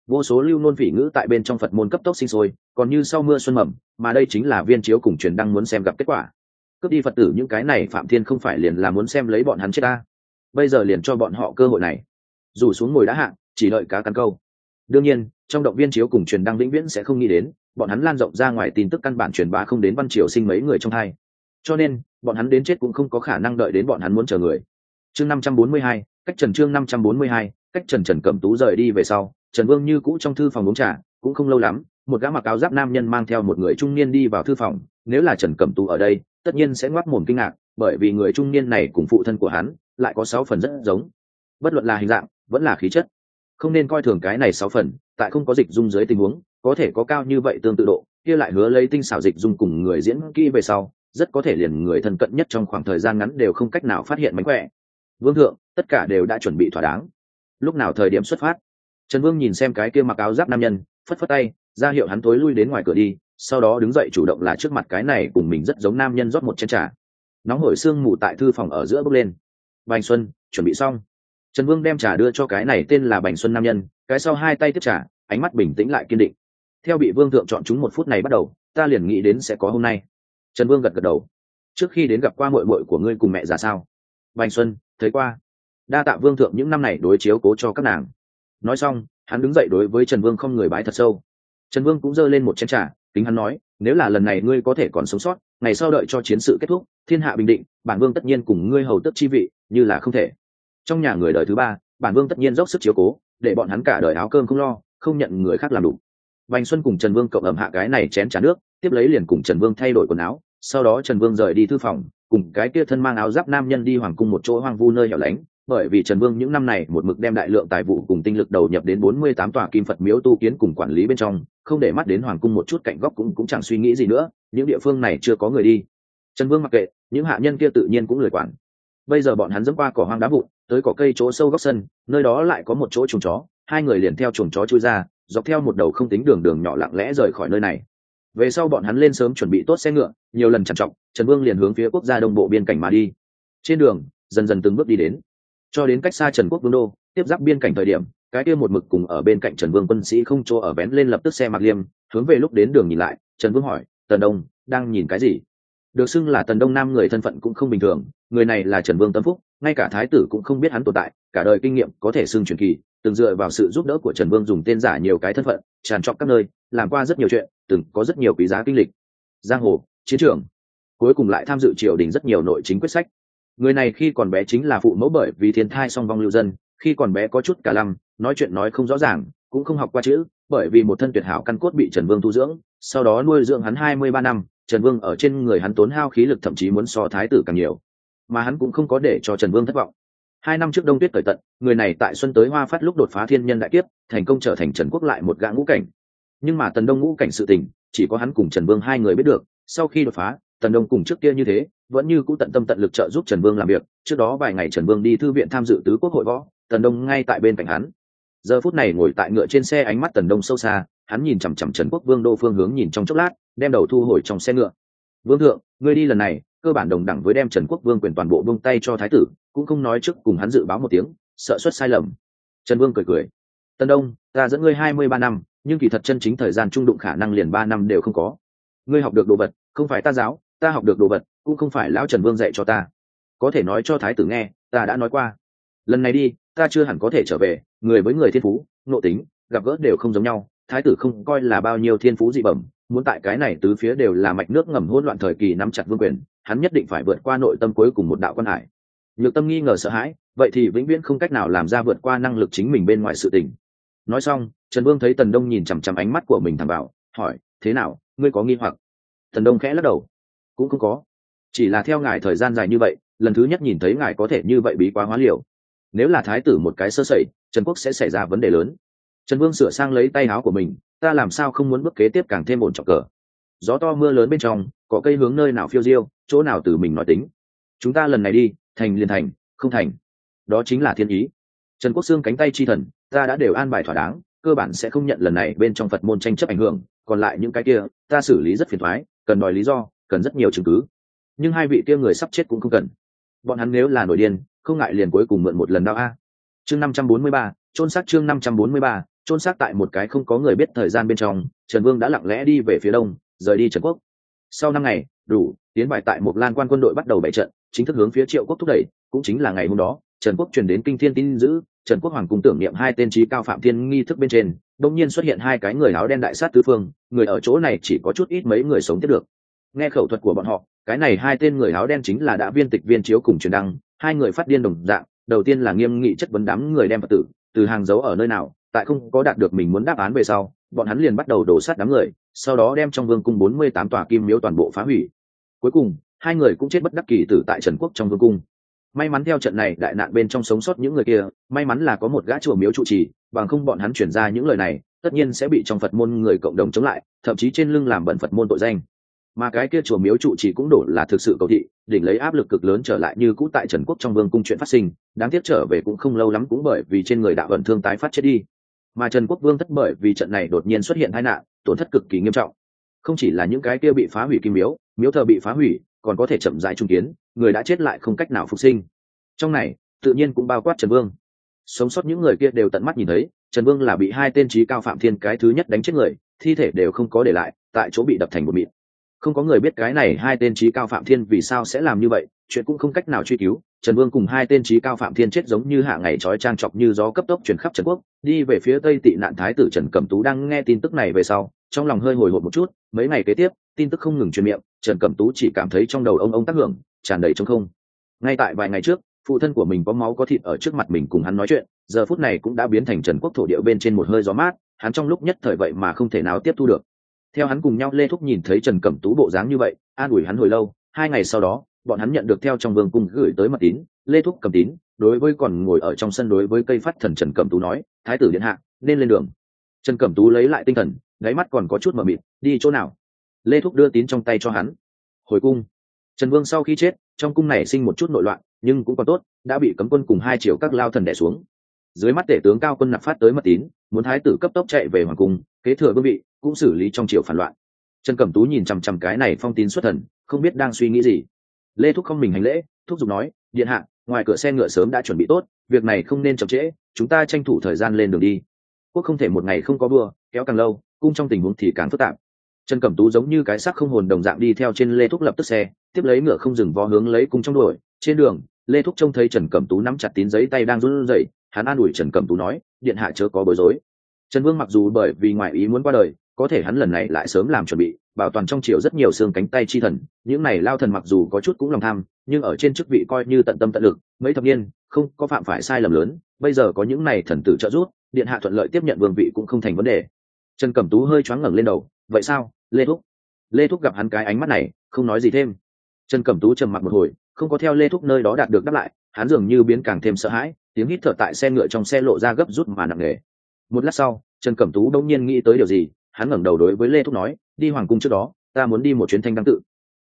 Vô số lưu nôn phỉ ngữ tại bên trong phật môn cấp tốc sinh sôi, còn như sau mưa xuân mầm, mà đây chính là viên chiếu cùng truyền đăng muốn xem gặp kết quả. Cướp đi phật tử những cái này phạm thiên không phải liền là muốn xem lấy bọn hắn chết ta bây giờ liền cho bọn họ cơ hội này. Dù xuống ngồi đã hạng, chỉ đợi cá cắn câu. Đương nhiên, trong động viên chiếu cùng truyền đăng vĩnh viễn sẽ không nghĩ đến, bọn hắn lan rộng ra ngoài tin tức căn bản truyền bá không đến văn triều sinh mấy người trong hai. Cho nên, bọn hắn đến chết cũng không có khả năng đợi đến bọn hắn muốn chờ người. Chương năm trăm bốn mươi hai, cách trần chương năm trăm bốn mươi hai, cách trần trần cẩm tú rời đi về sau, trần vương như cũ trong thư phòng uống trà, cũng không lâu lắm, một gã mặc áo giáp nam nhân mang theo một người trung niên đi vào thư phòng. Nếu là trần cẩm tú ở đây, tất nhiên sẽ ngoác mồm kinh ngạc, bởi vì người trung niên này cùng phụ thân của hắn lại có sáu phần rất giống. Bất luận là hình dạng, vẫn là khí chất. Không nên coi thường cái này sáu phần, tại không có dịch dung dưới tình huống, có thể có cao như vậy tương tự độ, kia lại hứa lấy tinh xảo dịch dung cùng người diễn kỹ về sau, rất có thể liền người thân cận nhất trong khoảng thời gian ngắn đều không cách nào phát hiện mánh khỏe. Vương thượng, tất cả đều đã chuẩn bị thỏa đáng. Lúc nào thời điểm xuất phát? Trần vương nhìn xem cái kia mặc áo giáp nam nhân, phất phất tay, ra hiệu hắn tối lui đến ngoài cửa đi, sau đó đứng dậy chủ động là trước mặt cái này cùng mình rất giống nam nhân rót một chén trà. Nóng hổi sương mù tại thư phòng ở giữa bốc lên bành xuân, chuẩn bị xong. Trần vương đem trà đưa cho cái này tên là bành xuân nam nhân, cái sau hai tay tiếp trà, ánh mắt bình tĩnh lại kiên định. Theo bị vương thượng chọn chúng một phút này bắt đầu, ta liền nghĩ đến sẽ có hôm nay. Trần vương gật gật đầu. Trước khi đến gặp qua mội mội của ngươi cùng mẹ già sao? Bành xuân, thấy qua. Đa tạ vương thượng những năm này đối chiếu cố cho các nàng. Nói xong, hắn đứng dậy đối với trần vương không người bái thật sâu. Trần vương cũng giơ lên một chén t r à kính hắn nói nếu là lần này ngươi có thể còn sống sót ngày sau đợi cho chiến sự kết thúc thiên hạ bình định bản vương tất nhiên cùng ngươi hầu tức chi vị như là không thể. Trong nhà người đời thứ ba bản vương tất nhiên dốc sức chiếu cố để bọn hắn cả đời áo cơm không lo không nhận người khác làm đủ. Bành Xuân cùng Trần Vương cộng ẩm hạ cái này chén trà nước, tiếp lấy liền cùng Trần Vương thay đổi quần áo, sau đó Trần Vương rời đi thư phòng, cùng cái kia thân mang áo giáp nam nhân đi hoàng cung một chỗ hoang vu nơi hẻo lánh, bởi vì Trần Vương những năm này một mực đem đại lượng tài vụ cùng tinh lực đầu nhập đến bốn mươi tám tòa kim Phật miếu tu kiến cùng quản lý bên trong, không để mắt đến hoàng cung một chút cạnh góc cũng cũng chẳng suy nghĩ gì nữa, những địa phương này chưa có người đi. Trần Vương mặc kệ, những hạ nhân kia tự nhiên cũng lười quản. Bây giờ bọn hắn dẫm qua cỏ hoang đá vụn, tới cỏ cây chỗ sâu góc sân, nơi đó lại có một chỗ chuồng chó, hai người liền theo chuồng chó chui ra, dọc theo một đầu không tính đường đường nhỏ lặng lẽ rời khỏi nơi này về sau bọn hắn lên sớm chuẩn bị tốt xe ngựa nhiều lần chằn trọng trần vương liền hướng phía quốc gia đông bộ biên cảnh mà đi trên đường dần dần từng bước đi đến cho đến cách xa trần quốc vương đô, tiếp giáp biên cảnh thời điểm, cái kia một mực cùng ở bên cạnh trần vương quân sĩ không chỗ ở bén lên lập tức xe mặc liêm, hướng về lúc đến đường nhìn lại, trần vương hỏi, tần đông, đang nhìn cái gì? Được xưng là tần đông nam người thân phận cũng không bình thường, người này là trần vương tâm phúc, ngay cả thái tử cũng không biết hắn tồn tại, cả đời kinh nghiệm có thể xưng truyền kỳ, từng dựa vào sự giúp đỡ của trần vương dùng tên giả nhiều cái thân phận, tràn trọc các nơi, làm qua rất nhiều chuyện, từng có rất nhiều quý giá kinh lịch. Giang hồ, chiến trường. Cuối cùng lại tham dự triều đình rất nhiều nội chính quyết sách người này khi còn bé chính là phụ mẫu bởi vì thiên thai song vong lưu dân, khi còn bé có chút cả lăm, nói chuyện nói không rõ ràng, cũng không học qua chữ, bởi vì một thân tuyệt hảo căn cốt bị trần vương tu dưỡng, sau đó nuôi dưỡng hắn hai mươi ba năm, trần vương ở trên người hắn tốn hao khí lực thậm chí muốn so thái tử càng nhiều. Mà hắn cũng không có để cho trần vương thất vọng. Hai năm trước đông tuyết thời tận, người này tại xuân tới hoa phát lúc đột phá thiên nhân đại kiếp, thành công trở thành trần quốc lại một gã ngũ cảnh. Nhưng mà tần đông ngũ cảnh sự tình, chỉ có hắn cùng trần vương hai người biết được, sau khi đột phá, tần đông cùng trước kia như thế vẫn như cũ tận tâm tận lực trợ giúp trần vương làm việc. Trước đó vài ngày trần vương đi thư viện tham dự tứ quốc hội võ, tần đông ngay tại bên cạnh hắn. Giờ phút này ngồi tại ngựa trên xe ánh mắt tần đông sâu xa, hắn nhìn chằm chằm trần quốc vương đô phương hướng nhìn trong chốc lát, đem đầu thu hồi trong xe ngựa. Vương thượng, ngươi đi lần này, cơ bản đồng đẳng với đem trần quốc vương quyền toàn bộ buông tay cho thái tử, cũng không nói trước cùng hắn dự báo một tiếng, sợ xuất sai lầm. Trần vương cười cười. Tần đông, ta dẫn ngươi hai mươi ba năm, nhưng kỳ thật chân chính thời gian trung đụng khả năng liền ba năm đều không có. Ngươi học được đồ vật, không phải ta giáo ta học được đồ vật cũng không phải lão trần vương dạy cho ta. Có thể nói cho thái tử nghe ta đã nói qua. Lần này đi ta chưa hẳn có thể trở về người với người thiên phú nộ tính gặp gỡ đều không giống nhau thái tử không coi là bao nhiêu thiên phú dị bẩm muốn tại cái này tứ phía đều là mạch nước ngầm hỗn loạn thời kỳ nắm chặt vương quyền hắn nhất định phải vượt qua nội tâm cuối cùng một đạo quan hải. Nhược tâm nghi ngờ sợ hãi vậy thì vĩnh viễn không cách nào làm ra vượt qua năng lực chính mình bên ngoài sự tình. Nói xong trần vương thấy tần đông nhìn chằm chằm ánh mắt của mình thẳng vào, hỏi thế nào ngươi có nghi hoặc? Tần đông khẽ lắc đầu cũng không có. Chỉ là theo ngài thời gian dài như vậy, lần thứ nhất nhìn thấy ngài có thể như vậy bí quá hóa liều. Nếu là thái tử một cái sơ sẩy, trần quốc sẽ xảy ra vấn đề lớn. Trần vương sửa sang lấy tay áo của mình, ta làm sao không muốn bước kế tiếp càng thêm ổn trọng cờ. Gió to mưa lớn bên trong, có cây hướng nơi nào phiêu diêu, chỗ nào từ mình nói tính. Chúng ta lần này đi, thành liền thành, không thành. Đó chính là thiên ý. Trần quốc xương cánh tay chi thần, ta đã đều an bài thỏa đáng, cơ bản sẽ không nhận lần này bên trong phật môn tranh chấp ảnh hưởng, còn lại những cái kia, ta xử lý rất phiền thoái, cần đòi lý do cần rất nhiều chứng cứ. Nhưng hai vị kia người sắp chết cũng không cần. Bọn hắn nếu là nổi điên, không ngại liền cuối cùng mượn một lần đau a. Chương năm trăm bốn mươi ba trôn xác chương năm trăm bốn mươi ba trôn xác tại một cái không có người biết thời gian bên trong, trần vương đã lặng lẽ đi về phía đông, rời đi trần quốc. Sau năm ngày, đủ, tiến bại tại một lan quan quân đội bắt đầu bày trận, chính thức hướng phía triệu quốc thúc đẩy, cũng chính là ngày hôm đó, trần quốc truyền đến kinh thiên tin giữ trần quốc hoàng cùng tưởng niệm hai tên trí cao phạm thiên nghi thức bên trên đông nhiên xuất hiện hai cái người áo đen đại sát tứ phương, người ở chỗ này chỉ có chút ít mấy người sống tiếp được nghe khẩu thuật của bọn họ, cái này hai tên người áo đen chính là đã viên tịch viên chiếu cùng truyền đăng, hai người phát điên đồng dạng, đầu tiên là nghiêm nghị chất vấn đám người đem phật tử, từ hàng giấu ở nơi nào, tại không có đạt được mình muốn đáp án về sau, bọn hắn liền bắt đầu đổ sát đám người, sau đó đem trong vương cung bốn mươi tám tòa kim miếu toàn bộ phá hủy. Cuối cùng, hai người cũng chết bất đắc kỳ tử tại trần quốc trong vương cung. May mắn theo trận này đại nạn bên trong sống sót những người kia, may mắn là có một gã chùa miếu trụ trì, bằng không bọn hắn chuyển ra những lời này, tất nhiên sẽ bị trong phật môn người cộng đồng chống lại, thậm chí trên lưng làm bẩn phật môn tội danh mà cái kia chùa miếu trụ trì cũng đổ là thực sự cầu thị, đỉnh lấy áp lực cực lớn trở lại như cũ tại trần quốc trong vương cung chuyện phát sinh, đáng tiếc trở về cũng không lâu lắm cũng bởi vì trên người đạo ẩn thương tái phát chết đi. Mà trần quốc vương thất bởi vì trận này đột nhiên xuất hiện tai nạn, tổn thất cực kỳ nghiêm trọng. Không chỉ là những cái kia bị phá hủy kim miếu miếu thờ bị phá hủy, còn có thể chậm dài trung kiến, người đã chết lại không cách nào phục sinh. Trong này, tự nhiên cũng bao quát trần vương. Sống sót những người kia đều tận mắt nhìn thấy, trần vương là bị hai tên trí cao phạm thiên cái thứ nhất đánh chết người, thi thể đều không có để lại, tại chỗ bị đập thành một mịn không có người biết cái này hai tên trí cao phạm thiên vì sao sẽ làm như vậy, chuyện cũng không cách nào truy cứu. Trần vương cùng hai tên trí cao phạm thiên chết giống như hạ ngày trói trang chọc như gió cấp tốc chuyển khắp trần quốc, đi về phía tây tị nạn thái tử trần cẩm tú đang nghe tin tức này về sau, trong lòng hơi hồi hộp một chút, mấy ngày kế tiếp, tin tức không ngừng truyền miệng, trần cẩm tú chỉ cảm thấy trong đầu ông ông tác hưởng, tràn đầy trong không. Ngay tại vài ngày trước, phụ thân của mình có máu có thịt ở trước mặt mình cùng hắn nói chuyện, giờ phút này cũng đã biến thành trần quốc thổ điệu bên trên một hơi gió mát, hắn trong lúc nhất thời vậy mà không thể nào tiếp thu được theo hắn cùng nhau lê thúc nhìn thấy trần cẩm tú bộ dáng như vậy, an ủi hắn hồi lâu, hai ngày sau đó, bọn hắn nhận được theo trong vương cung gửi tới mật tín, lê thúc cầm tín, đối với còn ngồi ở trong sân đối với cây phát thần trần cẩm tú nói, thái tử điện hạ, nên lên đường. Trần cẩm tú lấy lại tinh thần gáy mắt còn có chút mờ mịt, đi chỗ nào? Lê thúc đưa tín trong tay cho hắn. Hồi cung. Trần vương sau khi chết, trong cung này sinh một chút nội loạn, nhưng cũng còn tốt, đã bị cấm quân cùng hai triệu các lao thần đẻ xuống. Dưới mắt tể tướng cao quân nạp phát tới mật tín, muốn thái tử cấp tốc chạy về hoàng cung, kế thừa vương vị cũng xử lý trong triều phản loạn. Trần cẩm tú nhìn chằm chằm cái này phong tín xuất thần, không biết đang suy nghĩ gì. Lê thúc không mình hành lễ, thúc giục nói, điện hạ, ngoài cửa xe ngựa sớm đã chuẩn bị tốt, việc này không nên chậm trễ, chúng ta tranh thủ thời gian lên đường đi. Quốc không thể một ngày không có bừa kéo càng lâu, cung trong tình huống thì càng phức tạp. Trần cẩm tú giống như cái xác không hồn đồng dạng đi theo trên lê thúc lập tức xe, tiếp lấy ngựa không dừng vó hướng lấy cung trong đuổi. Trên đường, lê thúc trông thấy trần cẩm tú nắm chặt tín giấy tay đang run rẩy, hắn an ủi trần cẩm tú nói, điện hạ chớ có bối rối. Trần vương mặc dù bởi vì ngoại ý muốn qua đời có thể hắn lần này lại sớm làm chuẩn bị, bảo toàn trong triều rất nhiều xương cánh tay chi thần, những này lao thần mặc dù có chút cũng lòng tham, nhưng ở trên chức vị coi như tận tâm tận lực, mấy thập niên, không có phạm phải sai lầm lớn, bây giờ có những này thần tử trợ giúp, điện hạ thuận lợi tiếp nhận vương vị cũng không thành vấn đề. Trần cẩm tú hơi choáng ngẩng lên đầu, vậy sao, lê thúc? Lê thúc gặp hắn cái ánh mắt này, không nói gì thêm. Trần cẩm tú trầm mặc một hồi, không có theo lê thúc nơi đó đạt được đáp lại, hắn dường như biến càng thêm sợ hãi, tiếng hít thở tại xe ngựa trong xe lộ ra gấp rút mà nặng nề. Một lát sau, trần cẩm tú đông nhiên nghĩ tới điều gì hắn ngẩng đầu đối với lê thúc nói, đi hoàng cung trước đó, ta muốn đi một chuyến thanh đăng tự.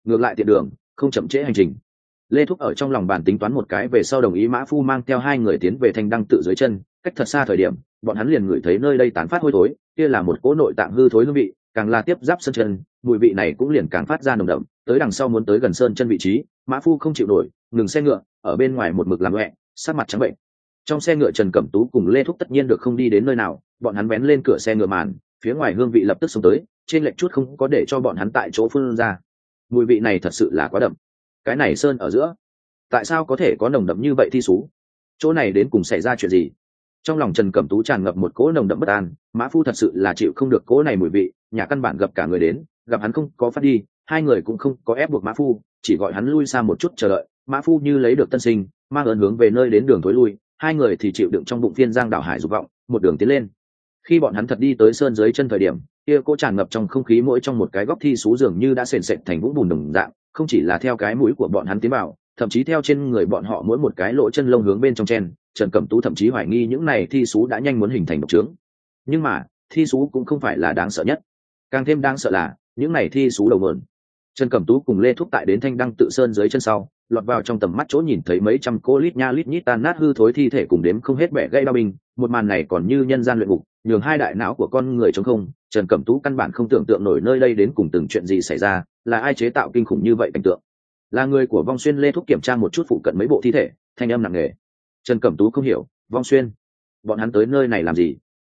Ngược lại tiện đường, không chậm trễ hành trình. Lê thúc ở trong lòng bàn tính toán một cái về sau đồng ý mã phu mang theo hai người tiến về thanh đăng tự dưới chân. Cách thật xa thời điểm, bọn hắn liền ngửi thấy nơi đây tán phát hôi thối, kia là một cỗ nội tạng hư thối hương vị, càng là tiếp giáp sơn chân, mùi vị này cũng liền càng phát ra nồng đậm. Tới đằng sau muốn tới gần sơn chân vị trí, mã phu không chịu nổi, ngừng xe ngựa, ở bên ngoài một mực làm loẹ sát mặt trắng bệnh. Trong xe ngựa trần cẩm tú cùng lê thúc tất nhiên được không đi đến nơi nào, bọn hắn vén lên cửa xe ngựa màn phía ngoài hương vị lập tức xông tới, trên lệch chút không có để cho bọn hắn tại chỗ phương ra. Mùi vị này thật sự là quá đậm. Cái này sơn ở giữa, tại sao có thể có nồng đậm như vậy thi xú? Chỗ này đến cùng xảy ra chuyện gì? Trong lòng trần cẩm tú tràn ngập một cỗ nồng đậm bất an, mã phu thật sự là chịu không được cỗ này mùi vị, nhà căn bản gặp cả người đến, gặp hắn không có phát đi, hai người cũng không có ép buộc mã phu, chỉ gọi hắn lui xa một chút chờ đợi. Mã phu như lấy được tân sinh, mang ơn hướng về nơi đến đường thối lui, hai người thì chịu đựng trong bụng phiên giang đảo hải dục vọng, một đường tiến lên khi bọn hắn thật đi tới sơn dưới chân thời điểm, kia cỗ tràn ngập trong không khí mỗi trong một cái góc thi xú dường như đã sền sệt thành vũng bùn đồng dạng, không chỉ là theo cái mũi của bọn hắn tiến vào, thậm chí theo trên người bọn họ mỗi một cái lỗ chân lông hướng bên trong chen, trần cẩm tú thậm chí hoài nghi những này thi xú đã nhanh muốn hình thành độc trướng. Nhưng mà, thi xú cũng không phải là đáng sợ nhất. Càng thêm đáng sợ là, những này thi xú đầu mượn trần cẩm tú cùng lê thúc tại đến thanh đăng tự sơn dưới chân sau, lọt vào trong tầm mắt chỗ nhìn thấy mấy trăm cô lít nha lít nhít tan nát hư thối thi thể cùng đếm không hết bẻ gây đau binh, một màn này còn như nhân gian luyện ngục nhường hai đại não của con người chống không, trần cẩm tú căn bản không tưởng tượng nổi nơi đây đến cùng từng chuyện gì xảy ra, là ai chế tạo kinh khủng như vậy cảnh tượng. Là người của vong xuyên lê thúc kiểm tra một chút phụ cận mấy bộ thi thể, thanh âm nặng nề. Trần cẩm tú không hiểu, vong xuyên, bọn hắn tới nơi này làm gì?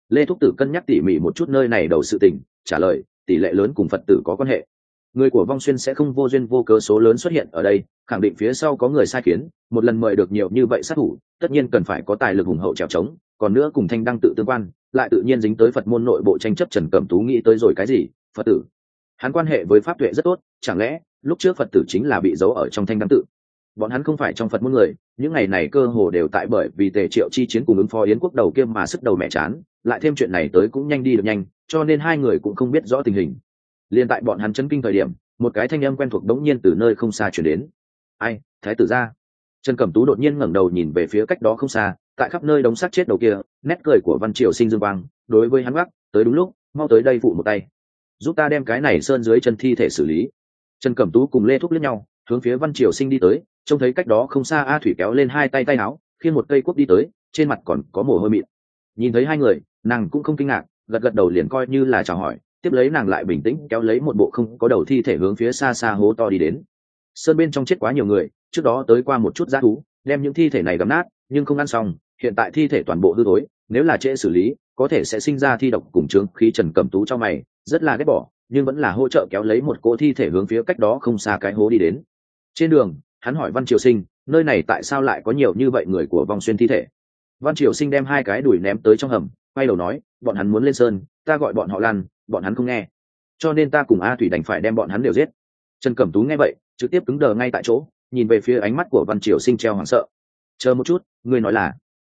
Lê thúc tử cân nhắc tỉ mỉ một chút nơi này đầu sự tình, trả lời, tỷ lệ lớn cùng phật tử có quan hệ. Người của vong xuyên sẽ không vô duyên vô cớ số lớn xuất hiện ở đây, khẳng định phía sau có người sai khiến, một lần mời được nhiều như vậy sát thủ, tất nhiên cần phải có tài lực hùng hậu trèo trống, còn nữa cùng thanh đăng tự tương quan lại tự nhiên dính tới phật môn nội bộ tranh chấp trần cẩm tú nghĩ tới rồi cái gì? Phật tử. Hắn quan hệ với pháp tuệ rất tốt, chẳng lẽ lúc trước phật tử chính là bị giấu ở trong thanh đăng tự bọn hắn không phải trong phật môn người, những ngày này cơ hồ đều tại bởi vì tề triệu chi chiến cùng ứng phó yến quốc đầu kia mà sức đầu mẹ chán, lại thêm chuyện này tới cũng nhanh đi được nhanh, cho nên hai người cũng không biết rõ tình hình. Liền tại bọn hắn chấn kinh thời điểm, một cái thanh âm quen thuộc đống nhiên từ nơi không xa chuyển đến. Ai, thái tử ra trần cẩm tú đột nhiên ngẩng đầu nhìn về phía cách đó không xa, tại khắp nơi đống xác chết đầu kia nét cười của văn triều sinh dương quang, đối với hắn gác, tới đúng lúc, mau tới đây phụ một tay, giúp ta đem cái này sơn dưới chân thi thể xử lý. Trần cẩm tú cùng lê thúc lẫn nhau, hướng phía văn triều sinh đi tới, trông thấy cách đó không xa a thủy kéo lên hai tay tay áo khiên một cây cuốc đi tới, trên mặt còn có mồ hôi mịn. Nhìn thấy hai người, nàng cũng không kinh ngạc, gật gật đầu liền coi như là chào hỏi, tiếp lấy nàng lại bình tĩnh kéo lấy một bộ không có đầu thi thể hướng phía xa xa hố to đi đến. Sơn bên trong chết quá nhiều người, trước đó tới qua một chút g thú đem những thi thể này gắm nát, nhưng không ăn xong, hiện tại thi thể toàn bộ hư thối, nếu là trễ xử lý, có thể sẽ sinh ra thi độc cùng trướng khí trần cầm tú cho mày, rất là ghét bỏ, nhưng vẫn là hỗ trợ kéo lấy một cỗ thi thể hướng phía cách đó không xa cái hố đi đến. Trên đường, hắn hỏi văn triều sinh, nơi này tại sao lại có nhiều như vậy người của vòng xuyên thi thể? Văn triều sinh đem hai cái đùi ném tới trong hầm, quay đầu nói, bọn hắn muốn lên sơn, ta gọi bọn họ lăn, bọn hắn không nghe. Cho nên ta cùng a thủy đành phải đem bọn hắn đều giết. Trần cẩm tú nghe vậy, trực tiếp cứng đờ ngay tại chỗ nhìn về phía ánh mắt của văn triều sinh treo hoảng sợ. Chờ một chút, ngươi nói là,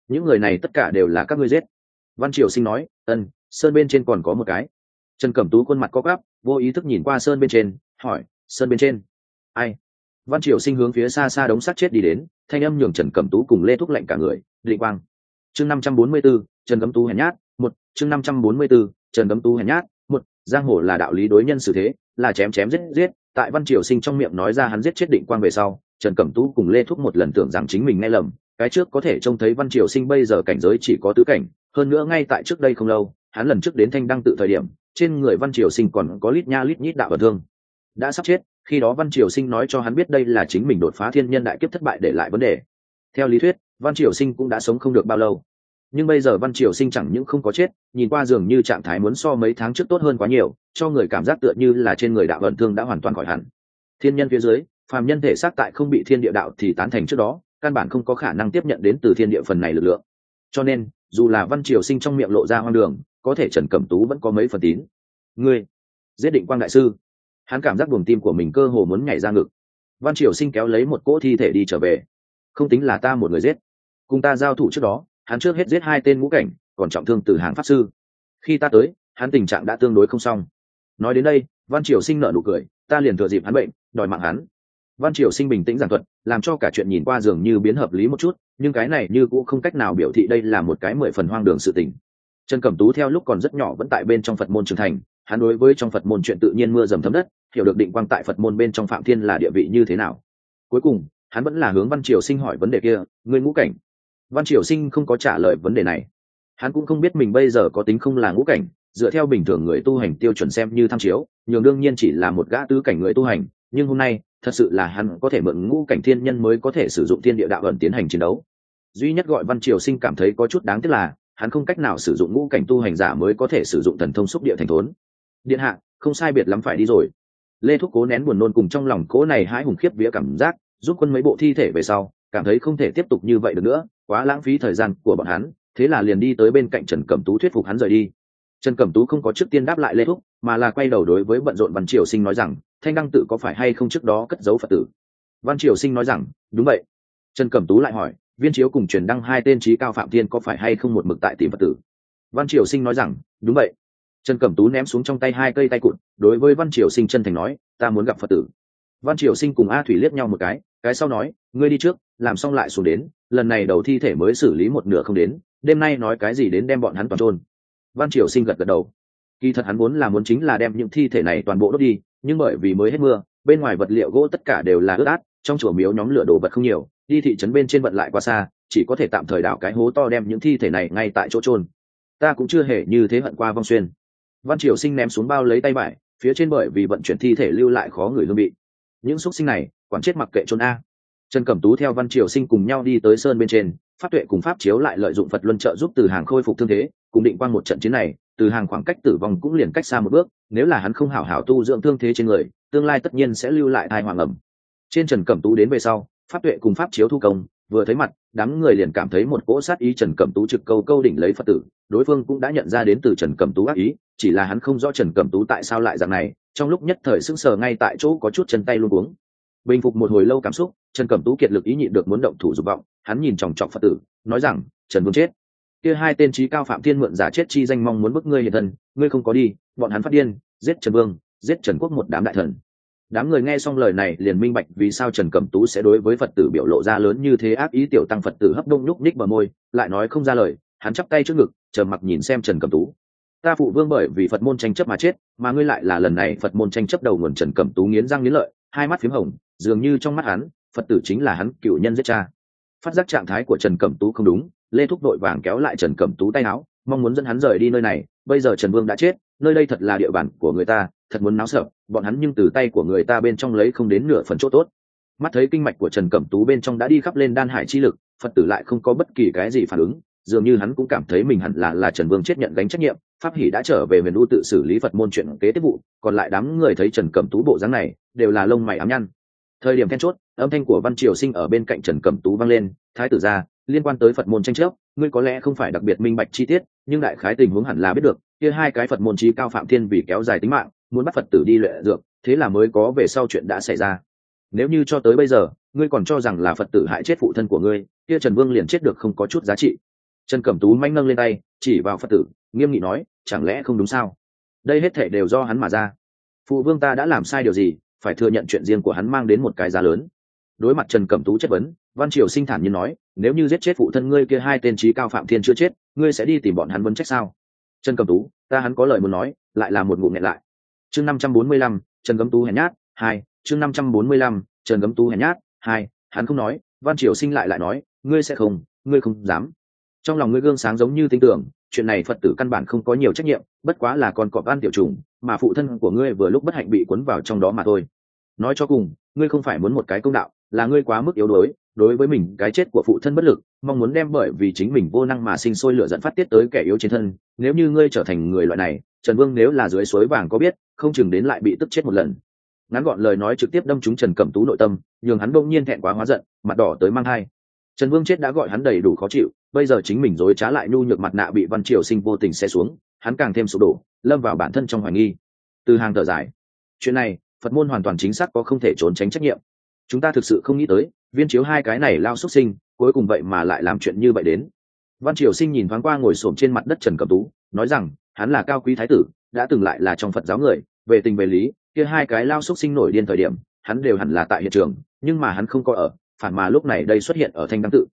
những người này tất cả đều là các ngươi giết. Văn triều sinh nói, ân, sơn bên trên còn có một cái. Trần cẩm tú khuôn mặt có gắp vô ý thức nhìn qua sơn bên trên, hỏi, sơn bên trên? Ai? Văn triều sinh hướng phía xa xa đống sát chết đi đến, thanh âm nhường trần cẩm tú cùng lê thúc lạnh cả người, định quang. Chương năm trăm bốn mươi b ố trần cẩm tú hèn nhát, một, chương năm trăm bốn mươi b ố trần cẩm tú hèn nhát, một, giang hồ là đạo lý đối nhân xử thế, là chém chém giết giết, tại văn triều sinh trong miệng nói ra hắn giết chết định quang về sau trần cẩm tú cùng lê thúc một lần tưởng rằng chính mình nghe lầm, cái trước có thể trông thấy văn triều sinh bây giờ cảnh giới chỉ có tứ cảnh, hơn nữa ngay tại trước đây không lâu, hắn lần trước đến thanh đăng tự thời điểm, trên người văn triều sinh còn có lít nha lít nhít đạo và thương. Đã sắp chết, khi đó văn triều sinh nói cho hắn biết đây là chính mình đột phá thiên nhân đại kiếp thất bại để lại vấn đề. Theo lý thuyết, văn triều sinh cũng đã sống không được bao lâu. Nhưng bây giờ văn triều sinh chẳng những không có chết, nhìn qua dường như trạng thái muốn so mấy tháng trước tốt hơn quá nhiều, cho người cảm giác tựa như là trên người đạo vận thương đã hoàn toàn khỏi hẳn. Thiên nhân phía dưới phàm nhân thể xác tại không bị thiên địa đạo thì tán thành trước đó, căn bản không có khả năng tiếp nhận đến từ thiên địa phần này lực lượng. Cho nên, dù là văn triều sinh trong miệng lộ ra hoang đường, có thể trần cẩm tú vẫn có mấy phần tín. Ngươi, giết định quang đại sư. Hắn cảm giác buồng tim của mình cơ hồ muốn nhảy ra ngực. Văn triều sinh kéo lấy một cỗ thi thể đi trở về. Không tính là ta một người giết. Cùng ta giao thủ trước đó, hắn trước hết giết hai tên ngũ cảnh, còn trọng thương từ hàng pháp sư. Khi ta tới, hắn tình trạng đã tương đối không xong. Nói đến đây, văn triều sinh nợ nụ cười, ta liền thừa dịp hắn bệnh, đòi mạng hắn văn triều sinh bình tĩnh giảng thuật, làm cho cả chuyện nhìn qua dường như biến hợp lý một chút, nhưng cái này như cũng không cách nào biểu thị đây là một cái mười phần hoang đường sự tình. Trần cẩm tú theo lúc còn rất nhỏ vẫn tại bên trong phật môn trưởng thành, hắn đối với trong phật môn chuyện tự nhiên mưa dầm thấm đất, hiểu được định quang tại phật môn bên trong phạm thiên là địa vị như thế nào. Cuối cùng, hắn vẫn là hướng văn triều sinh hỏi vấn đề kia, ngươi ngũ cảnh? Văn triều sinh không có trả lời vấn đề này. Hắn cũng không biết mình bây giờ có tính không là ngũ cảnh, dựa theo bình thường người tu hành tiêu chuẩn xem như tham chiếu, nhường đương nhiên chỉ là một gã tứ cảnh người tu hành nhưng hôm nay, thật sự là hắn có thể mượn ngũ cảnh thiên nhân mới có thể sử dụng thiên địa đạo ẩn tiến hành chiến đấu. Duy nhất gọi văn triều sinh cảm thấy có chút đáng tiếc là, hắn không cách nào sử dụng ngũ cảnh tu hành giả mới có thể sử dụng thần thông xúc địa thành thốn. Điện hạ, không sai biệt lắm phải đi rồi. Lê thúc cố nén buồn nôn cùng trong lòng cố này hãi hùng khiếp vía cảm giác giúp quân mấy bộ thi thể về sau, cảm thấy không thể tiếp tục như vậy được nữa, quá lãng phí thời gian của bọn hắn, thế là liền đi tới bên cạnh trần cẩm tú thuyết phục hắn rời đi. Trần cẩm tú không có trước tiên đáp lại lê thúc, mà là quay đầu đối với bận rộn văn triều sinh nói rằng thanh đăng tự có phải hay không trước đó cất giấu phật tử? Văn triều sinh nói rằng, đúng vậy. Trần cẩm tú lại hỏi, viên chiếu cùng truyền đăng hai tên trí cao phạm thiên có phải hay không một mực tại tìm phật tử? Văn triều sinh nói rằng, đúng vậy. Trần cẩm tú ném xuống trong tay hai cây tay cụt, đối với văn triều sinh chân thành nói, ta muốn gặp phật tử. Văn triều sinh cùng a thủy liếc nhau một cái cái sau nói, ngươi đi trước, làm xong lại xuống đến, lần này đầu thi thể mới xử lý một nửa không đến, đêm nay nói cái gì đến đem bọn hắn toàn trôn văn triều sinh gật gật đầu. Kỳ thật hắn muốn là muốn chính là đem những thi thể này toàn bộ đốt đi nhưng bởi vì mới hết mưa, bên ngoài vật liệu gỗ tất cả đều là ướt át, trong chùa miếu nhóm lửa đồ vật không nhiều, đi thị trấn bên trên vận lại quá xa, chỉ có thể tạm thời đảo cái hố to đem những thi thể này ngay tại chỗ trôn ta cũng chưa hề như thế hận qua vong xuyên. Văn triều sinh ném xuống bao lấy tay vải, phía trên bởi vì vận chuyển thi thể lưu lại khó người hương bị những xúc sinh này, quản chết mặc kệ trôn a. Trần cẩm tú theo văn triều sinh cùng nhau đi tới sơn bên trên, pháp tuệ cùng pháp chiếu lại lợi dụng phật luân trợ giúp từ hàng khôi phục thương thế, cùng định quan một trận chiến này từ hàng khoảng cách tử vong cũng liền cách xa một bước, nếu là hắn không hảo hảo tu dưỡng thương thế trên người, tương lai tất nhiên sẽ lưu lại thai hoàng ẩm trên trần cẩm tú đến về sau, pháp tuệ cùng pháp chiếu thu công, vừa thấy mặt, đám người liền cảm thấy một cỗ sát ý trần cẩm tú trực câu câu đỉnh lấy phật tử, đối phương cũng đã nhận ra đến từ trần cẩm tú ác ý, chỉ là hắn không rõ trần cẩm tú tại sao lại dạng này, trong lúc nhất thời sững sờ ngay tại chỗ có chút chân tay luôn cuống. Bình phục một hồi lâu cảm xúc, trần cẩm tú kiệt lực ý nhịn được muốn động thủ dục vọng, hắn nhìn chòng chọc phật tử, nói rằng, trần vương chết kia hai tên trí cao phạm thiên mượn giả chết chi danh mong muốn bức ngươi hiện thân, ngươi không có đi, bọn hắn phát điên, giết trần vương, giết trần quốc một đám đại thần. Đám người nghe xong lời này liền minh bạch vì sao trần cẩm tú sẽ đối với phật tử biểu lộ ra lớn như thế ác ý tiểu tăng phật tử hấp đông nhúc ních bờ môi, lại nói không ra lời, hắn chắp tay trước ngực, chờ mặc nhìn xem trần cẩm tú. Ta phụ vương bởi vì phật môn tranh chấp mà chết, mà ngươi lại là lần này phật môn tranh chấp đầu nguồn trần cẩm tú nghiến răng nghiến lợi, hai mắt p h í m hồng, dường như trong mắt hắn, phật tử chính là hắn cựu nhân giết cha. Phát giác trạng thái của trần cẩm tú không đúng lê thúc đội vàng kéo lại trần cẩm tú tay áo, mong muốn dẫn hắn rời đi nơi này, bây giờ trần vương đã chết, nơi đây thật là địa bàn của người ta, thật muốn náo sợ, bọn hắn nhưng từ tay của người ta bên trong lấy không đến nửa phần chỗ tốt. Mắt thấy kinh mạch của trần cẩm tú bên trong đã đi khắp lên đan hải chi lực, phật tử lại không có bất kỳ cái gì phản ứng, dường như hắn cũng cảm thấy mình hẳn là là trần vương chết nhận gánh trách nhiệm, pháp hỷ đã trở về miền u tự xử lý phật môn chuyện kế tiếp vụ, còn lại đám người thấy trần cẩm tú bộ dáng này, đều là lông mày ám nhăn. Thời điểm then chốt, âm thanh của văn triều sinh ở bên cạnh trần cẩm tú vang lên, thái tử ra liên quan tới phật môn tranh chấp, ngươi có lẽ không phải đặc biệt minh bạch chi tiết, nhưng đại khái tình huống hẳn là biết được, kia hai cái phật môn trí cao phạm thiên vì kéo dài tính mạng, muốn bắt phật tử đi luyện dược, thế là mới có về sau chuyện đã xảy ra. Nếu như cho tới bây giờ, ngươi còn cho rằng là phật tử hại chết phụ thân của ngươi, kia trần vương liền chết được không có chút giá trị. Trần cẩm tú manh nâng lên tay, chỉ vào phật tử, nghiêm nghị nói, chẳng lẽ không đúng sao? Đây hết thể đều do hắn mà ra. Phụ vương ta đã làm sai điều gì, phải thừa nhận chuyện riêng của hắn mang đến một cái giá lớn. Đối mặt trần cẩm tú chất vấn văn triều sinh thản nhiên nói, nếu như giết chết phụ thân ngươi kia hai tên trí cao phạm thiên chưa chết, ngươi sẽ đi tìm bọn hắn vấn trách sao? Trần cẩm tú, ta hắn có lời muốn nói, lại là một ngụm nghẹn lại. Chương năm trăm bốn mươi lăm, trần cẩm tú hèn nhát, hai, chương năm trăm bốn mươi lăm, trần cẩm tú hèn nhát, hai, hắn không nói, văn triều sinh lại lại nói, ngươi sẽ không, ngươi không dám. Trong lòng ngươi gương sáng giống như tin tưởng chuyện này phật tử căn bản không có nhiều trách nhiệm, bất quá là con cọp ăn tiểu trùng, mà phụ thân của ngươi vừa lúc bất hạnh bị cuốn vào trong đó mà thôi nói cho cùng, ngươi không phải muốn một cái công đạo, là ngươi quá mức yếu đuối, đối với mình cái chết của phụ thân bất lực, mong muốn đem bởi vì chính mình vô năng mà sinh sôi lửa dẫn phát tiết tới kẻ yếu trên thân. Nếu như ngươi trở thành người loại này, trần vương nếu là dưới suối vàng có biết, không chừng đến lại bị tức chết một lần. Ngắn gọn lời nói trực tiếp đâm trúng trần cẩm tú nội tâm, nhường hắn bỗng nhiên thẹn quá hóa giận, mặt đỏ tới mang hai trần vương chết đã gọi hắn đầy đủ khó chịu, bây giờ chính mình dối trá lại nhu nhược mặt nạ bị văn triều sinh vô tình xe xuống, hắn càng thêm sụp đổ, lâm vào bản thân trong hoài nghi. Từ hàng thở dài, chuyện này phật môn hoàn toàn chính xác có không thể trốn tránh trách nhiệm. Chúng ta thực sự không nghĩ tới, viên chiếu hai cái này lao xuất sinh, cuối cùng vậy mà lại làm chuyện như vậy đến. Văn triều sinh nhìn thoáng qua ngồi xổm trên mặt đất trần cẩm tú, nói rằng, hắn là cao quý thái tử, đã từng lại là trong phật giáo người, về tình về lý, kia hai cái lao xuất sinh nổi điên thời điểm, hắn đều hẳn là tại hiện trường, nhưng mà hắn không có ở, phản mà lúc này đây xuất hiện ở thanh đăng tự.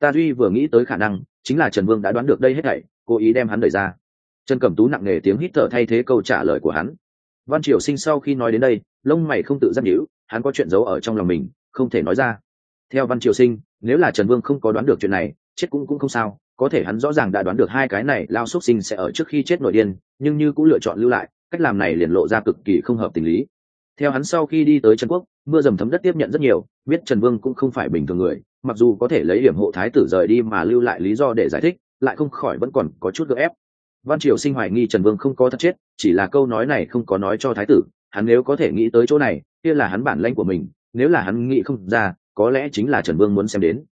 Ta duy vừa nghĩ tới khả năng, chính là trần vương đã đoán được đây hết thảy, cố ý đem hắn đẩy ra. Trần cẩm tú nặng nề tiếng hít thở thay thế câu trả lời của hắn. Văn triều sinh sau khi nói đến đây lông mày không tự giác nhữ hắn có chuyện giấu ở trong lòng mình, không thể nói ra. Theo văn triều sinh, nếu là trần vương không có đoán được chuyện này, chết cũng cũng không sao, có thể hắn rõ ràng đã đoán được hai cái này lao xuất sinh sẽ ở trước khi chết nội điên, nhưng như cũng lựa chọn lưu lại, cách làm này liền lộ ra cực kỳ không hợp tình lý. Theo hắn sau khi đi tới trần quốc, mưa dầm thấm đất tiếp nhận rất nhiều, biết trần vương cũng không phải bình thường người, mặc dù có thể lấy điểm hộ thái tử rời đi mà lưu lại lý do để giải thích, lại không khỏi vẫn còn có chút gượng ép. Văn triều sinh hoài nghi trần vương không có thật chết, chỉ là câu nói này không có nói cho thái tử hắn nếu có thể nghĩ tới chỗ này, kia là hắn bản lãnh của mình, nếu là hắn nghĩ không ra, có lẽ chính là trần vương muốn xem đến.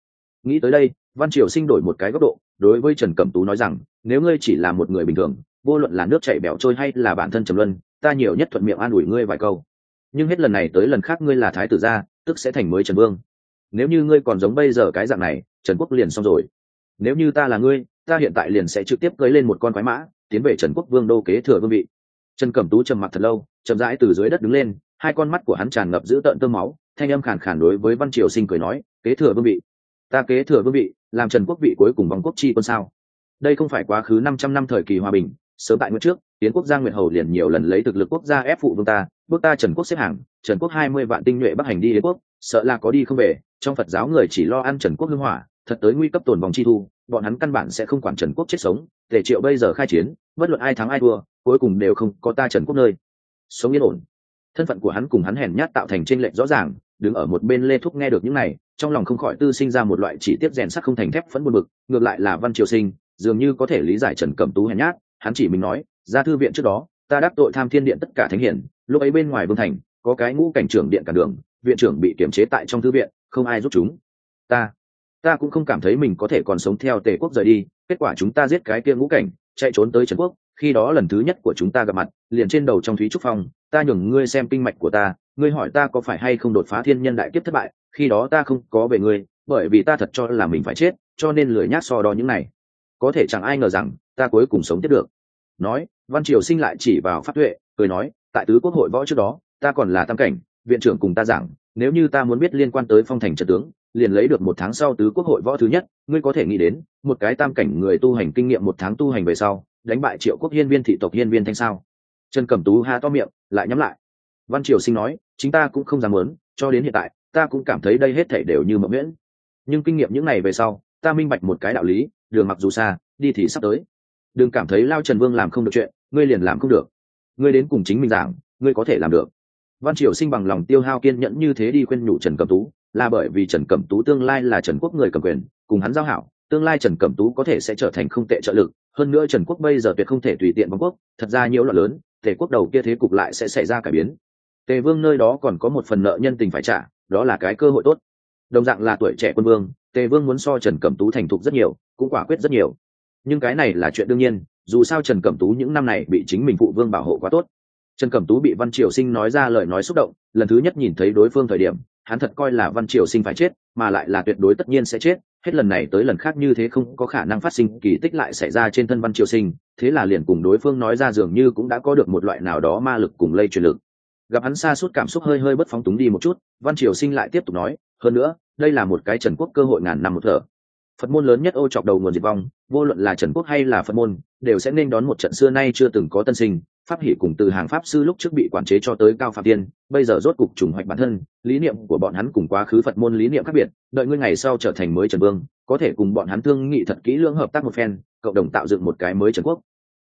Nghĩ tới đây, văn triều sinh đổi một cái góc độ, đối với trần cẩm tú nói rằng, nếu ngươi chỉ là một người bình thường, vô luận là nước chảy bẻo trôi hay là bản thân trầm luân, ta nhiều nhất thuận miệng an ủi ngươi vài câu. Nhưng hết lần này tới lần khác ngươi là thái tử gia, tức sẽ thành mới trần vương. Nếu như ngươi còn giống bây giờ cái dạng này, trần quốc liền xong rồi. Nếu như ta là ngươi, ta hiện tại liền sẽ trực tiếp cưới lên một con quái mã, tiến về trần quốc vương đô kế thừa vương vị trần cẩm tú trầm mặc thật lâu, chậm rãi từ dưới đất đứng lên, hai con mắt của hắn tràn ngập dữ tợn tơ máu, thanh âm khàn khàn đối với văn triều sinh cười nói, kế thừa vương vị, ta kế thừa vương vị, làm trần quốc vị cuối cùng vòng quốc chi quân sao? Đây không phải quá khứ năm trăm năm thời kỳ hòa bình, sớm tại nguyên trước tiến quốc gia nguyệt hầu liền nhiều lần lấy thực lực quốc gia ép phụ vương ta, bước ta trần quốc xếp hàng, trần quốc hai mươi vạn tinh nhuệ bắc hành đi đế quốc, sợ là có đi không về, trong phật giáo người chỉ lo ăn trần quốc hưng hỏa, thật tới nguy cấp tồn vòng chi thu, bọn hắn căn bản sẽ không quản trần quốc chết sống Tề triệu bây giờ khai chiến, bất luận ai thắng ai thua, cuối cùng đều không có ta trần quốc nơi. Sống yên ổn. Thân phận của hắn cùng hắn hèn nhát tạo thành tranh lệch rõ ràng, đứng ở một bên lê thúc nghe được những này, trong lòng không khỏi tư sinh ra một loại chỉ tiếp rèn sắt không thành thép phẫn buồn bực, ngược lại là văn triều sinh, dường như có thể lý giải trần cẩm tú hèn nhát, hắn chỉ mình nói, ra thư viện trước đó, ta đắc tội tham thiên điện tất cả thánh hiển, lúc ấy bên ngoài vương thành, có cái ngũ cảnh trưởng điện cả đường, viện trưởng bị kiểm chế tại trong thư viện, không ai giúp chúng ta ta cũng không cảm thấy mình có thể còn sống theo tề quốc rời đi, kết quả chúng ta giết cái kia ngũ cảnh, chạy trốn tới trần quốc, khi đó lần thứ nhất của chúng ta gặp mặt, liền trên đầu trong thúy trúc phong, ta nhường ngươi xem kinh mạch của ta, ngươi hỏi ta có phải hay không đột phá thiên nhân đại kiếp thất bại, khi đó ta không có về ngươi, bởi vì ta thật cho là mình phải chết, cho nên lười nhác so đo những này. Có thể chẳng ai ngờ rằng, ta cuối cùng sống tiếp được. Nói, văn triều sinh lại chỉ vào pháp tuệ, cười nói, tại tứ quốc hội võ trước đó, ta còn là tam cảnh viện trưởng cùng ta giảng, nếu như ta muốn biết liên quan tới phong thành trật tướng, liền lấy được một tháng sau tứ quốc hội võ thứ nhất, ngươi có thể nghĩ đến, một cái tam cảnh người tu hành kinh nghiệm một tháng tu hành về sau, đánh bại triệu quốc hiên viên thị tộc hiên viên thanh sao. Trần cẩm tú ha to miệng, lại nhắm lại. Văn triều sinh nói, chính ta cũng không dám muốn, cho đến hiện tại, ta cũng cảm thấy đây hết thảy đều như mộng nguyễn nhưng kinh nghiệm những ngày về sau, ta minh bạch một cái đạo lý, đường mặc dù xa, đi thì sắp tới. Đừng cảm thấy lao trần vương làm không được chuyện, ngươi liền làm không được. Ngươi đến cùng chính mình giảng, ngươi có thể làm được văn triều sinh bằng lòng tiêu hao kiên nhẫn như thế đi khuyên nhủ trần cẩm tú, là bởi vì trần cẩm tú tương lai là trần quốc người cầm quyền, cùng hắn giao hảo, tương lai trần cẩm tú có thể sẽ trở thành không tệ trợ lực, hơn nữa trần quốc bây giờ tuyệt không thể tùy tiện vong quốc, thật ra nhiều loạn lớn, tề quốc đầu kia thế cục lại sẽ xảy ra cải biến. Tề vương nơi đó còn có một phần nợ nhân tình phải trả, đó là cái cơ hội tốt. Đồng dạng là tuổi trẻ quân vương, tề vương muốn so trần cẩm tú thành thục rất nhiều, cũng quả quyết rất nhiều. Nhưng cái này là chuyện đương nhiên, dù sao trần cẩm tú những năm này bị chính mình phụ vương bảo hộ quá tốt trần cẩm tú bị văn triều sinh nói ra lời nói xúc động, lần thứ nhất nhìn thấy đối phương thời điểm, hắn thật coi là văn triều sinh phải chết, mà lại là tuyệt đối tất nhiên sẽ chết, hết lần này tới lần khác như thế không có khả năng phát sinh kỳ tích lại xảy ra trên thân văn triều sinh, thế là liền cùng đối phương nói ra dường như cũng đã có được một loại nào đó ma lực cùng lây truyền lực. Gặp hắn xa suốt cảm xúc hơi hơi bất phóng túng đi một chút, văn triều sinh lại tiếp tục nói, hơn nữa, đây là một cái trần quốc cơ hội ngàn năm một thở. Phật môn lớn nhất ô chọc đầu nguồn diệt vong, vô luận là trần quốc hay là phật môn, đều sẽ nên đón một trận xưa nay chưa từng có tân sinh pháp hỷ cùng từ hàng pháp sư lúc trước bị quản chế cho tới cao phạm tiên, bây giờ rốt cục trùng hoạch bản thân, lý niệm của bọn hắn cùng quá khứ phật môn lý niệm khác biệt, đợi ngươi ngày sau trở thành mới trần vương, có thể cùng bọn hắn thương nghị thật kỹ lưỡng hợp tác một phen, cộng đồng tạo dựng một cái mới trần quốc.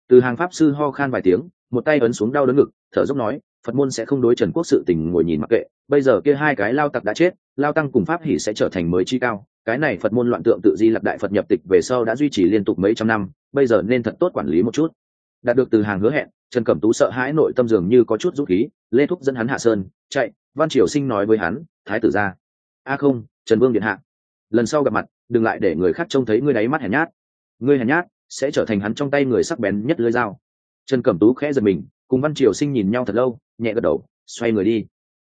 Từ hàng pháp sư ho khan vài tiếng, một tay ấn xuống đau đớn ngực, thở dốc nói, phật môn sẽ không đối trần quốc sự tình ngồi nhìn mặc kệ, bây giờ kia hai cái lao tặc đã chết, lao tăng cùng pháp hỷ sẽ trở thành mới chi cao, cái này phật môn loạn tượng tự di lập đại phật nhập tịch về sau đã duy trì liên tục mấy trăm năm, bây giờ nên thật tốt quản lý một chút đạt được từ hàng hứa hẹn, trần cẩm tú sợ hãi nội tâm dường như có chút dũng khí, lê thúc dẫn hắn hạ sơn, chạy, văn triều sinh nói với hắn, thái tử ra. A không, trần vương điện hạ. Lần sau gặp mặt, đừng lại để người khác trông thấy ngươi đáy mắt hèn nhát. Ngươi hèn nhát, sẽ trở thành hắn trong tay người sắc bén nhất lưới dao. Trần cẩm tú khẽ giật mình, cùng văn triều sinh nhìn nhau thật lâu, nhẹ gật đầu, xoay người đi.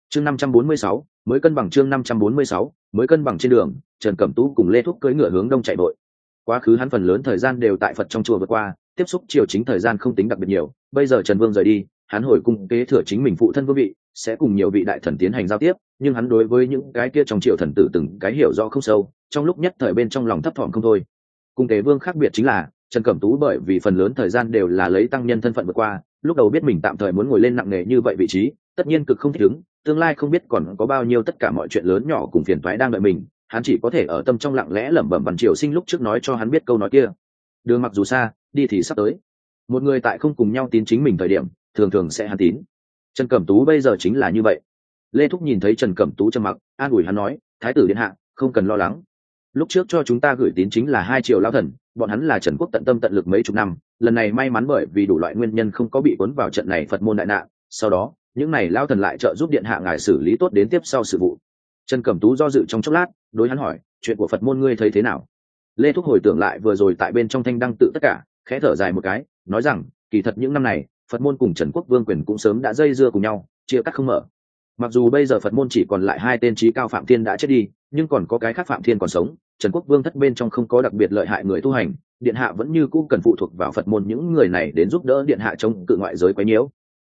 Chương năm trăm bốn mươi sáu, mới cân bằng chương năm trăm bốn mươi sáu, mới cân bằng trên đường, trần cẩm tú cùng lê thúc cưỡi ngựa hướng đông chạy vội. Quá khứ hắn phần lớn thời gian đều tại phật trong chùa vượt qua tiếp xúc triều chính thời gian không tính đặc biệt nhiều. Bây giờ trần vương rời đi, hắn hồi cung kế thừa chính mình phụ thân vương vị, sẽ cùng nhiều vị đại thần tiến hành giao tiếp, nhưng hắn đối với những cái kia trong triều thần tử từng cái hiểu rõ không sâu, trong lúc nhất thời bên trong lòng thấp thỏm không thôi. Cung tế vương khác biệt chính là, trần cẩm tú bởi vì phần lớn thời gian đều là lấy tăng nhân thân phận vượt qua, lúc đầu biết mình tạm thời muốn ngồi lên nặng nề như vậy vị trí, tất nhiên cực không thích ứng, tương lai không biết còn có bao nhiêu tất cả mọi chuyện lớn nhỏ cùng phiền toái đang đợi mình, hắn chỉ có thể ở tâm trong lặng lẽ lẩm bẩm bằng triều sinh lúc trước nói cho hắn biết câu nói kia đường mặc dù xa, đi thì sắp tới. Một người tại không cùng nhau tín chính mình thời điểm, thường thường sẽ hắn tín. Trần cẩm tú bây giờ chính là như vậy. Lê thúc nhìn thấy trần cẩm tú trầm mặc, an ủi hắn nói, thái tử điện hạ, không cần lo lắng. Lúc trước cho chúng ta gửi tín chính là hai triệu lão thần, bọn hắn là trần quốc tận tâm tận lực mấy chục năm, lần này may mắn bởi vì đủ loại nguyên nhân không có bị cuốn vào trận này phật môn đại nạn, sau đó, những này lao thần lại trợ giúp điện hạ ngài xử lý tốt đến tiếp sau sự vụ. Trần cẩm tú do dự trong chốc lát, đối hắn hỏi, chuyện của phật môn ngươi thấy thế nào? Lê thúc hồi tưởng lại vừa rồi tại bên trong thanh đăng tự tất cả, khẽ thở dài một cái, nói rằng, kỳ thật những năm này, phật môn cùng trần quốc vương quyền cũng sớm đã dây dưa cùng nhau, chia cắt không mở. Mặc dù bây giờ phật môn chỉ còn lại hai tên trí cao phạm thiên đã chết đi, nhưng còn có cái khác phạm thiên còn sống, trần quốc vương thất bên trong không có đặc biệt lợi hại người tu hành, điện hạ vẫn như cũ cần phụ thuộc vào phật môn những người này đến giúp đỡ điện hạ chống cự ngoại giới quấy nhiễu.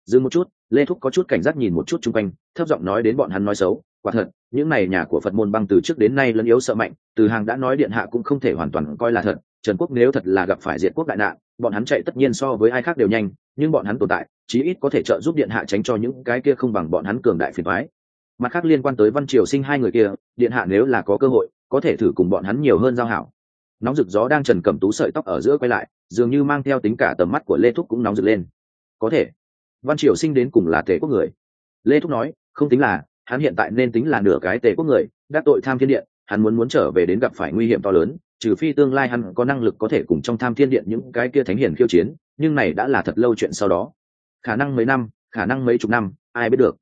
Dừng một chút, lê thúc có chút cảnh giác nhìn một chút chung quanh, thấp giọng nói đến bọn hắn nói xấu quả thật, những này nhà của phật môn băng từ trước đến nay lẫn yếu sợ mạnh, từ hàng đã nói điện hạ cũng không thể hoàn toàn coi là thật. Trần quốc nếu thật là gặp phải diện quốc đại nạn, bọn hắn chạy tất nhiên so với ai khác đều nhanh, nhưng bọn hắn tồn tại, chí ít có thể trợ giúp điện hạ tránh cho những cái kia không bằng bọn hắn cường đại phiền thoái mặt khác liên quan tới văn triều sinh hai người kia, điện hạ nếu là có cơ hội, có thể thử cùng bọn hắn nhiều hơn giao hảo. Nóng rực gió đang trần cầm tú sợi tóc ở giữa quay lại, dường như mang theo tính cả tầm mắt của lê thúc cũng nóng rực lên. Có thể. Văn triều sinh đến cùng là tề quốc người. Lê thúc nói, không tính là hắn hiện tại nên tính là nửa cái tề quốc người, đắc tội tham thiên điện, hắn muốn muốn trở về đến gặp phải nguy hiểm to lớn, trừ phi tương lai hắn có năng lực có thể cùng trong tham thiên điện những cái kia thánh hiền khiêu chiến, nhưng này đã là thật lâu chuyện sau đó. Khả năng mấy năm, khả năng mấy chục năm, ai biết được.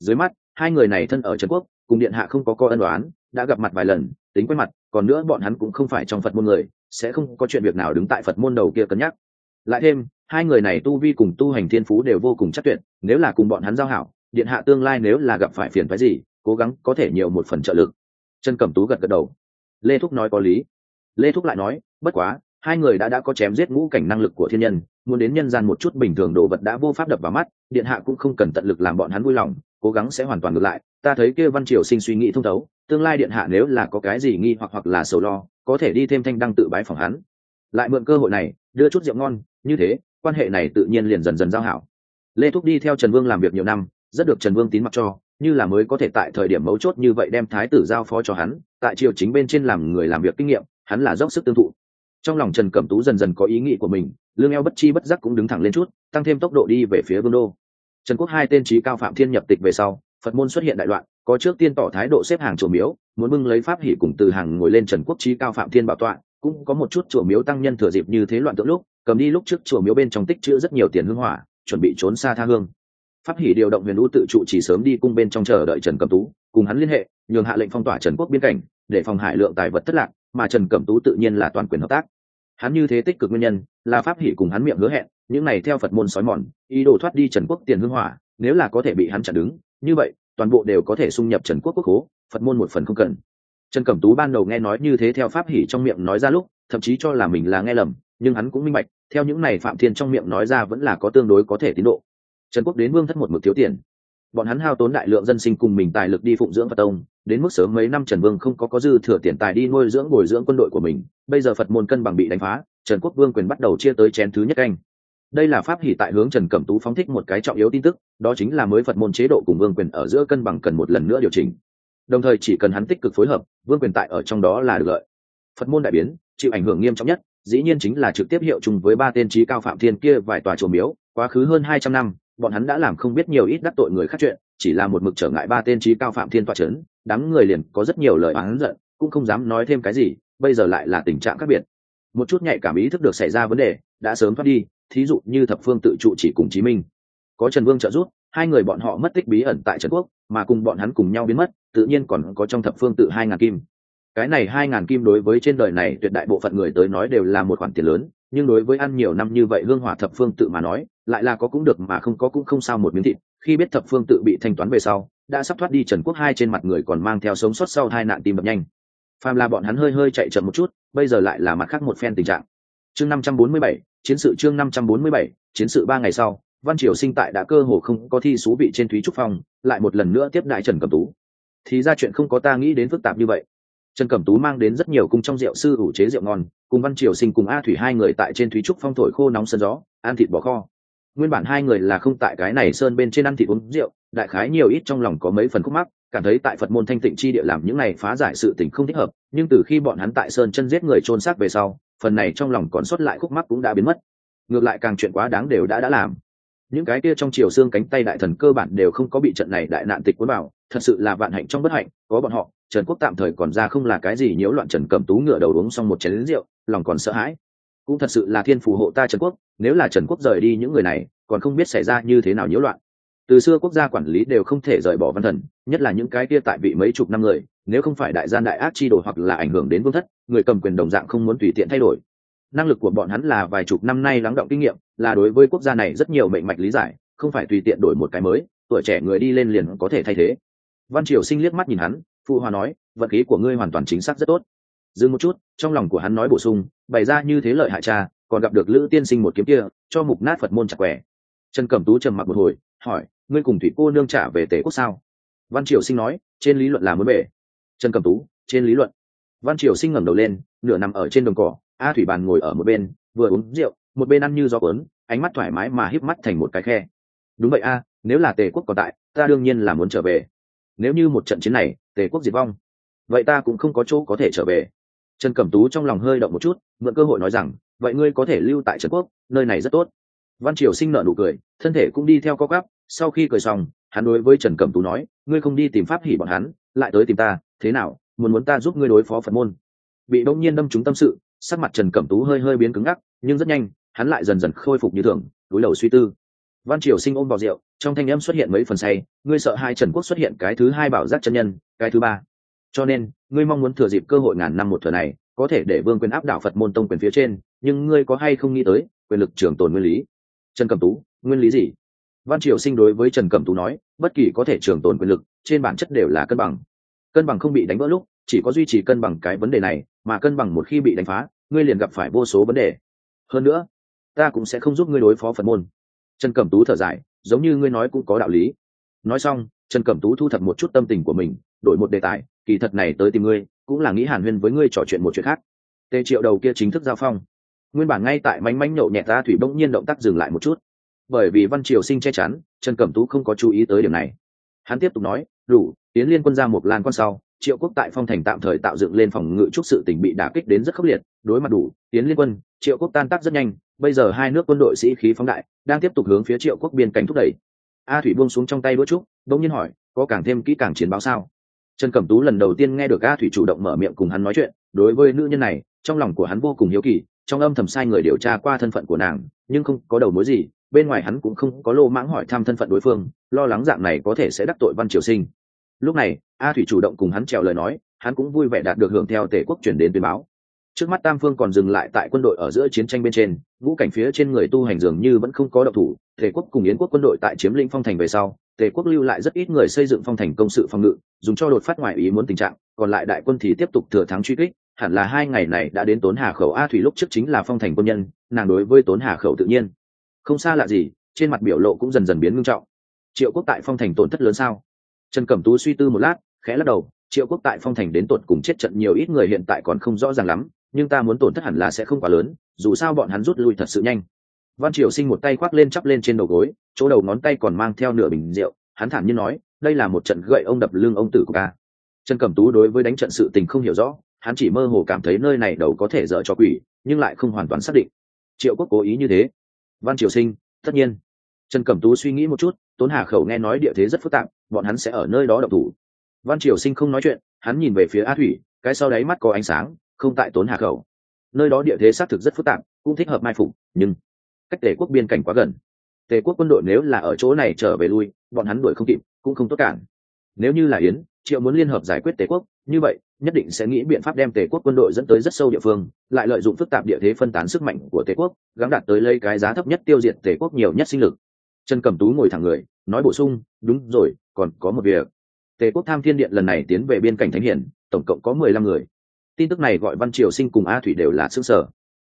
Dưới mắt, hai người này thân ở trần quốc, cùng điện hạ không có co ân đoán đã gặp mặt vài lần, tính quen mặt, còn nữa bọn hắn cũng không phải trong phật môn người, sẽ không có chuyện việc nào đứng tại phật môn đầu kia cân nhắc. Lại thêm, hai người này tu vi cùng tu hành thiên phú đều vô cùng chắc tuyệt, nếu là cùng bọn hắn giao hảo điện hạ tương lai nếu là gặp phải phiền phái gì, cố gắng có thể nhiều một phần trợ lực. Trần cẩm tú gật gật đầu. Lê thúc nói có lý. Lê thúc lại nói, bất quá, hai người đã đã có chém giết ngũ cảnh năng lực của thiên nhân, muốn đến nhân gian một chút bình thường đồ vật đã vô pháp đập vào mắt, điện hạ cũng không cần tận lực làm bọn hắn vui lòng, cố gắng sẽ hoàn toàn ngược lại. Ta thấy kia văn triều sinh suy nghĩ thông thấu, tương lai điện hạ nếu là có cái gì nghi hoặc hoặc là sầu lo, có thể đi thêm thanh đăng tự bái phòng hắn. Lại mượn cơ hội này, đưa chút rượu ngon, như thế, quan hệ này tự nhiên liền dần dần giao hảo. Lê thúc đi theo trần vương làm việc nhiều năm rất được trần vương tín mặc cho, như là mới có thể tại thời điểm mấu chốt như vậy đem thái tử giao phó cho hắn, tại triều chính bên trên làm người làm việc kinh nghiệm, hắn là dốc sức tương thụ. Trong lòng trần cẩm tú dần dần có ý nghĩ của mình, lương eo bất chi bất giác cũng đứng thẳng lên chút, tăng thêm tốc độ đi về phía vương đô. Trần quốc hai tên trí cao phạm thiên nhập tịch về sau, phật môn xuất hiện đại loạn, có trước tiên tỏ thái độ xếp hàng chùa miếu, muốn bưng lấy pháp hỷ cùng từ hàng ngồi lên trần quốc trí cao phạm thiên bảo tọa, cũng có một chút chùa miếu tăng nhân thừa dịp như thế loạn tượng lúc, cầm đi lúc trước chùa miếu bên trong tích chữ rất nhiều tiền hương hỏa, chuẩn bị trốn xa tha hương pháp hỷ điều động huyền U tự trụ chỉ sớm đi cung bên trong chờ đợi trần cẩm tú, cùng hắn liên hệ, nhường hạ lệnh phong tỏa trần quốc biên cảnh, để phòng hải lượng tài vật thất lạc, mà trần cẩm tú tự nhiên là toàn quyền hợp tác. Hắn như thế tích cực nguyên nhân, là pháp hỷ cùng hắn miệng hứa hẹn, những này theo phật môn sói mòn, ý đồ thoát đi trần quốc tiền hưng hỏa, nếu là có thể bị hắn chặn đứng, như vậy, toàn bộ đều có thể xung nhập trần quốc quốc hố phật môn một phần không cần. Trần cẩm tú ban đầu nghe nói như thế theo pháp hỷ trong miệng nói ra lúc, thậm chí cho là mình là nghe lầm, nhưng hắn cũng minh bạch, theo những này phạm thiên trong miệng nói ra vẫn là có tương đối có thể tiến độ trần quốc đến vương thất một mực thiếu tiền. Bọn hắn hao tốn đại lượng dân sinh cùng mình tài lực đi phụng dưỡng phật tông, đến mức sớm mấy năm trần vương không có có dư thừa tiền tài đi nuôi dưỡng bồi dưỡng quân đội của mình. Bây giờ phật môn cân bằng bị đánh phá, trần quốc vương quyền bắt đầu chia tới chén thứ nhất canh. Đây là pháp hỷ tại hướng trần cẩm tú phóng thích một cái trọng yếu tin tức, đó chính là mới phật môn chế độ cùng vương quyền ở giữa cân bằng cần một lần nữa điều chỉnh. Đồng thời chỉ cần hắn tích cực phối hợp, vương quyền tại ở trong đó là được lợi. Phật môn đại biến, chịu ảnh hưởng nghiêm trọng nhất, dĩ nhiên chính là trực tiếp hiệu chung với ba tên trí cao phạm thiên kia vài tòa chùa miếu, quá khứ hơn hai trăm năm bọn hắn đã làm không biết nhiều ít đắc tội người khác chuyện, chỉ là một mực trở ngại ba tên trí cao phạm thiên tòa c h ấ n đám người liền có rất nhiều lời oán giận, cũng không dám nói thêm cái gì, bây giờ lại là tình trạng khác biệt. Một chút nhạy cảm ý thức được xảy ra vấn đề, đã sớm thoát đi, thí dụ như thập phương tự trụ chỉ cùng chí minh. Có trần vương trợ giúp, hai người bọn họ mất tích bí ẩn tại trần quốc, mà cùng bọn hắn cùng nhau biến mất, tự nhiên còn có trong thập phương tự hai ngàn kim cái này hai ngàn kim đối với trên đời này tuyệt đại bộ phận người tới nói đều là một khoản tiền lớn, nhưng đối với ăn nhiều năm như vậy hương hỏa thập phương tự mà nói, lại là có cũng được mà không có cũng không sao một miếng thịt, khi biết thập phương tự bị thanh toán về sau, đã sắp thoát đi trần quốc hai trên mặt người còn mang theo sống sót sau hai nạn tim đập nhanh. Phàm là bọn hắn hơi hơi chạy chậm một chút, bây giờ lại là mặt khác một phen tình trạng. Chương năm trăm bốn mươi bảy, chiến sự chương năm trăm bốn mươi bảy, chiến sự ba ngày sau, văn triều sinh tại đã cơ hồ không có thi số vị trên thúy trúc phong, lại một lần nữa tiếp đại trần cẩm tú. Thì ra chuyện không có ta nghĩ đến phức tạp như vậy trần cẩm tú mang đến rất nhiều cung trong rượu sư ủ chế rượu ngon, cùng văn triều sinh cùng a thủy hai người tại trên thúy trúc phong thổi khô nóng sân gió, ăn thịt bò kho. Nguyên bản hai người là không tại cái này sơn bên trên ăn thịt uống rượu, đại khái nhiều ít trong lòng có mấy phần khúc mắc, cảm thấy tại phật môn thanh tịnh chi địa làm những này phá giải sự tình không thích hợp, nhưng từ khi bọn hắn tại sơn chân giết người trôn xác về sau, phần này trong lòng còn sót lại khúc mắc cũng đã biến mất. Ngược lại càng chuyện quá đáng đều đã đã làm. Những cái kia trong chiều xương cánh tay đại thần cơ bản đều không có bị trận này đại nạn tịch cuốn vào, thật sự là vạn hạnh trong bất hạnh, có bọn họ trần quốc tạm thời còn ra không là cái gì nhiễu loạn trần cẩm tú ngựa đầu uống xong một chén lính rượu, lòng còn sợ hãi. Cũng thật sự là thiên phù hộ ta trần quốc, nếu là trần quốc rời đi những người này, còn không biết xảy ra như thế nào nhiễu loạn. Từ xưa quốc gia quản lý đều không thể rời bỏ văn thần, nhất là những cái kia tại vị mấy chục năm người, nếu không phải đại gian đại ác chi đổi hoặc là ảnh hưởng đến vương thất, người cầm quyền đồng dạng không muốn tùy tiện thay đổi. Năng lực của bọn hắn là vài chục năm nay lắng động kinh nghiệm, là đối với quốc gia này rất nhiều mệnh mạch lý giải, không phải tùy tiện đổi một cái mới, tuổi trẻ người đi lên liền có thể thay thế. Văn triều sinh liếc mắt nhìn hắn phụ hòa nói, vận khí của ngươi hoàn toàn chính xác rất tốt. Dừng một chút, trong lòng của hắn nói bổ sung, bày ra như thế lợi hại cha, còn gặp được lữ tiên sinh một kiếm kia, cho mục nát phật môn chặt quẻ. Trần cẩm tú trầm mặc một hồi, hỏi, ngươi cùng thủy cô nương trả về tể quốc sao? Văn triều sinh nói, trên lý luận là mới bể trần cẩm tú, trên lý luận. Văn triều sinh ngẩng đầu lên, nửa nằm ở trên đồng cỏ, a thủy bàn ngồi ở một bên, vừa uống rượu, một bên ăn như gió cuốn, ánh mắt thoải mái mà híp mắt thành một cái khe. Đúng vậy a, nếu là tề quốc còn tại, ta đương nhiên là muốn trở về. Nếu như một trận chiến này tề quốc diệt vong. Vậy ta cũng không có chỗ có thể trở về. Trần cẩm tú trong lòng hơi động một chút, mượn cơ hội nói rằng, vậy ngươi có thể lưu tại trần quốc, nơi này rất tốt. Văn triều sinh nợ nụ cười, thân thể cũng đi theo co cắp sau khi cười xong, hắn đối với trần cẩm tú nói, ngươi không đi tìm pháp hỉ bọn hắn, lại tới tìm ta, thế nào, muốn muốn ta giúp ngươi đối phó phật môn? Bị đông nhiên đâm trúng tâm sự, sắc mặt trần cẩm tú hơi hơi biến cứng ngắc, nhưng rất nhanh, hắn lại dần dần khôi phục như thường đối đầu suy tư văn triều sinh ôm vào rượu, trong thanh âm xuất hiện mấy phần say, ngươi sợ hai trần quốc xuất hiện cái thứ hai bảo giác chân nhân, cái thứ ba. Cho nên, ngươi mong muốn thừa dịp cơ hội ngàn năm một thừa này, có thể để vương quyền áp đảo phật môn tông quyền phía trên, nhưng ngươi có hay không nghĩ tới, quyền lực trường tồn nguyên lý? Trần cẩm tú, nguyên lý gì? Văn triều sinh đối với trần cẩm tú nói, bất kỳ có thể trường tồn quyền lực, trên bản chất đều là cân bằng. Cân bằng không bị đánh vỡ lúc, chỉ có duy trì cân bằng cái vấn đề này, mà cân bằng một khi bị đánh phá, ngươi liền gặp phải vô số vấn đề. Hơn nữa, ta cũng sẽ không giúp ngươi đối phó phật môn trần cẩm tú thở dài, giống như ngươi nói cũng có đạo lý. Nói xong, trần cẩm tú thu thập một chút tâm tình của mình, đổi một đề tài, kỳ thật này tới tìm ngươi, cũng là nghĩ hàn huyên với ngươi trò chuyện một chuyện khác. Tề triệu đầu kia chính thức giao phong. Nguyên bản ngay tại mánh mánh nhậu nhẹ ta thủy bỗng nhiên động tác dừng lại một chút. Bởi vì văn triều sinh che chắn, trần cẩm tú không có chú ý tới điểm này. Hắn tiếp tục nói, đủ, tiến liên quân ra một lan con sau, triệu quốc tại phong thành tạm thời tạo dựng lên phòng ngự trúc sự tỉnh bị đả kích đến rất khốc liệt. Đối mặt đủ, tiến liên quân, triệu quốc tan tác rất nhanh bây giờ hai nước quân đội sĩ khí phóng đại, đang tiếp tục hướng phía triệu quốc biên cảnh thúc đẩy. A thủy buông xuống trong tay đũa trúc đông nhiên hỏi, có càng thêm kỹ càng chiến báo sao? Trần cẩm tú lần đầu tiên nghe được a thủy chủ động mở miệng cùng hắn nói chuyện, đối với nữ nhân này, trong lòng của hắn vô cùng hiếu kỳ, trong âm thầm sai người điều tra qua thân phận của nàng, nhưng không có đầu mối gì, bên ngoài hắn cũng không có lô mãng hỏi thăm thân phận đối phương, lo lắng dạng này có thể sẽ đắc tội văn triều sinh. Lúc này, a thủy chủ động cùng hắn trèo lời nói, hắn cũng vui vẻ đạt được hưởng theo tể quốc chuyển đến tuyên báo trước mắt tam phương còn dừng lại tại quân đội ở giữa chiến tranh bên trên, ngũ cảnh phía trên người tu hành dường như vẫn không có độc thủ, tề quốc cùng yến quốc quân đội tại chiếm lĩnh phong thành về sau, tề quốc lưu lại rất ít người xây dựng phong thành công sự phòng ngự, dùng cho đột phát ngoài ý muốn tình trạng, còn lại đại quân thì tiếp tục thừa thắng truy kích, hẳn là hai ngày này đã đến tốn hà khẩu a thủy lúc trước chính là phong thành quân nhân, nàng đối với tốn hà khẩu tự nhiên. Không xa lạ gì, trên mặt biểu lộ cũng dần dần biến ngưng trọng. Triệu quốc tại phong thành tổn thất lớn sao? Trần cẩm tú suy tư một lát, khẽ lắc đầu, triệu quốc tại phong thành đến tột cùng chết trận nhiều ít người hiện tại còn không rõ ràng lắm nhưng ta muốn tổn thất hẳn là sẽ không quá lớn, dù sao bọn hắn rút lui thật sự nhanh. Văn triều sinh một tay khoác lên chắp lên trên đầu gối, chỗ đầu ngón tay còn mang theo nửa bình rượu, hắn thản nhiên nói, đây là một trận gậy ông đập lưng ông tử của ca trần cẩm tú đối với đánh trận sự tình không hiểu rõ, hắn chỉ mơ hồ cảm thấy nơi này đầu có thể dở cho quỷ, nhưng lại không hoàn toàn xác định. Triệu quốc cố ý như thế. Văn triều sinh, tất nhiên. Trần cẩm tú suy nghĩ một chút, tốn hà khẩu nghe nói địa thế rất phức tạp, bọn hắn sẽ ở nơi đó độc thủ. Văn triều sinh không nói chuyện, hắn nhìn về phía a thủy, cái sau đáy mắt có ánh sáng không tại tốn hà khẩu. Nơi đó địa thế xác thực rất phức tạp, cũng thích hợp mai phục, nhưng cách tề quốc biên cảnh quá gần. Tề quốc quân đội nếu là ở chỗ này trở về lui, bọn hắn đuổi không kịp, cũng không tốt cản. Nếu như là yến, triệu muốn liên hợp giải quyết tề quốc, như vậy, nhất định sẽ nghĩ biện pháp đem tề quốc quân đội dẫn tới rất sâu địa phương, lại lợi dụng phức tạp địa thế phân tán sức mạnh của tề quốc gắn đạt tới lấy cái giá thấp nhất tiêu diệt tề quốc nhiều nhất sinh lực. Trần cẩm tú ngồi thẳng người, nói bổ sung, đúng rồi, còn có một việc. Tề quốc tham thiên điện lần này tiến về biên cảnh thánh hiển, tổng cộng có mười lăm người tin tức này gọi văn triều sinh cùng a thủy đều là xương sở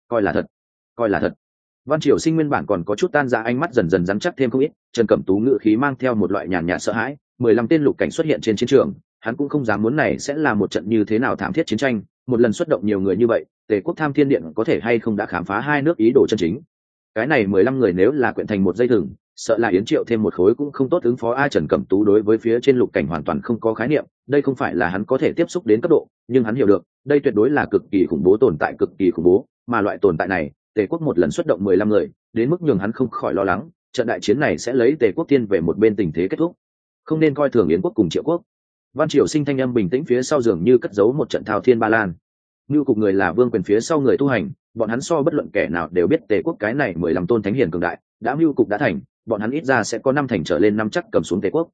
coi là thật, coi là thật. Văn triều sinh nguyên bản còn có chút tan ra ánh mắt dần dần dám chắc thêm không ít, trần cẩm tú ngự khí mang theo một loại nhàn nhạt sợ hãi, mười lăm tên lục cảnh xuất hiện trên chiến trường, hắn cũng không dám muốn này sẽ là một trận như thế nào thảm thiết chiến tranh, một lần xuất động nhiều người như vậy, tề quốc tham thiên điện có thể hay không đã khám phá hai nước ý đồ chân chính. Cái này mười lăm người nếu là quyện thành một dây thừng sợ là yến triệu thêm một khối cũng không tốt ứng phó a trần cẩm tú đối với phía trên lục cảnh hoàn toàn không có khái niệm, đây không phải là hắn có thể tiếp xúc đến cấp độ, nhưng hắn hiểu được, đây tuyệt đối là cực kỳ khủng bố tồn tại, cực kỳ khủng bố, mà loại tồn tại này, tề quốc một lần xuất động mười lăm người, đến mức nhường hắn không khỏi lo lắng, trận đại chiến này sẽ lấy tề quốc tiên về một bên tình thế kết thúc. Không nên coi thường yến quốc cùng triệu quốc. Văn triều sinh thanh âm bình tĩnh phía sau giường như cất giấu một trận thao thiên ba lan. Như cục người là vương quyền phía sau người tu hành, bọn hắn so bất luận kẻ nào đều biết tề quốc cái này mười lăm tôn thánh hiền cường đại, đã mưu cục đã thành bọn hắn ít ra sẽ có năm thành trở lên năm chắc cầm xuống tề quốc.